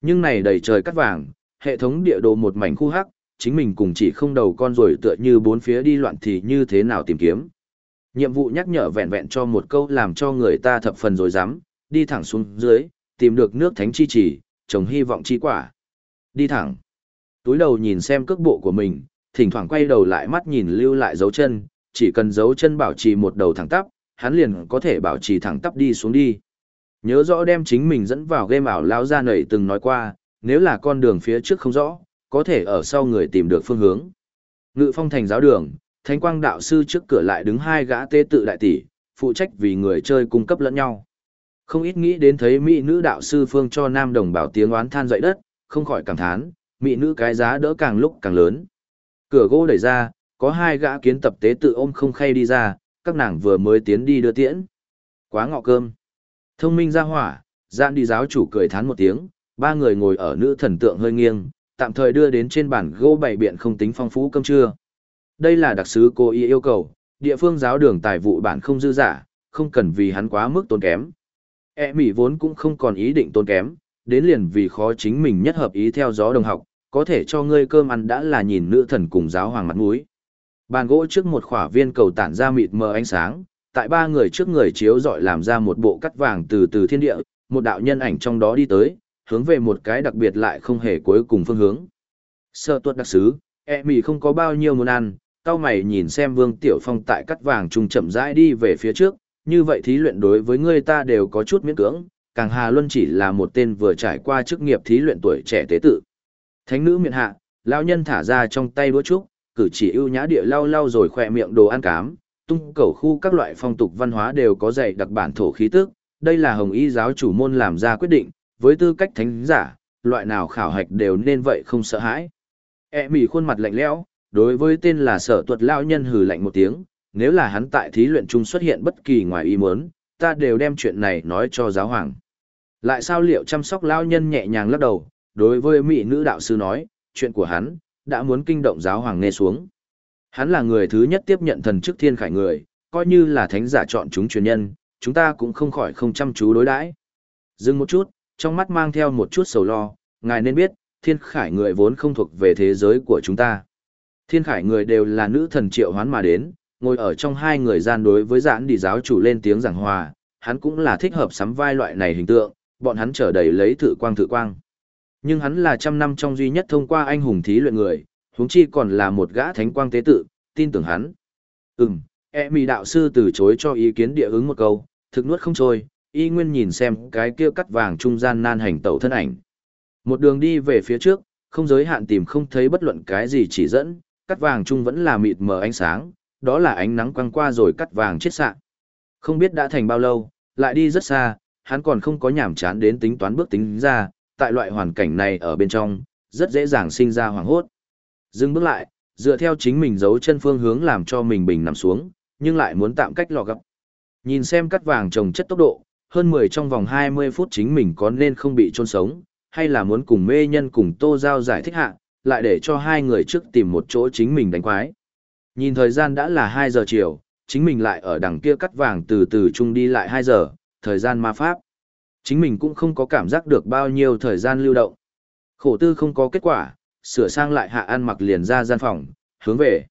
Nhưng này đầy trời cắt vàng, hệ thống địa đồ một mảnh khu hắc, chính mình cùng chỉ không đầu con rồi tựa như bốn phía đi loạn thì như thế nào tìm kiếm. Nhiệm vụ nhắc nhở vẹn vẹn cho một câu làm cho người ta thập phần rồi dám, đi thẳng xuống dưới, tìm được nước thánh chi chỉ, trồng hy vọng chi quả. Đi thẳng. Túi đầu nhìn xem cước bộ của mình, thỉnh thoảng quay đầu lại mắt nhìn lưu lại dấu chân, chỉ cần dấu chân bảo trì một đầu thẳng tắp, hắn liền có thể bảo trì thẳng tắp đi xuống đi. Nhớ rõ đem chính mình dẫn vào game ảo lao ra nảy từng nói qua, nếu là con đường phía trước không rõ, có thể ở sau người tìm được phương hướng. Ngự phong thành giáo đường, thánh quang đạo sư trước cửa lại đứng hai gã tế tự đại tỷ, phụ trách vì người chơi cung cấp lẫn nhau. Không ít nghĩ đến thấy mỹ nữ đạo sư phương cho nam đồng bảo tiếng oán than dậy đất, không khỏi cảm thán, mỹ nữ cái giá đỡ càng lúc càng lớn. Cửa gỗ đẩy ra, có hai gã kiến tập tế tự ôm không khay đi ra, các nàng vừa mới tiến đi đưa tiễn. Quá ngọ cơm. Thông minh ra hỏa, gian đi giáo chủ cười thán một tiếng, ba người ngồi ở nữ thần tượng hơi nghiêng, tạm thời đưa đến trên bàn gỗ bày biện không tính phong phú cơm trưa. Đây là đặc sứ cô ý yêu cầu, địa phương giáo đường tài vụ bản không dư giả, không cần vì hắn quá mức tốn kém. E mỹ vốn cũng không còn ý định tốn kém, đến liền vì khó chính mình nhất hợp ý theo gió đồng học, có thể cho ngươi cơm ăn đã là nhìn nữ thần cùng giáo hoàng mặt mũi. Bàn gỗ trước một khỏa viên cầu tản ra mịt mờ ánh sáng, tại ba người trước người chiếu dọi làm ra một bộ cắt vàng từ từ thiên địa, một đạo nhân ảnh trong đó đi tới, hướng về một cái đặc biệt lại không hề cuối cùng phương hướng. Sợ tuột đặc sứ, e mì không có bao nhiêu muốn ăn, cao mày nhìn xem Vương Tiểu Phong tại cắt vàng trung chậm rãi đi về phía trước, như vậy thí luyện đối với người ta đều có chút miễn cưỡng, càng Hà Luân chỉ là một tên vừa trải qua chức nghiệp thí luyện tuổi trẻ tế tự. Thánh nữ miệng hạ, lão nhân thả ra trong tay đũa trúc, cử chỉ ưu nhã địa lau lau rồi khỏe miệng đồ ăn cám, tung cầu khu các loại phong tục văn hóa đều có dạy đặc bản thổ khí tức, đây là hồng y giáo chủ môn làm ra quyết định, với tư cách thánh giả, loại nào khảo hạch đều nên vậy không sợ hãi. E mỉ khuôn mặt lạnh lẽo, đối với tên là sở tuật lao nhân hừ lạnh một tiếng, nếu là hắn tại thí luyện chung xuất hiện bất kỳ ngoài ý muốn, ta đều đem chuyện này nói cho giáo hoàng. Lại sao liệu chăm sóc lao nhân nhẹ nhàng lắc đầu, đối với mỹ nữ đạo sư nói, chuyện của hắn, đã muốn kinh động giáo hoàng nghe xuống. Hắn là người thứ nhất tiếp nhận thần chức thiên khải người, coi như là thánh giả chọn chúng truyền nhân, chúng ta cũng không khỏi không chăm chú đối đãi. Dừng một chút, trong mắt mang theo một chút sầu lo, ngài nên biết, thiên khải người vốn không thuộc về thế giới của chúng ta. Thiên khải người đều là nữ thần triệu hoán mà đến, ngồi ở trong hai người gian đối với giãn đi giáo chủ lên tiếng giảng hòa, hắn cũng là thích hợp sắm vai loại này hình tượng, bọn hắn trở đầy lấy thử quang thử quang. Nhưng hắn là trăm năm trong duy nhất thông qua anh hùng thí luyện người, huống chi còn là một gã thánh quang tế tự, tin tưởng hắn. Ừm, e mì đạo sư từ chối cho ý kiến địa ứng một câu, thực nuốt không trôi, y nguyên nhìn xem cái kia cắt vàng trung gian nan hành tẩu thân ảnh. Một đường đi về phía trước, không giới hạn tìm không thấy bất luận cái gì chỉ dẫn, cắt vàng trung vẫn là mịt mờ ánh sáng, đó là ánh nắng quăng qua rồi cắt vàng chết sạng. Không biết đã thành bao lâu, lại đi rất xa, hắn còn không có nhảm chán đến tính toán bước tính ra, tại loại hoàn cảnh này ở bên trong, rất dễ dàng sinh ra hoảng hốt. Dừng bước lại, dựa theo chính mình giấu chân phương hướng làm cho mình bình nằm xuống, nhưng lại muốn tạm cách lò gặp. Nhìn xem cắt vàng trồng chất tốc độ, hơn 10 trong vòng 20 phút chính mình có nên không bị trôn sống, hay là muốn cùng mê nhân cùng tô giao giải thích hạ, lại để cho hai người trước tìm một chỗ chính mình đánh quái. Nhìn thời gian đã là 2 giờ chiều, chính mình lại ở đằng kia cắt vàng từ từ chung đi lại 2 giờ, thời gian ma pháp. Chính mình cũng không có cảm giác được bao nhiêu thời gian lưu động. Khổ tư không có kết quả, sửa sang lại hạ ăn mặc liền ra gian phòng, hướng về.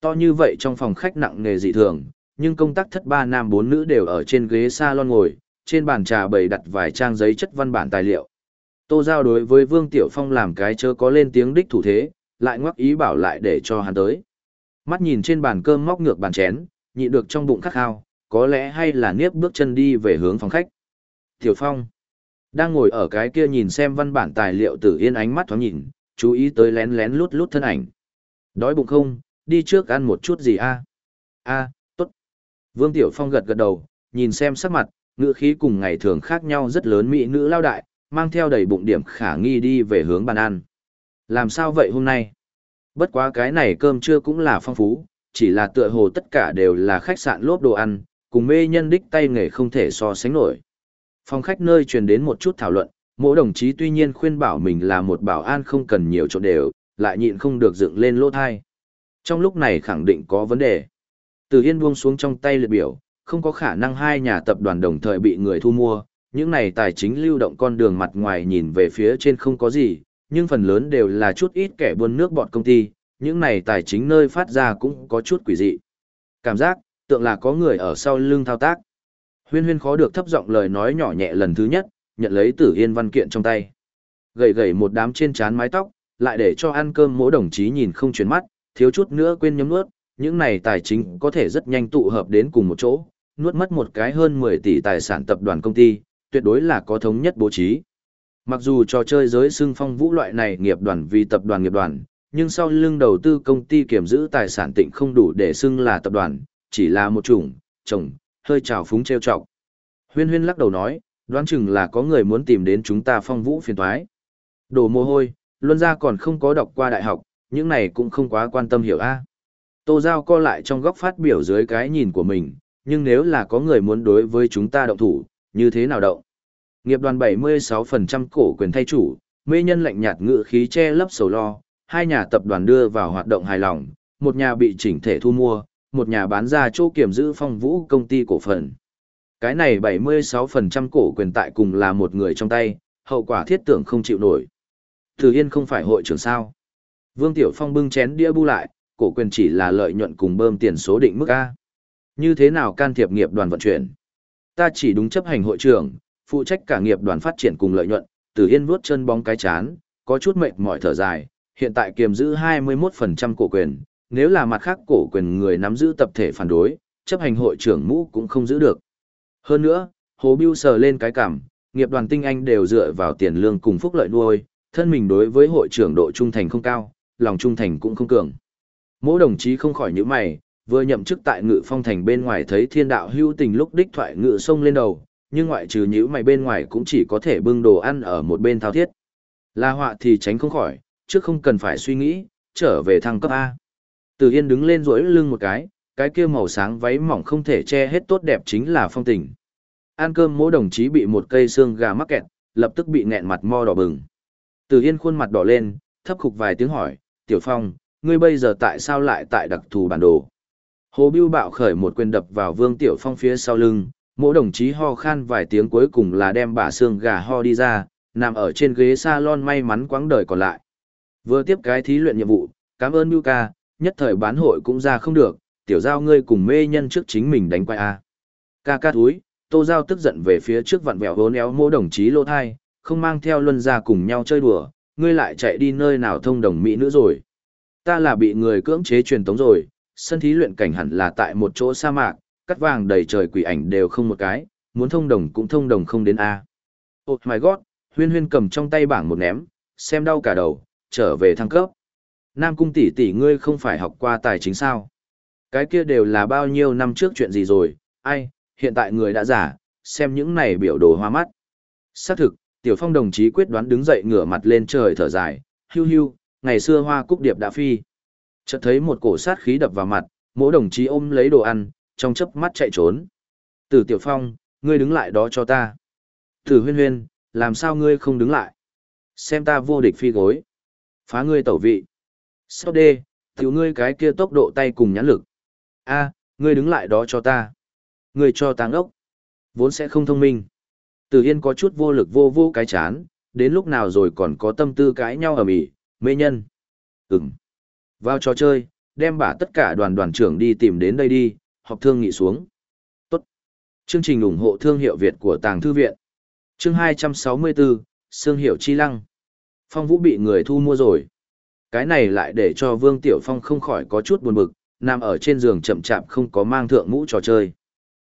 To như vậy trong phòng khách nặng nghề dị thường, nhưng công tác thất ba nam bốn nữ đều ở trên ghế salon ngồi, trên bàn trà bày đặt vài trang giấy chất văn bản tài liệu. Tô Giao đối với Vương Tiểu Phong làm cái chớ có lên tiếng đích thủ thế, lại ngoắc ý bảo lại để cho hắn tới. Mắt nhìn trên bàn cơm móc ngược bàn chén, nhị được trong bụng khắc khao, có lẽ hay là niếp bước chân đi về hướng phòng khách. Tiểu Phong đang ngồi ở cái kia nhìn xem văn bản tài liệu tử yên ánh mắt thoáng nhìn, chú ý tới lén lén lút lút thân ảnh. Đói bụng không, đi trước ăn một chút gì a? A, tốt. Vương Tiểu Phong gật gật đầu, nhìn xem sắc mặt, ngữ khí cùng ngày thường khác nhau rất lớn mỹ nữ lao đại, mang theo đầy bụng điểm khả nghi đi về hướng bàn ăn. Làm sao vậy hôm nay? Bất quá cái này cơm trưa cũng là phong phú, chỉ là tựa hồ tất cả đều là khách sạn lốp đồ ăn, cùng mê nhân đích tay nghề không thể so sánh nổi. Phòng khách nơi truyền đến một chút thảo luận, mỗi đồng chí tuy nhiên khuyên bảo mình là một bảo an không cần nhiều chỗ đều, lại nhịn không được dựng lên lỗ thai. Trong lúc này khẳng định có vấn đề. Từ Yên buông xuống trong tay liệt biểu, không có khả năng hai nhà tập đoàn đồng thời bị người thu mua, những này tài chính lưu động con đường mặt ngoài nhìn về phía trên không có gì, nhưng phần lớn đều là chút ít kẻ buôn nước bọn công ty, những này tài chính nơi phát ra cũng có chút quỷ dị. Cảm giác, tượng là có người ở sau lưng thao tác. Huyên huyên khó được thấp giọng lời nói nhỏ nhẹ lần thứ nhất, nhận lấy tử yên văn kiện trong tay. Gầy gầy một đám trên trán mái tóc, lại để cho ăn cơm mỗi đồng chí nhìn không chuyển mắt, thiếu chút nữa quên nhấm nuốt, những này tài chính có thể rất nhanh tụ hợp đến cùng một chỗ, nuốt mất một cái hơn 10 tỷ tài sản tập đoàn công ty, tuyệt đối là có thống nhất bố trí. Mặc dù trò chơi giới xưng phong vũ loại này nghiệp đoàn vì tập đoàn nghiệp đoàn, nhưng sau lưng đầu tư công ty kiểm giữ tài sản tịnh không đủ để xưng là tập đoàn, chỉ là một chủng, chồng, hơi trào phúng treo trọc. Huyên huyên lắc đầu nói, đoán chừng là có người muốn tìm đến chúng ta phong vũ phiền toái. Đồ mồ hôi, luân ra còn không có đọc qua đại học, những này cũng không quá quan tâm hiểu a. Tô Giao co lại trong góc phát biểu dưới cái nhìn của mình, nhưng nếu là có người muốn đối với chúng ta động thủ, như thế nào động? Nghiệp đoàn 76% cổ quyền thay chủ, mê nhân lạnh nhạt ngự khí che lấp sầu lo, hai nhà tập đoàn đưa vào hoạt động hài lòng, một nhà bị chỉnh thể thu mua, một nhà bán ra chỗ kiểm giữ phong vũ công ty cổ phần. Cái này 76% cổ quyền tại cùng là một người trong tay, hậu quả thiết tưởng không chịu nổi. Từ Yên không phải hội trưởng sao? Vương Tiểu Phong bưng chén đĩa bu lại, cổ quyền chỉ là lợi nhuận cùng bơm tiền số định mức A. Như thế nào can thiệp nghiệp đoàn vận chuyển? Ta chỉ đúng chấp hành hội trưởng, phụ trách cả nghiệp đoàn phát triển cùng lợi nhuận, Từ Yên vuốt chân bóng cái chán, có chút mệt mỏi thở dài, hiện tại kiềm giữ 21% cổ quyền, nếu là mặt khác cổ quyền người nắm giữ tập thể phản đối, chấp hành hội trưởng mũ cũng không giữ được. Hơn nữa, Hồ Bưu sờ lên cái cảm, nghiệp đoàn tinh anh đều dựa vào tiền lương cùng phúc lợi nuôi, thân mình đối với hội trưởng độ trung thành không cao, lòng trung thành cũng không cường. Mỗi đồng chí không khỏi nhíu mày, vừa nhậm chức tại ngự phong thành bên ngoài thấy thiên đạo hưu tình lúc đích thoại ngự sông lên đầu, nhưng ngoại trừ nhữ mày bên ngoài cũng chỉ có thể bưng đồ ăn ở một bên thao thiết. La họa thì tránh không khỏi, trước không cần phải suy nghĩ, trở về thăng cấp A. Từ Yên đứng lên rỗi lưng một cái, cái kia màu sáng váy mỏng không thể che hết tốt đẹp chính là phong tình. Ăn cơm mỗi đồng chí bị một cây xương gà mắc kẹt, lập tức bị nghẹn mặt mo đỏ bừng. Từ Yên khuôn mặt đỏ lên, thấp khục vài tiếng hỏi, Tiểu Phong, ngươi bây giờ tại sao lại tại đặc thù bản đồ? Hồ Biêu bạo khởi một quyền đập vào Vương Tiểu Phong phía sau lưng, mỗi đồng chí ho khan vài tiếng cuối cùng là đem bả xương gà ho đi ra, nằm ở trên ghế salon may mắn quãng đời còn lại. Vừa tiếp cái thí luyện nhiệm vụ, cảm ơn Bưu ca, nhất thời bán hội cũng ra không được, tiểu giao ngươi cùng mê nhân trước chính mình đánh quay a. Ca ca thúi, Tô Giao tức giận về phía trước vặn vẹo hốn éo mô đồng chí lô thai, không mang theo luân ra cùng nhau chơi đùa, ngươi lại chạy đi nơi nào thông đồng mỹ nữa rồi. Ta là bị người cưỡng chế truyền tống rồi, sân thí luyện cảnh hẳn là tại một chỗ sa mạc, cắt vàng đầy trời quỷ ảnh đều không một cái, muốn thông đồng cũng thông đồng không đến A. Oh my god, huyên huyên cầm trong tay bảng một ném, xem đau cả đầu, trở về thăng cấp. Nam cung tỷ tỷ ngươi không phải học qua tài chính sao? Cái kia đều là bao nhiêu năm trước chuyện gì rồi, ai, hiện tại người đã giả, xem những này biểu đồ hoa mắt. Xác thực, Tiểu Phong đồng chí quyết đoán đứng dậy ngửa mặt lên trời thở dài, hưu hưu, ngày xưa hoa cúc điệp đã phi. Chợt thấy một cổ sát khí đập vào mặt, mỗi đồng chí ôm lấy đồ ăn, trong chớp mắt chạy trốn. Tử Tiểu Phong, ngươi đứng lại đó cho ta. Tử huyên huyên, làm sao ngươi không đứng lại? Xem ta vô địch phi gối. Phá ngươi tẩu vị. Sau đê, tiểu ngươi cái kia tốc độ tay cùng nhãn lực. a ngươi đứng lại đó cho ta. Ngươi cho táng ốc. Vốn sẽ không thông minh. Từ Yên có chút vô lực vô vô cái chán, đến lúc nào rồi còn có tâm tư cãi nhau ở mỹ, mê nhân. Ừm. Vào trò chơi, đem bả tất cả đoàn đoàn trưởng đi tìm đến đây đi, họp thương nghị xuống. Tốt. Chương trình ủng hộ thương hiệu Việt của Tàng Thư Viện. Chương 264, Sương Hiệu Chi Lăng. Phong Vũ bị người thu mua rồi. Cái này lại để cho Vương Tiểu Phong không khỏi có chút buồn bực, nằm ở trên giường chậm chạp không có mang thượng mũ trò chơi.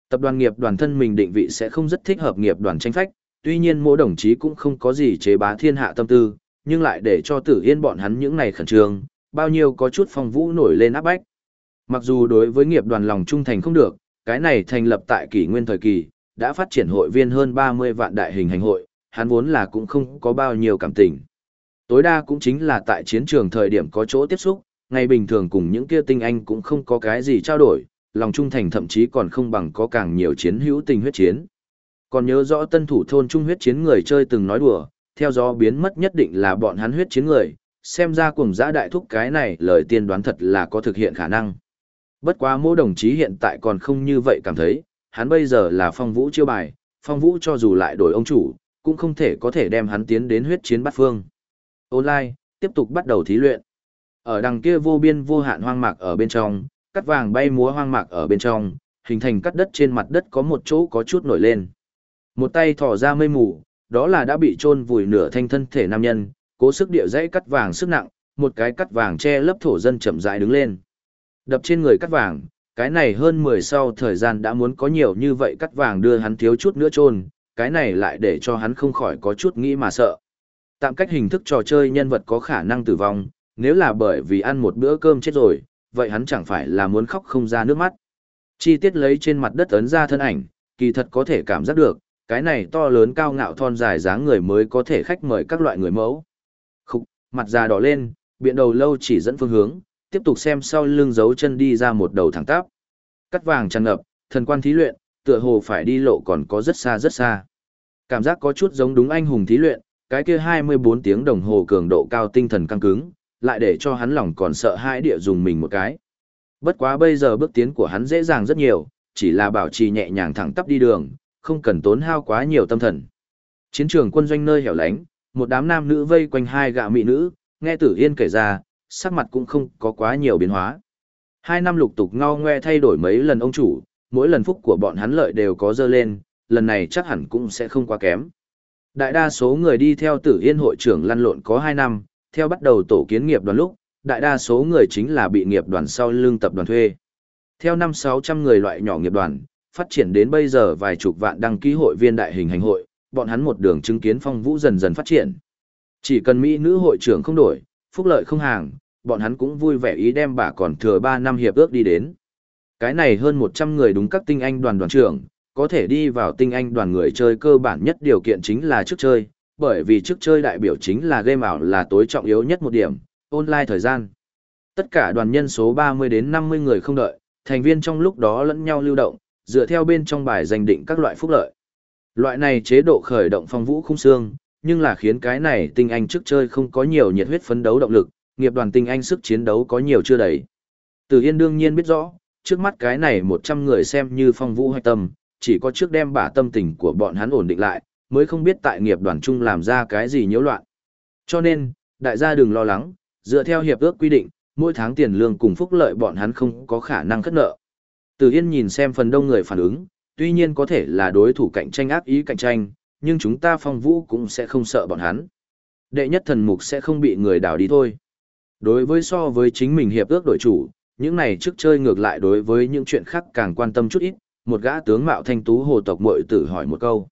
Tập đoàn nghiệp đoàn thân mình định vị sẽ không rất thích hợp nghiệp đoàn tranh phách, tuy nhiên mỗi đồng chí cũng không có gì chế bá thiên hạ tâm tư, nhưng lại để cho tử yên bọn hắn những ngày khẩn trương, bao nhiêu có chút phong vũ nổi lên áp bách. Mặc dù đối với nghiệp đoàn lòng trung thành không được, cái này thành lập tại kỷ nguyên thời kỳ, đã phát triển hội viên hơn 30 vạn đại hình hành hội, hắn vốn là cũng không có bao nhiêu cảm tình. Tối đa cũng chính là tại chiến trường thời điểm có chỗ tiếp xúc, ngày bình thường cùng những kia tinh anh cũng không có cái gì trao đổi, lòng trung thành thậm chí còn không bằng có càng nhiều chiến hữu tình huyết chiến. Còn nhớ rõ tân thủ thôn trung huyết chiến người chơi từng nói đùa, theo gió biến mất nhất định là bọn hắn huyết chiến người, xem ra cùng giã đại thúc cái này lời tiên đoán thật là có thực hiện khả năng. Bất quá mô đồng chí hiện tại còn không như vậy cảm thấy, hắn bây giờ là phong vũ chiêu bài, phong vũ cho dù lại đổi ông chủ, cũng không thể có thể đem hắn tiến đến huyết chiến bắt phương. Online, tiếp tục bắt đầu thí luyện. Ở đằng kia vô biên vô hạn hoang mạc ở bên trong, cắt vàng bay múa hoang mạc ở bên trong, hình thành cắt đất trên mặt đất có một chỗ có chút nổi lên. Một tay thỏ ra mây mù, đó là đã bị chôn vùi nửa thanh thân thể nam nhân, cố sức địa dãy cắt vàng sức nặng, một cái cắt vàng che lấp thổ dân chậm rãi đứng lên. Đập trên người cắt vàng, cái này hơn 10 sau thời gian đã muốn có nhiều như vậy cắt vàng đưa hắn thiếu chút nữa chôn, cái này lại để cho hắn không khỏi có chút nghĩ mà sợ. Tạm cách hình thức trò chơi nhân vật có khả năng tử vong, nếu là bởi vì ăn một bữa cơm chết rồi, vậy hắn chẳng phải là muốn khóc không ra nước mắt. Chi tiết lấy trên mặt đất ấn ra thân ảnh, kỳ thật có thể cảm giác được, cái này to lớn cao ngạo thon dài dáng người mới có thể khách mời các loại người mẫu. Mặt già đỏ lên, biện đầu lâu chỉ dẫn phương hướng, tiếp tục xem sau lưng giấu chân đi ra một đầu thẳng tắp. Cắt vàng tràn ngập, thần quan thí luyện, tựa hồ phải đi lộ còn có rất xa rất xa. Cảm giác có chút giống đúng anh hùng thí luyện, cái kia 24 tiếng đồng hồ cường độ cao tinh thần căng cứng, lại để cho hắn lòng còn sợ hãi địa dùng mình một cái. Bất quá bây giờ bước tiến của hắn dễ dàng rất nhiều, chỉ là bảo trì nhẹ nhàng thẳng tắp đi đường, không cần tốn hao quá nhiều tâm thần. Chiến trường quân doanh nơi hẻo lánh, một đám nam nữ vây quanh hai gạ mỹ nữ, nghe Tử Yên kể ra, sắc mặt cũng không có quá nhiều biến hóa. Hai năm lục tục ngao ngoe thay đổi mấy lần ông chủ, mỗi lần phúc của bọn hắn lợi đều có dơ lên, lần này chắc hẳn cũng sẽ không quá kém. Đại đa số người đi theo Tử Yên hội trưởng lăn lộn có hai năm, theo bắt đầu tổ kiến nghiệp đoàn lúc, đại đa số người chính là bị nghiệp đoàn sau lương tập đoàn thuê. Theo năm 600 người loại nhỏ nghiệp đoàn, phát triển đến bây giờ vài chục vạn đăng ký hội viên đại hình hành hội, bọn hắn một đường chứng kiến phong vũ dần dần phát triển. Chỉ cần Mỹ nữ hội trưởng không đổi, phúc lợi không hàng, bọn hắn cũng vui vẻ ý đem bà còn thừa 3 năm hiệp ước đi đến. Cái này hơn 100 người đúng các tinh anh đoàn đoàn trưởng, có thể đi vào tinh anh đoàn người chơi cơ bản nhất điều kiện chính là trước chơi, bởi vì trước chơi đại biểu chính là game ảo là tối trọng yếu nhất một điểm, online thời gian. Tất cả đoàn nhân số 30 đến 50 người không đợi, thành viên trong lúc đó lẫn nhau lưu động, dựa theo bên trong bài danh định các loại phúc lợi. Loại này chế độ khởi động phong vũ khung xương, nhưng là khiến cái này tinh anh trước chơi không có nhiều nhiệt huyết phấn đấu động lực, nghiệp đoàn tinh anh sức chiến đấu có nhiều chưa đầy. Từ Yên đương nhiên biết rõ, trước mắt cái này 100 người xem như phong vũ hoạch tâm, chỉ có trước đem bả tâm tình của bọn hắn ổn định lại, mới không biết tại nghiệp đoàn chung làm ra cái gì nhiễu loạn. Cho nên, đại gia đừng lo lắng, dựa theo hiệp ước quy định, mỗi tháng tiền lương cùng phúc lợi bọn hắn không có khả năng khất nợ. Từ Yên nhìn xem phần đông người phản ứng, tuy nhiên có thể là đối thủ cạnh tranh ác ý cạnh tranh, nhưng chúng ta phong vũ cũng sẽ không sợ bọn hắn. Đệ nhất thần mục sẽ không bị người đào đi thôi. Đối với so với chính mình hiệp ước đổi chủ, những này trước chơi ngược lại đối với những chuyện khác càng quan tâm chút ít, một gã tướng mạo thanh tú hồ tộc muội tử hỏi một câu.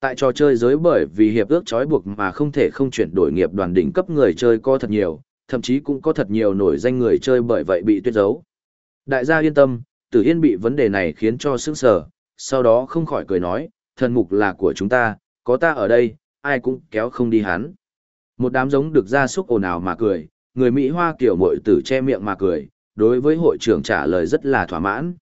Tại trò chơi giới bởi vì hiệp ước trói buộc mà không thể không chuyển đổi nghiệp đoàn đỉnh cấp người chơi có thật nhiều, thậm chí cũng có thật nhiều nổi danh người chơi bởi vậy bị tuyết giấu. Đại gia yên tâm, Tử Yên bị vấn đề này khiến cho sững sờ, sau đó không khỏi cười nói, thần mục là của chúng ta, có ta ở đây, ai cũng kéo không đi hắn. Một đám giống được ra súc ồn ào mà cười, người Mỹ Hoa kiểu mội tử che miệng mà cười, đối với hội trưởng trả lời rất là thỏa mãn.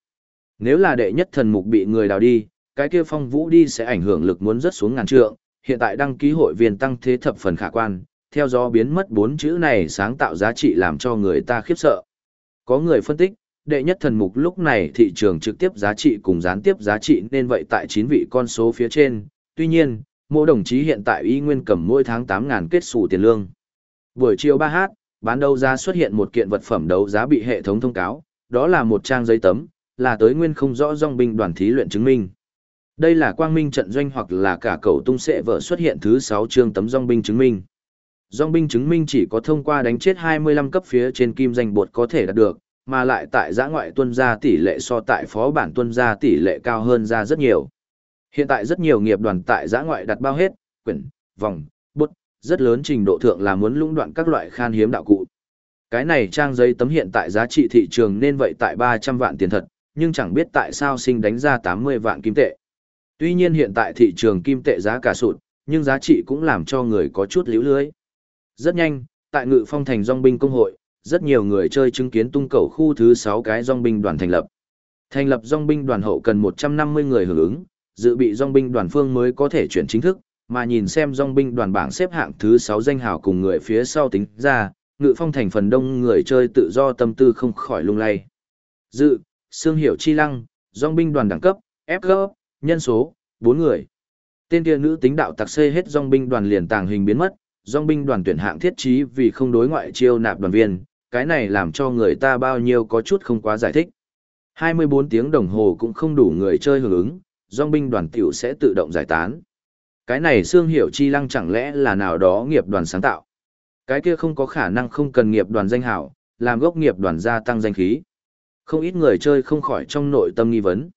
Nếu là đệ nhất thần mục bị người đào đi, cái kia phong vũ đi sẽ ảnh hưởng lực muốn rất xuống ngàn trượng, hiện tại đăng ký hội viên tăng thế thập phần khả quan, theo do biến mất bốn chữ này sáng tạo giá trị làm cho người ta khiếp sợ. Có người phân tích, đệ nhất thần mục lúc này thị trường trực tiếp giá trị cùng gián tiếp giá trị nên vậy tại 9 vị con số phía trên, tuy nhiên, mỗi đồng chí hiện tại y nguyên cầm mỗi tháng 8.000 kết xù tiền lương. Buổi chiều 3h, bán đấu giá xuất hiện một kiện vật phẩm đấu giá bị hệ thống thông cáo, đó là một trang giấy tấm, là tới nguyên không rõ dòng binh đoàn thí luyện chứng minh. Đây là quang minh trận doanh hoặc là cả cầu tung sẽ vợ xuất hiện thứ 6 chương tấm dòng binh chứng minh. Dòng binh chứng minh chỉ có thông qua đánh chết 25 cấp phía trên kim danh bột có thể đạt được, mà lại tại giã ngoại tuân gia tỷ lệ so tại phó bản tuân gia tỷ lệ cao hơn ra rất nhiều. Hiện tại rất nhiều nghiệp đoàn tại giã ngoại đặt bao hết, quyển, vòng, bút, rất lớn trình độ thượng là muốn lũng đoạn các loại khan hiếm đạo cụ. Cái này trang giấy tấm hiện tại giá trị thị trường nên vậy tại 300 vạn tiền thật, nhưng chẳng biết tại sao sinh đánh ra 80 vạn kim tệ. Tuy nhiên hiện tại thị trường kim tệ giá cả sụt, nhưng giá trị cũng làm cho người có chút liễu lưới. Rất nhanh, tại ngự phong thành dòng binh công hội, rất nhiều người chơi chứng kiến tung cầu khu thứ 6 cái dòng binh đoàn thành lập. Thành lập dòng binh đoàn hậu cần 150 người hưởng ứng, dự bị dòng binh đoàn phương mới có thể chuyển chính thức, mà nhìn xem dòng binh đoàn bảng xếp hạng thứ 6 danh hào cùng người phía sau tính ra, ngự phong thành phần đông người chơi tự do tâm tư không khỏi lung lay. Dự, Sương Hiểu Chi Lăng, dòng binh đoàn đẳng cấp, F cấp, nhân số, 4 người. Tên kia nữ tính đạo tặc xê hết dòng binh đoàn liền tàng hình biến mất, dòng binh đoàn tuyển hạng thiết trí vì không đối ngoại chiêu nạp đoàn viên, cái này làm cho người ta bao nhiêu có chút không quá giải thích. 24 tiếng đồng hồ cũng không đủ người chơi hưởng ứng, dòng binh đoàn tiểu sẽ tự động giải tán. Cái này xương hiểu chi lăng chẳng lẽ là nào đó nghiệp đoàn sáng tạo. Cái kia không có khả năng không cần nghiệp đoàn danh hảo, làm gốc nghiệp đoàn gia tăng danh khí. Không ít người chơi không khỏi trong nội tâm nghi vấn.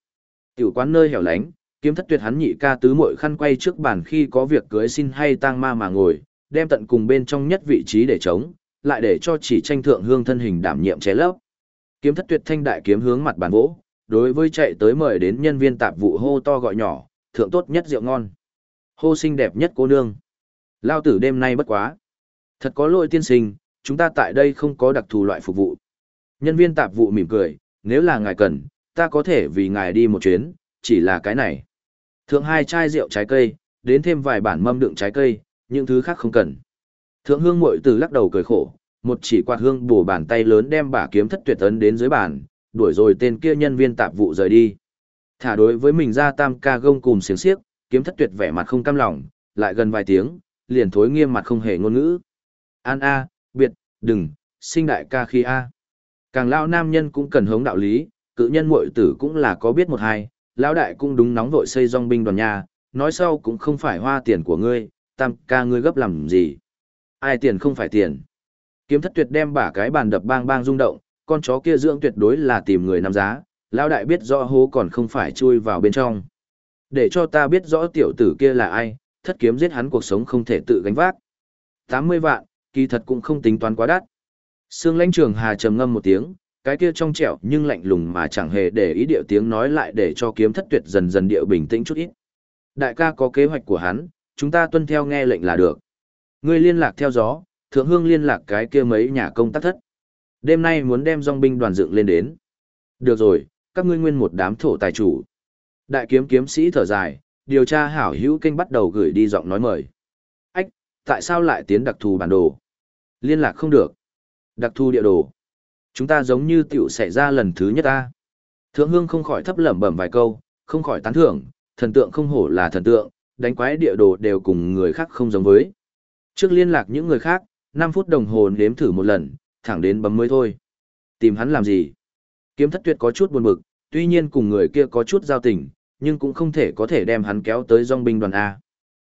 Tiểu quán nơi hẻo lánh, kiếm thất tuyệt hắn nhị ca tứ muội khăn quay trước bàn khi có việc cưới xin hay tang ma mà ngồi, đem tận cùng bên trong nhất vị trí để chống, lại để cho chỉ tranh thượng hương thân hình đảm nhiệm ché lấp. Kiếm thất tuyệt thanh đại kiếm hướng mặt bàn vỗ, đối với chạy tới mời đến nhân viên tạp vụ hô to gọi nhỏ, thượng tốt nhất rượu ngon. Hô xinh đẹp nhất cô nương. Lao tử đêm nay bất quá. Thật có lỗi tiên sinh, chúng ta tại đây không có đặc thù loại phục vụ. Nhân viên tạp vụ mỉm cười, nếu là ngài cần, ta có thể vì ngài đi một chuyến, chỉ là cái này. Thượng hai chai rượu trái cây, đến thêm vài bản mâm đựng trái cây, những thứ khác không cần. Thượng hương mội từ lắc đầu cười khổ, một chỉ quạt hương bổ bàn tay lớn đem bả kiếm thất tuyệt ấn đến dưới bàn, đuổi rồi tên kia nhân viên tạp vụ rời đi. Thả đối với mình ra tam ca gông cùng xiềng xiếc, kiếm thất tuyệt vẻ mặt không cam lòng, lại gần vài tiếng, liền thối nghiêm mặt không hề ngôn ngữ. An A, biệt, đừng, sinh đại ca khi A. Càng lao nam nhân cũng cần hống đạo lý, cự nhân muội tử cũng là có biết một hai, lão đại cũng đúng nóng vội xây dòng binh đoàn nhà, nói sau cũng không phải hoa tiền của ngươi, tam ca ngươi gấp làm gì. Ai tiền không phải tiền. Kiếm thất tuyệt đem bả cái bàn đập bang bang rung động, con chó kia dưỡng tuyệt đối là tìm người nắm giá, lão đại biết rõ hố còn không phải chui vào bên trong. Để cho ta biết rõ tiểu tử kia là ai, thất kiếm giết hắn cuộc sống không thể tự gánh vác. 80 vạn, kỳ thật cũng không tính toán quá đắt. Sương lãnh trường hà trầm ngâm một tiếng, cái kia trong trẻo nhưng lạnh lùng mà chẳng hề để ý điệu tiếng nói lại để cho kiếm thất tuyệt dần dần điệu bình tĩnh chút ít. Đại ca có kế hoạch của hắn, chúng ta tuân theo nghe lệnh là được. Ngươi liên lạc theo gió, thượng hương liên lạc cái kia mấy nhà công tác thất. Đêm nay muốn đem dòng binh đoàn dựng lên đến. Được rồi, các ngươi nguyên một đám thổ tài chủ. Đại kiếm kiếm sĩ thở dài, điều tra hảo hữu kênh bắt đầu gửi đi giọng nói mời. Ách, tại sao lại tiến đặc thù bản đồ? Liên lạc không được. Đặc thù địa đồ. Chúng ta giống như tiểu xảy ra lần thứ nhất ta. Thượng hương không khỏi thấp lẩm bẩm vài câu, không khỏi tán thưởng, thần tượng không hổ là thần tượng, đánh quái địa đồ đều cùng người khác không giống với. Trước liên lạc những người khác, 5 phút đồng hồ nếm thử một lần, thẳng đến bấm mới thôi. Tìm hắn làm gì? Kiếm thất tuyệt có chút buồn bực, tuy nhiên cùng người kia có chút giao tình, nhưng cũng không thể có thể đem hắn kéo tới dòng binh đoàn A.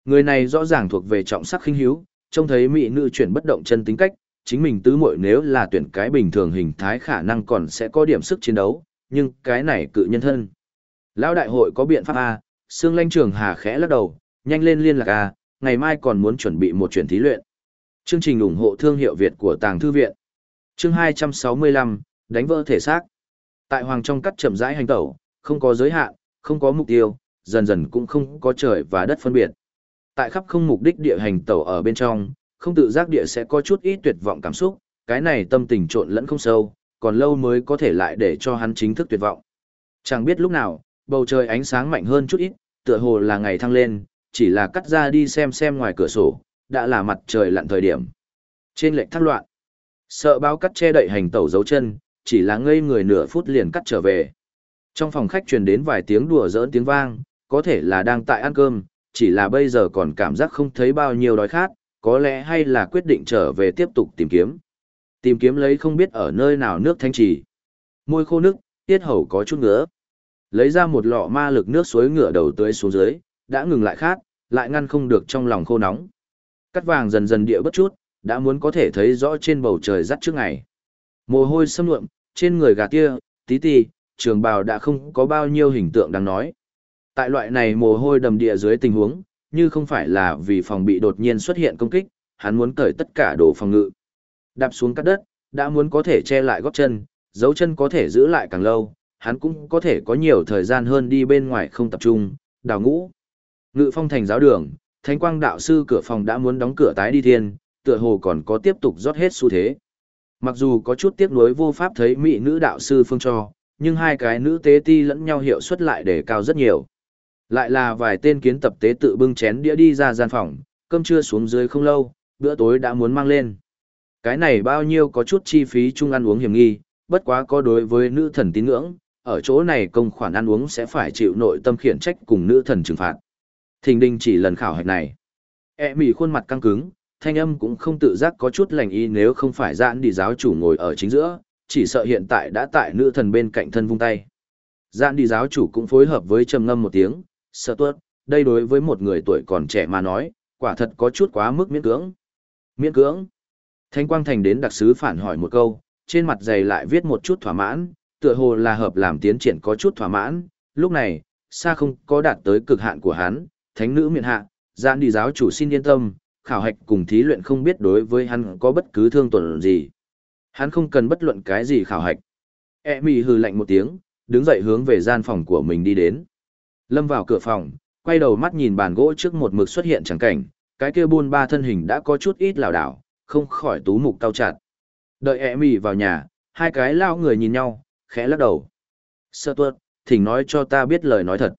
Người này rõ ràng thuộc về trọng sắc khinh hiếu, trông thấy mỹ nữ chuyển bất động chân tính cách, chính mình tứ muội nếu là tuyển cái bình thường hình thái khả năng còn sẽ có điểm sức chiến đấu, nhưng cái này cự nhân thân. Lão đại hội có biện pháp A, xương Lanh Trường Hà khẽ lắc đầu, nhanh lên liên lạc A, ngày mai còn muốn chuẩn bị một chuyển thí luyện. Chương trình ủng hộ thương hiệu Việt của Tàng Thư Viện. Chương 265, đánh vỡ thể xác. Tại Hoàng trong cắt chậm rãi hành tẩu, không có giới hạn, không có mục tiêu, dần dần cũng không có trời và đất phân biệt. Tại khắp không mục đích địa hành tẩu ở bên trong, không tự giác địa sẽ có chút ít tuyệt vọng cảm xúc, cái này tâm tình trộn lẫn không sâu, còn lâu mới có thể lại để cho hắn chính thức tuyệt vọng. Chẳng biết lúc nào, bầu trời ánh sáng mạnh hơn chút ít, tựa hồ là ngày thăng lên, chỉ là cắt ra đi xem xem ngoài cửa sổ, đã là mặt trời lặn thời điểm. Trên lệnh thác loạn, sợ báo cắt che đậy hành tẩu dấu chân, chỉ là ngây người nửa phút liền cắt trở về. Trong phòng khách truyền đến vài tiếng đùa giỡn tiếng vang, có thể là đang tại ăn cơm, chỉ là bây giờ còn cảm giác không thấy bao nhiêu đói khát, có lẽ hay là quyết định trở về tiếp tục tìm kiếm. Tìm kiếm lấy không biết ở nơi nào nước thanh trì. Môi khô nước, tiết hầu có chút ngứa. Lấy ra một lọ ma lực nước suối ngựa đầu tưới xuống dưới, đã ngừng lại khát, lại ngăn không được trong lòng khô nóng. Cắt vàng dần dần địa bất chút, đã muốn có thể thấy rõ trên bầu trời rắt trước ngày. Mồ hôi xâm nhuộm, trên người gà tia, tí tì, trường bào đã không có bao nhiêu hình tượng đáng nói. Tại loại này mồ hôi đầm địa dưới tình huống, như không phải là vì phòng bị đột nhiên xuất hiện công kích, hắn muốn cởi tất cả đồ phòng ngự. Đạp xuống cắt đất, đã muốn có thể che lại gót chân, dấu chân có thể giữ lại càng lâu, hắn cũng có thể có nhiều thời gian hơn đi bên ngoài không tập trung, đào ngũ. Ngự phong thành giáo đường, thánh quang đạo sư cửa phòng đã muốn đóng cửa tái đi thiên, tựa hồ còn có tiếp tục rót hết xu thế. Mặc dù có chút tiếc nuối vô pháp thấy mỹ nữ đạo sư phương cho, nhưng hai cái nữ tế ti lẫn nhau hiệu suất lại để cao rất nhiều. Lại là vài tên kiến tập tế tự bưng chén đĩa đi ra gian phòng, cơm trưa xuống dưới không lâu, bữa tối đã muốn mang lên. Cái này bao nhiêu có chút chi phí chung ăn uống hiểm nghi, bất quá có đối với nữ thần tín ngưỡng, ở chỗ này công khoản ăn uống sẽ phải chịu nội tâm khiển trách cùng nữ thần trừng phạt. Thình đình chỉ lần khảo hạch này. E mỉ khuôn mặt căng cứng, thanh âm cũng không tự giác có chút lành y nếu không phải giãn đi giáo chủ ngồi ở chính giữa, chỉ sợ hiện tại đã tại nữ thần bên cạnh thân vung tay. Giãn đi giáo chủ cũng phối hợp với trầm ngâm một tiếng, sợ tuất, đây đối với một người tuổi còn trẻ mà nói, quả thật có chút quá mức miễn cưỡng. Miễn cưỡng. Thanh Quang Thành đến đặc sứ phản hỏi một câu, trên mặt dày lại viết một chút thỏa mãn, tựa hồ là hợp làm tiến triển có chút thỏa mãn, lúc này, xa không có đạt tới cực hạn của hắn, thánh nữ Miện hạ, giãn đi giáo chủ xin yên tâm, khảo hạch cùng thí luyện không biết đối với hắn có bất cứ thương tổn gì. Hắn không cần bất luận cái gì khảo hạch. E mì hừ lạnh một tiếng, đứng dậy hướng về gian phòng của mình đi đến. Lâm vào cửa phòng, quay đầu mắt nhìn bàn gỗ trước một mực xuất hiện chẳng cảnh, cái kia buôn ba thân hình đã có chút ít lảo đảo, không khỏi tú mục cao chặt. Đợi e mì vào nhà, hai cái lao người nhìn nhau, khẽ lắc đầu. Sơ tuột, thỉnh nói cho ta biết lời nói thật.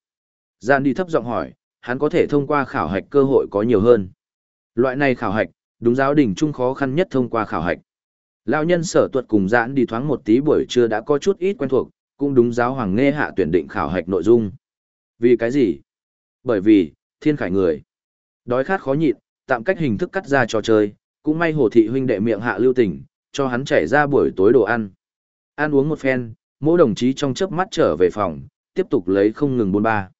Gian đi thấp giọng hỏi, hắn có thể thông qua khảo hạch cơ hội có nhiều hơn. Loại này khảo hạch, đúng giáo đình trung khó khăn nhất thông qua khảo hạch. Lão nhân sở tuật cùng giãn đi thoáng một tí buổi trưa đã có chút ít quen thuộc, cũng đúng giáo hoàng nghe hạ tuyển định khảo hạch nội dung. Vì cái gì? Bởi vì, thiên khải người. Đói khát khó nhịn, tạm cách hình thức cắt ra trò chơi, cũng may hồ thị huynh đệ miệng hạ lưu tình, cho hắn chảy ra buổi tối đồ ăn. Ăn uống một phen, mỗi đồng chí trong chớp mắt trở về phòng, tiếp tục lấy không ngừng bôn ba.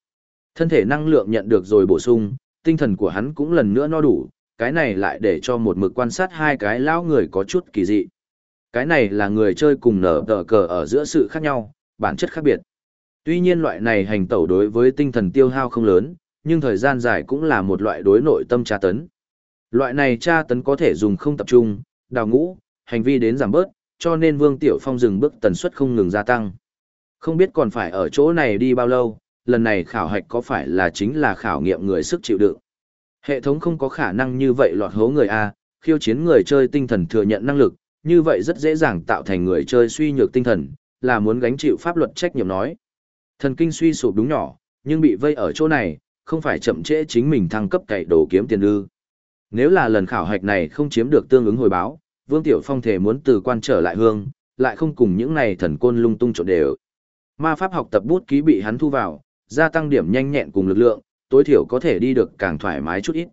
Thân thể năng lượng nhận được rồi bổ sung, tinh thần của hắn cũng lần nữa no đủ, cái này lại để cho một mực quan sát hai cái lão người có chút kỳ dị. Cái này là người chơi cùng nở tờ cờ ở giữa sự khác nhau, bản chất khác biệt. Tuy nhiên loại này hành tẩu đối với tinh thần tiêu hao không lớn, nhưng thời gian dài cũng là một loại đối nội tâm tra tấn. Loại này tra tấn có thể dùng không tập trung, đào ngũ, hành vi đến giảm bớt, cho nên Vương Tiểu Phong dừng bước tần suất không ngừng gia tăng. Không biết còn phải ở chỗ này đi bao lâu, lần này khảo hạch có phải là chính là khảo nghiệm người sức chịu đựng. Hệ thống không có khả năng như vậy lọt hố người A, khiêu chiến người chơi tinh thần thừa nhận năng lực, như vậy rất dễ dàng tạo thành người chơi suy nhược tinh thần, là muốn gánh chịu pháp luật trách nhiệm nói. Thần kinh suy sụp đúng nhỏ, nhưng bị vây ở chỗ này, không phải chậm trễ chính mình thăng cấp cậy đồ kiếm tiền ư. Nếu là lần khảo hạch này không chiếm được tương ứng hồi báo, Vương Tiểu Phong thể muốn từ quan trở lại hương, lại không cùng những này thần côn lung tung trộn đều. Ma pháp học tập bút ký bị hắn thu vào, gia tăng điểm nhanh nhẹn cùng lực lượng, tối thiểu có thể đi được càng thoải mái chút ít.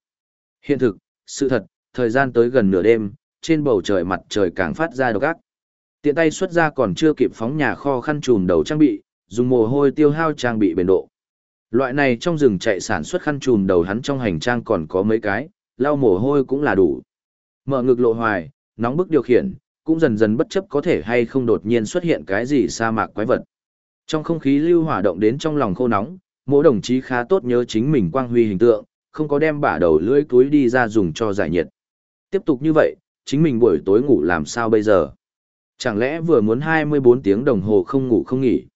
Hiện thực, sự thật, thời gian tới gần nửa đêm, trên bầu trời mặt trời càng phát ra độc ác. Tiện tay xuất ra còn chưa kịp phóng nhà kho khăn trùm đầu trang bị, dùng mồ hôi tiêu hao trang bị bền độ. Loại này trong rừng chạy sản xuất khăn trùm đầu hắn trong hành trang còn có mấy cái, lau mồ hôi cũng là đủ. Mở ngực lộ hoài, nóng bức điều khiển, cũng dần dần bất chấp có thể hay không đột nhiên xuất hiện cái gì sa mạc quái vật. Trong không khí lưu hỏa động đến trong lòng khô nóng, mỗi đồng chí khá tốt nhớ chính mình quang huy hình tượng, không có đem bả đầu lưỡi túi đi ra dùng cho giải nhiệt. Tiếp tục như vậy, chính mình buổi tối ngủ làm sao bây giờ? Chẳng lẽ vừa muốn 24 tiếng đồng hồ không ngủ không nghỉ?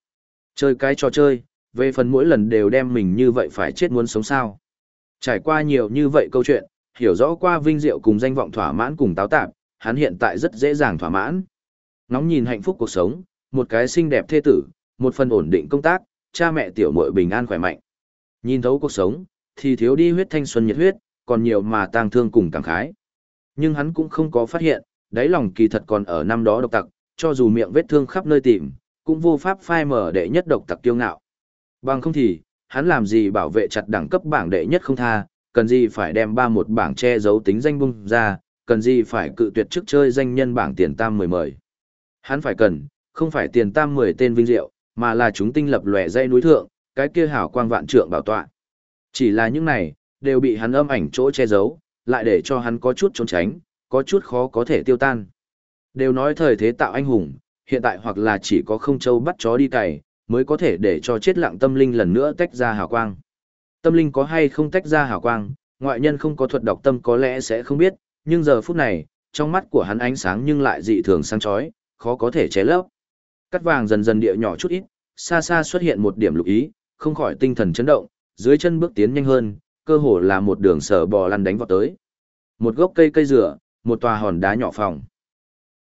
Chơi cái trò chơi, về phần mỗi lần đều đem mình như vậy phải chết muốn sống sao? Trải qua nhiều như vậy câu chuyện, hiểu rõ qua vinh diệu cùng danh vọng thỏa mãn cùng táo tạp, hắn hiện tại rất dễ dàng thỏa mãn. nóng nhìn hạnh phúc cuộc sống, một cái xinh đẹp thê tử, một phần ổn định công tác, cha mẹ tiểu muội bình an khỏe mạnh. Nhìn thấu cuộc sống, thì thiếu đi huyết thanh xuân nhiệt huyết, còn nhiều mà tang thương cùng cảm khái. Nhưng hắn cũng không có phát hiện, đáy lòng kỳ thật còn ở năm đó độc tặc, cho dù miệng vết thương khắp nơi tìm, cũng vô pháp phai mở đệ nhất độc tặc kiêu ngạo. Bằng không thì, hắn làm gì bảo vệ chặt đẳng cấp bảng đệ nhất không tha, cần gì phải đem ba một bảng che giấu tính danh bung ra, cần gì phải cự tuyệt trước chơi danh nhân bảng tiền tam mười mời. Hắn phải cần, không phải tiền tam mười tên vinh diệu, mà là chúng tinh lập lòe dây núi thượng, cái kia hảo quang vạn trượng bảo tọa. Chỉ là những này, đều bị hắn âm ảnh chỗ che giấu, lại để cho hắn có chút trốn tránh, có chút khó có thể tiêu tan. Đều nói thời thế tạo anh hùng, hiện tại hoặc là chỉ có không châu bắt chó đi cày, mới có thể để cho chết lặng tâm linh lần nữa tách ra hào quang. Tâm linh có hay không tách ra hào quang, ngoại nhân không có thuật đọc tâm có lẽ sẽ không biết, nhưng giờ phút này, trong mắt của hắn ánh sáng nhưng lại dị thường sáng chói, khó có thể chế lấp. Cắt vàng dần dần địa nhỏ chút ít, xa xa xuất hiện một điểm lục ý, không khỏi tinh thần chấn động, dưới chân bước tiến nhanh hơn, cơ hồ là một đường sở bò lăn đánh vào tới. Một gốc cây cây rửa, một tòa hòn đá nhỏ phòng.